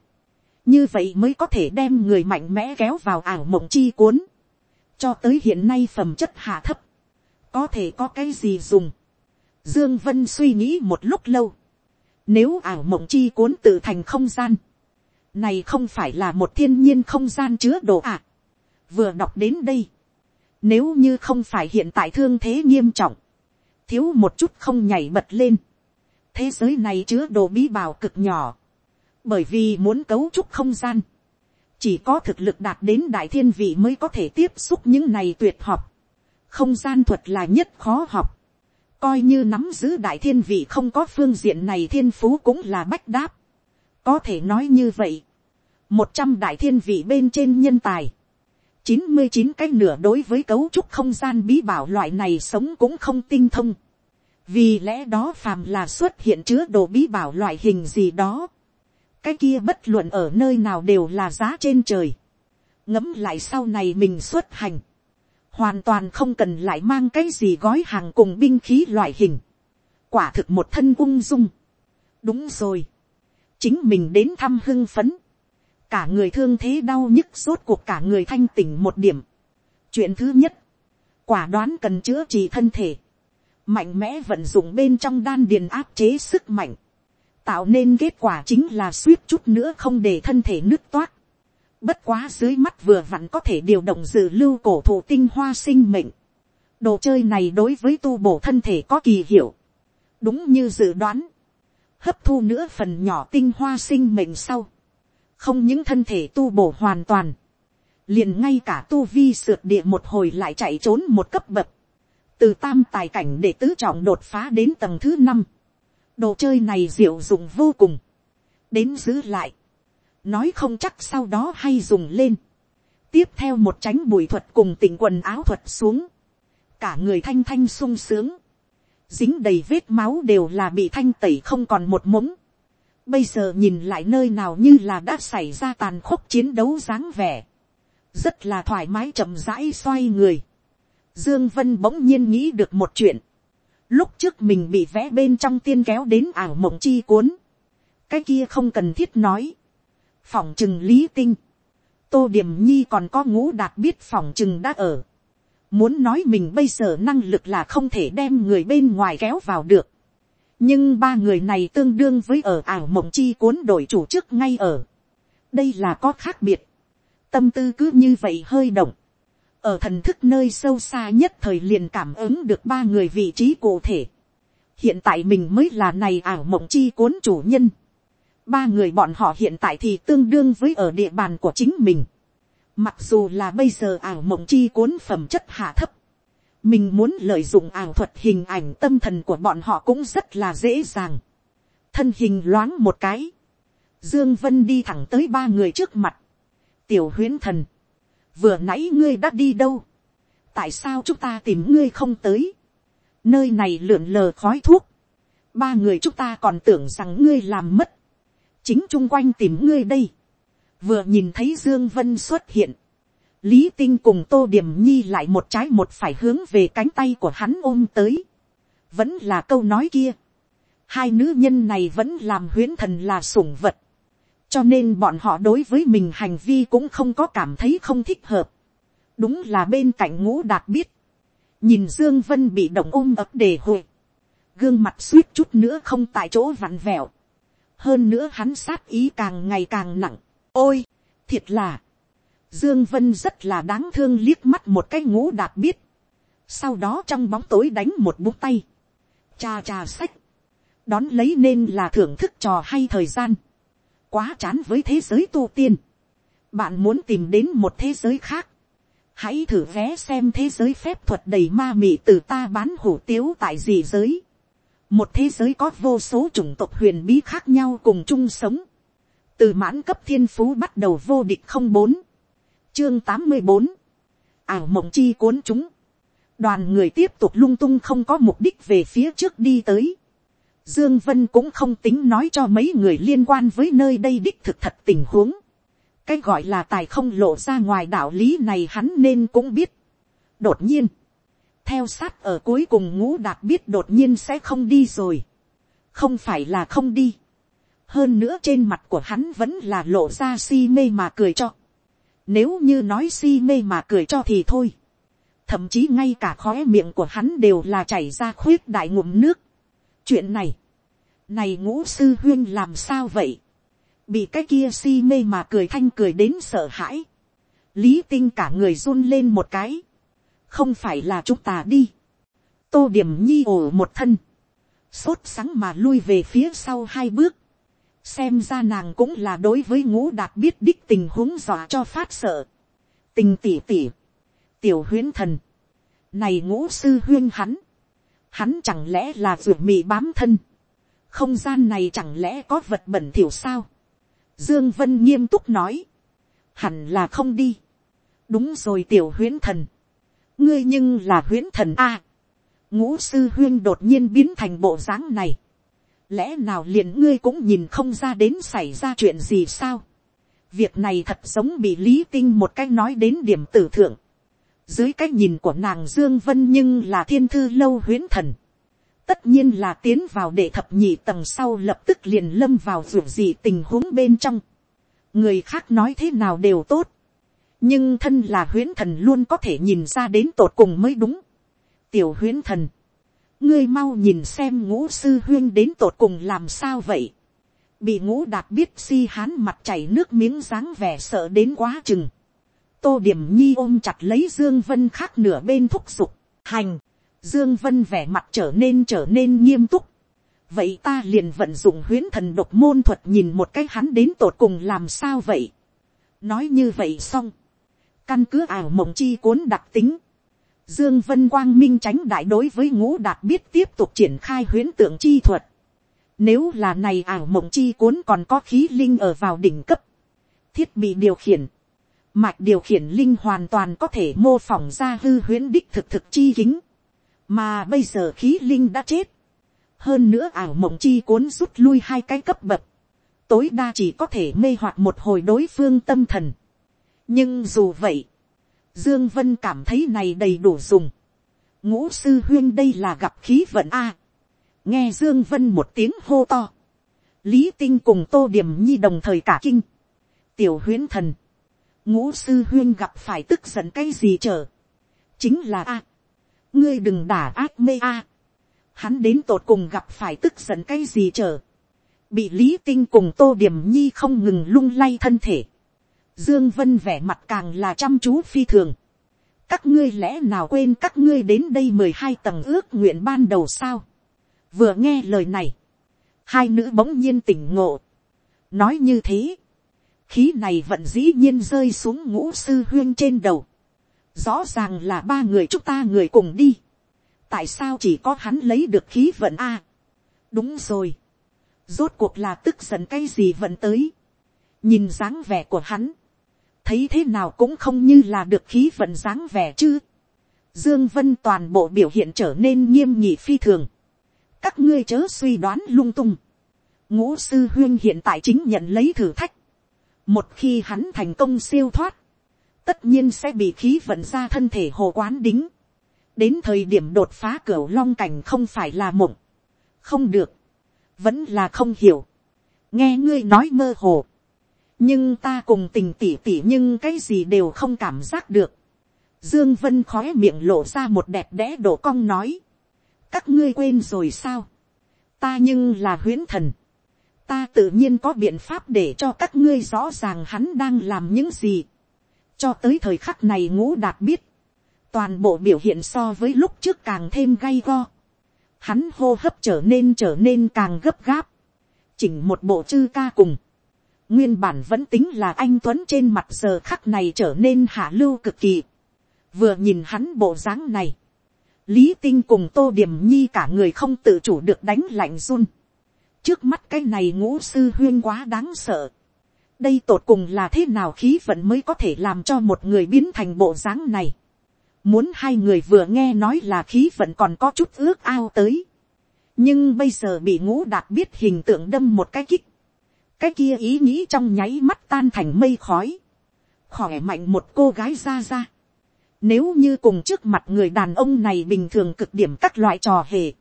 Như vậy mới có thể đem người mạnh mẽ kéo vào ảo mộng chi cuốn. Cho tới hiện nay phẩm chất hạ thấp. Có thể có cái gì dùng. Dương Vân suy nghĩ một lúc lâu. Nếu ảo mộng chi cuốn tự thành không gian. Này không phải là một thiên nhiên không gian chứa đồ ạ. À. Vừa đọc đến đây. Nếu như không phải hiện tại thương thế nghiêm trọng. Thiếu một chút không nhảy bật lên thế giới này chứa đồ bí bảo cực nhỏ, bởi vì muốn cấu trúc không gian, chỉ có thực lực đạt đến đại thiên vị mới có thể tiếp xúc những này tuyệt học, không gian thuật là nhất khó học, coi như nắm giữ đại thiên vị không có phương diện này thiên phú cũng là bách đáp, có thể nói như vậy, một trăm đại thiên vị bên trên nhân tài, chín mươi chín cái nửa đối với cấu trúc không gian bí bảo loại này sống cũng không tinh thông, vì lẽ đó phàm là xuất hiện chứa đồ bí bảo loại hình gì đó, cái kia bất luận ở nơi nào đều là giá trên trời, ngẫm lại sau này mình xuất hành, hoàn toàn không cần lại mang cái gì gói hàng cùng binh khí loại hình, quả thực một thân ung dung, đúng rồi, chính mình đến thăm hưng phấn, cả người thương thế đau nhức rốt cuộc cả người thanh tỉnh một điểm. chuyện thứ nhất, quả đoán cần chữa trị thân thể, mạnh mẽ vận dụng bên trong đan điền áp chế sức mạnh, tạo nên kết quả chính là suýt chút nữa không để thân thể nước toát. Bất quá dưới mắt vừa vặn có thể điều động dự lưu cổ thụ tinh hoa sinh mệnh. Đồ chơi này đối với tu bổ thân thể có kỳ hiệu. Đúng như dự đoán. Hấp thu nữa phần nhỏ tinh hoa sinh mệnh sau. Không những thân thể tu bổ hoàn toàn. Liền ngay cả tu vi sượt địa một hồi lại chạy trốn một cấp bậc từ tam tài cảnh để tứ trọng đột phá đến tầng thứ năm, đồ chơi này diệu dụng vô cùng, đến giữ lại, nói không chắc sau đó hay dùng lên, tiếp theo một tránh bùi thuật cùng tỉnh quần áo thuật xuống, cả người thanh thanh sung sướng, dính đầy vết máu đều là bị thanh tẩy không còn một mống, bây giờ nhìn lại nơi nào như là đã xảy ra tàn khốc chiến đấu dáng vẻ, rất là thoải mái chậm rãi xoay người, Dương Vân bỗng nhiên nghĩ được một chuyện. Lúc trước mình bị vẽ bên trong tiên kéo đến ảo mộng chi cuốn. Cái kia không cần thiết nói. Phỏng trừng lý tinh. Tô Điểm Nhi còn có ngũ đạt biết phỏng trừng đã ở. Muốn nói mình bây giờ năng lực là không thể đem người bên ngoài kéo vào được. Nhưng ba người này tương đương với ở ảo mộng chi cuốn đổi chủ trước ngay ở. Đây là có khác biệt. Tâm tư cứ như vậy hơi động ở thần thức nơi sâu xa nhất thời liền cảm ứng được ba người vị trí cụ thể. hiện tại mình mới là này ảo mộng chi cuốn chủ nhân. ba người bọn họ hiện tại thì tương đương với ở địa bàn của chính mình. mặc dù là bây giờ ảo mộng chi cuốn phẩm chất hạ thấp. mình muốn lợi dụng ảo thuật hình ảnh tâm thần của bọn họ cũng rất là dễ dàng. thân hình loáng một cái. dương vân đi thẳng tới ba người trước mặt. tiểu huyến thần vừa nãy ngươi đã đi đâu, tại sao chúng ta tìm ngươi không tới, nơi này lượn lờ khói thuốc, ba người chúng ta còn tưởng rằng ngươi làm mất, chính chung quanh tìm ngươi đây, vừa nhìn thấy dương vân xuất hiện, lý tinh cùng tô điểm nhi lại một trái một phải hướng về cánh tay của hắn ôm tới, vẫn là câu nói kia, hai nữ nhân này vẫn làm huyễn thần là sủng vật, cho nên bọn họ đối với mình hành vi cũng không có cảm thấy không thích hợp, đúng là bên cạnh ngũ đạt biết, nhìn dương vân bị động ôm ấp đề hội, gương mặt suýt chút nữa không tại chỗ vặn vẹo, hơn nữa hắn sát ý càng ngày càng nặng, ôi, thiệt là, dương vân rất là đáng thương liếc mắt một cái ngũ đạt biết, sau đó trong bóng tối đánh một búng tay, cha cha sách, đón lấy nên là thưởng thức trò hay thời gian, quá chán với thế giới tu tiên, bạn muốn tìm đến một thế giới khác, hãy thử vé xem thế giới phép thuật đầy ma mị từ ta bán hủ tiếu tại gì giới, một thế giới có vô số chủng tộc huyền bí khác nhau cùng chung sống, từ mãn cấp thiên phú bắt đầu vô địch không bốn, chương tám mươi bốn, ảo mộng chi cuốn chúng, đoàn người tiếp tục lung tung không có mục đích về phía trước đi tới, Dương Vân cũng không tính nói cho mấy người liên quan với nơi đây đích thực thật tình huống. Cái gọi là tài không lộ ra ngoài đạo lý này hắn nên cũng biết. Đột nhiên. Theo sát ở cuối cùng ngũ đạt biết đột nhiên sẽ không đi rồi. Không phải là không đi. Hơn nữa trên mặt của hắn vẫn là lộ ra si mê mà cười cho. Nếu như nói si mê mà cười cho thì thôi. Thậm chí ngay cả khóe miệng của hắn đều là chảy ra khuyết đại ngụm nước chuyện này, này ngũ sư huyên làm sao vậy, bị cái kia si mê mà cười thanh cười đến sợ hãi, lý tinh cả người run lên một cái, không phải là chúng ta đi, tô điểm nhi ổ một thân, sốt sắng mà lui về phía sau hai bước, xem ra nàng cũng là đối với ngũ đạt biết đích tình huống dọa cho phát sợ, tình tỉ tỉ, tiểu huyến thần, này ngũ sư huyên hắn, hắn chẳng lẽ là ruột mị bám thân, không gian này chẳng lẽ có vật bẩn thỉu sao, dương vân nghiêm túc nói, hẳn là không đi, đúng rồi tiểu huyễn thần, ngươi nhưng là huyễn thần a, ngũ sư huyên đột nhiên biến thành bộ dáng này, lẽ nào liền ngươi cũng nhìn không ra đến xảy ra chuyện gì sao, việc này thật giống bị lý tinh một cách nói đến điểm tử thượng, dưới cái nhìn của nàng dương vân nhưng là thiên thư lâu huyễn thần tất nhiên là tiến vào để thập nhị tầng sau lập tức liền lâm vào ruột gì tình huống bên trong. Người khác nói thế nào đều tốt. Nhưng thân là huyễn thần luôn có thể nhìn ra đến tột cùng mới đúng. Tiểu huyễn thần, ngươi mau nhìn xem ngũ sư huyên đến tột cùng làm sao vậy. Bị ngũ đạt biết si hán mặt chảy nước miếng dáng vẻ sợ đến quá chừng. Tô điểm nhi ôm chặt lấy dương vân khác nửa bên thúc giục, hành dương vân vẻ mặt trở nên trở nên nghiêm túc. Vậy ta liền vận dụng huyễn thần độc môn thuật nhìn một cái hắn đến tột cùng làm sao vậy? Nói như vậy xong. Căn cứ ảo mộng chi cuốn đặc tính. Dương vân quang minh tránh đại đối với ngũ đạt biết tiếp tục triển khai huyễn tượng chi thuật. Nếu là này ảo mộng chi cuốn còn có khí linh ở vào đỉnh cấp. Thiết bị điều khiển. Mạch điều khiển linh hoàn toàn có thể mô phỏng ra hư huyễn đích thực thực chi kính, mà bây giờ khí linh đã chết, hơn nữa ảo mộng chi cuốn rút lui hai cái cấp bậc, tối đa chỉ có thể mê hoặc một hồi đối phương tâm thần. nhưng dù vậy, dương vân cảm thấy này đầy đủ dùng. ngũ sư huyên đây là gặp khí vận a. nghe dương vân một tiếng hô to, lý tinh cùng tô điểm nhi đồng thời cả kinh, tiểu huyễn thần, ngũ sư huyên gặp phải tức giận cái gì chờ. chính là a ngươi đừng đả ác mê a. hắn đến tột cùng gặp phải tức giận cái gì chờ. bị lý tinh cùng tô điểm nhi không ngừng lung lay thân thể. dương vân vẻ mặt càng là chăm chú phi thường. các ngươi lẽ nào quên các ngươi đến đây mười hai tầng ước nguyện ban đầu sao. vừa nghe lời này, hai nữ bỗng nhiên tỉnh ngộ. nói như thế, khí này vẫn dĩ nhiên rơi xuống ngũ sư huyên trên đầu rõ ràng là ba người chúng ta người cùng đi. tại sao chỉ có hắn lấy được khí vận a. đúng rồi. rốt cuộc là tức giận cái gì vẫn tới. nhìn dáng vẻ của hắn. thấy thế nào cũng không như là được khí vận dáng vẻ chứ. dương vân toàn bộ biểu hiện trở nên nghiêm nhị phi thường. các ngươi chớ suy đoán lung tung. ngũ sư huyên hiện tại chính nhận lấy thử thách Một khi hắn thành công siêu thoát, tất nhiên sẽ bị khí vận ra thân thể hồ quán đính. Đến thời điểm đột phá cửa long cảnh không phải là mộng. Không được. Vẫn là không hiểu. Nghe ngươi nói mơ hồ. Nhưng ta cùng tình tỉ tỉ nhưng cái gì đều không cảm giác được. Dương Vân khói miệng lộ ra một đẹp đẽ đổ cong nói. Các ngươi quên rồi sao? Ta nhưng là huyễn thần ta tự nhiên có biện pháp để cho các ngươi rõ ràng hắn đang làm những gì cho tới thời khắc này ngũ đạt biết, toàn bộ biểu hiện so với lúc trước càng thêm gay go. hắn hô hấp trở nên trở nên càng gấp gáp, chỉnh một bộ chư ca cùng. nguyên bản vẫn tính là anh tuấn trên mặt giờ khắc này trở nên hạ lưu cực kỳ. vừa nhìn hắn bộ dáng này, lý tinh cùng tô điểm nhi cả người không tự chủ được đánh lạnh run trước mắt cái này ngũ sư huyên quá đáng sợ đây tột cùng là thế nào khí vận mới có thể làm cho một người biến thành bộ dáng này. muốn hai người vừa nghe nói là khí vận còn có chút ước ao tới. nhưng bây giờ bị ngũ đạt biết hình tượng đâm một cái kích. cái kia ý nghĩ trong nháy mắt tan thành mây khói. khỏe mạnh một cô gái ra ra. Nếu như cùng trước mặt người đàn ông này bình thường cực điểm các loại trò hề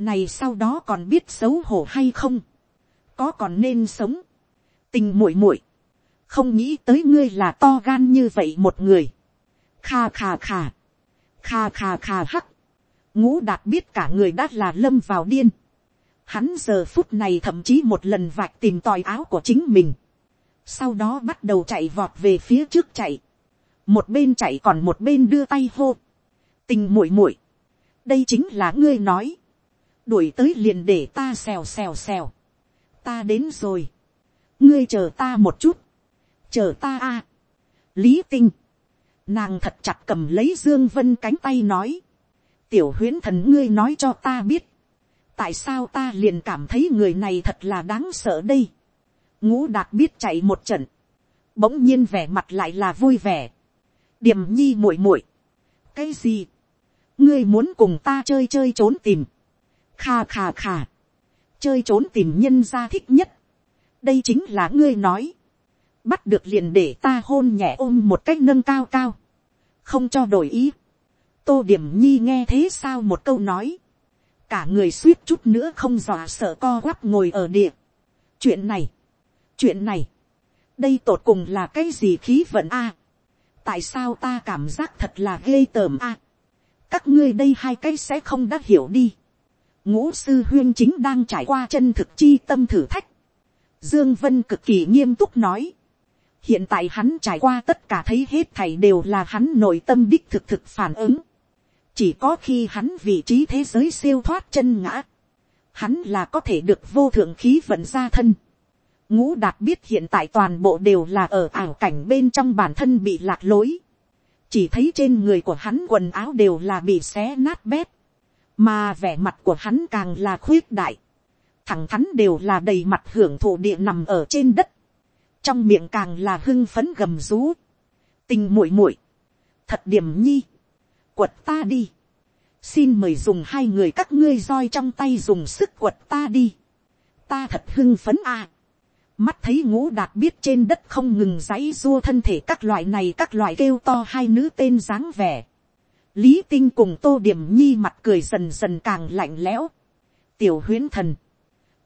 này sau đó còn biết xấu hổ hay không, có còn nên sống, tình muội muội, không nghĩ tới ngươi là to gan như vậy một người, kha kha kha, kha kha kha hắc, ngũ đạt biết cả người đã là lâm vào điên, hắn giờ phút này thậm chí một lần vạch tìm tòi áo của chính mình, sau đó bắt đầu chạy vọt về phía trước chạy, một bên chạy còn một bên đưa tay hô, tình muội muội, đây chính là ngươi nói, đuổi tới liền để ta xèo xèo xèo. ta đến rồi ngươi chờ ta một chút. chờ ta a. lý tinh. nàng thật chặt cầm lấy dương vân cánh tay nói. tiểu huyễn thần ngươi nói cho ta biết. tại sao ta liền cảm thấy người này thật là đáng sợ đây. ngũ đạt biết chạy một trận. bỗng nhiên vẻ mặt lại là vui vẻ. điềm nhi muội muội. cái gì. ngươi muốn cùng ta chơi chơi trốn tìm kha kha kha, chơi trốn tìm nhân gia thích nhất, đây chính là ngươi nói, bắt được liền để ta hôn nhẹ ôm một cách nâng cao cao, không cho đổi ý, tô điểm nhi nghe thế sao một câu nói, cả người suýt chút nữa không dọa sợ co quắp ngồi ở địa. chuyện này, chuyện này, đây tột cùng là cái gì khí vận a, tại sao ta cảm giác thật là ghê tởm a, các ngươi đây hai cái sẽ không đã hiểu đi, ngũ sư huyên chính đang trải qua chân thực chi tâm thử thách. Dương Vân cực kỳ nghiêm túc nói. Hiện tại hắn trải qua tất cả thấy hết thảy đều là hắn nội tâm đích thực thực phản ứng. Chỉ có khi hắn vị trí thế giới siêu thoát chân ngã. Hắn là có thể được vô thượng khí vận ra thân. Ngũ đạt biết hiện tại toàn bộ đều là ở ảo cảnh bên trong bản thân bị lạc lối. Chỉ thấy trên người của hắn quần áo đều là bị xé nát bét mà vẻ mặt của hắn càng là khuyết đại, thẳng thắn đều là đầy mặt hưởng thụ địa nằm ở trên đất, trong miệng càng là hưng phấn gầm rú, tình muội muội, thật điểm nhi, quật ta đi, xin mời dùng hai người các ngươi roi trong tay dùng sức quật ta đi, ta thật hưng phấn à. mắt thấy ngũ đạt biết trên đất không ngừng dãy dua thân thể các loại này các loại kêu to hai nữ tên dáng vẻ, lý tinh cùng tô điểm nhi mặt cười dần dần càng lạnh lẽo. tiểu huyến thần,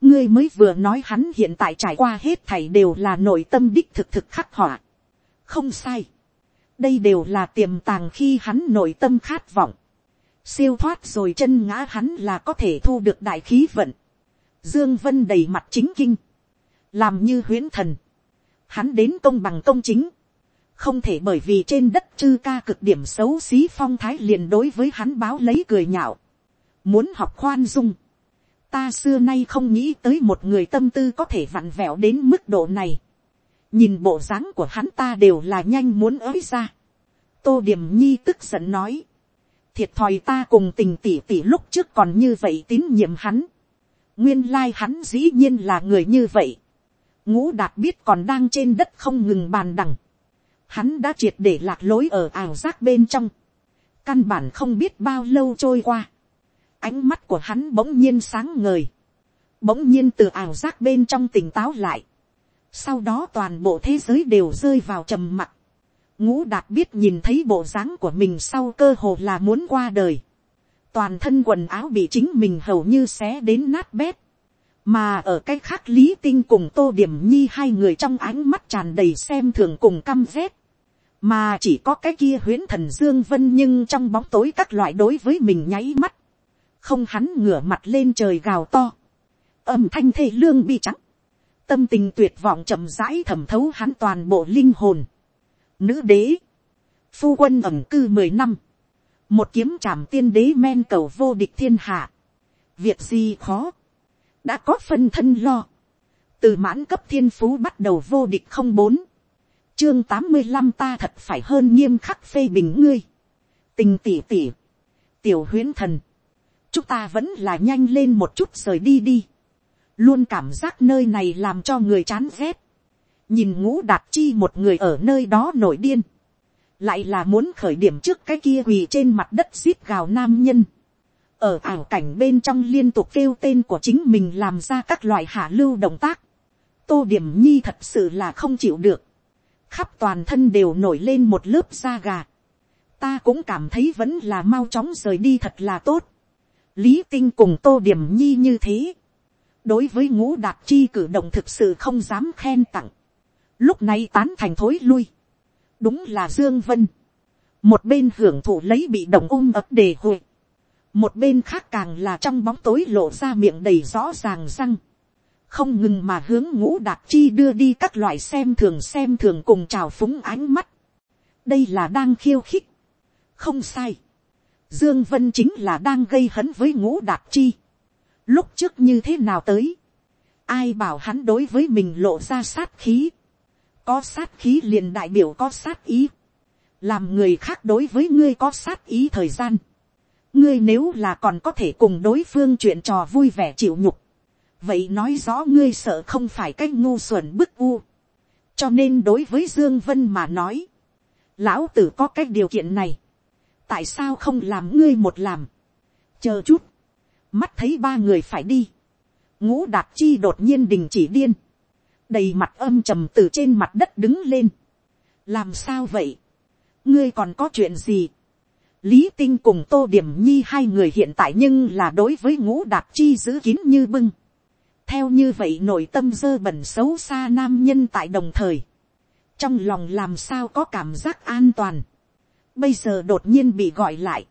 ngươi mới vừa nói hắn hiện tại trải qua hết thảy đều là nội tâm đích thực thực khắc họa. không sai. đây đều là tiềm tàng khi hắn nội tâm khát vọng. siêu thoát rồi chân ngã hắn là có thể thu được đại khí vận. dương vân đầy mặt chính kinh. làm như huyễn thần. hắn đến công bằng công chính không thể bởi vì trên đất chư ca cực điểm xấu xí phong thái liền đối với hắn báo lấy cười nhạo, muốn học khoan dung, ta xưa nay không nghĩ tới một người tâm tư có thể vặn vẹo đến mức độ này, nhìn bộ dáng của hắn ta đều là nhanh muốn ới ra, tô điểm nhi tức giận nói, thiệt thòi ta cùng tình tỉ tỉ lúc trước còn như vậy tín nhiệm hắn, nguyên lai hắn dĩ nhiên là người như vậy, ngũ đạt biết còn đang trên đất không ngừng bàn đằng, hắn đã triệt để lạc lối ở ảo giác bên trong, căn bản không biết bao lâu trôi qua, ánh mắt của hắn bỗng nhiên sáng ngời, bỗng nhiên từ ảo giác bên trong tỉnh táo lại, sau đó toàn bộ thế giới đều rơi vào trầm mặc, ngũ đạt biết nhìn thấy bộ dáng của mình sau cơ hồ là muốn qua đời, toàn thân quần áo bị chính mình hầu như xé đến nát bét, mà ở cái khác lý tinh cùng tô điểm nhi hai người trong ánh mắt tràn đầy xem thường cùng căm rét, mà chỉ có cái kia huyễn thần dương vân nhưng trong bóng tối các loại đối với mình nháy mắt, không hắn ngửa mặt lên trời gào to, âm thanh thê lương bi trắng, tâm tình tuyệt vọng chậm rãi thẩm thấu hắn toàn bộ linh hồn, nữ đế, phu quân ẩm cư mười năm, một kiếm trảm tiên đế men cầu vô địch thiên hạ, việc gì khó, đã có phân thân lo, từ mãn cấp thiên phú bắt đầu vô địch không bốn, chương tám mươi năm ta thật phải hơn nghiêm khắc phê bình ngươi, tình tỉ tỉ, tiểu huyến thần, chúng ta vẫn là nhanh lên một chút rời đi đi, luôn cảm giác nơi này làm cho người chán ghét, nhìn ngũ đạt chi một người ở nơi đó nổi điên, lại là muốn khởi điểm trước cái kia quỳ trên mặt đất xít gào nam nhân, ở ảo cảnh bên trong liên tục kêu tên của chính mình làm ra các loại hạ lưu động tác, tô điểm nhi thật sự là không chịu được, khắp toàn thân đều nổi lên một lớp da gà, ta cũng cảm thấy vẫn là mau chóng rời đi thật là tốt, lý tinh cùng tô điểm nhi như thế, đối với ngũ đạt chi cử động thực sự không dám khen tặng, lúc này tán thành thối lui, đúng là dương vân, một bên hưởng thụ lấy bị động ôm ấp đề hội, một bên khác càng là trong bóng tối lộ ra miệng đầy rõ ràng răng, không ngừng mà hướng ngũ đạt chi đưa đi các loại xem thường xem thường cùng trào phúng ánh mắt, đây là đang khiêu khích, không sai, dương vân chính là đang gây hấn với ngũ đạt chi, lúc trước như thế nào tới, ai bảo hắn đối với mình lộ ra sát khí, có sát khí liền đại biểu có sát ý, làm người khác đối với ngươi có sát ý thời gian, ngươi nếu là còn có thể cùng đối phương chuyện trò vui vẻ chịu nhục, vậy nói rõ ngươi sợ không phải cách ngu xuẩn bức u, cho nên đối với dương vân mà nói, lão tử có cách điều kiện này, tại sao không làm ngươi một làm, chờ chút, mắt thấy ba người phải đi, ngũ đạt chi đột nhiên đình chỉ điên, đầy mặt âm trầm từ trên mặt đất đứng lên. làm sao vậy, ngươi còn có chuyện gì. lý tinh cùng tô điểm nhi hai người hiện tại nhưng là đối với ngũ đạt chi giữ kín như bưng. theo như vậy nội tâm dơ bẩn xấu xa nam nhân tại đồng thời. trong lòng làm sao có cảm giác an toàn bây giờ đột nhiên bị gọi lại.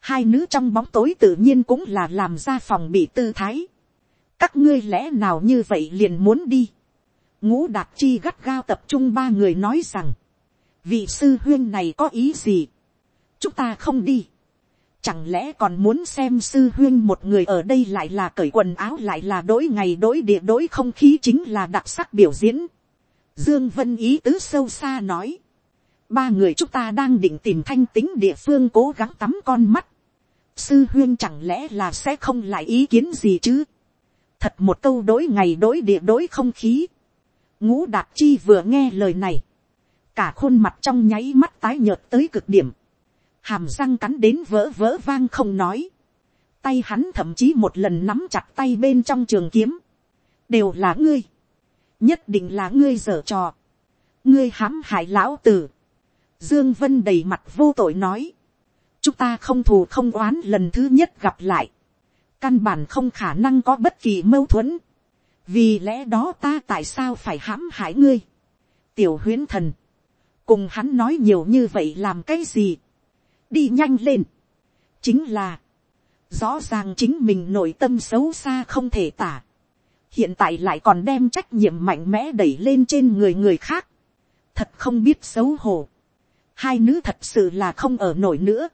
hai nữ trong bóng tối tự nhiên cũng là làm ra phòng bị tư thái. các ngươi lẽ nào như vậy liền muốn đi ngũ đạt chi gắt gao tập trung ba người nói rằng, vị sư huyên này có ý gì, chúng ta không đi, chẳng lẽ còn muốn xem sư huyên một người ở đây lại là cởi quần áo lại là đối ngày đối địa đối không khí chính là đặc sắc biểu diễn. Dương Vân ý tứ sâu xa nói. Ba người chúng ta đang định tìm thanh tính địa phương cố gắng tắm con mắt. Sư huyên chẳng lẽ là sẽ không lại ý kiến gì chứ. Thật một câu đối ngày đối địa đối không khí. Ngũ đạt chi vừa nghe lời này, cả khuôn mặt trong nháy mắt tái nhợt tới cực điểm, hàm răng cắn đến vỡ vỡ vang không nói, tay hắn thậm chí một lần nắm chặt tay bên trong trường kiếm, đều là ngươi, nhất định là ngươi dở trò, ngươi hãm hại lão tử, dương vân đầy mặt vô tội nói, chúng ta không thù không oán lần thứ nhất gặp lại, căn bản không khả năng có bất kỳ mâu thuẫn, vì lẽ đó ta tại sao phải hãm hại ngươi, tiểu huyến thần, cùng hắn nói nhiều như vậy làm cái gì, đi nhanh lên, chính là, rõ ràng chính mình nội tâm xấu xa không thể tả, hiện tại lại còn đem trách nhiệm mạnh mẽ đẩy lên trên người người khác, thật không biết xấu hổ, hai nữ thật sự là không ở nổi nữa,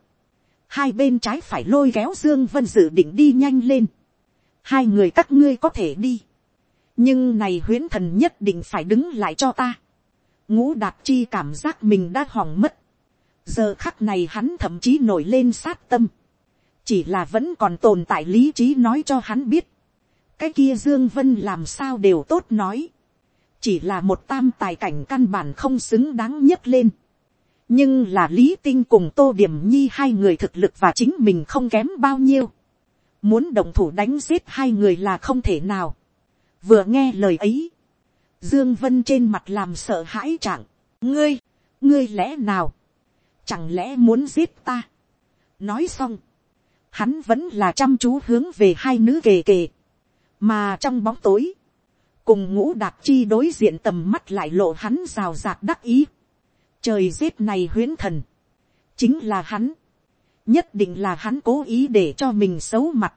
hai bên trái phải lôi kéo dương vân dự định đi nhanh lên, hai người các ngươi có thể đi, nhưng này huyễn thần nhất định phải đứng lại cho ta. ngũ đạt chi cảm giác mình đã hỏng mất. giờ khắc này hắn thậm chí nổi lên sát tâm. chỉ là vẫn còn tồn tại lý trí nói cho hắn biết. cái kia dương vân làm sao đều tốt nói. chỉ là một tam tài cảnh căn bản không xứng đáng nhất lên nhưng là lý tinh cùng tô điểm nhi hai người thực lực và chính mình không kém bao nhiêu. muốn đồng thủ đánh giết hai người là không thể nào vừa nghe lời ấy, Dương Vân trên mặt làm sợ hãi trạng. Ngươi, ngươi lẽ nào? Chẳng lẽ muốn giết ta? Nói xong. Hắn vẫn là chăm chú hướng về hai nữ kề kề. Mà trong bóng tối. Cùng ngũ đạt chi đối diện tầm mắt lại lộ hắn rào rạt đắc ý. Trời giết này huyến thần. Chính là hắn. Nhất định là hắn cố ý để cho mình xấu mặt.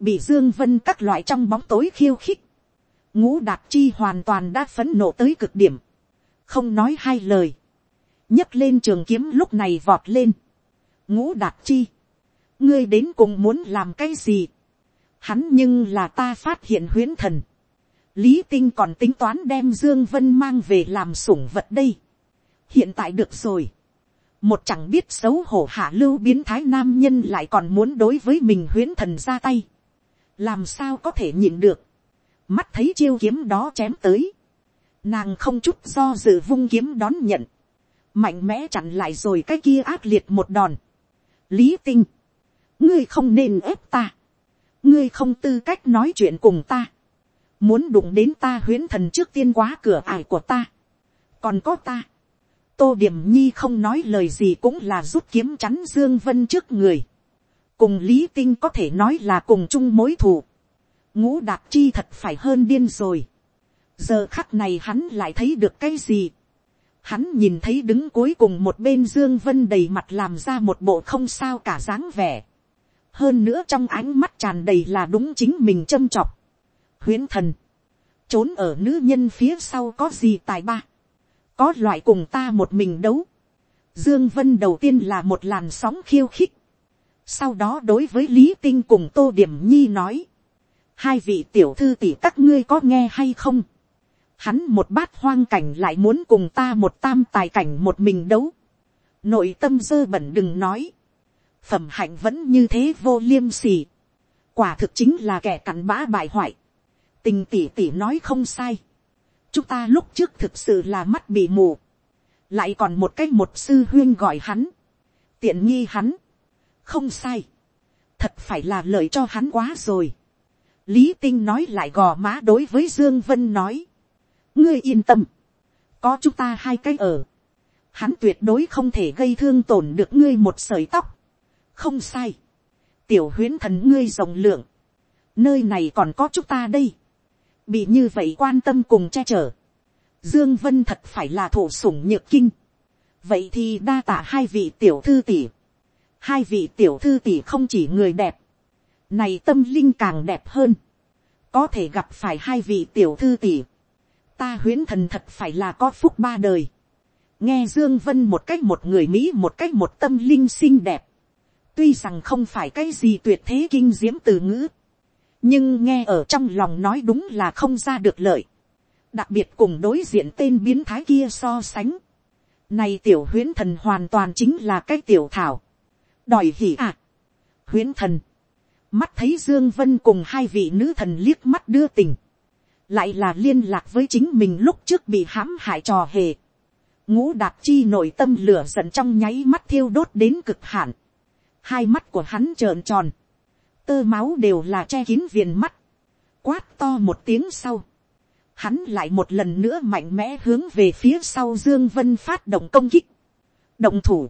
Bị Dương Vân các loại trong bóng tối khiêu khích. Ngũ đạt chi hoàn toàn đã phấn nộ tới cực điểm, không nói hai lời, nhấc lên trường kiếm lúc này vọt lên, ngũ đạt chi, ngươi đến cùng muốn làm cái gì, hắn nhưng là ta phát hiện huyễn thần, lý tinh còn tính toán đem dương vân mang về làm sủng vật đây, hiện tại được rồi, một chẳng biết xấu hổ hạ lưu biến thái nam nhân lại còn muốn đối với mình huyễn thần ra tay, làm sao có thể nhịn được, mắt thấy chiêu kiếm đó chém tới, nàng không chút do dự vung kiếm đón nhận, mạnh mẽ chặn lại rồi cái kia ác liệt một đòn. lý tinh, ngươi không nên ép ta, ngươi không tư cách nói chuyện cùng ta, muốn đụng đến ta huyễn thần trước tiên quá cửa ải của ta, còn có ta, tô điểm nhi không nói lời gì cũng là rút kiếm chắn dương vân trước người, cùng lý tinh có thể nói là cùng chung mối thù, ngũ đạt chi thật phải hơn điên rồi. giờ khắc này hắn lại thấy được cái gì. hắn nhìn thấy đứng cuối cùng một bên dương vân đầy mặt làm ra một bộ không sao cả dáng vẻ. hơn nữa trong ánh mắt tràn đầy là đúng chính mình châm chọc. huyễn thần, trốn ở nữ nhân phía sau có gì tài ba có loại cùng ta một mình đấu. Dương Vân đầu tiên là một làn sóng khiêu khích. Sau đó đối với Lý Tinh cùng Tô Điểm Nhi nói hai vị tiểu thư tỷ các ngươi có nghe hay không. Hắn một bát hoang cảnh lại muốn cùng ta một tam tài cảnh một mình đấu. Nội tâm dơ bẩn đừng nói. Phẩm hạnh vẫn như thế vô liêm sỉ. Quả thực chính là kẻ cặn bã bại hoại. Tình tỷ tỷ nói không sai. Chúng ta lúc trước thực sự là mắt bị mù. Lại còn một cách một sư huyên gọi hắn. Tiện nghi hắn. Không sai. Thật phải là lợi cho hắn quá rồi lý tinh nói lại gò má đối với dương vân nói, ngươi yên tâm, có chúng ta hai cái ở, hắn tuyệt đối không thể gây thương tổn được ngươi một sợi tóc, không sai, tiểu huyến thần ngươi rộng lượng, nơi này còn có chúng ta đây, bị như vậy quan tâm cùng che chở, dương vân thật phải là thổ sủng nhược kinh, vậy thì đa tạ hai vị tiểu thư tỷ, hai vị tiểu thư tỷ không chỉ người đẹp, này tâm linh càng đẹp hơn, có thể gặp phải hai vị tiểu thư tỷ, ta huyễn thần thật phải là có phúc ba đời, nghe dương vân một cách một người mỹ một cách một tâm linh xinh đẹp, tuy rằng không phải cái gì tuyệt thế kinh diễm từ ngữ, nhưng nghe ở trong lòng nói đúng là không ra được lợi, đặc biệt cùng đối diện tên biến thái kia so sánh, này tiểu huyễn thần hoàn toàn chính là cái tiểu thảo, đòi hỉ à, huyễn thần, mắt thấy dương vân cùng hai vị nữ thần liếc mắt đưa tình, lại là liên lạc với chính mình lúc trước bị hãm hại trò hề. ngũ đạt chi nội tâm lửa giận trong nháy mắt thiêu đốt đến cực hạn, hai mắt của hắn trợn tròn, tơ máu đều là che kín viền mắt, quát to một tiếng sau, hắn lại một lần nữa mạnh mẽ hướng về phía sau dương vân phát động công kích, động thủ,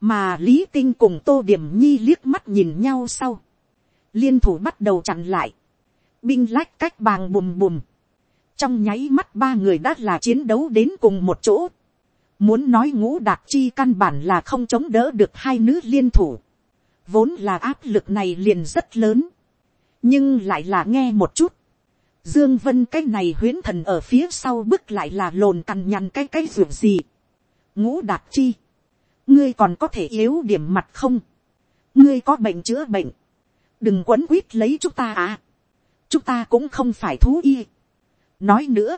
mà lý tinh cùng tô điểm nhi liếc mắt nhìn nhau sau, liên thủ bắt đầu chặn lại, binh lách cách bàng bùm bùm, trong nháy mắt ba người đã là chiến đấu đến cùng một chỗ, muốn nói ngũ đạt chi căn bản là không chống đỡ được hai nữ liên thủ, vốn là áp lực này liền rất lớn, nhưng lại là nghe một chút, dương vân cái này huyến thần ở phía sau bức lại là lồn cằn nhằn cái cái ruột gì, ngũ đạt chi, ngươi còn có thể yếu điểm mặt không, ngươi có bệnh chữa bệnh, đừng quấn quýt lấy chúng ta à. chúng ta cũng không phải thú y. nói nữa,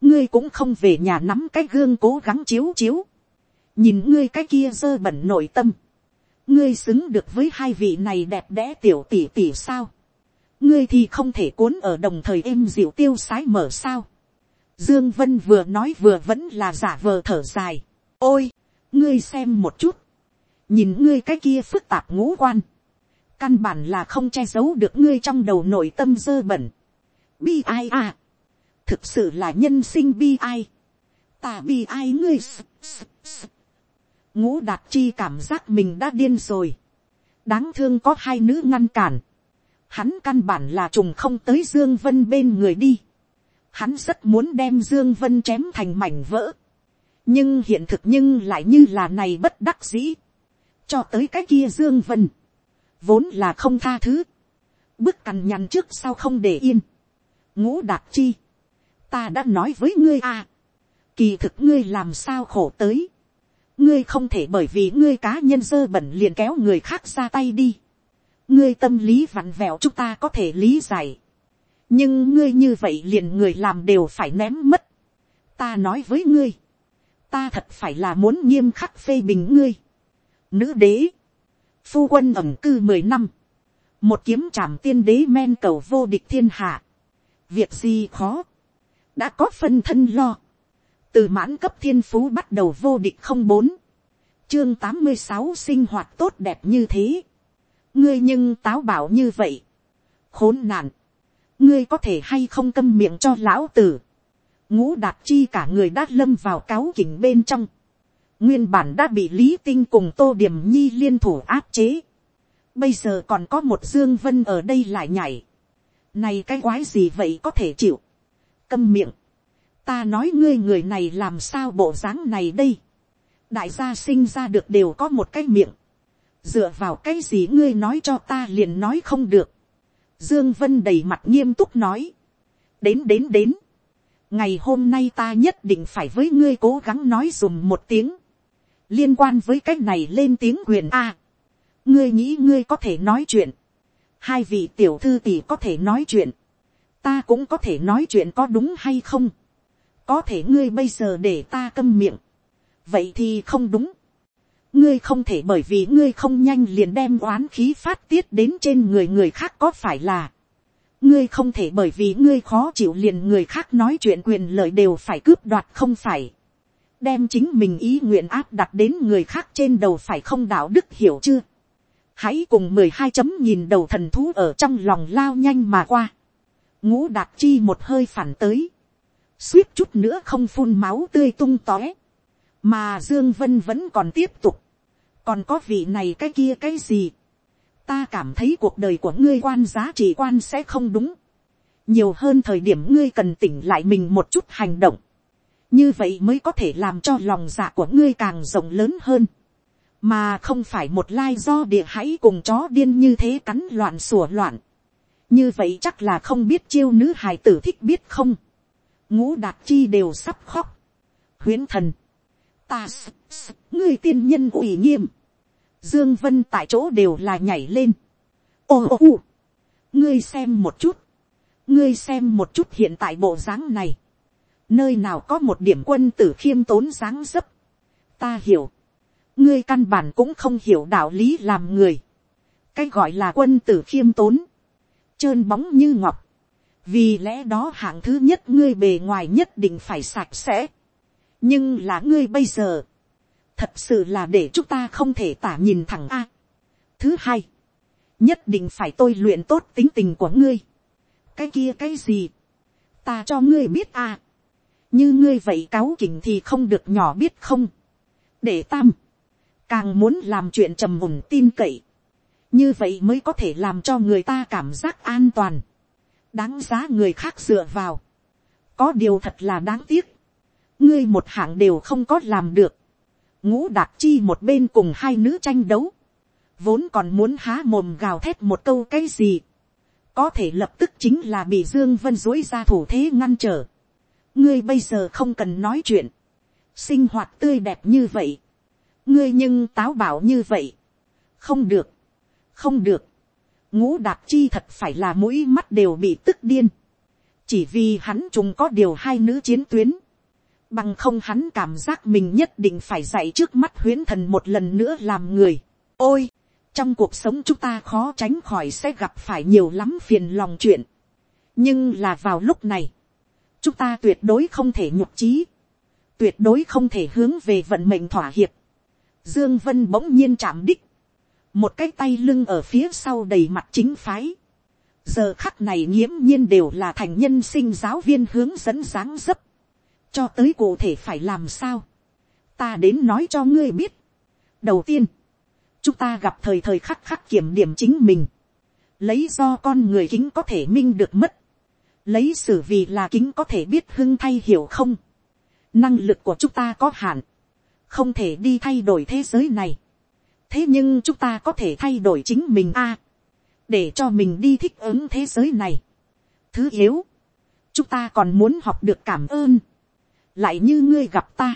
ngươi cũng không về nhà nắm cái gương cố gắng chiếu chiếu. nhìn ngươi cái kia dơ bẩn nội tâm ngươi xứng được với hai vị này đẹp đẽ tiểu tỷ tỷ sao. ngươi thì không thể cuốn ở đồng thời êm dịu tiêu sái mở sao. Dương Vân vừa nói vừa vẫn là giả vờ thở dài. Ôi, ngươi xem một chút. Nhìn ngươi cái kia phức tạp ngũ quan căn bản là không che giấu được ngươi trong đầu nội tâm dơ bẩn. Bi ai à. thực sự là nhân sinh bi ai, ta bi ai ngươi, ngũ đạt chi cảm giác mình đã điên rồi, đáng thương có hai nữ ngăn cản, hắn căn bản là trùng không tới dương vân bên người đi, hắn rất muốn đem dương vân chém thành mảnh vỡ, nhưng hiện thực nhưng lại như là này bất đắc dĩ, cho tới cái kia dương vân, vốn là không tha thứ, bước cằn nhằn trước sau không để yên, ngũ đạt chi, ta đã nói với ngươi à, kỳ thực ngươi làm sao khổ tới, ngươi không thể bởi vì ngươi cá nhân dơ bẩn liền kéo người khác ra tay đi, ngươi tâm lý vặn vẹo chúng ta có thể lý giải, nhưng ngươi như vậy liền người làm đều phải ném mất, ta nói với ngươi, ta thật phải là muốn nghiêm khắc phê bình ngươi, nữ đế, phu quân ẩm cư mười năm, một kiếm trảm tiên đế men cầu vô địch thiên hạ, việc gì khó, đã có phân thân lo, từ mãn cấp thiên phú bắt đầu vô địch không bốn, chương tám mươi sáu sinh hoạt tốt đẹp như thế, ngươi nhưng táo bảo như vậy, khốn nạn, ngươi có thể hay không câm miệng cho lão tử, ngũ đạt chi cả người đã lâm vào cáo kỉnh bên trong, nguyên bản đã bị lý tinh cùng tô điểm nhi liên thủ áp chế, bây giờ còn có một dương vân ở đây lại nhảy, này cái quái gì vậy có thể chịu, câm miệng, ta nói ngươi người này làm sao bộ dáng này đây, đại gia sinh ra được đều có một cái miệng, dựa vào cái gì ngươi nói cho ta liền nói không được, dương vân đầy mặt nghiêm túc nói, đến đến đến, ngày hôm nay ta nhất định phải với ngươi cố gắng nói dùm một tiếng, liên quan với cái này lên tiếng quyền a, ngươi nghĩ ngươi có thể nói chuyện, hai vị tiểu thư tỷ có thể nói chuyện, ta cũng có thể nói chuyện có đúng hay không, có thể ngươi bây giờ để ta câm miệng, vậy thì không đúng, ngươi không thể bởi vì ngươi không nhanh liền đem oán khí phát tiết đến trên người người khác có phải là, ngươi không thể bởi vì ngươi khó chịu liền người khác nói chuyện quyền lợi đều phải cướp đoạt không phải, đem chính mình ý nguyện áp đặt đến người khác trên đầu phải không đạo đức hiểu chưa, hãy cùng mười hai chấm nhìn đầu thần thú ở trong lòng lao nhanh mà qua, ngũ đạt chi một hơi phản tới, suýt chút nữa không phun máu tươi tung tóe, mà dương vân vẫn còn tiếp tục, còn có vị này cái kia cái gì, ta cảm thấy cuộc đời của ngươi quan giá trị quan sẽ không đúng, nhiều hơn thời điểm ngươi cần tỉnh lại mình một chút hành động, như vậy mới có thể làm cho lòng dạ của ngươi càng rộng lớn hơn, mà không phải một lai do địa hãy cùng chó điên như thế cắn loạn sủa loạn, như vậy chắc là không biết chiêu nữ hài tử thích biết không, ngũ đạt chi đều sắp khóc, huyến thần, ta ngươi tiên nhân ủy nghiêm, dương vân tại chỗ đều là nhảy lên, ô ô ô, ngươi xem một chút, ngươi xem một chút hiện tại bộ dáng này, nơi nào có một điểm quân tử khiêm tốn dáng dấp, ta hiểu, ngươi căn bản cũng không hiểu đạo lý làm người, cái gọi là quân tử khiêm tốn, trơn bóng như ngọc, vì lẽ đó hạng thứ nhất ngươi bề ngoài nhất định phải sạch sẽ, nhưng là ngươi bây giờ, thật sự là để chúng ta không thể tả nhìn thẳng a. thứ hai, nhất định phải tôi luyện tốt tính tình của ngươi. cái kia cái gì, ta cho ngươi biết a. như ngươi vậy cáu kỉnh thì không được nhỏ biết không. để tam, càng muốn làm chuyện trầm mùng tin cậy, như vậy mới có thể làm cho người ta cảm giác an toàn, đáng giá người khác dựa vào. có điều thật là đáng tiếc, ngươi một hạng đều không có làm được, ngũ đạt chi một bên cùng hai nữ tranh đấu, vốn còn muốn há mồm gào thét một câu cái gì, có thể lập tức chính là bị dương vân dối ra thủ thế ngăn trở. ngươi bây giờ không cần nói chuyện, sinh hoạt tươi đẹp như vậy, ngươi nhưng táo bảo như vậy, không được, không được, ngũ đạt chi thật phải là mũi mắt đều bị tức điên, chỉ vì hắn trùng có điều hai nữ chiến tuyến, Bằng không hắn cảm giác mình nhất định phải dạy trước mắt huyến thần một lần nữa làm người. Ôi! Trong cuộc sống chúng ta khó tránh khỏi sẽ gặp phải nhiều lắm phiền lòng chuyện. Nhưng là vào lúc này. Chúng ta tuyệt đối không thể nhục trí. Tuyệt đối không thể hướng về vận mệnh thỏa hiệp. Dương Vân bỗng nhiên chạm đích. Một cái tay lưng ở phía sau đầy mặt chính phái. giờ khắc này nghiễm nhiên đều là thành nhân sinh giáo viên hướng dẫn dáng dấp, cho tới cụ thể phải làm sao, ta đến nói cho ngươi biết. đầu tiên, chúng ta gặp thời thời khắc khắc kiểm điểm chính mình, lấy do con người kính có thể minh được mất, lấy xử vì là kính có thể biết hưng thay hiểu không, năng lực của chúng ta có hạn, không thể đi thay đổi thế giới này, thế nhưng chúng ta có thể thay đổi chính mình a, để cho mình đi thích ứng thế giới này. thứ yếu, chúng ta còn muốn học được cảm ơn, lại như ngươi gặp ta,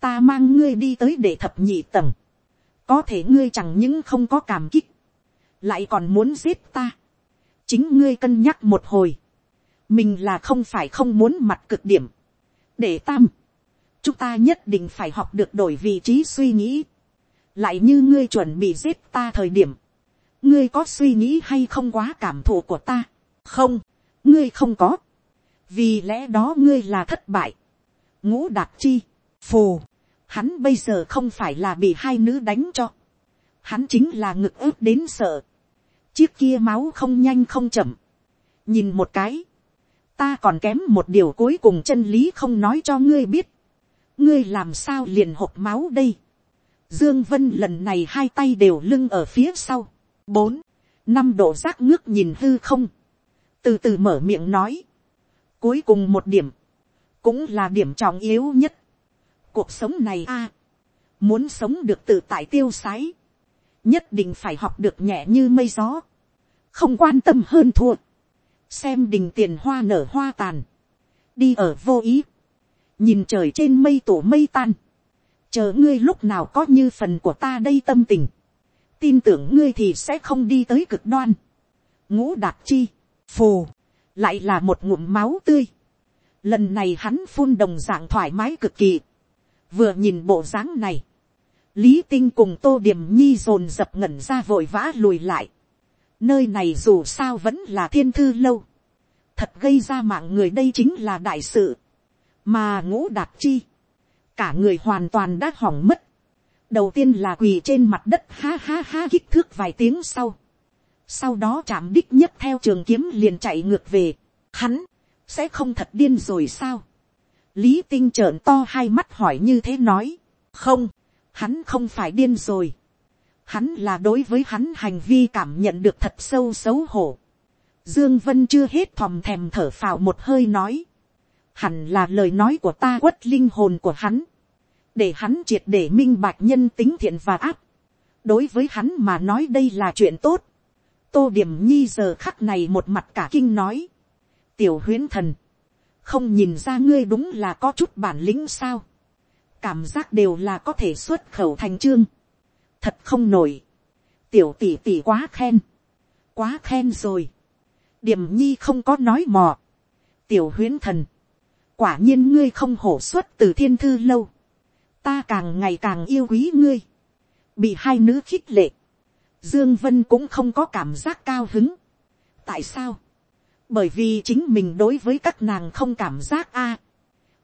ta mang ngươi đi tới để thập nhị tầng, có thể ngươi chẳng những không có cảm kích, lại còn muốn giết ta, chính ngươi cân nhắc một hồi, mình là không phải không muốn mặt cực điểm, để tam, chúng ta nhất định phải học được đổi vị trí suy nghĩ, lại như ngươi chuẩn bị giết ta thời điểm, ngươi có suy nghĩ hay không quá cảm thụ của ta, không, ngươi không có, vì lẽ đó ngươi là thất bại, ngũ đạt chi, phù, hắn bây giờ không phải là bị hai nữ đánh cho, hắn chính là ngực ướp đến sợ, chiếc kia máu không nhanh không chậm, nhìn một cái, ta còn kém một điều cuối cùng chân lý không nói cho ngươi biết, ngươi làm sao liền hộp máu đây, dương vân lần này hai tay đều lưng ở phía sau, bốn, năm độ giác ngước nhìn hư không, từ từ mở miệng nói, cuối cùng một điểm, cũng là điểm trọng yếu nhất, cuộc sống này a, muốn sống được tự tại tiêu sái, nhất định phải học được nhẹ như mây gió, không quan tâm hơn thua, xem đình tiền hoa nở hoa tàn, đi ở vô ý, nhìn trời trên mây tổ mây tan, chờ ngươi lúc nào có như phần của ta đây tâm tình, tin tưởng ngươi thì sẽ không đi tới cực đoan, ngũ đạt chi, phù, lại là một ngụm máu tươi, lần này hắn phun đồng dạng thoải mái cực kỳ, vừa nhìn bộ dáng này, lý tinh cùng tô điểm nhi dồn dập ngẩn ra vội vã lùi lại, nơi này dù sao vẫn là thiên thư lâu, thật gây ra mạng người đây chính là đại sự, mà ngũ đạt chi, cả người hoàn toàn đã hỏng mất, đầu tiên là quỳ trên mặt đất ha ha ha kích thước vài tiếng sau, sau đó chạm đích nhất theo trường kiếm liền chạy ngược về, hắn, sẽ không thật điên rồi sao, lý tinh trợn to hai mắt hỏi như thế nói, không, hắn không phải điên rồi, hắn là đối với hắn hành vi cảm nhận được thật sâu xấu hổ, Dương Vân chưa hết thòm thèm thở phào một hơi nói. Hẳn là lời nói của ta quất linh hồn của hắn. Để hắn triệt để minh bạch nhân tính thiện và ác. Đối với hắn mà nói đây là chuyện tốt. Tô Điểm Nhi giờ khắc này một mặt cả kinh nói. Tiểu huyến thần. Không nhìn ra ngươi đúng là có chút bản lĩnh sao. Cảm giác đều là có thể xuất khẩu thành chương. Thật không nổi. Tiểu tỷ tỷ quá khen. Quá khen rồi điểm nhi không có nói mò. tiểu huyến thần, quả nhiên ngươi không hổ xuất từ thiên thư lâu, ta càng ngày càng yêu quý ngươi, bị hai nữ khích lệ, dương vân cũng không có cảm giác cao hứng. tại sao, bởi vì chính mình đối với các nàng không cảm giác a.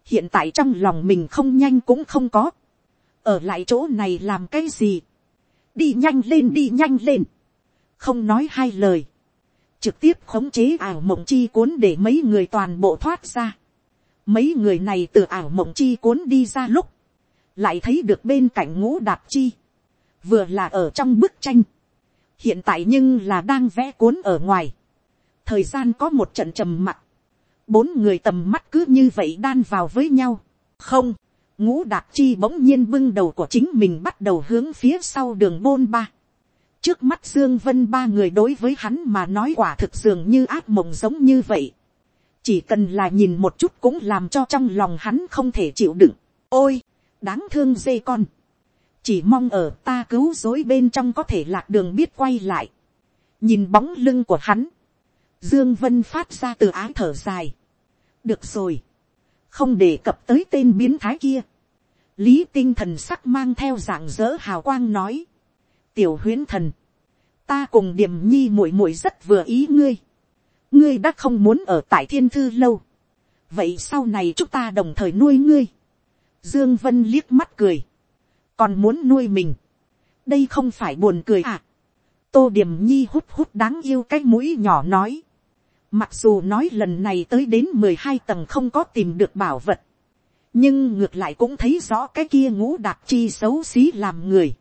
hiện tại trong lòng mình không nhanh cũng không có, ở lại chỗ này làm cái gì, đi nhanh lên đi nhanh lên, không nói hai lời, trực tiếp khống chế ảo mộng chi cuốn để mấy người toàn bộ thoát ra. Mấy người này từ ảo mộng chi cuốn đi ra lúc, lại thấy được bên cạnh ngũ đạt chi, vừa là ở trong bức tranh, hiện tại nhưng là đang vẽ cuốn ở ngoài. thời gian có một trận trầm mặc, bốn người tầm mắt cứ như vậy đan vào với nhau. không, ngũ đạt chi bỗng nhiên bưng đầu của chính mình bắt đầu hướng phía sau đường bôn ba Trước mắt Dương Vân ba người đối với hắn mà nói quả thực dường như ác mộng giống như vậy. Chỉ cần là nhìn một chút cũng làm cho trong lòng hắn không thể chịu đựng. Ôi, đáng thương dê con. Chỉ mong ở ta cứu dối bên trong có thể lạc đường biết quay lại. Nhìn bóng lưng của hắn. Dương Vân phát ra từ ái thở dài. Được rồi. Không đề cập tới tên biến thái kia. Lý tinh thần sắc mang theo dạng dỡ hào quang nói tiểu huyến thần, ta cùng điểm nhi muội muội rất vừa ý ngươi, ngươi đã không muốn ở tại thiên thư lâu, vậy sau này chúng ta đồng thời nuôi ngươi, dương vân liếc mắt cười, còn muốn nuôi mình, đây không phải buồn cười à, tô điểm nhi hút hút đáng yêu cái mũi nhỏ nói. Mặc dù nói lần này tới đến mười hai tầng không có tìm được bảo vật. Nhưng ngược lại cũng thấy rõ cái kia ngũ đạt chi xấu xí làm người.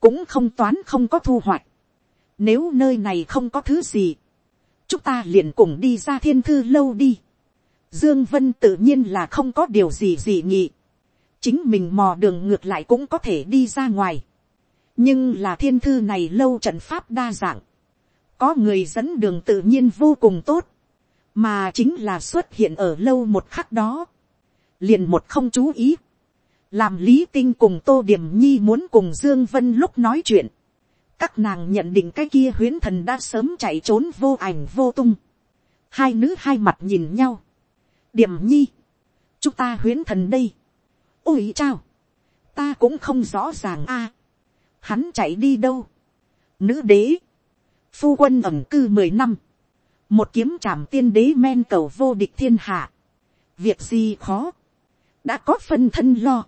Cũng không toán không có thu hoạch. Nếu nơi này không có thứ gì. Chúng ta liền cùng đi ra thiên thư lâu đi. Dương Vân tự nhiên là không có điều gì gì nghị. Chính mình mò đường ngược lại cũng có thể đi ra ngoài. Nhưng là thiên thư này lâu trận pháp đa dạng. có người dẫn đường tự nhiên vô cùng tốt, mà chính là xuất hiện ở lâu một khắc đó, liền một không chú ý, làm lý tinh cùng tô điểm nhi muốn cùng dương vân lúc nói chuyện, các nàng nhận định cái kia huyến thần đã sớm chạy trốn vô ảnh vô tung, hai nữ hai mặt nhìn nhau, điểm nhi, chúng ta huyến thần đây, ôi chao, ta cũng không rõ ràng a, hắn chạy đi đâu, nữ đế, phu quân ẩm cư mười năm, một kiếm trảm tiên đế men cầu vô địch thiên hạ, việc gì khó, đã có phân thân lo,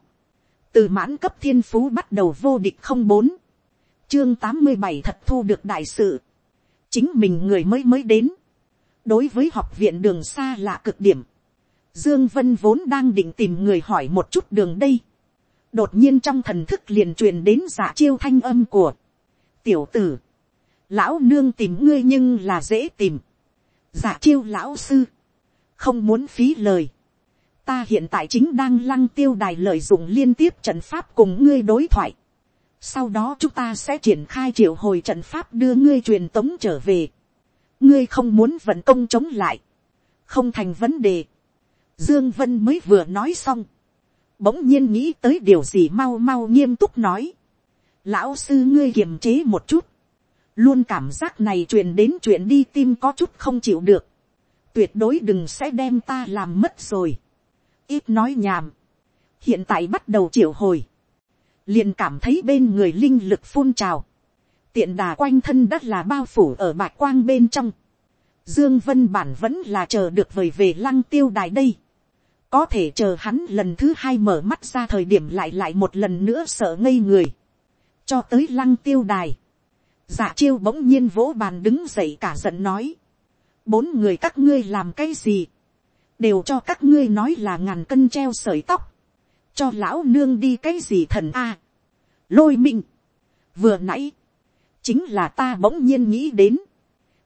từ mãn cấp thiên phú bắt đầu vô địch không bốn, chương tám mươi bảy thật thu được đại sự, chính mình người mới mới đến, đối với học viện đường xa lạ cực điểm, dương vân vốn đang định tìm người hỏi một chút đường đây, đột nhiên trong thần thức liền truyền đến giả chiêu thanh âm của tiểu tử, lão nương tìm ngươi nhưng là dễ tìm. giả chiêu lão sư, không muốn phí lời. ta hiện tại chính đang lăng tiêu đài lợi dụng liên tiếp trận pháp cùng ngươi đối thoại. sau đó chúng ta sẽ triển khai triệu hồi trận pháp đưa ngươi truyền tống trở về. ngươi không muốn vận công chống lại. không thành vấn đề dương vân mới vừa nói xong. bỗng nhiên nghĩ tới điều gì mau mau nghiêm túc nói. lão sư ngươi kiềm chế một chút. Luôn cảm giác này truyền đến chuyện đi tim có chút không chịu được, tuyệt đối đừng sẽ đem ta làm mất rồi, ít nói nhảm, hiện tại bắt đầu triệu hồi, liền cảm thấy bên người linh lực phun trào, tiện đà quanh thân đất là bao phủ ở bạch quang bên trong, dương vân bản vẫn là chờ được vời về lăng tiêu đài đây, có thể chờ hắn lần thứ hai mở mắt ra thời điểm lại lại một lần nữa sợ ngây người, cho tới lăng tiêu đài, Dạ chiêu bỗng nhiên vỗ bàn đứng dậy cả giận nói. Bốn người các ngươi làm cái gì? Đều cho các ngươi nói là ngàn cân treo sợi tóc. Cho lão nương đi cái gì thần a Lôi minh. Vừa nãy. Chính là ta bỗng nhiên nghĩ đến.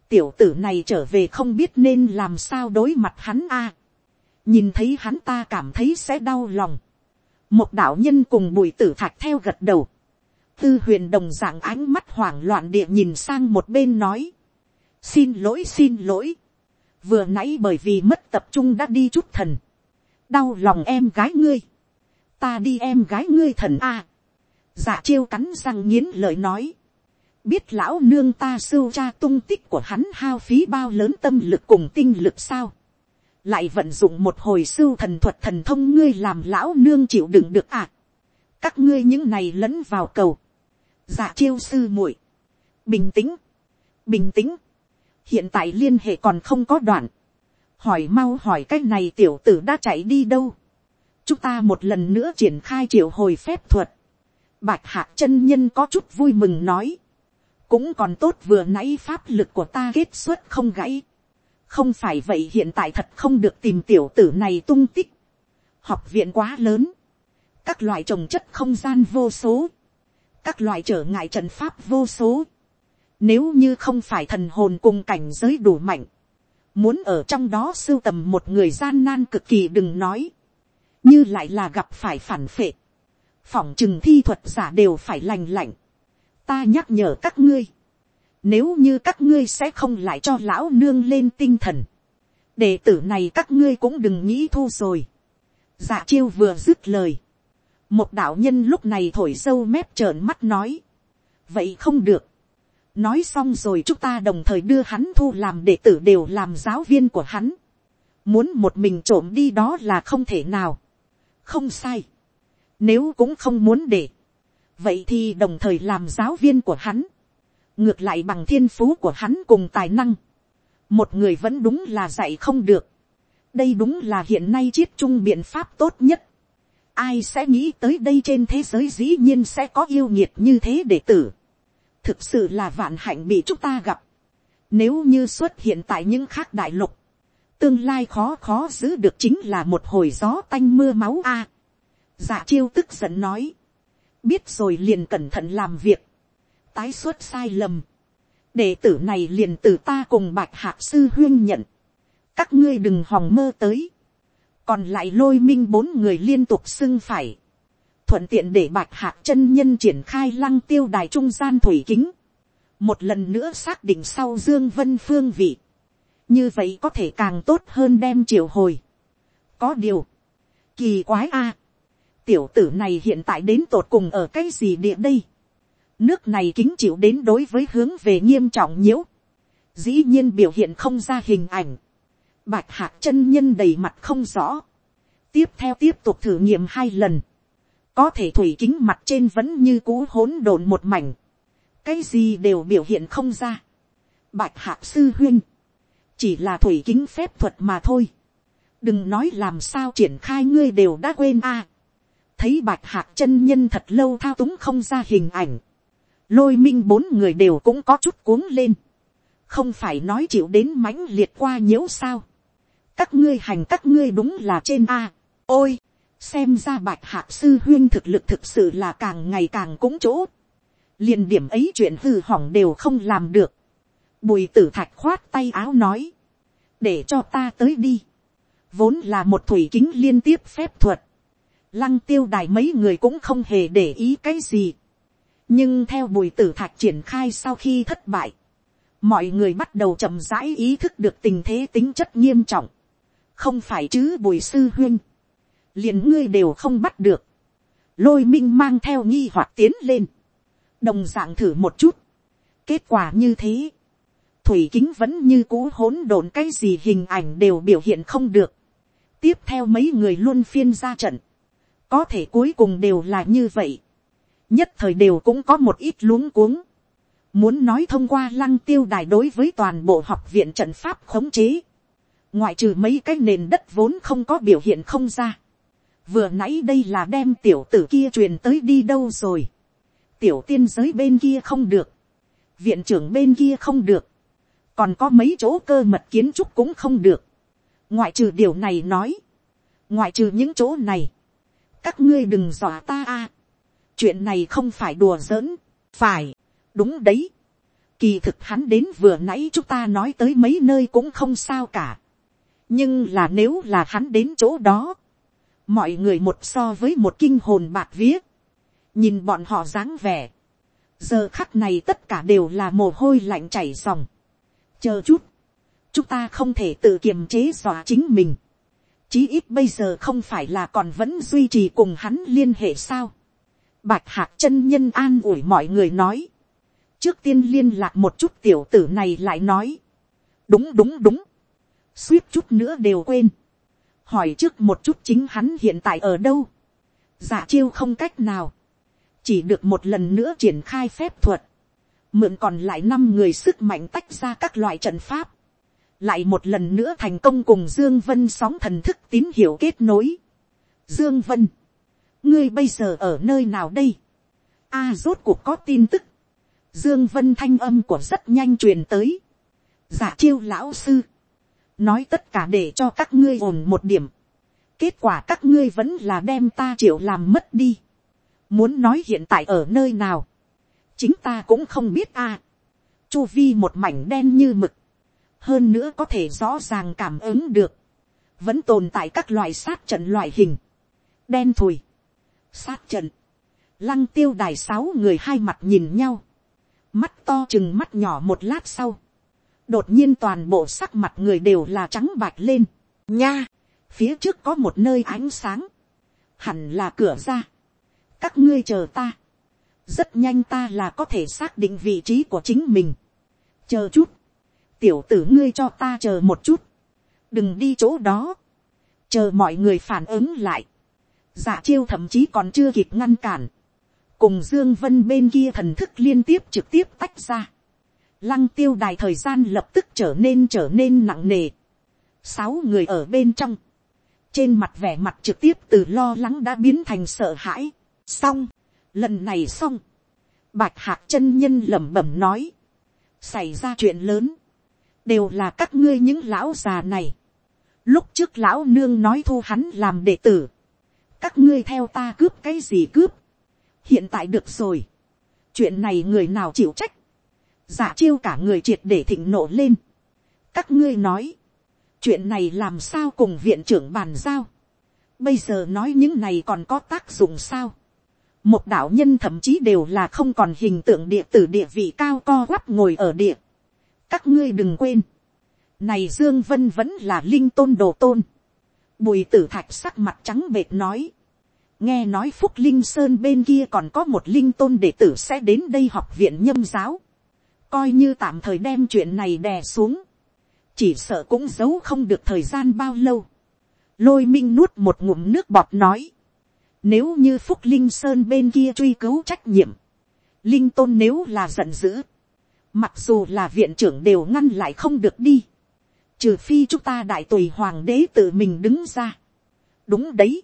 Tiểu tử này trở về không biết nên làm sao đối mặt hắn a Nhìn thấy hắn ta cảm thấy sẽ đau lòng. Một đạo nhân cùng bùi tử thạch theo gật đầu tư huyền đồng dạng ánh mắt hoảng loạn địa nhìn sang một bên nói. xin lỗi xin lỗi. vừa nãy bởi vì mất tập trung đã đi chút thần. đau lòng em gái ngươi. ta đi em gái ngươi thần a. À. dạ chiêu cắn răng nghiến lời nói biết lão nương ta sưu tra tung tích của hắn hao phí bao lớn tâm lực cùng tinh lực sao. lại vận dụng một hồi sưu thần thuật thần thông ngươi làm lão nương chịu đựng được à? Các ngươi những này lẫn vào cầu, dạ chiêu sư muội, bình tĩnh, bình tĩnh, hiện tại liên hệ còn không có đoạn, hỏi mau hỏi cái này tiểu tử đã chạy đi đâu, chúng ta một lần nữa triển khai triệu hồi phép thuật, bạch hạ chân nhân có chút vui mừng nói, cũng còn tốt vừa nãy pháp lực của ta kết xuất không gãy, không phải vậy hiện tại thật không được tìm tiểu tử này tung tích, học viện quá lớn, các loại trồng chất không gian vô số, các loại trở ngại trận pháp vô số. Nếu như không phải thần hồn cùng cảnh giới đủ mạnh, muốn ở trong đó sưu tầm một người gian nan cực kỳ đừng nói, như lại là gặp phải phản phệ, phỏng chừng thi thuật giả đều phải lành lạnh. Ta nhắc nhở các ngươi, nếu như các ngươi sẽ không lại cho lão nương lên tinh thần, đệ tử này các ngươi cũng đừng nghĩ thu rồi. Dạ chiêu vừa dứt lời, một đạo nhân lúc này thổi sâu mép trợn mắt nói, vậy không được, nói xong rồi chúng ta đồng thời đưa hắn thu làm đệ tử đều làm giáo viên của hắn, muốn một mình trộm đi đó là không thể nào, không sai, nếu cũng không muốn để, vậy thì đồng thời làm giáo viên của hắn, ngược lại bằng thiên phú của hắn cùng tài năng, một người vẫn đúng là dạy không được, đây đúng là hiện nay chiết chung biện pháp tốt nhất, ai sẽ nghĩ tới đây trên thế giới dĩ nhiên sẽ có yêu nhiệt như thế để tử. thực sự là vạn hạnh bị chúng ta gặp. Nếu như xuất hiện tại những khác đại lục, tương lai khó khó giữ được chính là một hồi gió tanh mưa máu a. dạ chiêu tức giận nói, biết rồi liền cẩn thận làm việc, tái xuất sai lầm, đệ tử này liền từ ta cùng bạch hạc sư huyên nhận, các ngươi đừng hòng mơ tới, còn lại lôi minh bốn người liên tục xưng phải, thuận tiện để bạch hạc chân nhân triển khai lăng tiêu đài trung gian thủy kính, một lần nữa xác định sau dương vân phương vị, như vậy có thể càng tốt hơn đem triệu hồi. có điều, kỳ quái a, tiểu tử này hiện tại đến tột cùng ở cái gì địa đây, nước này kính chịu đến đối với hướng về nghiêm trọng nhiễu, dĩ nhiên biểu hiện không ra hình ảnh, bạch hạc chân nhân đầy mặt không rõ, tiếp theo tiếp tục thử nghiệm hai lần, có thể thủy kính mặt trên vẫn như cú hỗn độn một mảnh, cái gì đều biểu hiện không ra. Bạch hạc sư huyên, chỉ là thủy kính phép thuật mà thôi. đừng nói làm sao triển khai ngươi đều đã quên a thấy bạch hạc chân nhân thật lâu thao túng không ra hình ảnh. lôi minh bốn người đều cũng có chút cuống lên. không phải nói chịu đến mãnh liệt qua nhiễu sao. các ngươi hành các ngươi đúng là trên a. ôi, xem ra bạch hạc sư huyên thực lực thực sự là càng ngày càng cúng chỗ liền điểm ấy chuyện hư hỏng đều không làm được. bùi tử thạch khoát tay áo nói, để cho ta tới đi. vốn là một thủy kính liên tiếp phép thuật lăng tiêu đài mấy người cũng không hề để ý cái gì. nhưng theo bùi tử thạch triển khai sau khi thất bại, mọi người bắt đầu chậm rãi ý thức được tình thế tính chất nghiêm trọng. không phải chứ bùi sư huyên. liền ngươi đều không bắt được. lôi minh mang theo nghi hoặc tiến lên đồng d ạ n g thử một chút, kết quả như thế, thủy kính vẫn như cũ hỗn độn cái gì hình ảnh đều biểu hiện không được, tiếp theo mấy người luôn phiên ra trận, có thể cuối cùng đều là như vậy, nhất thời đều cũng có một ít luống cuống, muốn nói thông qua lăng tiêu đài đối với toàn bộ học viện trận pháp khống chế, ngoại trừ mấy cái nền đất vốn không có biểu hiện không ra, vừa nãy đây là đem tiểu tử kia truyền tới đi đâu rồi, tiểu tiên giới bên kia không được, viện trưởng bên kia không được, còn có mấy chỗ cơ mật kiến trúc cũng không được, ngoại trừ điều này nói, ngoại trừ những chỗ này, các ngươi đừng dọa ta a, chuyện này không phải đùa giỡn, phải, đúng đấy, kỳ thực hắn đến vừa nãy chúng ta nói tới mấy nơi cũng không sao cả, nhưng là nếu là hắn đến chỗ đó, mọi người một so với một kinh hồn bạc viết, nhìn bọn họ dáng vẻ, giờ khắc này tất cả đều là mồ hôi lạnh chảy dòng. chờ chút, chúng ta không thể tự kiềm chế dọa chính mình chí ít bây giờ không phải là còn vẫn duy trì cùng hắn liên hệ sao. bạch hạc chân nhân an ủi mọi người nói. trước tiên liên lạc một chút tiểu tử này lại nói. đúng đúng đúng. suýt chút nữa đều quên. hỏi trước một chút chính hắn hiện tại ở đâu. giả dạ chiêu không cách nào chỉ được một lần nữa triển khai phép thuật, mượn còn lại năm người sức mạnh tách ra các loại trận pháp, lại một lần nữa thành công cùng dương vân sóng thần thức tín hiệu kết nối. dương vân, ngươi bây giờ ở nơi nào đây, a rốt cuộc có tin tức, dương vân thanh âm của rất nhanh truyền tới, giả chiêu lão sư, nói tất cả để cho các ngươi ổn một điểm, kết quả các ngươi vẫn là đem ta triệu làm mất đi, Muốn nói hiện tại ở nơi nào. Chính ta cũng không biết a. Chu vi một mảnh đen như mực. Hơn nữa có thể rõ ràng cảm ứng được. Vẫn tồn tại các loại sát trận loại hình. Đen thùi. Sát trận. Lăng tiêu đài sáu người hai mặt nhìn nhau. Mắt to chừng mắt nhỏ một lát sau. Đột nhiên toàn bộ sắc mặt người đều là trắng bạch lên. Nha. Phía trước có một nơi ánh sáng. Hẳn là cửa ra các ngươi chờ ta, rất nhanh ta là có thể xác định vị trí của chính mình. chờ chút, tiểu tử ngươi cho ta chờ một chút, đừng đi chỗ đó, chờ mọi người phản ứng lại, giả chiêu thậm chí còn chưa kịp ngăn cản, cùng dương vân bên kia thần thức liên tiếp trực tiếp tách ra, lăng tiêu đài thời gian lập tức trở nên trở nên nặng nề, sáu người ở bên trong, trên mặt vẻ mặt trực tiếp từ lo lắng đã biến thành sợ hãi, xong, lần này xong, bạch hạc chân nhân lẩm bẩm nói, xảy ra chuyện lớn, đều là các ngươi những lão già này. Lúc trước lão nương nói thu hắn làm đệ tử, các ngươi theo ta cướp cái gì cướp, hiện tại được rồi, chuyện này người nào chịu trách, giả chiêu cả người triệt để thịnh nộ lên, các ngươi nói, chuyện này làm sao cùng viện trưởng bàn giao, bây giờ nói những này còn có tác dụng sao, một đạo nhân thậm chí đều là không còn hình tượng địa tử địa vị cao co quắp ngồi ở địa các ngươi đừng quên, này dương vân vẫn là linh tôn đồ tôn. bùi tử thạch sắc mặt trắng bệt nói, nghe nói phúc linh sơn bên kia còn có một linh tôn đệ tử sẽ đến đây học viện nhâm giáo, coi như tạm thời đem chuyện này đè xuống, chỉ sợ cũng giấu không được thời gian bao lâu. lôi minh nuốt một ngụm nước bọt nói, nếu như Phúc Linh Sơn bên kia truy cứu trách nhiệm. Linh Tôn nếu là giận dữ. Mặc dù là viện trưởng đều ngăn lại không được đi. Trừ phi chúng ta đại tùy hoàng đế tự mình đứng ra. Đúng đấy.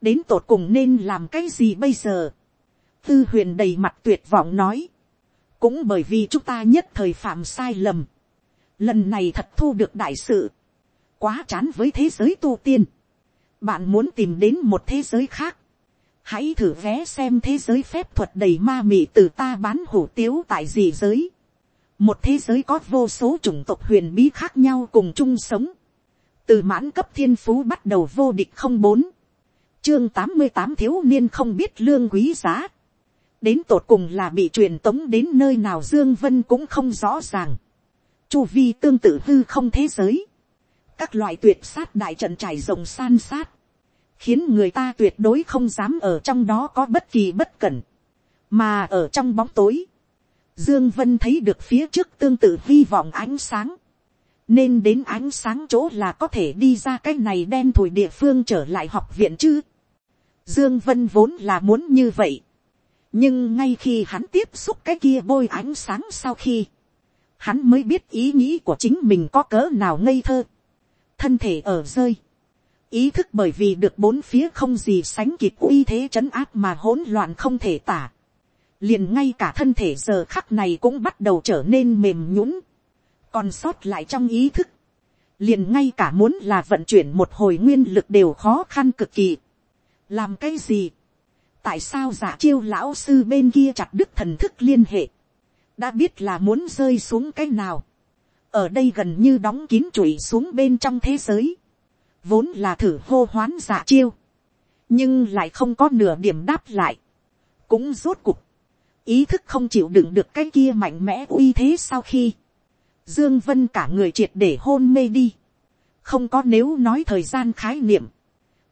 Đến tột cùng nên làm cái gì bây giờ? Tư huyền đầy mặt tuyệt vọng nói. Cũng bởi vì chúng ta nhất thời phạm sai lầm. Lần này thật thu được đại sự. Quá chán với thế giới tu tiên. Bạn muốn tìm đến một thế giới khác hãy thử vé xem thế giới phép thuật đầy ma mị từ ta bán hủ tiếu tại gì giới một thế giới có vô số chủng tộc huyền bí khác nhau cùng chung sống. từ mãn cấp thiên phú bắt đầu vô địch không bốn. chương tám mươi tám thiếu niên không biết lương quý giá. đến tột cùng là bị truyền tống đến nơi nào dương vân cũng không rõ ràng. chu vi tương tự hư không thế giới. các loại tuyệt sát đại trận trải rộng san sát khiến người ta tuyệt đối không dám ở trong đó có bất kỳ bất cẩn, mà ở trong bóng tối, dương vân thấy được phía trước tương tự hy vọng ánh sáng, nên đến ánh sáng chỗ là có thể đi ra cái này đen thủi địa phương trở lại học viện chứ. Dương Vân vốn là muốn như vậy. Nhưng ngay khi hắn tiếp xúc cái kia bôi ánh sáng sau khi, hắn mới biết ý nghĩ của chính mình có cỡ nào ngây thơ. Thân thể ở rơi ý thức bởi vì được bốn phía không gì sánh kịp uy thế trấn áp mà hỗn loạn không thể tả liền ngay cả thân thể giờ khắc này cũng bắt đầu trở nên mềm nhũng. còn sót lại trong ý thức. liền ngay cả muốn là vận chuyển một hồi nguyên lực đều khó khăn cực kỳ. làm cái gì. tại sao giả chiêu lão sư bên kia chặt đứt thần thức liên hệ. đã biết là muốn rơi xuống cái nào. ở đây gần như đóng kín trụi xuống bên trong thế giới vốn là thử hô hoán giả chiêu, nhưng lại không có nửa điểm đáp lại, cũng rốt cục, ý thức không chịu đựng được cái kia mạnh mẽ uy thế sau khi, dương vân cả người triệt để hôn mê đi, không có nếu nói thời gian khái niệm,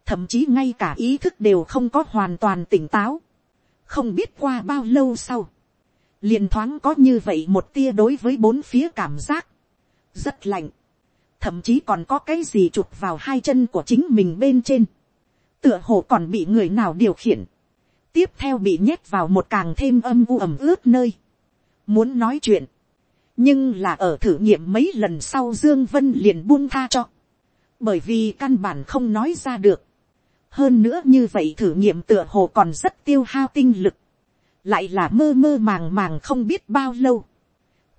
thậm chí ngay cả ý thức đều không có hoàn toàn tỉnh táo, không biết qua bao lâu sau, liền thoáng có như vậy một tia đối với bốn phía cảm giác, rất lạnh, thậm chí còn có cái gì chụp vào hai chân của chính mình bên trên, tựa hồ còn bị người nào điều khiển, tiếp theo bị nhét vào một càng thêm âm u ẩm ướt nơi, muốn nói chuyện, nhưng là ở thử nghiệm mấy lần sau dương vân liền buông tha cho, bởi vì căn bản không nói ra được, hơn nữa như vậy thử nghiệm tựa hồ còn rất tiêu hao tinh lực, lại là mơ mơ màng màng không biết bao lâu,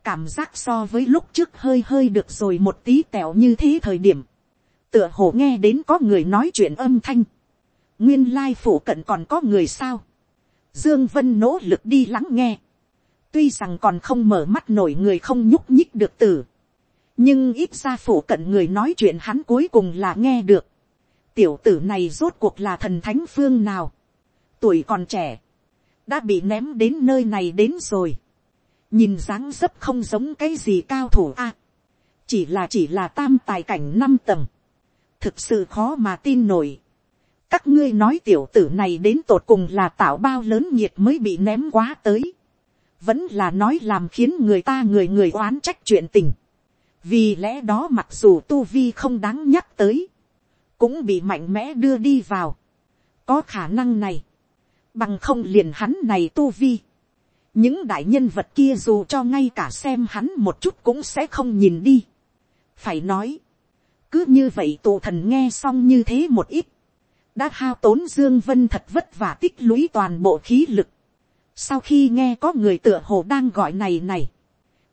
cảm giác so với lúc trước hơi hơi được rồi một tí tẹo như thế thời điểm, tựa hồ nghe đến có người nói chuyện âm thanh, nguyên lai phủ cận còn có người sao, dương vân nỗ lực đi lắng nghe, tuy rằng còn không mở mắt nổi người không nhúc nhích được tử, nhưng ít ra phủ cận người nói chuyện hắn cuối cùng là nghe được, tiểu tử này rốt cuộc là thần thánh phương nào, tuổi còn trẻ, đã bị ném đến nơi này đến rồi, nhìn dáng dấp không giống cái gì cao thủ a, chỉ là chỉ là tam tài cảnh năm tầng, thực sự khó mà tin nổi các ngươi nói tiểu tử này đến tột cùng là tạo bao lớn nhiệt mới bị ném quá tới, vẫn là nói làm khiến người ta người người oán trách chuyện tình, vì lẽ đó mặc dù tu vi không đáng nhắc tới, cũng bị mạnh mẽ đưa đi vào, có khả năng này, bằng không liền hắn này tu vi, những đại nhân vật kia dù cho ngay cả xem hắn một chút cũng sẽ không nhìn đi. phải nói, cứ như vậy tù thần nghe xong như thế một ít, đã hao tốn dương vân thật vất vả tích lũy toàn bộ khí lực, sau khi nghe có người tựa hồ đang gọi này này,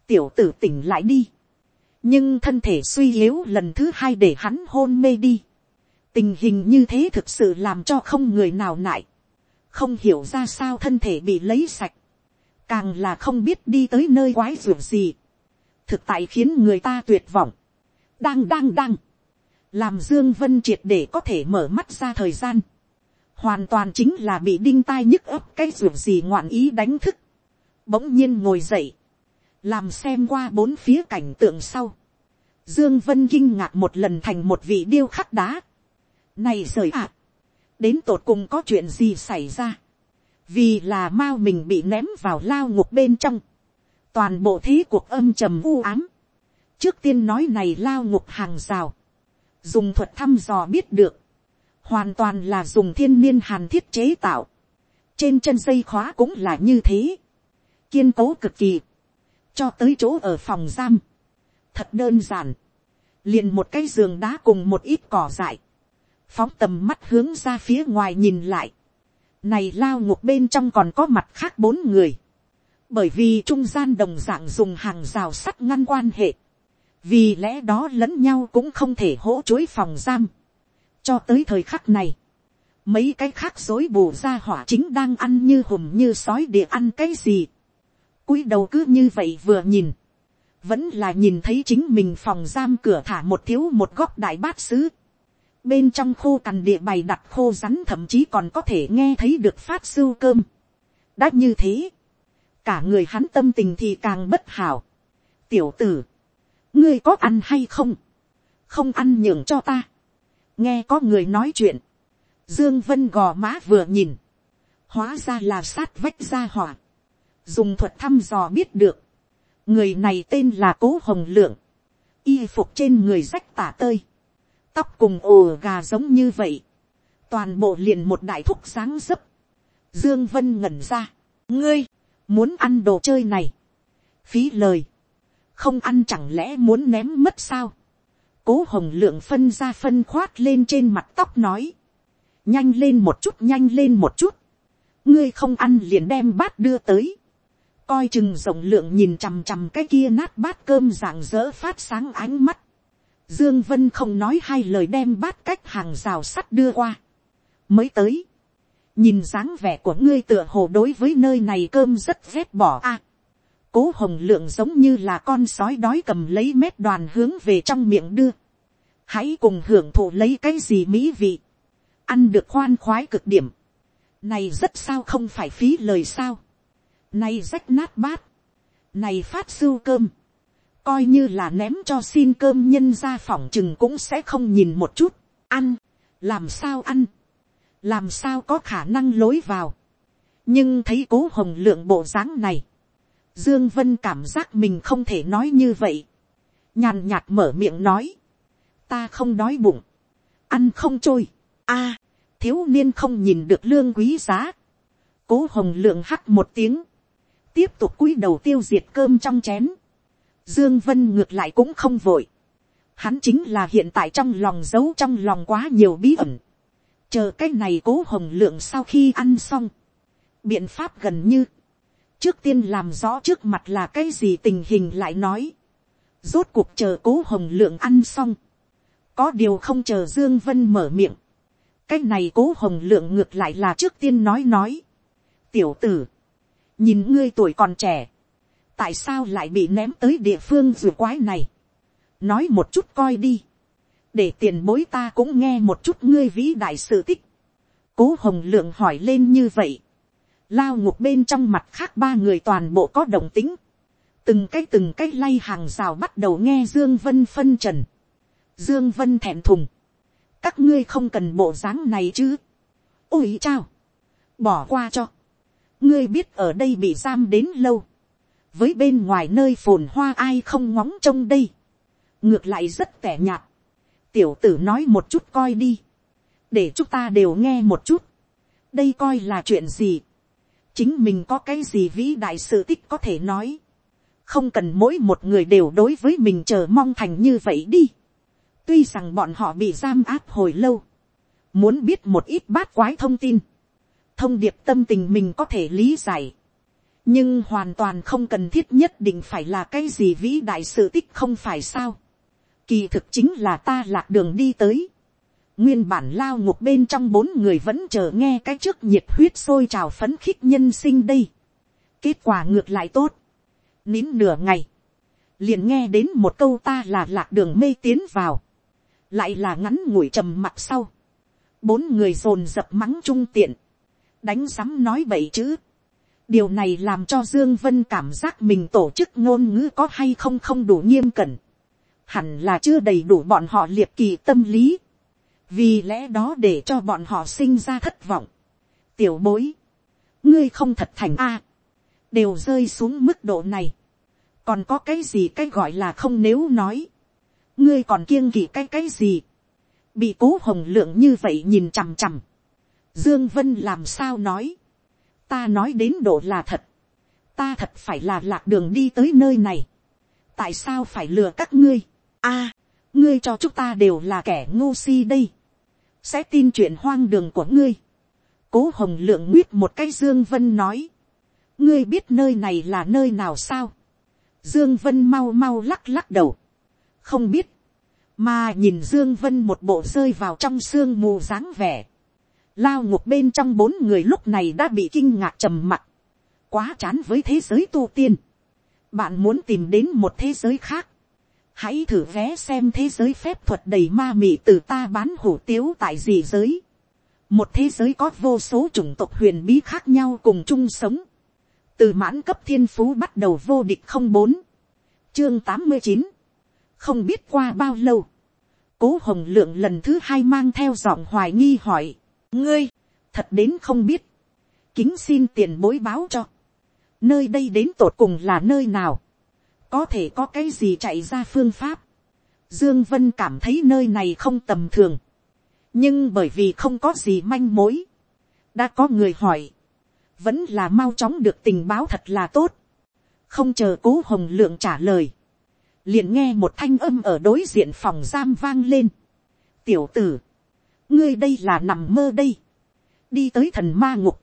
tiểu tử tỉnh lại đi, nhưng thân thể suy yếu lần thứ hai để hắn hôn mê đi, tình hình như thế thực sự làm cho không người nào nại, không hiểu ra sao thân thể bị lấy sạch, càng là không biết đi tới nơi quái ruột gì, thực tại khiến người ta tuyệt vọng, đang đang đang, làm dương vân triệt để có thể mở mắt ra thời gian, hoàn toàn chính là bị đinh tai nhức ấp cái ruột gì ngoạn ý đánh thức, bỗng nhiên ngồi dậy, làm xem qua bốn phía cảnh tượng sau, dương vân kinh ngạc một lần thành một vị điêu khắc đá, này rời ạ, đến tột cùng có chuyện gì xảy ra, vì là mao mình bị ném vào lao ngục bên trong, toàn bộ thế cuộc âm trầm u ám, trước tiên nói này lao ngục hàng rào, dùng thuật thăm dò biết được, hoàn toàn là dùng thiên niên hàn thiết chế tạo, trên chân dây khóa cũng là như thế, kiên cố cực kỳ, cho tới chỗ ở phòng giam, thật đơn giản, liền một cái giường đá cùng một ít cỏ dại, phóng tầm mắt hướng ra phía ngoài nhìn lại, này lao ngục bên trong còn có mặt khác bốn người, bởi vì trung gian đồng dạng dùng hàng rào sắt ngăn quan hệ, vì lẽ đó lẫn nhau cũng không thể hỗ chối phòng giam, cho tới thời khắc này, mấy cái khác dối bù ra hỏa chính đang ăn như hùm như sói địa ăn cái gì, cúi đầu cứ như vậy vừa nhìn, vẫn là nhìn thấy chính mình phòng giam cửa thả một thiếu một góc đại bát sứ. Bên trong khô cằn địa bày đặt khô rắn thậm chí còn có thể nghe thấy được phát sưu cơm. đã như thế, cả người hắn tâm tình thì càng bất hảo. tiểu tử, ngươi có ăn hay không, không ăn nhường cho ta. nghe có người nói chuyện, dương vân gò má vừa nhìn, hóa ra là sát vách ra hỏa, dùng thuật thăm dò biết được, người này tên là cố hồng lượng, y phục trên người rách tả tơi, tóc cùng ồ gà giống như vậy, toàn bộ liền một đại thúc sáng dấp, dương vân ngẩn ra, ngươi, muốn ăn đồ chơi này, phí lời, không ăn chẳng lẽ muốn ném mất sao, cố hồng lượng phân ra phân khoát lên trên mặt tóc nói, nhanh lên một chút nhanh lên một chút, ngươi không ăn liền đem bát đưa tới, coi chừng rộng lượng nhìn chằm chằm cái kia nát bát cơm rạng dỡ phát sáng ánh mắt. Dương Vân không nói hai lời đem bát cách hàng rào sắt đưa qua. Mới tới. Nhìn dáng vẻ của ngươi tựa hồ đối với nơi này cơm rất ghét bỏ a cố hồng lượng giống như là con sói đói cầm lấy mét đoàn hướng về trong miệng đưa. Hãy cùng hưởng thụ lấy cái gì mỹ vị. Ăn được khoan khoái cực điểm. Này rất sao không phải phí lời sao. Này rách nát bát, này phát sưu cơm, coi như là ném cho xin cơm nhân ra phòng chừng cũng sẽ không nhìn một chút, ăn, làm sao ăn, làm sao có khả năng lối vào, nhưng thấy cố hồng lượng bộ dáng này, dương vân cảm giác mình không thể nói như vậy, nhàn nhạt mở miệng nói, ta không đói bụng, ăn không trôi, a, thiếu niên không nhìn được lương quý giá, cố hồng lượng hắt một tiếng, tiếp tục cúi đầu tiêu diệt cơm trong chén. Dương Vân ngược lại cũng không vội. Hắn chính là hiện tại trong lòng giấu trong lòng quá nhiều bí ẩn. Chờ cái này cố hồng lượng sau khi ăn xong. Biện pháp gần như. Trước tiên làm rõ trước mặt là cái gì tình hình lại nói. Rốt cuộc chờ cố hồng lượng ăn xong. Có điều không chờ Dương Vân mở miệng. Cái này cố hồng lượng ngược lại là trước tiên nói nói. Tiểu tử nhìn ngươi tuổi còn trẻ, tại sao lại bị ném tới địa phương rùa quái này, nói một chút coi đi, để tiền bối ta cũng nghe một chút ngươi vĩ đại sự tích, cố hồng lượng hỏi lên như vậy, lao ngục bên trong mặt khác ba người toàn bộ có đồng tính, từng cái từng cái lay hàng rào bắt đầu nghe dương vân phân trần, dương vân thẹn thùng, các ngươi không cần bộ dáng này chứ, ôi chao, bỏ qua cho, ngươi biết ở đây bị giam đến lâu, với bên ngoài nơi phồn hoa ai không ngóng trông đây, ngược lại rất tẻ nhạt, tiểu tử nói một chút coi đi, để chúng ta đều nghe một chút, đây coi là chuyện gì, chính mình có cái gì vĩ đại sự tích có thể nói, không cần mỗi một người đều đối với mình chờ mong thành như vậy đi, tuy rằng bọn họ bị giam áp hồi lâu, muốn biết một ít bát quái thông tin, thông điệp tâm tình mình có thể lý giải. nhưng hoàn toàn không cần thiết nhất định phải là cái gì vĩ đại sự tích không phải sao. kỳ thực chính là ta lạc đường đi tới nguyên bản lao ngục bên trong bốn người vẫn chờ nghe cái trước nhiệt huyết sôi trào phấn khích nhân sinh đây. kết quả ngược lại tốt. nín nửa ngày. liền nghe đến một câu ta là lạc đường mê tiến vào. lại là ngắn ngủi trầm mặt sau. bốn người dồn dập mắng trung tiện. đánh sắm nói bậy chữ điều này làm cho dương vân cảm giác mình tổ chức ngôn ngữ có hay không không đủ nghiêm cẩn hẳn là chưa đầy đủ bọn họ liệt kỳ tâm lý vì lẽ đó để cho bọn họ sinh ra thất vọng. Tiểu bối ngươi không thật thành a. Đều rơi xuống mức độ này. Còn có cái gì cái gọi là không nếu nói? Ngươi còn kiêng kỵ cái cái gì? Bị cố hồng lượng như vậy nhìn chằm chằm. Dương vân làm sao nói? Ta nói đến độ là thật, ta thật phải là lạc đường đi tới nơi này, tại sao phải lừa các ngươi, a, ngươi cho chúng ta đều là kẻ ngu si đây, sẽ tin chuyện hoang đường của ngươi, cố hồng lượng nguyết một cái dương vân nói, ngươi biết nơi này là nơi nào sao, dương vân mau mau lắc lắc đầu, không biết, mà nhìn dương vân một bộ rơi vào trong sương mù dáng vẻ, lao ngục bên trong bốn người lúc này đã bị kinh ngạc trầm mặc, quá chán với thế giới tu tiên. bạn muốn tìm đến một thế giới khác, hãy thử vé xem thế giới phép thuật đầy ma mị từ ta bán hủ tiếu tại gì giới. một thế giới có vô số chủng tộc huyền bí khác nhau cùng chung sống. từ mãn cấp thiên phú bắt đầu vô địch không bốn, chương tám mươi chín, không biết qua bao lâu, cố hồng lượng lần thứ hai mang theo giọng hoài nghi hỏi, ngươi, thật đến không biết, kính xin tiền bối báo cho, nơi đây đến tột cùng là nơi nào, có thể có cái gì chạy ra phương pháp, dương vân cảm thấy nơi này không tầm thường, nhưng bởi vì không có gì manh mối, đã có người hỏi, vẫn là mau chóng được tình báo thật là tốt, không chờ cố hồng lượng trả lời, liền nghe một thanh âm ở đối diện phòng giam vang lên. tiểu tử, ngươi đây là nằm mơ đây, đi tới thần ma ngục,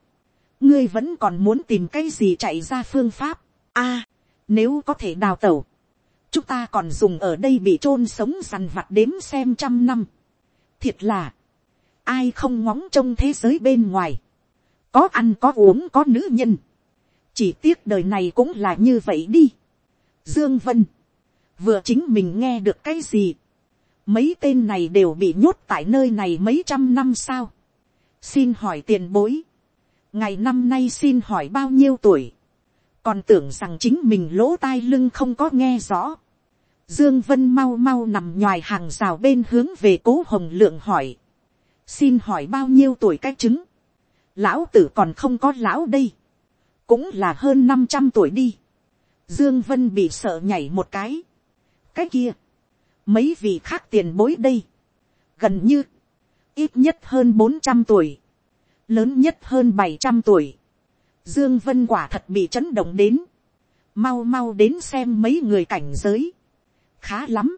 ngươi vẫn còn muốn tìm cái gì chạy ra phương pháp, a, nếu có thể đào tẩu, chúng ta còn dùng ở đây bị chôn sống dằn vặt đếm xem trăm năm, thiệt là, ai không ngóng trông thế giới bên ngoài, có ăn có uống có nữ nhân, chỉ tiếc đời này cũng là như vậy đi. Dương Vân, vừa chính mình nghe được cái gì, mấy tên này đều bị nhốt tại nơi này mấy trăm năm sao. xin hỏi tiền bối, ngày năm nay xin hỏi bao nhiêu tuổi, còn tưởng rằng chính mình lỗ tai lưng không có nghe rõ. Dương Vân mau mau nằm ngoài hàng rào bên hướng về cố hồng lượng hỏi. Xin hỏi bao nhiêu tuổi cái trứng? Lão tử còn không có lão đây. Cũng là hơn 500 tuổi đi. Dương Vân bị sợ nhảy một cái. Cái kia mấy vị khác tiền bối đây, gần như, ít nhất hơn bốn trăm tuổi, lớn nhất hơn bảy trăm tuổi, dương vân quả thật bị chấn động đến, mau mau đến xem mấy người cảnh giới, khá lắm,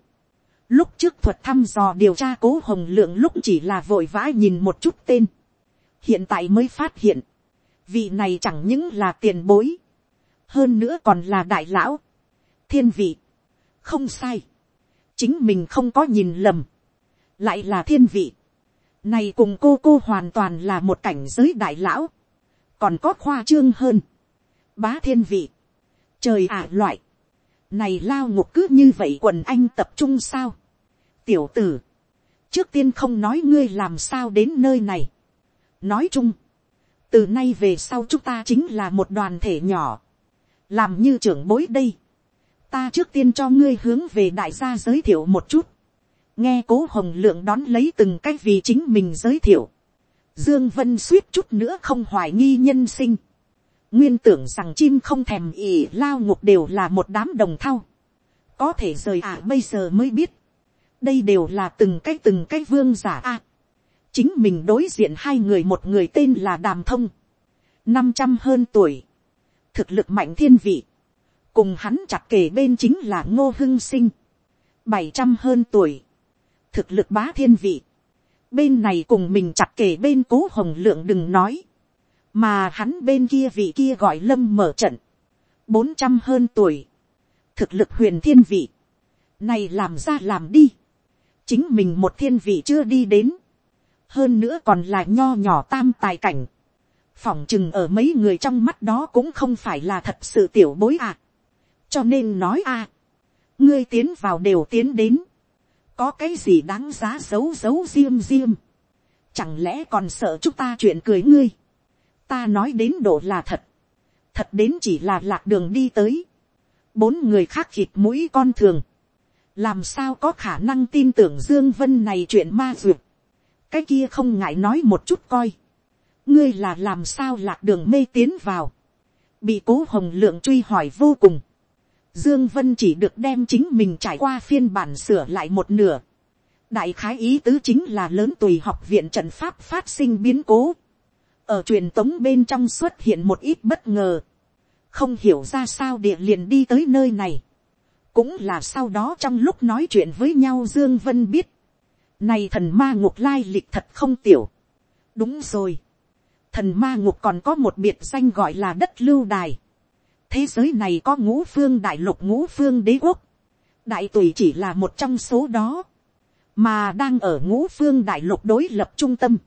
lúc trước thuật thăm dò điều tra cố hồng lượng lúc chỉ là vội vã nhìn một chút tên, hiện tại mới phát hiện, vị này chẳng những là tiền bối, hơn nữa còn là đại lão, thiên vị, không sai, chính mình không có nhìn lầm, lại là thiên vị, này cùng cô cô hoàn toàn là một cảnh giới đại lão, còn có khoa trương hơn, bá thiên vị, trời ả loại, này lao ngục cứ như vậy quần anh tập trung sao, tiểu tử, trước tiên không nói ngươi làm sao đến nơi này, nói chung, từ nay về sau chúng ta chính là một đoàn thể nhỏ, làm như trưởng bối đây, ta trước tiên cho ngươi hướng về đại gia giới thiệu một chút. nghe cố hồng lượng đón lấy từng cái vì chính mình giới thiệu dương vân suýt chút nữa không hoài nghi nhân sinh. nguyên tưởng rằng chim không thèm ỉ lao ngục đều là một đám đồng thau. có thể rời à bây giờ mới biết. đây đều là từng cái từng cái vương giả a. chính mình đối diện hai người một người tên là đàm thông. năm trăm hơn tuổi. thực lực mạnh thiên vị cùng hắn chặt kề bên chính là ngô hưng sinh, bảy trăm hơn tuổi, thực lực bá thiên vị, bên này cùng mình chặt kề bên cố hồng lượng đừng nói, mà hắn bên kia vị kia gọi lâm mở trận, bốn trăm hơn tuổi, thực lực huyền thiên vị, này làm ra làm đi, chính mình một thiên vị chưa đi đến, hơn nữa còn là nho nhỏ tam tài cảnh, phỏng chừng ở mấy người trong mắt đó cũng không phải là thật sự tiểu bối à. cho nên nói à, ngươi tiến vào đều tiến đến, có cái gì đáng giá giấu giấu diêm diêm, chẳng lẽ còn sợ chúng ta chuyện cười ngươi, ta nói đến độ là thật, thật đến chỉ là lạc đường đi tới, bốn người khác khịt mũi con thường, làm sao có khả năng tin tưởng dương vân này chuyện ma duyệt, cái kia không ngại nói một chút coi, ngươi là làm sao lạc đường mê tiến vào, bị cố hồng lượng truy hỏi vô cùng, dương vân chỉ được đem chính mình trải qua phiên bản sửa lại một nửa, đại khái ý tứ chính là lớn tùy học viện trận pháp phát sinh biến cố, ở truyền tống bên trong xuất hiện một ít bất ngờ, không hiểu ra sao địa liền đi tới nơi này, cũng là sau đó trong lúc nói chuyện với nhau dương vân biết, này thần ma ngục lai lịch thật không tiểu, đúng rồi, thần ma ngục còn có một biệt danh gọi là đất lưu đài, thế giới này có ngũ phương đại lục ngũ phương đế quốc, đại tùy chỉ là một trong số đó, mà đang ở ngũ phương đại lục đối lập trung tâm,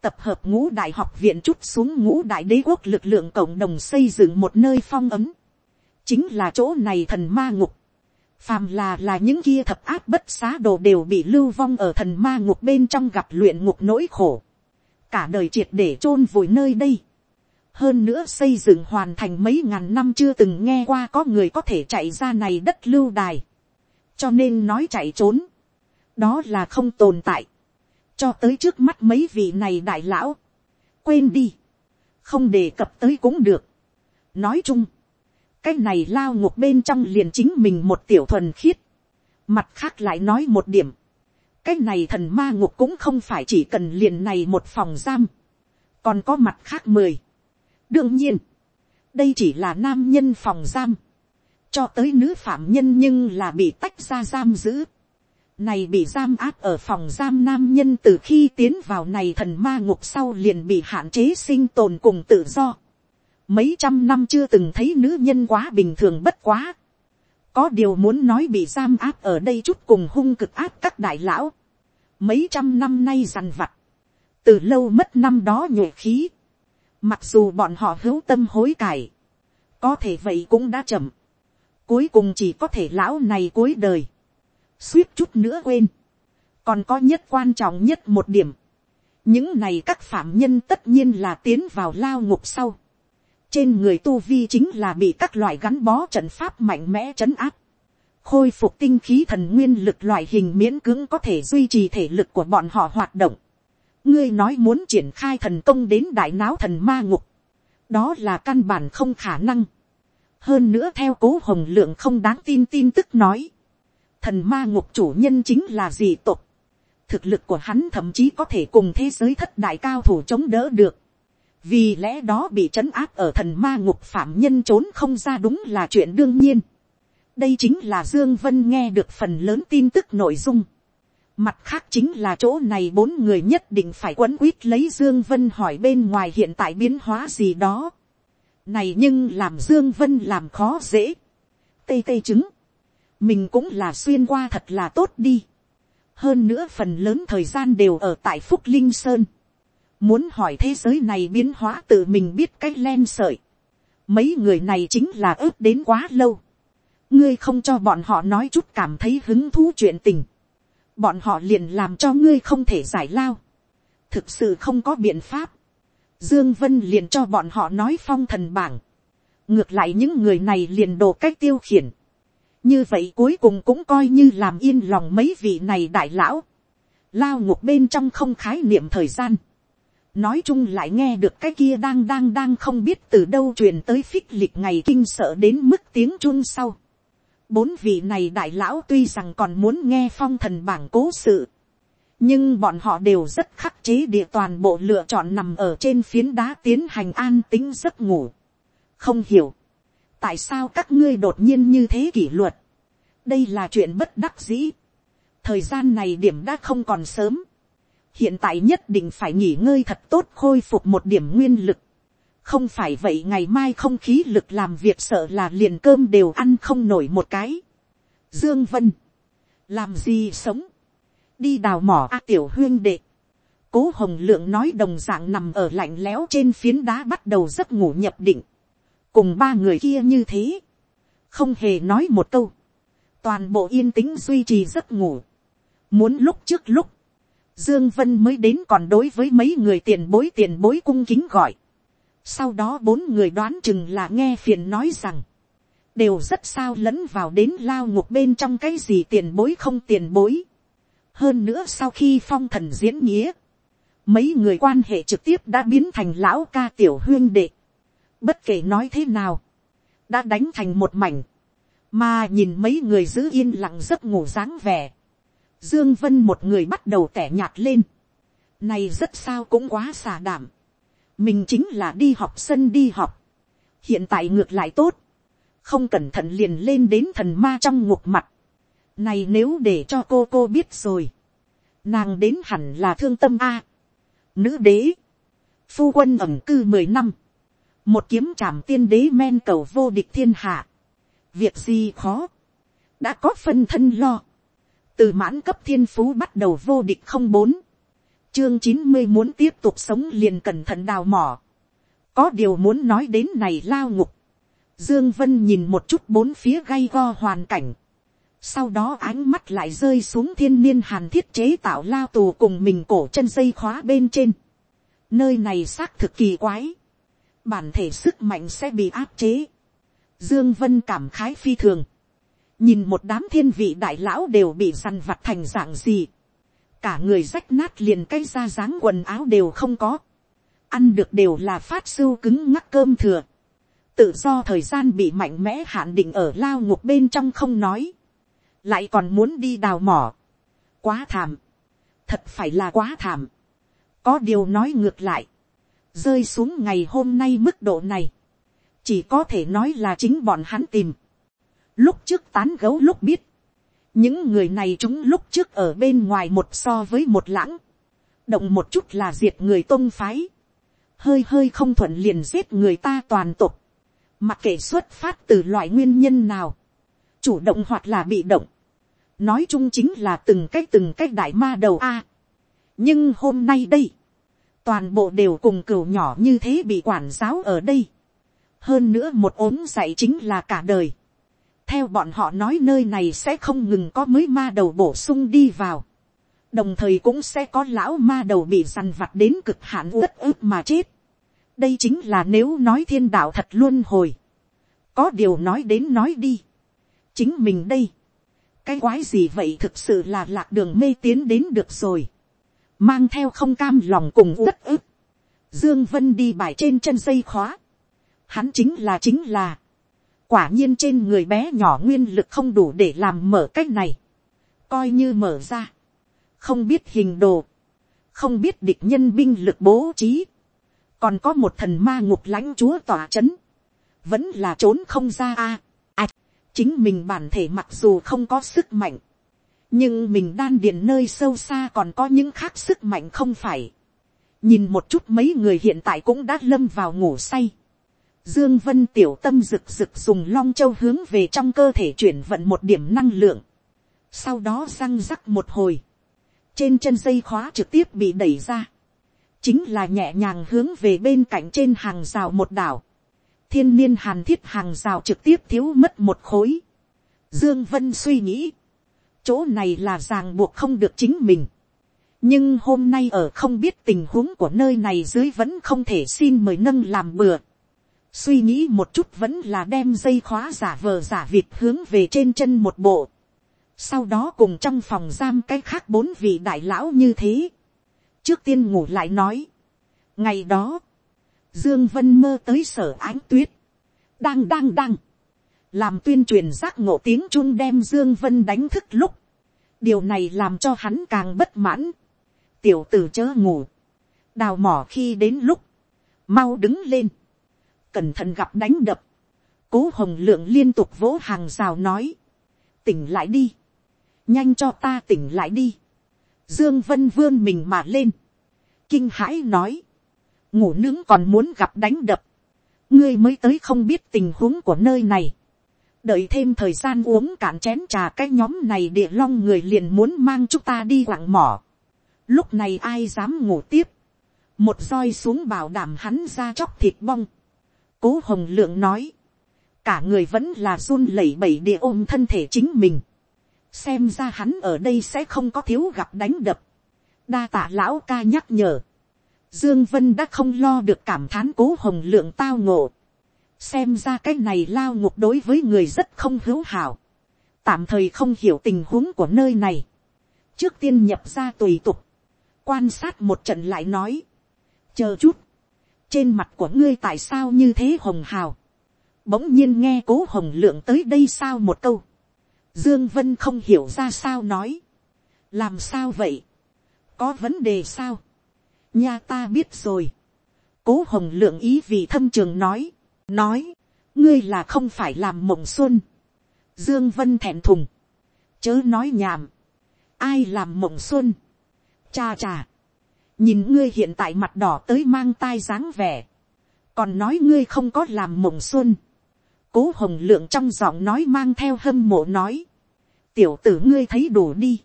tập hợp ngũ đại học viện chút xuống ngũ đại đế quốc lực lượng cộng đồng xây dựng một nơi phong ấm, chính là chỗ này thần ma ngục, phàm là là những kia thập áp bất xá đồ đều bị lưu vong ở thần ma ngục bên trong gặp luyện ngục nỗi khổ, cả đời triệt để chôn vùi nơi đây, hơn nữa xây dựng hoàn thành mấy ngàn năm chưa từng nghe qua có người có thể chạy ra này đất lưu đài, cho nên nói chạy trốn, đó là không tồn tại, cho tới trước mắt mấy vị này đại lão, quên đi, không đề cập tới cũng được. nói chung, cái này lao ngục bên trong liền chính mình một tiểu thuần khiết, mặt khác lại nói một điểm, cái này thần ma ngục cũng không phải chỉ cần liền này một phòng giam, còn có mặt khác mười đương nhiên, đây chỉ là nam nhân phòng giam, cho tới nữ phạm nhân nhưng là bị tách ra giam giữ này bị giam áp ở phòng giam nam nhân từ khi tiến vào này thần ma ngục sau liền bị hạn chế sinh tồn cùng tự do. Mấy trăm năm chưa từng thấy nữ nhân quá bình thường bất quá. Có điều muốn nói bị giam áp ở đây chút cùng hung cực áp các đại lão. Mấy trăm năm nay dằn vặt. Từ lâu mất năm đó nhuệ khí. Mặc dù bọn họ hữu tâm hối cải. Có thể vậy cũng đã chậm. Cuối cùng chỉ có thể lão này cuối đời, suýt chút nữa quên. còn có nhất quan trọng nhất một điểm. những này các phạm nhân tất nhiên là tiến vào lao ngục sau. trên người tu vi chính là bị các loại gắn bó trận pháp mạnh mẽ trấn áp. khôi phục tinh khí thần nguyên lực loại hình miễn cưỡng có thể duy trì thể lực của bọn họ hoạt động ngươi nói muốn triển khai thần công đến đại náo thần ma ngục. đó là căn bản không khả năng. hơn nữa theo cố hồng lượng không đáng tin tin tức nói thần ma ngục chủ nhân chính là dị tộc. thực lực của hắn thậm chí có thể cùng thế giới thất đại cao thủ chống đỡ được. vì lẽ đó bị trấn áp ở thần ma ngục phạm nhân trốn không ra đúng là chuyện đương nhiên. đây chính là dương vân nghe được phần lớn tin tức nội dung mặt khác chính là chỗ này bốn người nhất định phải quấn quýt lấy dương vân hỏi bên ngoài hiện tại biến hóa gì đó. này nhưng làm dương vân làm khó dễ. tây tây chứng mình cũng là xuyên qua thật là tốt đi. hơn nữa phần lớn thời gian đều ở tại phúc linh sơn. muốn hỏi thế giới này biến hóa tự mình biết cách len sợi. mấy người này chính là ước đến quá lâu. ngươi không cho bọn họ nói chút cảm thấy hứng thú chuyện tình bọn họ liền làm cho ngươi không thể giải lao. thực sự không có biện pháp. dương vân liền cho bọn họ nói phong thần bảng. ngược lại những người này liền đồ cách tiêu khiển như vậy cuối cùng cũng coi như làm yên lòng mấy vị này đại lão, lao ngục bên trong không khái niệm thời gian, nói chung lại nghe được cái kia đang đang đang không biết từ đâu truyền tới phích lịch ngày kinh sợ đến mức tiếng chun sau bốn vị này đại lão tuy rằng còn muốn nghe phong thần bảng cố sự, nhưng bọn họ đều rất khắc chế địa toàn bộ lựa chọn nằm ở trên phiến đá tiến hành an tính giấc ngủ. không hiểu, tại sao các ngươi đột nhiên như thế kỷ luật, đây là chuyện bất đắc dĩ, thời gian này điểm đã không còn sớm, hiện tại nhất định phải nghỉ ngơi thật tốt khôi phục một điểm nguyên lực, không phải vậy ngày mai không khí lực làm việc sợ là liền cơm đều ăn không nổi một cái. Dương Vân, làm gì sống, đi đào mỏ a tiểu huyên đệ. Cố hồng lượng nói đồng dạng nằm ở lạnh lẽo trên phiến đá bắt đầu giấc ngủ nhập định. cùng ba người kia như thế, không hề nói một câu, toàn bộ yên tĩnh duy trì giấc ngủ. muốn lúc trước lúc, Dương Vân mới đến còn đối với mấy người tiền bối tiền bối cung kính gọi. Sau đó bốn người đoán chừng là nghe phiền nói rằng. Đều rất sao lẫn vào đến lao ngục bên trong cái gì tiền bối không tiền bối. Hơn nữa sau khi phong thần diễn nghĩa. Mấy người quan hệ trực tiếp đã biến thành lão ca tiểu huyên đệ. Bất kể nói thế nào. Đã đánh thành một mảnh. Mà nhìn mấy người giữ yên lặng giấc ngủ dáng vẻ Dương Vân một người bắt đầu tẻ nhạt lên. Này rất sao cũng quá xà đảm. Mình chính là đi học sân đi học. Hiện tại ngược lại tốt. Không cẩn thận liền lên đến thần ma trong ngục mặt. Này nếu để cho cô cô biết rồi. Nàng đến hẳn là thương tâm A. Nữ đế. Phu quân ẩn cư mười năm. Một kiếm trảm tiên đế men cầu vô địch thiên hạ. Việc gì khó. Đã có phân thân lo từ mãn cấp thiên phú bắt đầu vô địch không bốn, chương chín mươi muốn tiếp tục sống liền cẩn thận đào mỏ, có điều muốn nói đến này lao ngục, dương vân nhìn một chút bốn phía gay go hoàn cảnh, sau đó ánh mắt lại rơi xuống thiên niên hàn thiết chế tạo lao tù cùng mình cổ chân dây khóa bên trên, nơi này xác thực kỳ quái, bản thể sức mạnh sẽ bị áp chế, dương vân cảm khái phi thường, nhìn một đám thiên vị đại lão đều bị săn vặt thành dạng gì, cả người rách nát liền cái ra dáng quần áo đều không có, ăn được đều là phát sưu cứng ngắc cơm thừa, tự do thời gian bị mạnh mẽ hạn định ở lao ngục bên trong không nói, lại còn muốn đi đào mỏ, quá thảm, thật phải là quá thảm, có điều nói ngược lại, rơi xuống ngày hôm nay mức độ này, chỉ có thể nói là chính bọn hắn tìm, lúc trước tán gấu lúc biết, những người này chúng lúc trước ở bên ngoài một so với một lãng, động một chút là diệt người tôn phái, hơi hơi không thuận liền giết người ta toàn tục, mặc kệ xuất phát từ loại nguyên nhân nào, chủ động hoặc là bị động, nói chung chính là từng cái từng cái đại ma đầu a. nhưng hôm nay đây, toàn bộ đều cùng cửu nhỏ như thế bị quản giáo ở đây. hơn nữa một ốm dạy chính là cả đời theo bọn họ nói nơi này sẽ không ngừng có mới ma đầu bổ sung đi vào. đồng thời cũng sẽ có lão ma đầu bị dằn vặt đến cực hạn uất ức mà chết. đây chính là nếu nói thiên đạo thật luôn hồi. có điều nói đến nói đi. chính mình đây. cái quái gì vậy thực sự là lạc đường mê tiến đến được rồi. mang theo không cam lòng cùng uất ức. dương vân đi bài trên chân dây khóa. hắn chính là chính là quả nhiên trên người bé nhỏ nguyên lực không đủ để làm mở cách này, coi như mở ra, không biết hình đồ, không biết địch nhân binh lực bố trí, còn có một thần ma ngục lãnh chúa tỏa c h ấ n vẫn là trốn không ra a, à, chính mình bản thể mặc dù không có sức mạnh, nhưng mình đan điền nơi sâu xa còn có những khác sức mạnh không phải, nhìn một chút mấy người hiện tại cũng đã lâm vào ngủ say, Dương Vân tiểu tâm rực rực dùng long châu hướng về trong cơ thể chuyển vận một điểm năng lượng. Sau đó răng rắc một hồi. Trên chân dây khóa trực tiếp bị đẩy ra. Chính là nhẹ nhàng hướng về bên cạnh trên hàng rào một đảo. Thiên niên hàn thiết hàng rào trực tiếp thiếu mất một khối. Dương Vân suy nghĩ. Chỗ này là ràng buộc không được chính mình. Nhưng hôm nay ở không biết tình huống của nơi này dưới vẫn không thể xin mời nâng làm bừa suy nghĩ một chút vẫn là đem dây khóa giả vờ giả vịt hướng về trên chân một bộ. sau đó cùng trong phòng giam cái khác bốn vị đại lão như thế. trước tiên ngủ lại nói. ngày đó, dương vân mơ tới sở ánh tuyết. đang đang đang. làm tuyên truyền giác ngộ tiếng chung đem dương vân đánh thức lúc. điều này làm cho hắn càng bất mãn. tiểu tử chớ ngủ. đào mỏ khi đến lúc, mau đứng lên cẩn thận gặp đánh đập, cố hồng lượng liên tục vỗ hàng rào nói, tỉnh lại đi, nhanh cho ta tỉnh lại đi, dương vân vươn mình mà lên, kinh hãi nói, ngủ nướng còn muốn gặp đánh đập, ngươi mới tới không biết tình huống của nơi này, đợi thêm thời gian uống cạn chén trà cái nhóm này địa long người liền muốn mang chúng ta đi quặng mỏ, lúc này ai dám ngủ tiếp, một roi xuống bảo đảm hắn ra chóc thịt bong, cố hồng lượng nói, cả người vẫn là run lẩy bẩy địa ôm thân thể chính mình, xem ra hắn ở đây sẽ không có thiếu gặp đánh đập, đa tạ lão ca nhắc nhở, dương vân đã không lo được cảm thán cố hồng lượng tao ngộ, xem ra cái này lao ngục đối với người rất không hữu hảo, tạm thời không hiểu tình huống của nơi này, trước tiên nhập ra tùy tục, quan sát một trận lại nói, chờ chút, trên mặt của ngươi tại sao như thế hồng hào, bỗng nhiên nghe cố hồng lượng tới đây sao một câu, dương vân không hiểu ra sao nói, làm sao vậy, có vấn đề sao, nha ta biết rồi, cố hồng lượng ý vì thâm trường nói, nói, ngươi là không phải làm mộng xuân, dương vân thẹn thùng, chớ nói nhảm, ai làm mộng xuân, cha chà, nhìn ngươi hiện tại mặt đỏ tới mang tai dáng vẻ, còn nói ngươi không có làm mộng xuân, cố hồng lượng trong giọng nói mang theo hâm mộ nói, tiểu tử ngươi thấy đủ đi,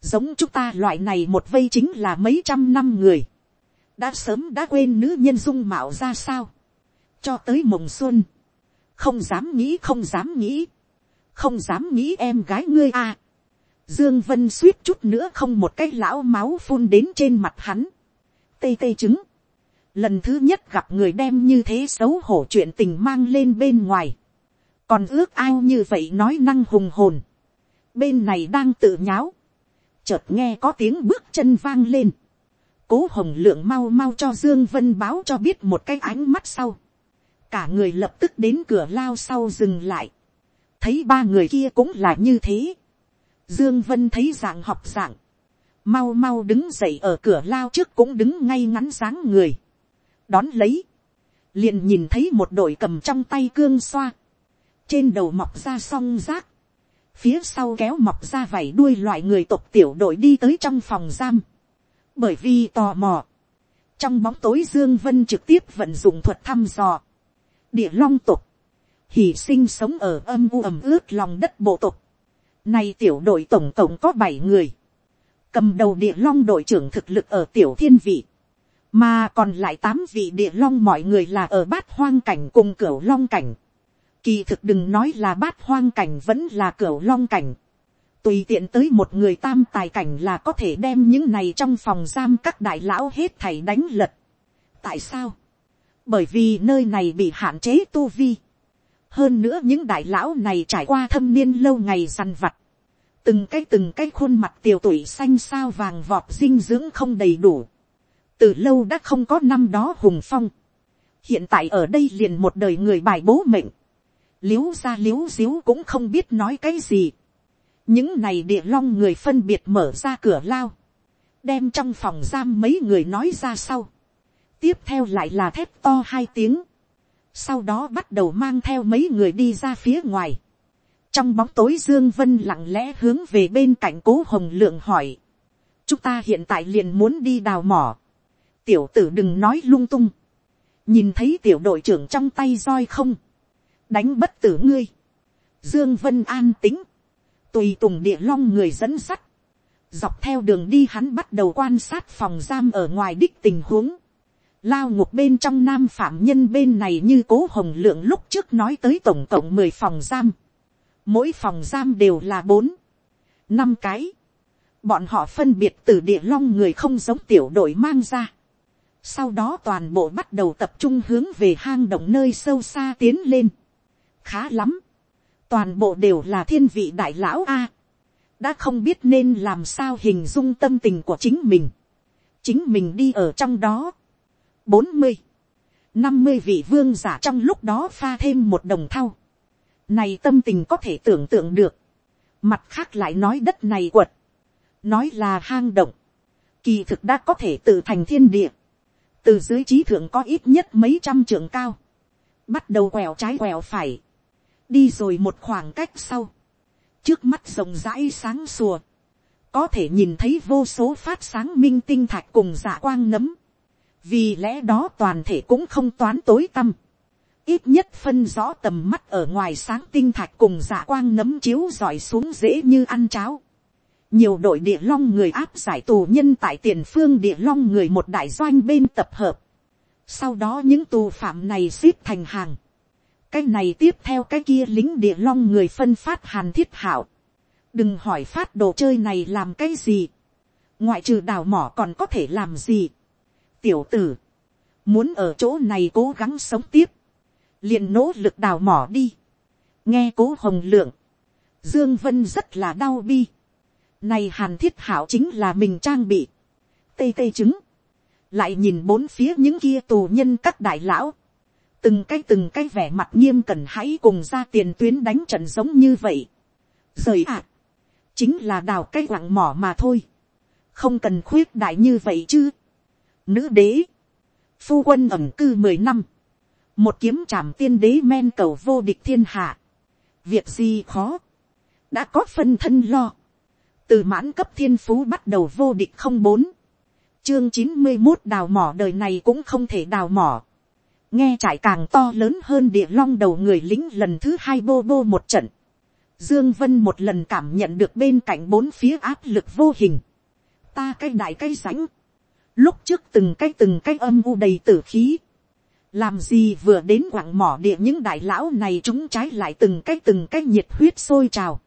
giống chúng ta loại này một vây chính là mấy trăm năm người, đã sớm đã quên nữ nhân dung mạo ra sao, cho tới mộng xuân, không dám nghĩ không dám nghĩ, không dám nghĩ em gái ngươi à. Dương Vân suýt chút nữa không một cái lão máu phun đến trên mặt hắn. Tê tê chứng Lần thứ nhất gặp người đem như thế xấu hổ chuyện tình mang lên bên ngoài. Còn ước ao như vậy nói năng hùng hồn. Bên này đang tự nháo. Chợt nghe có tiếng bước chân vang lên. Cố hồng lượng mau mau cho Dương Vân báo cho biết một cái ánh mắt sau cả người lập tức đến cửa lao sau dừng lại, thấy ba người kia cũng là như thế, dương vân thấy dạng học dạng, mau mau đứng dậy ở cửa lao trước cũng đứng ngay ngắn dáng người, đón lấy, liền nhìn thấy một đội cầm trong tay cương xoa, trên đầu mọc ra song rác, phía sau kéo mọc ra vảy đuôi loại người tộc tiểu đội đi tới trong phòng giam, bởi vì tò mò, trong bóng tối dương vân trực tiếp vận dụng thuật thăm dò, địa long tục, hỉ sinh sống ở âm u ẩm ướt lòng đất bộ tục. Này tiểu đội tổng tổng có bảy người, cầm đầu địa long đội trưởng thực lực ở tiểu thiên vị, mà còn lại tám vị địa long mọi người là ở bát hoang cảnh cùng cửa long cảnh. Kỳ thực đừng nói là bát hoang cảnh vẫn là cửa long cảnh. Tùy tiện tới một người tam tài cảnh là có thể đem những này trong phòng giam các đại lão hết thảy đánh lật. Tại sao? bởi vì nơi này bị hạn chế tu vi hơn nữa những đại lão này trải qua thâm niên lâu ngày dằn vặt. từng cái từng cái khuôn mặt tiều tuổi xanh sao vàng vọt dinh dưỡng không đầy đủ. từ lâu đã không có năm đó hùng phong. hiện tại ở đây liền một đời người bài bố mệnh. liếu ra liếu xíu cũng không biết nói cái gì. những này địa long người phân biệt mở ra cửa lao. đem trong phòng giam mấy người nói ra sau tiếp theo lại là thép to hai tiếng, sau đó bắt đầu mang theo mấy người đi ra phía ngoài. trong bóng tối dương vân lặng lẽ hướng về bên cạnh cố hồng lượng hỏi, chúng ta hiện tại liền muốn đi đào mỏ, tiểu tử đừng nói lung tung, nhìn thấy tiểu đội trưởng trong tay roi không, đánh bất tử ngươi, dương vân an tính, tùy tùng địa long người dẫn sắt, dọc theo đường đi hắn bắt đầu quan sát phòng giam ở ngoài đích tình huống, lao ngục bên trong nam phạm nhân bên này như cố hồng lượng lúc trước nói tới tổng cộng mười phòng giam. Mỗi phòng giam đều là bốn, năm cái. Bọn họ phân biệt từ địa long người không giống tiểu đội mang ra. Sau đó toàn bộ bắt đầu tập trung hướng về hang động nơi sâu xa tiến lên. Khá lắm. Toàn bộ đều là thiên vị đại lão A. Đã không biết nên làm sao hình dung tâm tình của chính mình. Chính mình đi ở trong đó mươi, năm mươi vị vương giả trong lúc đó pha thêm một đồng thau. Này tâm tình có thể tưởng tượng được. Mặt khác lại nói đất này quật. Nói là hang động. Kỳ thực đã có thể tự thành thiên địa. Từ dưới trí thượng có ít nhất mấy trăm trượng cao. Bắt đầu quẹo trái quẹo phải. Đi rồi một khoảng cách sau. Trước mắt rộng rãi sáng sùa. Có thể nhìn thấy vô số phát sáng minh tinh thạch cùng dạ quang nấm vì lẽ đó toàn thể cũng không toán tối tâm. ít nhất phân rõ tầm mắt ở ngoài sáng tinh thạch cùng dạ quang nấm chiếu giỏi xuống dễ như ăn cháo. nhiều đội địa long người áp giải tù nhân tại tiền phương địa long người một đại doanh bên tập hợp. sau đó những tù phạm này xếp thành hàng. cái này tiếp theo cái kia lính địa long người phân phát hàn thiết hảo. đừng hỏi phát đồ chơi này làm cái gì. ngoại trừ đào mỏ còn có thể làm gì tiểu tử, muốn ở chỗ này cố gắng sống tiếp liền nỗ lực đào mỏ đi. nghe cố hồng lượng, dương vân rất là đau bi. này hàn thiết hảo chính là mình trang bị. tê tê chứng. lại nhìn bốn phía những kia tù nhân các đại lão. từng cái từng cái vẻ mặt nghiêm cẩn hãy cùng ra tiền tuyến đánh trận giống như vậy. rời ạ. chính là đào cái quặng mỏ mà thôi. không cần khuyết đại như vậy chứ nữ đế. phu quân ẩm cư mười năm. Một kiếm trảm tiên đế men cầu vô địch thiên hạ, việc gì khó, đã có phân thân lo, từ mãn cấp thiên phú bắt đầu vô địch không bốn, chương chín mươi một đào mỏ đời này cũng không thể đào mỏ, nghe trải càng to lớn hơn địa long đầu người lính lần thứ hai bô bô một trận, dương vân một lần cảm nhận được bên cạnh bốn phía áp lực vô hình, ta cái đại cái sánh lúc trước từng cái từng cái âm u đầy tử khí, làm gì vừa đến quặng mỏ địa những đại lão này chúng trái lại từng cái từng cái nhiệt huyết sôi trào.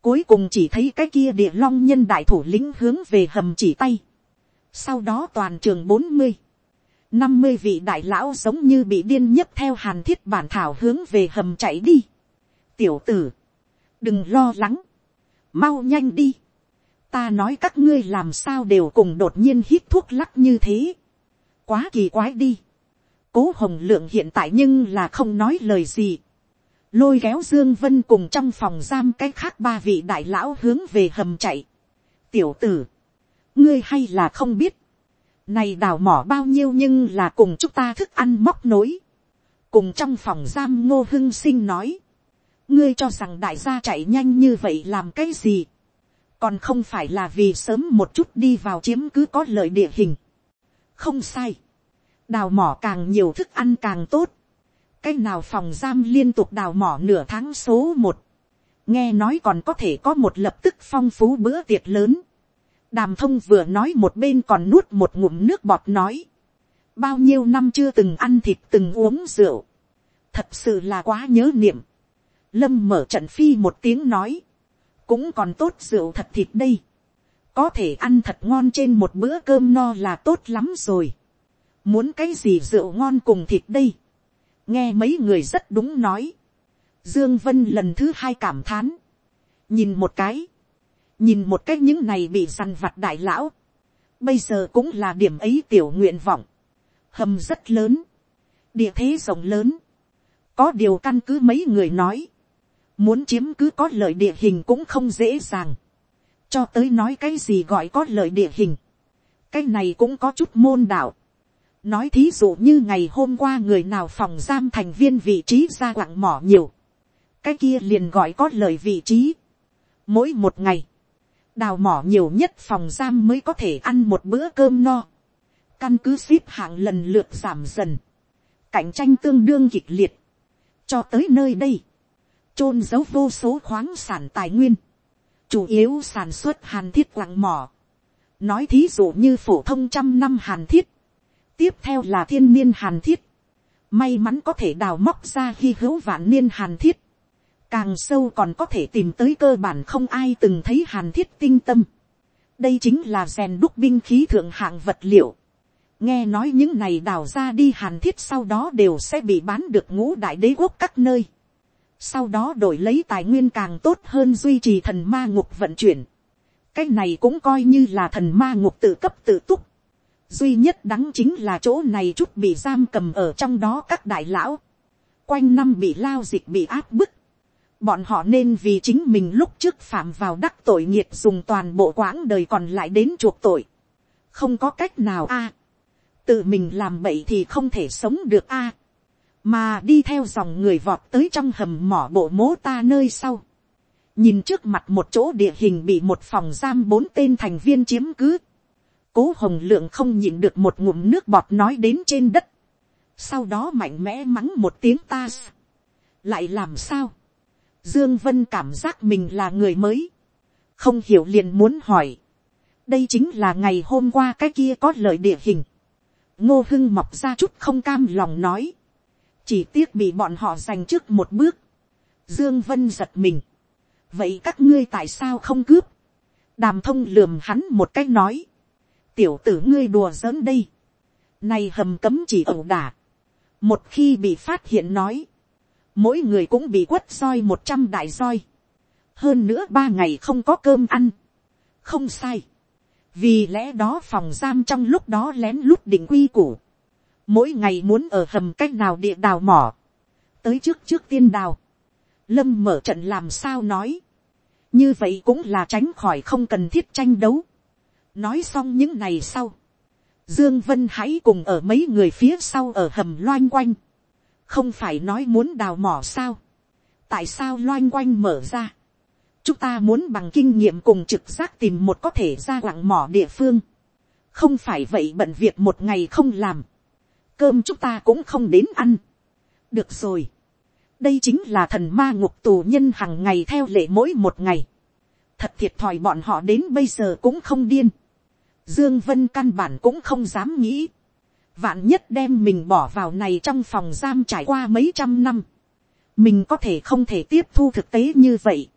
Cuối cùng chỉ thấy cái kia địa long nhân đại thủ lĩnh hướng về hầm chỉ tay. Sau đó toàn trường bốn mươi, năm mươi vị đại lão giống như bị điên nhất theo hàn thiết bản thảo hướng về hầm chạy đi. Tiểu tử, đừng lo lắng, mau nhanh đi. Ta nói các ngươi làm sao đều cùng đột nhiên hít thuốc lắc như thế. Quá kỳ quái đi cố hồng lượng hiện tại nhưng là không nói lời gì. lôi kéo dương vân cùng trong phòng giam cái khác ba vị đại lão hướng về hầm chạy. tiểu tử, ngươi hay là không biết. này đào mỏ bao nhiêu nhưng là cùng chúng ta thức ăn móc nối. cùng trong phòng giam ngô hưng sinh nói. ngươi cho rằng đại gia chạy nhanh như vậy làm cái gì còn không phải là vì sớm một chút đi vào chiếm cứ có lợi địa hình. không sai. Đào mỏ càng nhiều thức ăn càng tốt, cái nào phòng giam liên tục đào mỏ nửa tháng số một, nghe nói còn có thể có một lập tức phong phú bữa tiệc lớn, đàm thông vừa nói một bên còn nuốt một ngụm nước bọt nói, bao nhiêu năm chưa từng ăn thịt từng uống rượu, thật sự là quá nhớ niệm, lâm mở trận phi một tiếng nói, cũng còn tốt rượu thật thịt đây, có thể ăn thật ngon trên một bữa cơm no là tốt lắm rồi. Muốn cái gì rượu ngon cùng thịt đây, nghe mấy người rất đúng nói, dương vân lần thứ hai cảm thán, nhìn một cái, nhìn một cái những này bị săn vặt đại lão, bây giờ cũng là điểm ấy tiểu nguyện vọng, hầm rất lớn, địa thế rộng lớn, có điều căn cứ mấy người nói, muốn chiếm cứ có lợi địa hình cũng không dễ dàng, cho tới nói cái gì gọi có lợi địa hình, cái này cũng có chút môn đạo, nói thí dụ như ngày hôm qua người nào phòng giam thành viên vị trí ra quặng mỏ nhiều, cái kia liền gọi có lời vị trí. mỗi một ngày, đào mỏ nhiều nhất phòng giam mới có thể ăn một bữa cơm no, căn cứ xếp hạng lần lượt giảm dần, cạnh tranh tương đương kịch liệt, cho tới nơi đây, chôn giấu vô số khoáng sản tài nguyên, chủ yếu sản xuất hàn thiết quặng mỏ, nói thí dụ như phổ thông trăm năm hàn thiết, tiếp theo là thiên niên hàn thiết, may mắn có thể đào móc ra khi hữu vạn niên hàn thiết, càng sâu còn có thể tìm tới cơ bản không ai từng thấy hàn thiết tinh tâm. đây chính là rèn đúc binh khí thượng hạng vật liệu. nghe nói những này đào ra đi hàn thiết sau đó đều sẽ bị bán được ngũ đại đế quốc các nơi sau đó đổi lấy tài nguyên càng tốt hơn duy trì thần ma ngục vận chuyển. cái này cũng coi như là thần ma ngục tự cấp tự túc. Duy nhất đắng chính là chỗ này chút bị giam cầm ở trong đó các đại lão, quanh năm bị lao dịch bị áp bức, bọn họ nên vì chính mình lúc trước phạm vào đắc tội nghiệt dùng toàn bộ quãng đời còn lại đến chuộc tội, không có cách nào a, tự mình làm bậy thì không thể sống được a, mà đi theo dòng người vọt tới trong hầm mỏ bộ mố ta nơi sau, nhìn trước mặt một chỗ địa hình bị một phòng giam bốn tên thành viên chiếm cứ, cố hồng lượng không nhịn được một ngụm nước bọt nói đến trên đất. sau đó mạnh mẽ mắng một tiếng ta, lại làm sao, dương vân cảm giác mình là người mới, không hiểu liền muốn hỏi, đây chính là ngày hôm qua cái kia có lợi địa hình, ngô hưng mọc ra chút không cam lòng nói, chỉ tiếc bị bọn họ giành trước một bước, dương vân giật mình, vậy các ngươi tại sao không cướp, đàm thông lườm hắn một cách nói, tiểu tử ngươi đùa giỡn đây, này hầm cấm chỉ ẩu đả, một khi bị phát hiện nói, mỗi người cũng bị quất roi một trăm đại roi, hơn nữa ba ngày không có cơm ăn, không sai, vì lẽ đó phòng giam trong lúc đó lén lút định quy củ, mỗi ngày muốn ở hầm cách nào địa đào mỏ, tới trước trước tiên đào, lâm mở trận làm sao nói, như vậy cũng là tránh khỏi không cần thiết tranh đấu. nói xong những ngày sau, dương vân hãy cùng ở mấy người phía sau ở hầm loanh quanh, không phải nói muốn đào mỏ sao, tại sao loanh quanh mở ra, chúng ta muốn bằng kinh nghiệm cùng trực giác tìm một có thể ra lặng mỏ địa phương, không phải vậy bận việc một ngày không làm, cơm chúng ta cũng không đến ăn. được rồi, đây chính là thần ma ngục tù nhân hàng ngày theo lệ mỗi một ngày. thật thiệt thòi bọn họ đến bây giờ cũng không điên. dương vân căn bản cũng không dám nghĩ. vạn nhất đem mình bỏ vào này trong phòng giam trải qua mấy trăm năm. mình có thể không thể tiếp thu thực tế như vậy.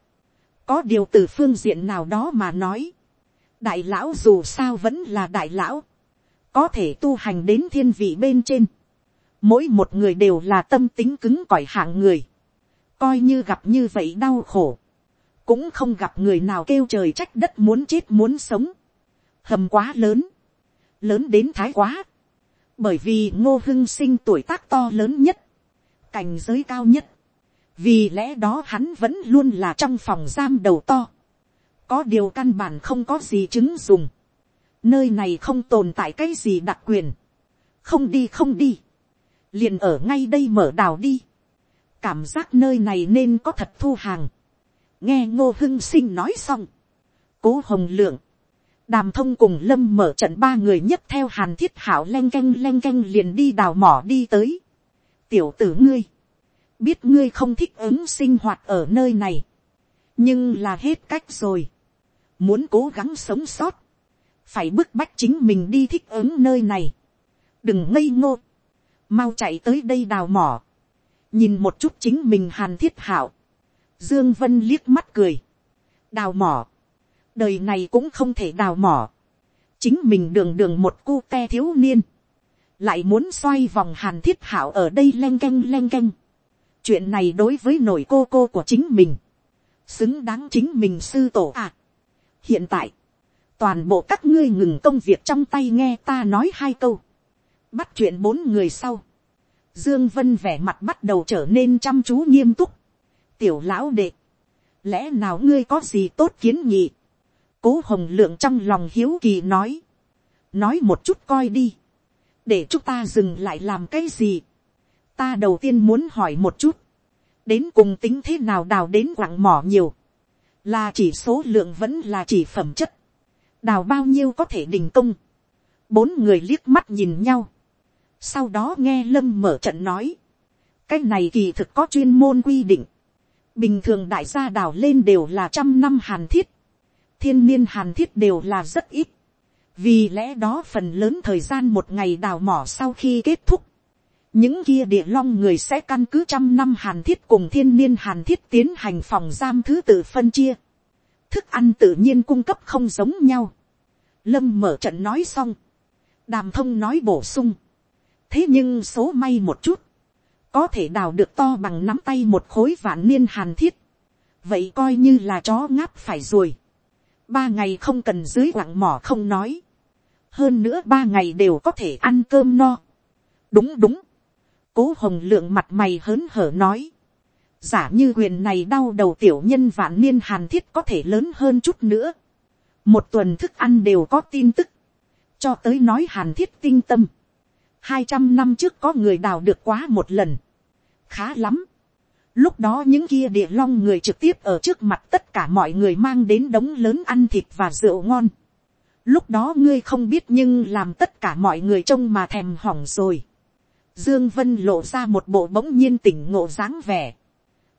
có điều từ phương diện nào đó mà nói. đại lão dù sao vẫn là đại lão có thể tu hành đến thiên vị bên trên. Mỗi một người đều là tâm tính cứng cỏi hạng người, coi như gặp như vậy đau khổ, cũng không gặp người nào kêu trời trách đất muốn chết muốn sống, hầm quá lớn, lớn đến thái quá, bởi vì ngô hưng sinh tuổi tác to lớn nhất, cảnh giới cao nhất, vì lẽ đó hắn vẫn luôn là trong phòng giam đầu to, có điều căn bản không có gì chứng dùng, nơi này không tồn tại cái gì đặc quyền, không đi không đi, liền ở ngay đây mở đào đi, cảm giác nơi này nên có thật thu hàng, nghe ngô hưng sinh nói xong, cố hồng lượng, đàm thông cùng lâm mở trận ba người nhất theo hàn thiết hảo len canh len canh liền đi đào mỏ đi tới, tiểu tử ngươi, biết ngươi không thích ứng sinh hoạt ở nơi này, nhưng là hết cách rồi, muốn cố gắng sống sót, phải bức bách chính mình đi thích ứng nơi này, đừng ngây ngô, mau chạy tới đây đào mỏ, nhìn một chút chính mình hàn thiết hảo, dương vân liếc mắt cười, đào mỏ, đời này cũng không thể đào mỏ, chính mình đường đường một cu te thiếu niên, lại muốn xoay vòng hàn thiết hảo ở đây len canh len canh, chuyện này đối với nổi cô cô của chính mình, xứng đáng chính mình sư tổ à. hiện tại, toàn bộ các ngươi ngừng công việc trong tay nghe ta nói hai câu, bắt chuyện bốn người sau, dương vân vẻ mặt bắt đầu trở nên chăm chú nghiêm túc. tiểu lão đệ, lẽ nào ngươi có gì tốt kiến nghị? cố hồng lượng trong lòng hiếu kỳ nói, nói một chút coi đi, để chúng ta dừng lại làm cái gì. ta đầu tiên muốn hỏi một chút, đến cùng tính thế nào đào đến quặng mỏ nhiều, là chỉ số lượng vẫn là chỉ phẩm chất, đào bao nhiêu có thể đình công, bốn người liếc mắt nhìn nhau, sau đó nghe lâm mở trận nói, cái này kỳ thực có chuyên môn quy định, bình thường đại gia đào lên đều là trăm năm hàn thiết, thiên niên hàn thiết đều là rất ít, vì lẽ đó phần lớn thời gian một ngày đào mỏ sau khi kết thúc, những kia địa long người sẽ căn cứ trăm năm hàn thiết cùng thiên niên hàn thiết tiến hành phòng giam thứ tự phân chia, thức ăn tự nhiên cung cấp không giống nhau, lâm mở trận nói xong, đàm thông nói bổ sung, thế nhưng số may một chút, có thể đào được to bằng nắm tay một khối vạn niên hàn thiết, vậy coi như là chó ngáp phải rồi, ba ngày không cần dưới quặng mỏ không nói, hơn nữa ba ngày đều có thể ăn cơm no. đúng đúng, cố hồng lượng mặt mày hớn hở nói, giả như quyền này đau đầu tiểu nhân vạn niên hàn thiết có thể lớn hơn chút nữa, một tuần thức ăn đều có tin tức, cho tới nói hàn thiết tinh tâm, hai trăm năm trước có người đào được quá một lần. khá lắm. lúc đó những kia địa long người trực tiếp ở trước mặt tất cả mọi người mang đến đống lớn ăn thịt và rượu ngon. lúc đó ngươi không biết nhưng làm tất cả mọi người trông mà thèm hỏng rồi. Dương Vân lộ ra một bộ bỗng nhiên tỉnh ngộ dáng vẻ.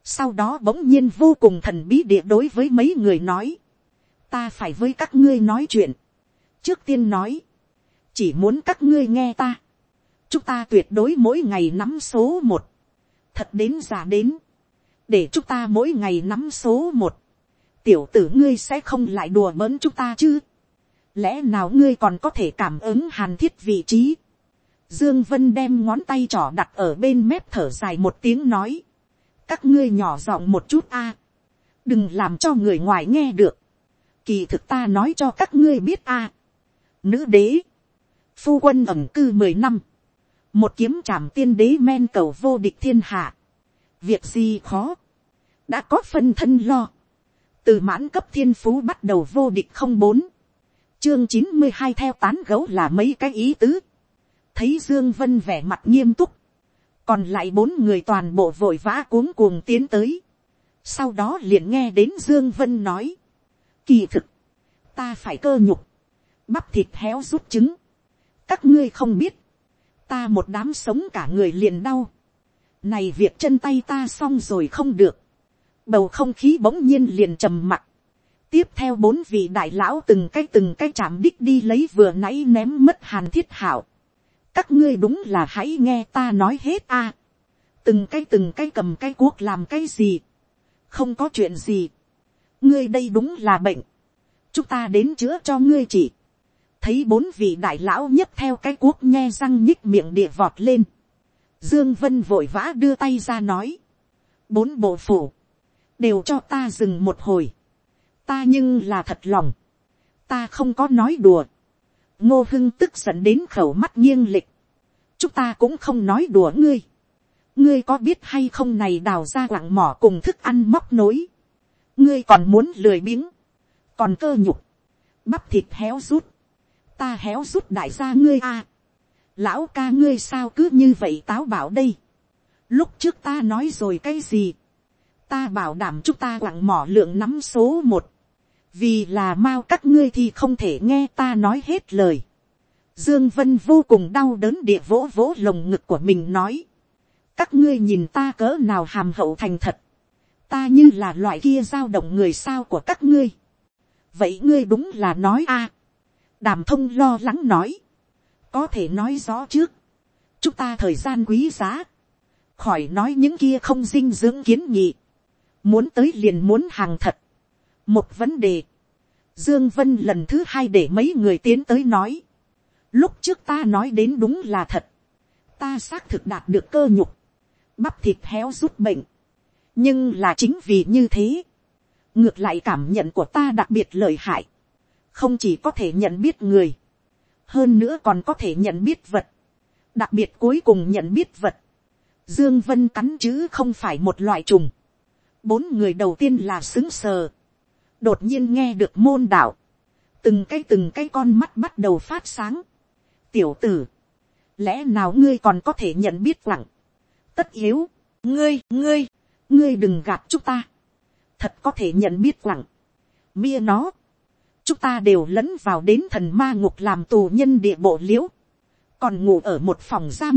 Sau đó bỗng nhiên vô cùng thần bí địa đối với mấy người nói. Ta phải với các ngươi nói chuyện. Trước tiên nói. Chỉ muốn các ngươi nghe ta. Chúng ta tuyệt đối mỗi ngày nắm số một. Thật đến giả đến. Để chúng ta mỗi ngày nắm số một. Tiểu tử ngươi sẽ không lại đùa bỡn chúng ta chứ. Lẽ nào ngươi còn có thể cảm ứng hàn thiết vị trí Dương Vân đem ngón tay trỏ đặt ở bên mép thở dài một tiếng nói. Các ngươi nhỏ giọng một chút a, Đừng làm cho người ngoài nghe được. Kỳ thực ta nói cho các ngươi biết a. Nữ đế. Phu quân ẩm cư mười năm. Một kiếm trảm tiên đế men cầu vô địch thiên hạ. Việc gì khó. Đã có phân thân lo. Từ mãn cấp thiên phú bắt đầu vô địch không bốn. Chương chín mươi hai theo tán gấu là mấy cái ý tứ thấy dương vân vẻ mặt nghiêm túc, còn lại bốn người toàn bộ vội vã cuống cuồng tiến tới. sau đó liền nghe đến dương vân nói, kỳ thực, ta phải cơ nhục, bắp thịt héo rút trứng, các ngươi không biết, ta một đám sống cả người liền đau, này việc chân tay ta xong rồi không được, bầu không khí bỗng nhiên liền trầm mặc, tiếp theo bốn vị đại lão từng cái từng cái chạm đích đi lấy vừa nãy ném mất hàn thiết hảo, các ngươi đúng là hãy nghe ta nói hết a. từng cái từng cái cầm cái cuốc làm cái gì. không có chuyện gì ngươi đây đúng là bệnh. chúng ta đến chữa cho ngươi chỉ. thấy bốn vị đại lão nhất theo cái cuốc nghe răng nhích miệng địa vọt lên. dương vân vội vã đưa tay ra nói. bốn bộ phủ. đều cho ta dừng một hồi. ta nhưng là thật lòng. ta không có nói đùa ngô hưng tức giận đến khẩu mắt nghiêng lịch. chúng ta cũng không nói đùa ngươi. ngươi có biết hay không này đào ra quặng mỏ cùng thức ăn móc nối ngươi còn muốn lười biếng. còn cơ nhục. bắp thịt héo rút. ta héo rút đại gia ngươi a. lão ca ngươi sao cứ như vậy táo bảo đây. lúc trước ta nói rồi cái gì. ta bảo đảm chúng ta quặng mỏ lượng nắm số một vì là mau các ngươi thì không thể nghe ta nói hết lời. Dương Vân vô cùng đau đớn địa vỗ vỗ lồng ngực của mình nói. Các ngươi nhìn ta cỡ nào hàm hậu thành thật. Ta như là loại kia giao động người sao của các ngươi. Vậy ngươi đúng là nói a. Đàm thông lo lắng nói. Có thể nói rõ trước. Chúng ta thời gian quý giá. Khỏi nói những kia không dinh dưỡng kiến nghị. Muốn tới liền muốn hàng thật một vấn đề, dương vân lần thứ hai để mấy người tiến tới nói, lúc trước ta nói đến đúng là thật, ta xác thực đạt được cơ nhục, bắp thịt héo rút bệnh, nhưng là chính vì như thế, ngược lại cảm nhận của ta đặc biệt lợi hại, không chỉ có thể nhận biết người, hơn nữa còn có thể nhận biết vật, đặc biệt cuối cùng nhận biết vật, dương vân cắn chữ không phải một loại trùng, bốn người đầu tiên là xứng sờ, đột nhiên nghe được môn đạo, từng cái từng cái con mắt bắt đầu phát sáng. tiểu tử, lẽ nào ngươi còn có thể nhận biết lặng, tất yếu, ngươi, ngươi, ngươi đừng gạt chúng ta, thật có thể nhận biết lặng, mia nó, chúng ta đều lẫn vào đến thần ma ngục làm tù nhân địa bộ l i ễ u còn ngủ ở một phòng giam,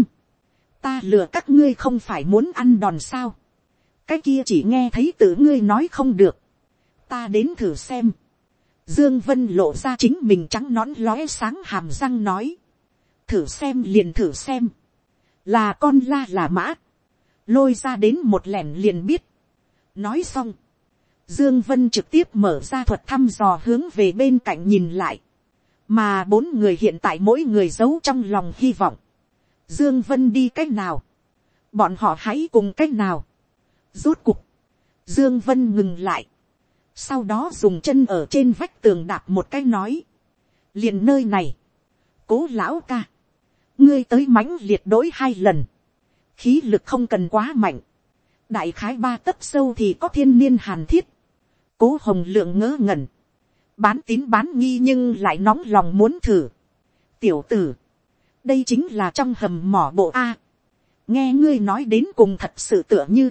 ta lừa các ngươi không phải muốn ăn đòn sao, cái kia chỉ nghe thấy tự ngươi nói không được, ta đến thử xem. Dương Vân lộ ra chính mình trắng nón lóe sáng hàm răng nói. Thử xem liền thử xem. Là con la là mã. Lôi ra đến một lẻn liền biết. Nói xong. Dương Vân trực tiếp mở ra thuật thăm dò hướng về bên cạnh nhìn lại. Mà bốn người hiện tại mỗi người giấu trong lòng hy vọng. Dương Vân đi cách nào? Bọn họ hãy cùng cách nào? Rốt cục. Dương Vân ngừng lại sau đó dùng chân ở trên vách tường đạp một cái nói, liền nơi này, cố lão ca, ngươi tới mãnh liệt đối hai lần, khí lực không cần quá mạnh, đại khái ba tấc sâu thì có thiên niên hàn thiết, cố hồng lượng ngớ ngẩn, bán tín bán nghi nhưng lại nóng lòng muốn thử. tiểu tử, đây chính là trong hầm mỏ bộ a, nghe ngươi nói đến cùng thật sự tựa như,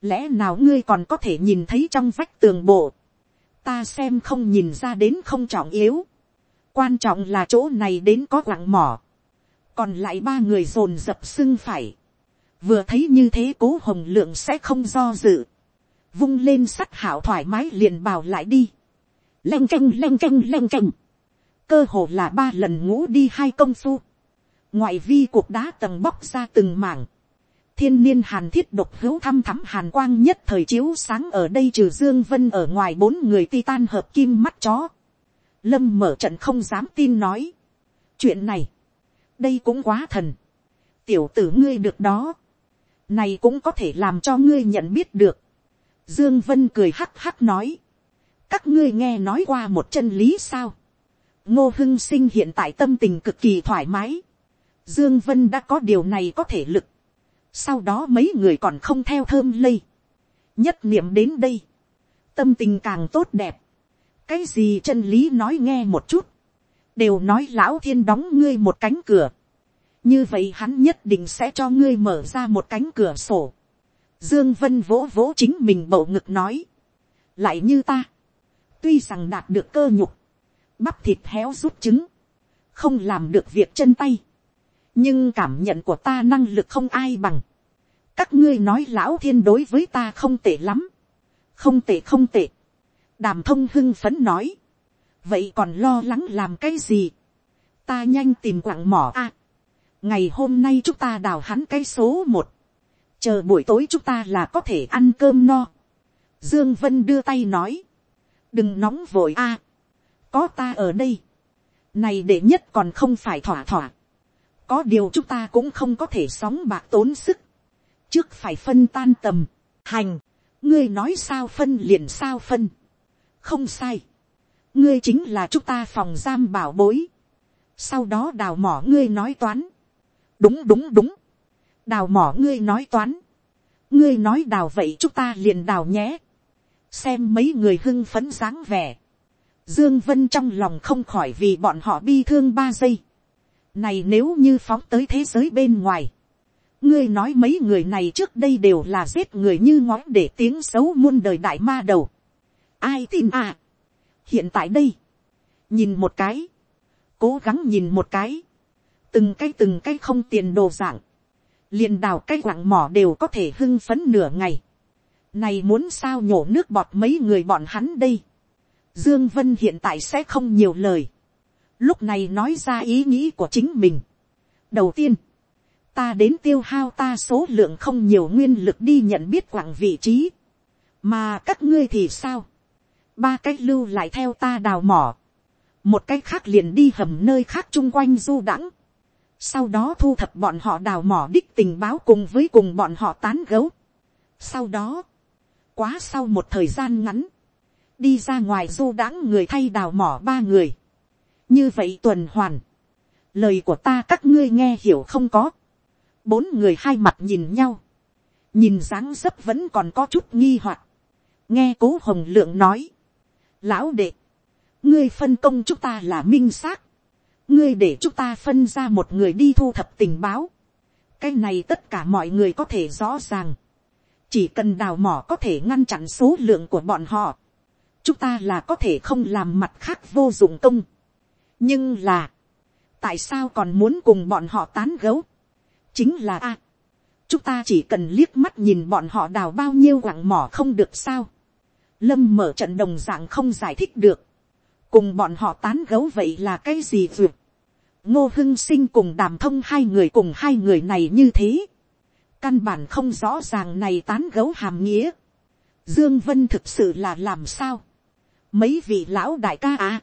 lẽ nào ngươi còn có thể nhìn thấy trong vách tường bộ, ta xem không nhìn ra đến không trọng yếu, quan trọng là chỗ này đến có quặng mỏ, còn lại ba người dồn dập sưng phải, vừa thấy như thế cố hồng lượng sẽ không do dự, vung lên sắt hảo thoải mái liền bào lại đi, leng canh leng canh leng canh, cơ hồ là ba lần ngủ đi hai công phu, ngoại vi cuộc đá tầng bóc ra từng mảng, thiên niên hàn thiết độc hữu thăm thắm hàn quang nhất thời chiếu sáng ở đây trừ dương vân ở ngoài bốn người titan hợp kim mắt chó. lâm mở trận không dám tin nói. chuyện này, đây cũng quá thần. tiểu tử ngươi được đó này cũng có thể làm cho ngươi nhận biết được. dương vân cười hắc hắc nói. các ngươi nghe nói qua một chân lý sao. ngô hưng sinh hiện tại tâm tình cực kỳ thoải mái. dương vân đã có điều này có thể lực sau đó mấy người còn không theo thơm lây. nhất niệm đến đây. tâm tình càng tốt đẹp. cái gì chân lý nói nghe một chút. đều nói lão thiên đóng ngươi một cánh cửa như vậy hắn nhất định sẽ cho ngươi mở ra một cánh cửa sổ. dương vân vỗ vỗ chính mình bầu ngực nói. lại như ta. tuy rằng đạt được cơ nhục. bắp thịt héo rút trứng. không làm được việc chân tay nhưng cảm nhận của ta năng lực không ai bằng. các ngươi nói lão thiên đối với ta không tệ lắm. không tệ không tệ. đàm thông hưng phấn nói. vậy còn lo lắng làm cái gì. ta nhanh tìm quặng mỏ a ngày hôm nay chúng ta đào hắn cái số một. chờ buổi tối chúng ta là có thể ăn cơm no. dương vân đưa tay nói. đừng nóng vội a. có ta ở đây. này để nhất còn không phải thỏa thỏa có điều chúng ta cũng không có thể sóng bạc tốn sức. trước phải phân tan tầm, hành, ngươi nói sao phân liền sao phân. không sai. ngươi chính là chúng ta phòng giam bảo bối. sau đó đào mỏ ngươi nói toán đúng đúng đúng. đào mỏ ngươi nói toán. ngươi nói đào vậy chúng ta liền đào nhé. xem mấy người hưng phấn dáng vẻ. Dương Vân trong lòng không khỏi vì bọn họ bi thương ba giây này nếu như phóng tới thế giới bên ngoài. Ngươi nói mấy người này trước đây đều là giết người như ngói để tiếng xấu muôn đời đại ma đầu. Ai tin à? Hiện tại đây. Nhìn một cái. Cố gắng nhìn một cái. Từng cái từng cái không tiền đồ dạng. liền đào cái quặng mỏ đều có thể hưng phấn nửa ngày. Này muốn sao nhổ nước bọt mấy người bọn hắn đây. Dương Vân hiện tại sẽ không nhiều lời lúc này nói ra ý nghĩ của chính mình. đầu tiên, ta đến tiêu hao ta số lượng không nhiều nguyên lực đi nhận biết quảng vị trí, mà các ngươi thì sao, ba cách lưu lại theo ta đào mỏ, một cách khác liền đi hầm nơi khác chung quanh du đãng, sau đó thu thập bọn họ đào mỏ đích tình báo cùng với cùng bọn họ tán gấu. sau đó, quá sau một thời gian ngắn, đi ra ngoài du đãng người thay đào mỏ ba người, như vậy tuần hoàn, lời của ta các ngươi nghe hiểu không có, bốn người hai mặt nhìn nhau, nhìn dáng dấp vẫn còn có chút nghi hoặc, nghe cố hồng lượng nói, lão đệ, ngươi phân công chúng ta là minh xác, ngươi để chúng ta phân ra một người đi thu thập tình báo, cái này tất cả mọi người có thể rõ ràng, chỉ cần đào mỏ có thể ngăn chặn số lượng của bọn họ, chúng ta là có thể không làm mặt khác vô dụng công. Nhưng là, tại sao còn muốn cùng bọn họ tán gấu, chính là a, chúng ta chỉ cần liếc mắt nhìn bọn họ đào bao nhiêu quặng mỏ không được sao, lâm mở trận đồng d ạ n g không giải thích được, cùng bọn họ tán gấu vậy là cái gì duyệt. ngô hưng sinh cùng đàm thông hai người cùng hai người này như thế, căn bản không rõ ràng này tán gấu hàm nghĩa, dương vân thực sự là làm sao, mấy vị lão đại ca à,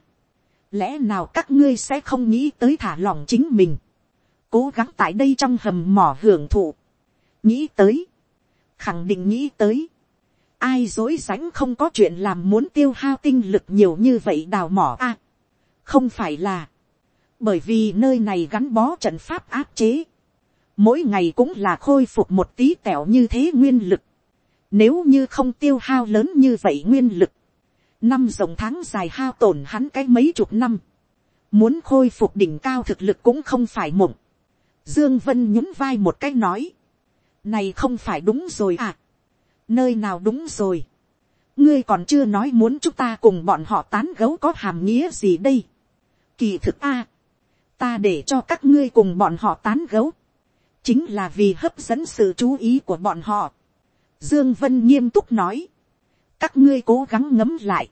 lẽ nào các ngươi sẽ không nghĩ tới thả lỏng chính mình, cố gắng tại đây trong hầm mỏ hưởng thụ, nghĩ tới, khẳng định nghĩ tới, ai dối rãnh không có chuyện làm muốn tiêu hao tinh lực nhiều như vậy đào mỏ a, không phải là, bởi vì nơi này gắn bó trận pháp áp chế, mỗi ngày cũng là khôi phục một tí tẹo như thế nguyên lực, nếu như không tiêu hao lớn như vậy nguyên lực, năm dòng tháng dài hao tổn hắn cái mấy chục năm, muốn khôi phục đỉnh cao thực lực cũng không phải mộng. Dương Vân nhún vai một cái nói, này không phải đúng rồi à, nơi nào đúng rồi, ngươi còn chưa nói muốn chúng ta cùng bọn họ tán gấu có hàm nghĩa gì đây. Kỳ thực a, ta để cho các ngươi cùng bọn họ tán gấu, chính là vì hấp dẫn sự chú ý của bọn họ. Dương Vân nghiêm túc nói, các ngươi cố gắng ngấm lại,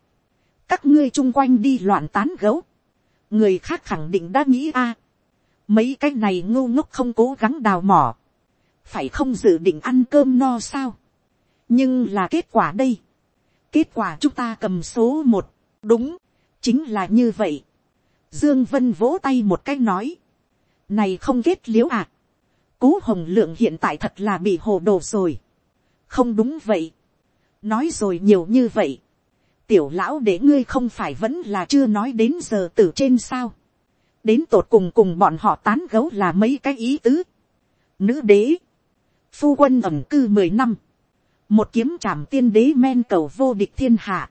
các ngươi chung quanh đi loạn tán gấu, người khác khẳng định đã nghĩ a, mấy cái này ngu ngốc không cố gắng đào mỏ, phải không dự định ăn cơm no sao, nhưng là kết quả đây, kết quả chúng ta cầm số một, đúng, chính là như vậy. Dương Vân vỗ tay một cái nói, này không kết liễu à, cố hồng lượng hiện tại thật là bị hồ đồ rồi, không đúng vậy, nói rồi nhiều như vậy, tiểu lão để ngươi không phải vẫn là chưa nói đến giờ tử trên sao, đến tột cùng cùng bọn họ tán gấu là mấy cái ý tứ, nữ đế, phu quân ẩm cư mười năm, một kiếm trảm tiên đế men cầu vô địch thiên hạ,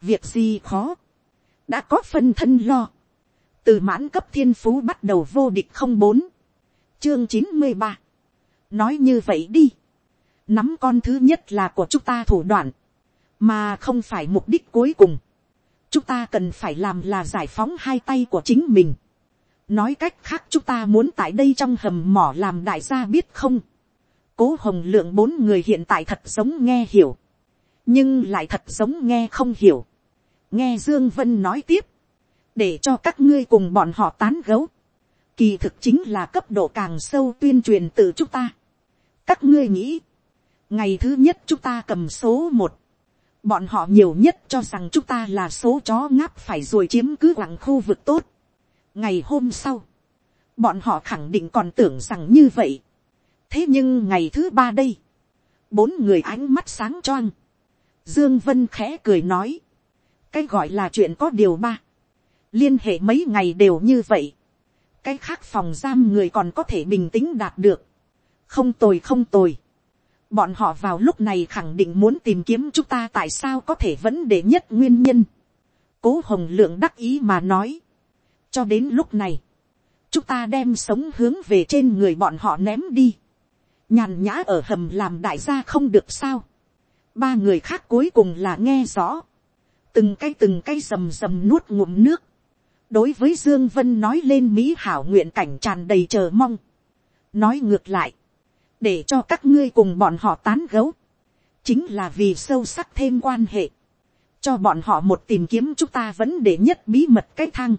việc gì khó, đã có phân thân lo, từ mãn cấp thiên phú bắt đầu vô địch không bốn, chương chín mươi ba, nói như vậy đi, nắm con thứ nhất là của chúng ta thủ đoạn, mà không phải mục đích cuối cùng, chúng ta cần phải làm là giải phóng hai tay của chính mình, nói cách khác chúng ta muốn tại đây trong hầm mỏ làm đại gia biết không, cố hồng lượng bốn người hiện tại thật giống nghe hiểu, nhưng lại thật giống nghe không hiểu. nghe dương vân nói tiếp, để cho các ngươi cùng bọn họ tán gấu, kỳ thực chính là cấp độ càng sâu tuyên truyền từ chúng ta. các ngươi nghĩ, ngày thứ nhất chúng ta cầm số một, bọn họ nhiều nhất cho rằng chúng ta là số chó ngáp phải rồi chiếm cứ lặng khu vực tốt. ngày hôm sau, bọn họ khẳng định còn tưởng rằng như vậy thế nhưng ngày thứ ba đây, bốn người ánh mắt sáng choang, dương vân khẽ cười nói, cái gọi là chuyện có điều ba, liên hệ mấy ngày đều như vậy, cái khác phòng giam người còn có thể bình tĩnh đạt được, không tồi không tồi, bọn họ vào lúc này khẳng định muốn tìm kiếm chúng ta tại sao có thể vấn đề nhất nguyên nhân, cố hồng lượng đắc ý mà nói, cho đến lúc này, chúng ta đem sống hướng về trên người bọn họ ném đi nhàn nhã ở hầm làm đại gia không được sao. ba người khác cuối cùng là nghe rõ. từng cái từng cái rầm rầm nuốt ngụm nước. đối với dương vân nói lên mỹ hảo nguyện cảnh tràn đầy chờ mong. nói ngược lại, để cho các ngươi cùng bọn họ tán gấu, chính là vì sâu sắc thêm quan hệ, cho bọn họ một tìm kiếm chúng ta vẫn để nhất bí mật cái thang.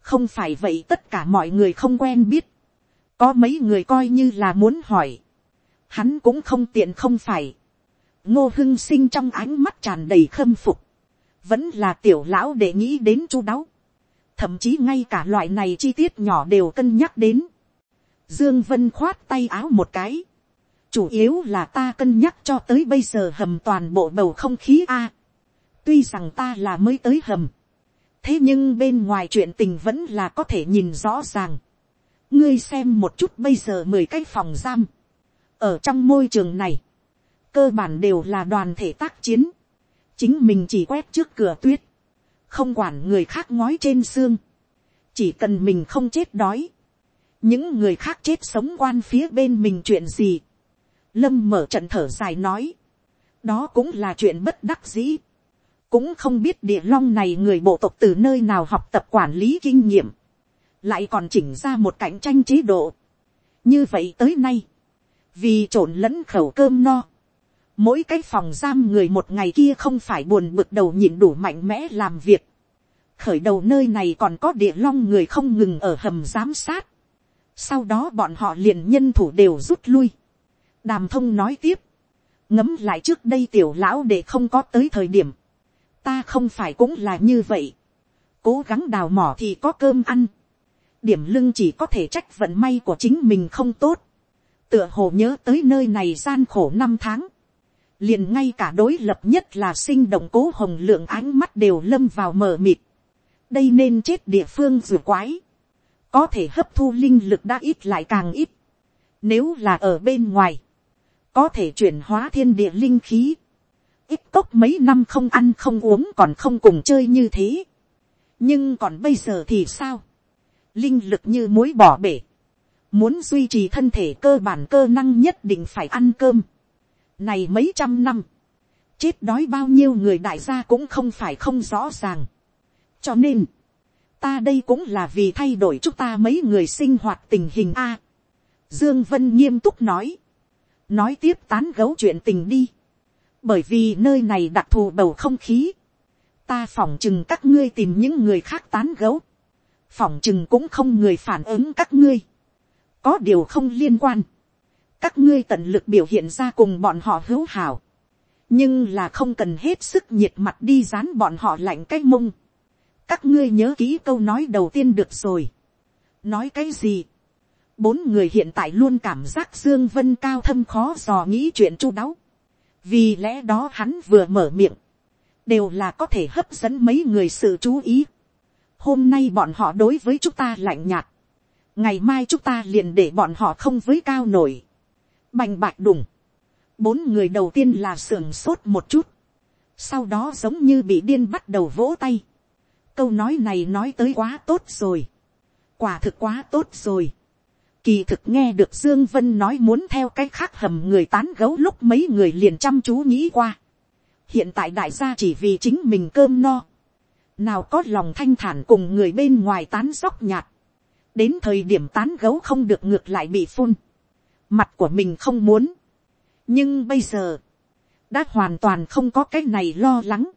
không phải vậy tất cả mọi người không quen biết, có mấy người coi như là muốn hỏi, hắn cũng không tiện không phải. ngô hưng sinh trong ánh mắt tràn đầy khâm phục, vẫn là tiểu lão để nghĩ đến chu đáo, thậm chí ngay cả loại này chi tiết nhỏ đều cân nhắc đến. dương vân khoát tay áo một cái, chủ yếu là ta cân nhắc cho tới bây giờ hầm toàn bộ bầu không khí a. tuy rằng ta là mới tới hầm, thế nhưng bên ngoài chuyện tình vẫn là có thể nhìn rõ ràng. ngươi xem một chút bây giờ mười cái phòng giam, ở trong môi trường này, cơ bản đều là đoàn thể tác chiến, chính mình chỉ quét trước cửa tuyết, không quản người khác ngói trên xương, chỉ cần mình không chết đói, những người khác chết sống quan phía bên mình chuyện gì, lâm mở trận thở dài nói, đó cũng là chuyện bất đắc dĩ, cũng không biết địa long này người bộ tộc từ nơi nào học tập quản lý kinh nghiệm, lại còn chỉnh ra một cạnh tranh chế độ. như vậy tới nay, vì trộn lẫn khẩu cơm no. Mỗi cái phòng giam người một ngày kia không phải buồn bực đầu nhịn đủ mạnh mẽ làm việc. Khởi đầu nơi này còn có địa long người không ngừng ở hầm giám sát. Sau đó bọn họ liền nhân thủ đều rút lui. Đàm thông nói tiếp. Ngấm lại trước đây tiểu lão để không có tới thời điểm. Ta không phải cũng là như vậy. Cố gắng đào mỏ thì có cơm ăn. Điểm lưng chỉ có thể trách vận may của chính mình không tốt tựa hồ nhớ tới nơi này gian khổ năm tháng, liền ngay cả đối lập nhất là sinh động cố hồng lượng ánh mắt đều lâm vào mờ mịt, đây nên chết địa phương dù quái, có thể hấp thu linh lực đã ít lại càng ít, nếu là ở bên ngoài, có thể chuyển hóa thiên địa linh khí, ít cốc mấy năm không ăn không uống còn không cùng chơi như thế, nhưng còn bây giờ thì sao, linh lực như muối bỏ bể, Muốn duy trì thân thể cơ bản cơ năng nhất định phải ăn cơm. Này mấy trăm năm. Chết đói bao nhiêu người đại gia cũng không phải không rõ ràng. Cho nên. ta đây cũng là vì thay đổi chúng ta mấy người sinh hoạt tình hình a. Dương Vân nghiêm túc nói. Nói tiếp tán gấu chuyện tình đi. Bởi vì nơi này đặc thù bầu không khí. Ta phỏng chừng các ngươi tìm những người khác tán gấu. Phỏng chừng cũng không người phản ứng các ngươi. Có điều không liên quan. Các ngươi tận lực biểu hiện ra cùng bọn họ hữu hảo. Nhưng là không cần hết sức nhiệt mặt đi dán bọn họ lạnh cái mông các ngươi nhớ kỹ câu nói đầu tiên được rồi. nói cái gì. bốn người hiện tại luôn cảm giác dương vân cao thâm khó dò nghĩ chuyện chu đáo. vì lẽ đó hắn vừa mở miệng, đều là có thể hấp dẫn mấy người sự chú ý. hôm nay bọn họ đối với chúng ta lạnh nhạt ngày mai chúng ta liền để bọn họ không với cao nổi. bành bạch đùng. bốn người đầu tiên là sưởng sốt một chút. sau đó giống như bị điên bắt đầu vỗ tay câu nói này nói tới quá tốt rồi. quả thực quá tốt rồi. kỳ thực nghe được dương vân nói muốn theo cái khác hầm người tán gấu lúc mấy người liền chăm chú nghĩ qua. hiện tại đại gia chỉ vì chính mình cơm no. nào có lòng thanh thản cùng người bên ngoài tán sóc nhạt đến thời điểm tán gấu không được ngược lại bị phun. mặt của mình không muốn. nhưng bây giờ, đã hoàn toàn không có cái này lo lắng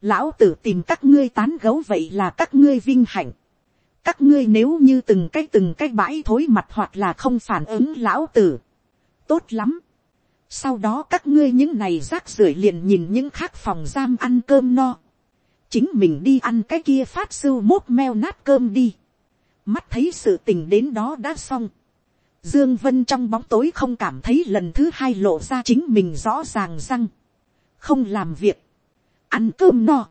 lão tử tìm các ngươi tán gấu vậy là các ngươi vinh hạnh. các ngươi nếu như từng cái từng cái bãi thối mặt hoặc là không phản ứng lão tử. tốt lắm. sau đó các ngươi những này rác rưởi liền nhìn những khác phòng giam ăn cơm no. chính mình đi ăn cái kia phát sưu mốt meo nát cơm đi mắt thấy sự tình đến đó đã xong. Dương Vân trong bóng tối không cảm thấy lần thứ hai lộ ra chính mình rõ ràng răng. Không làm việc ăn cơm no.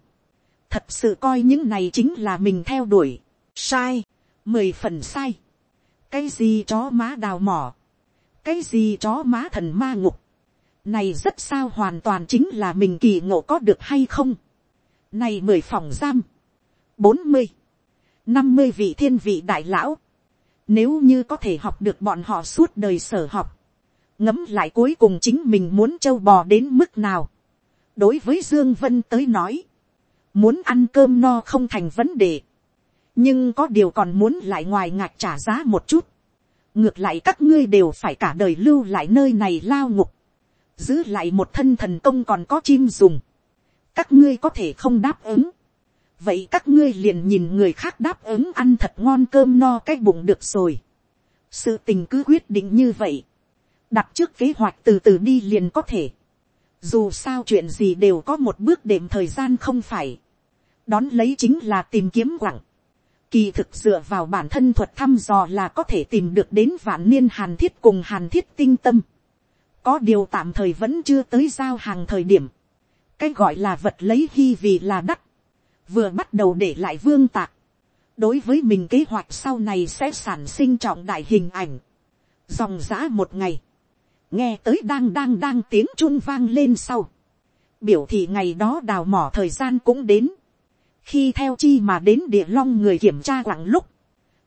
thật sự coi những này chính là mình theo đuổi. sai, mười phần sai. cái gì chó má đào mỏ, cái gì chó má thần ma ngục. này rất sao hoàn toàn chính là mình kỳ ngộ có được hay không. này mười phòng giam, bốn mươi, năm mươi vị thiên vị đại lão. Nếu như có thể học được bọn họ suốt đời sở học. Ngấm lại cuối cùng chính mình muốn trâu bò đến mức nào. Đối với dương vân tới nói, muốn ăn cơm no không thành vấn đề, nhưng có điều còn muốn lại ngoài ngạc trả giá một chút, ngược lại các ngươi đều phải cả đời lưu lại nơi này lao ngục, giữ lại một thân thần công còn có chim dùng, các ngươi có thể không đáp ứng, vậy các ngươi liền nhìn người khác đáp ứng ăn thật ngon cơm no cái bụng được rồi, sự tình cứ quyết định như vậy, đặt trước kế hoạch từ từ đi liền có thể, dù sao chuyện gì đều có một bước đệm thời gian không phải. đón lấy chính là tìm kiếm quặng. kỳ thực dựa vào bản thân thuật thăm dò là có thể tìm được đến vạn niên hàn thiết cùng hàn thiết tinh tâm. có điều tạm thời vẫn chưa tới giao hàng thời điểm. cái gọi là vật lấy hy vì là đắt vừa bắt đầu để lại vương tạc. đối với mình kế hoạch sau này sẽ sản sinh trọng đại hình ảnh. dòng giã một ngày. Nghe tới đang đang đang tiếng chun vang lên sau, biểu thị ngày đó đào mỏ thời gian cũng đến, khi theo chi mà đến địa long người kiểm tra quặng lúc,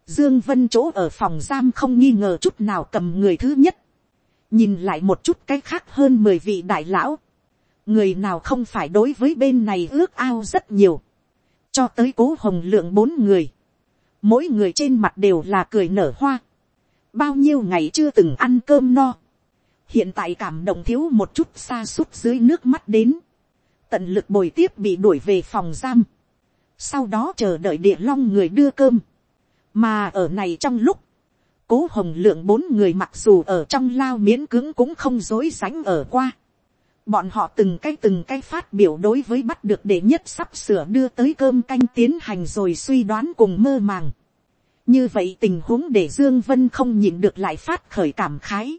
dương vân chỗ ở phòng giam không nghi ngờ chút nào cầm người thứ nhất, nhìn lại một chút cái khác hơn mười vị đại lão, người nào không phải đối với bên này ước ao rất nhiều, cho tới cố hồng lượng bốn người, mỗi người trên mặt đều là cười nở hoa, bao nhiêu ngày chưa từng ăn cơm no, hiện tại cảm động thiếu một chút xa suốt dưới nước mắt đến, tận lực bồi tiếp bị đuổi về phòng giam, sau đó chờ đợi địa long người đưa cơm, mà ở này trong lúc, cố hồng lượng bốn người mặc dù ở trong lao miễn cứng cũng không dối sánh ở qua, bọn họ từng cái từng cái phát biểu đối với bắt được đệ nhất sắp sửa đưa tới cơm canh tiến hành rồi suy đoán cùng mơ màng. như vậy tình huống để dương vân không nhìn được lại phát khởi cảm khái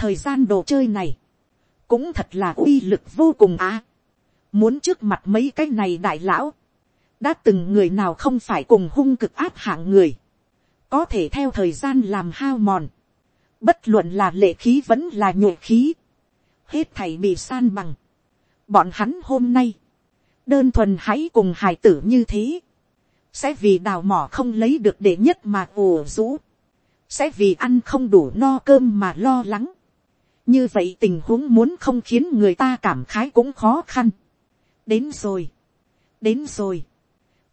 thời gian đồ chơi này, cũng thật là uy lực vô cùng á. muốn trước mặt mấy cái này đại lão, đã từng người nào không phải cùng hung cực áp hạng người, có thể theo thời gian làm hao mòn, bất luận là lệ khí vẫn là nhộ khí, hết thầy bị san bằng. bọn hắn hôm nay, đơn thuần hãy cùng hải tử như thế, sẽ vì đào mỏ không lấy được để nhất mà ồ rũ, sẽ vì ăn không đủ no cơm mà lo lắng, như vậy tình huống muốn không khiến người ta cảm khái cũng khó khăn. đến rồi, đến rồi,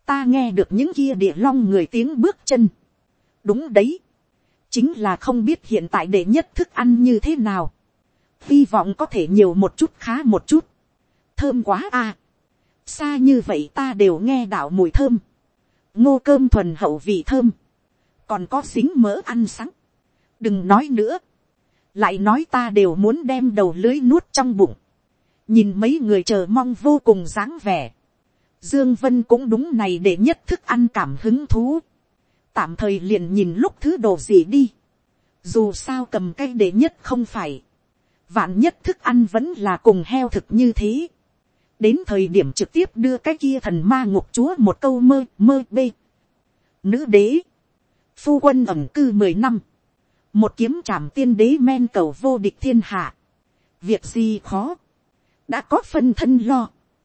ta nghe được những kia địa long người tiếng bước chân. đúng đấy, chính là không biết hiện tại đệ nhất thức ăn như thế nào hy vọng có thể nhiều một chút khá một chút. thơm quá à. xa như vậy ta đều nghe đạo mùi thơm. ngô cơm thuần hậu vị thơm. còn có xính mỡ ăn sáng. đừng nói nữa. lại nói ta đều muốn đem đầu lưới nuốt trong bụng. nhìn mấy người chờ mong vô cùng dáng vẻ Dương Vân cũng đúng này để nhất thức ăn cảm hứng thú. Tạm thời liền nhìn lúc thứ đồ gì đi. Dù sao cầm cây để nhất không phải. Vạn nhất thức ăn vẫn là cùng heo thực như thế. Đến thời điểm trực tiếp đưa cái kia thần ma ngục chúa một câu mơ mơ bê. Nữ đế. Phu quân ẩm cư mười năm. Một kiếm trảm tiên đế men cầu vô địch thiên hạ. Việc gì khó. Đã có phân thân lo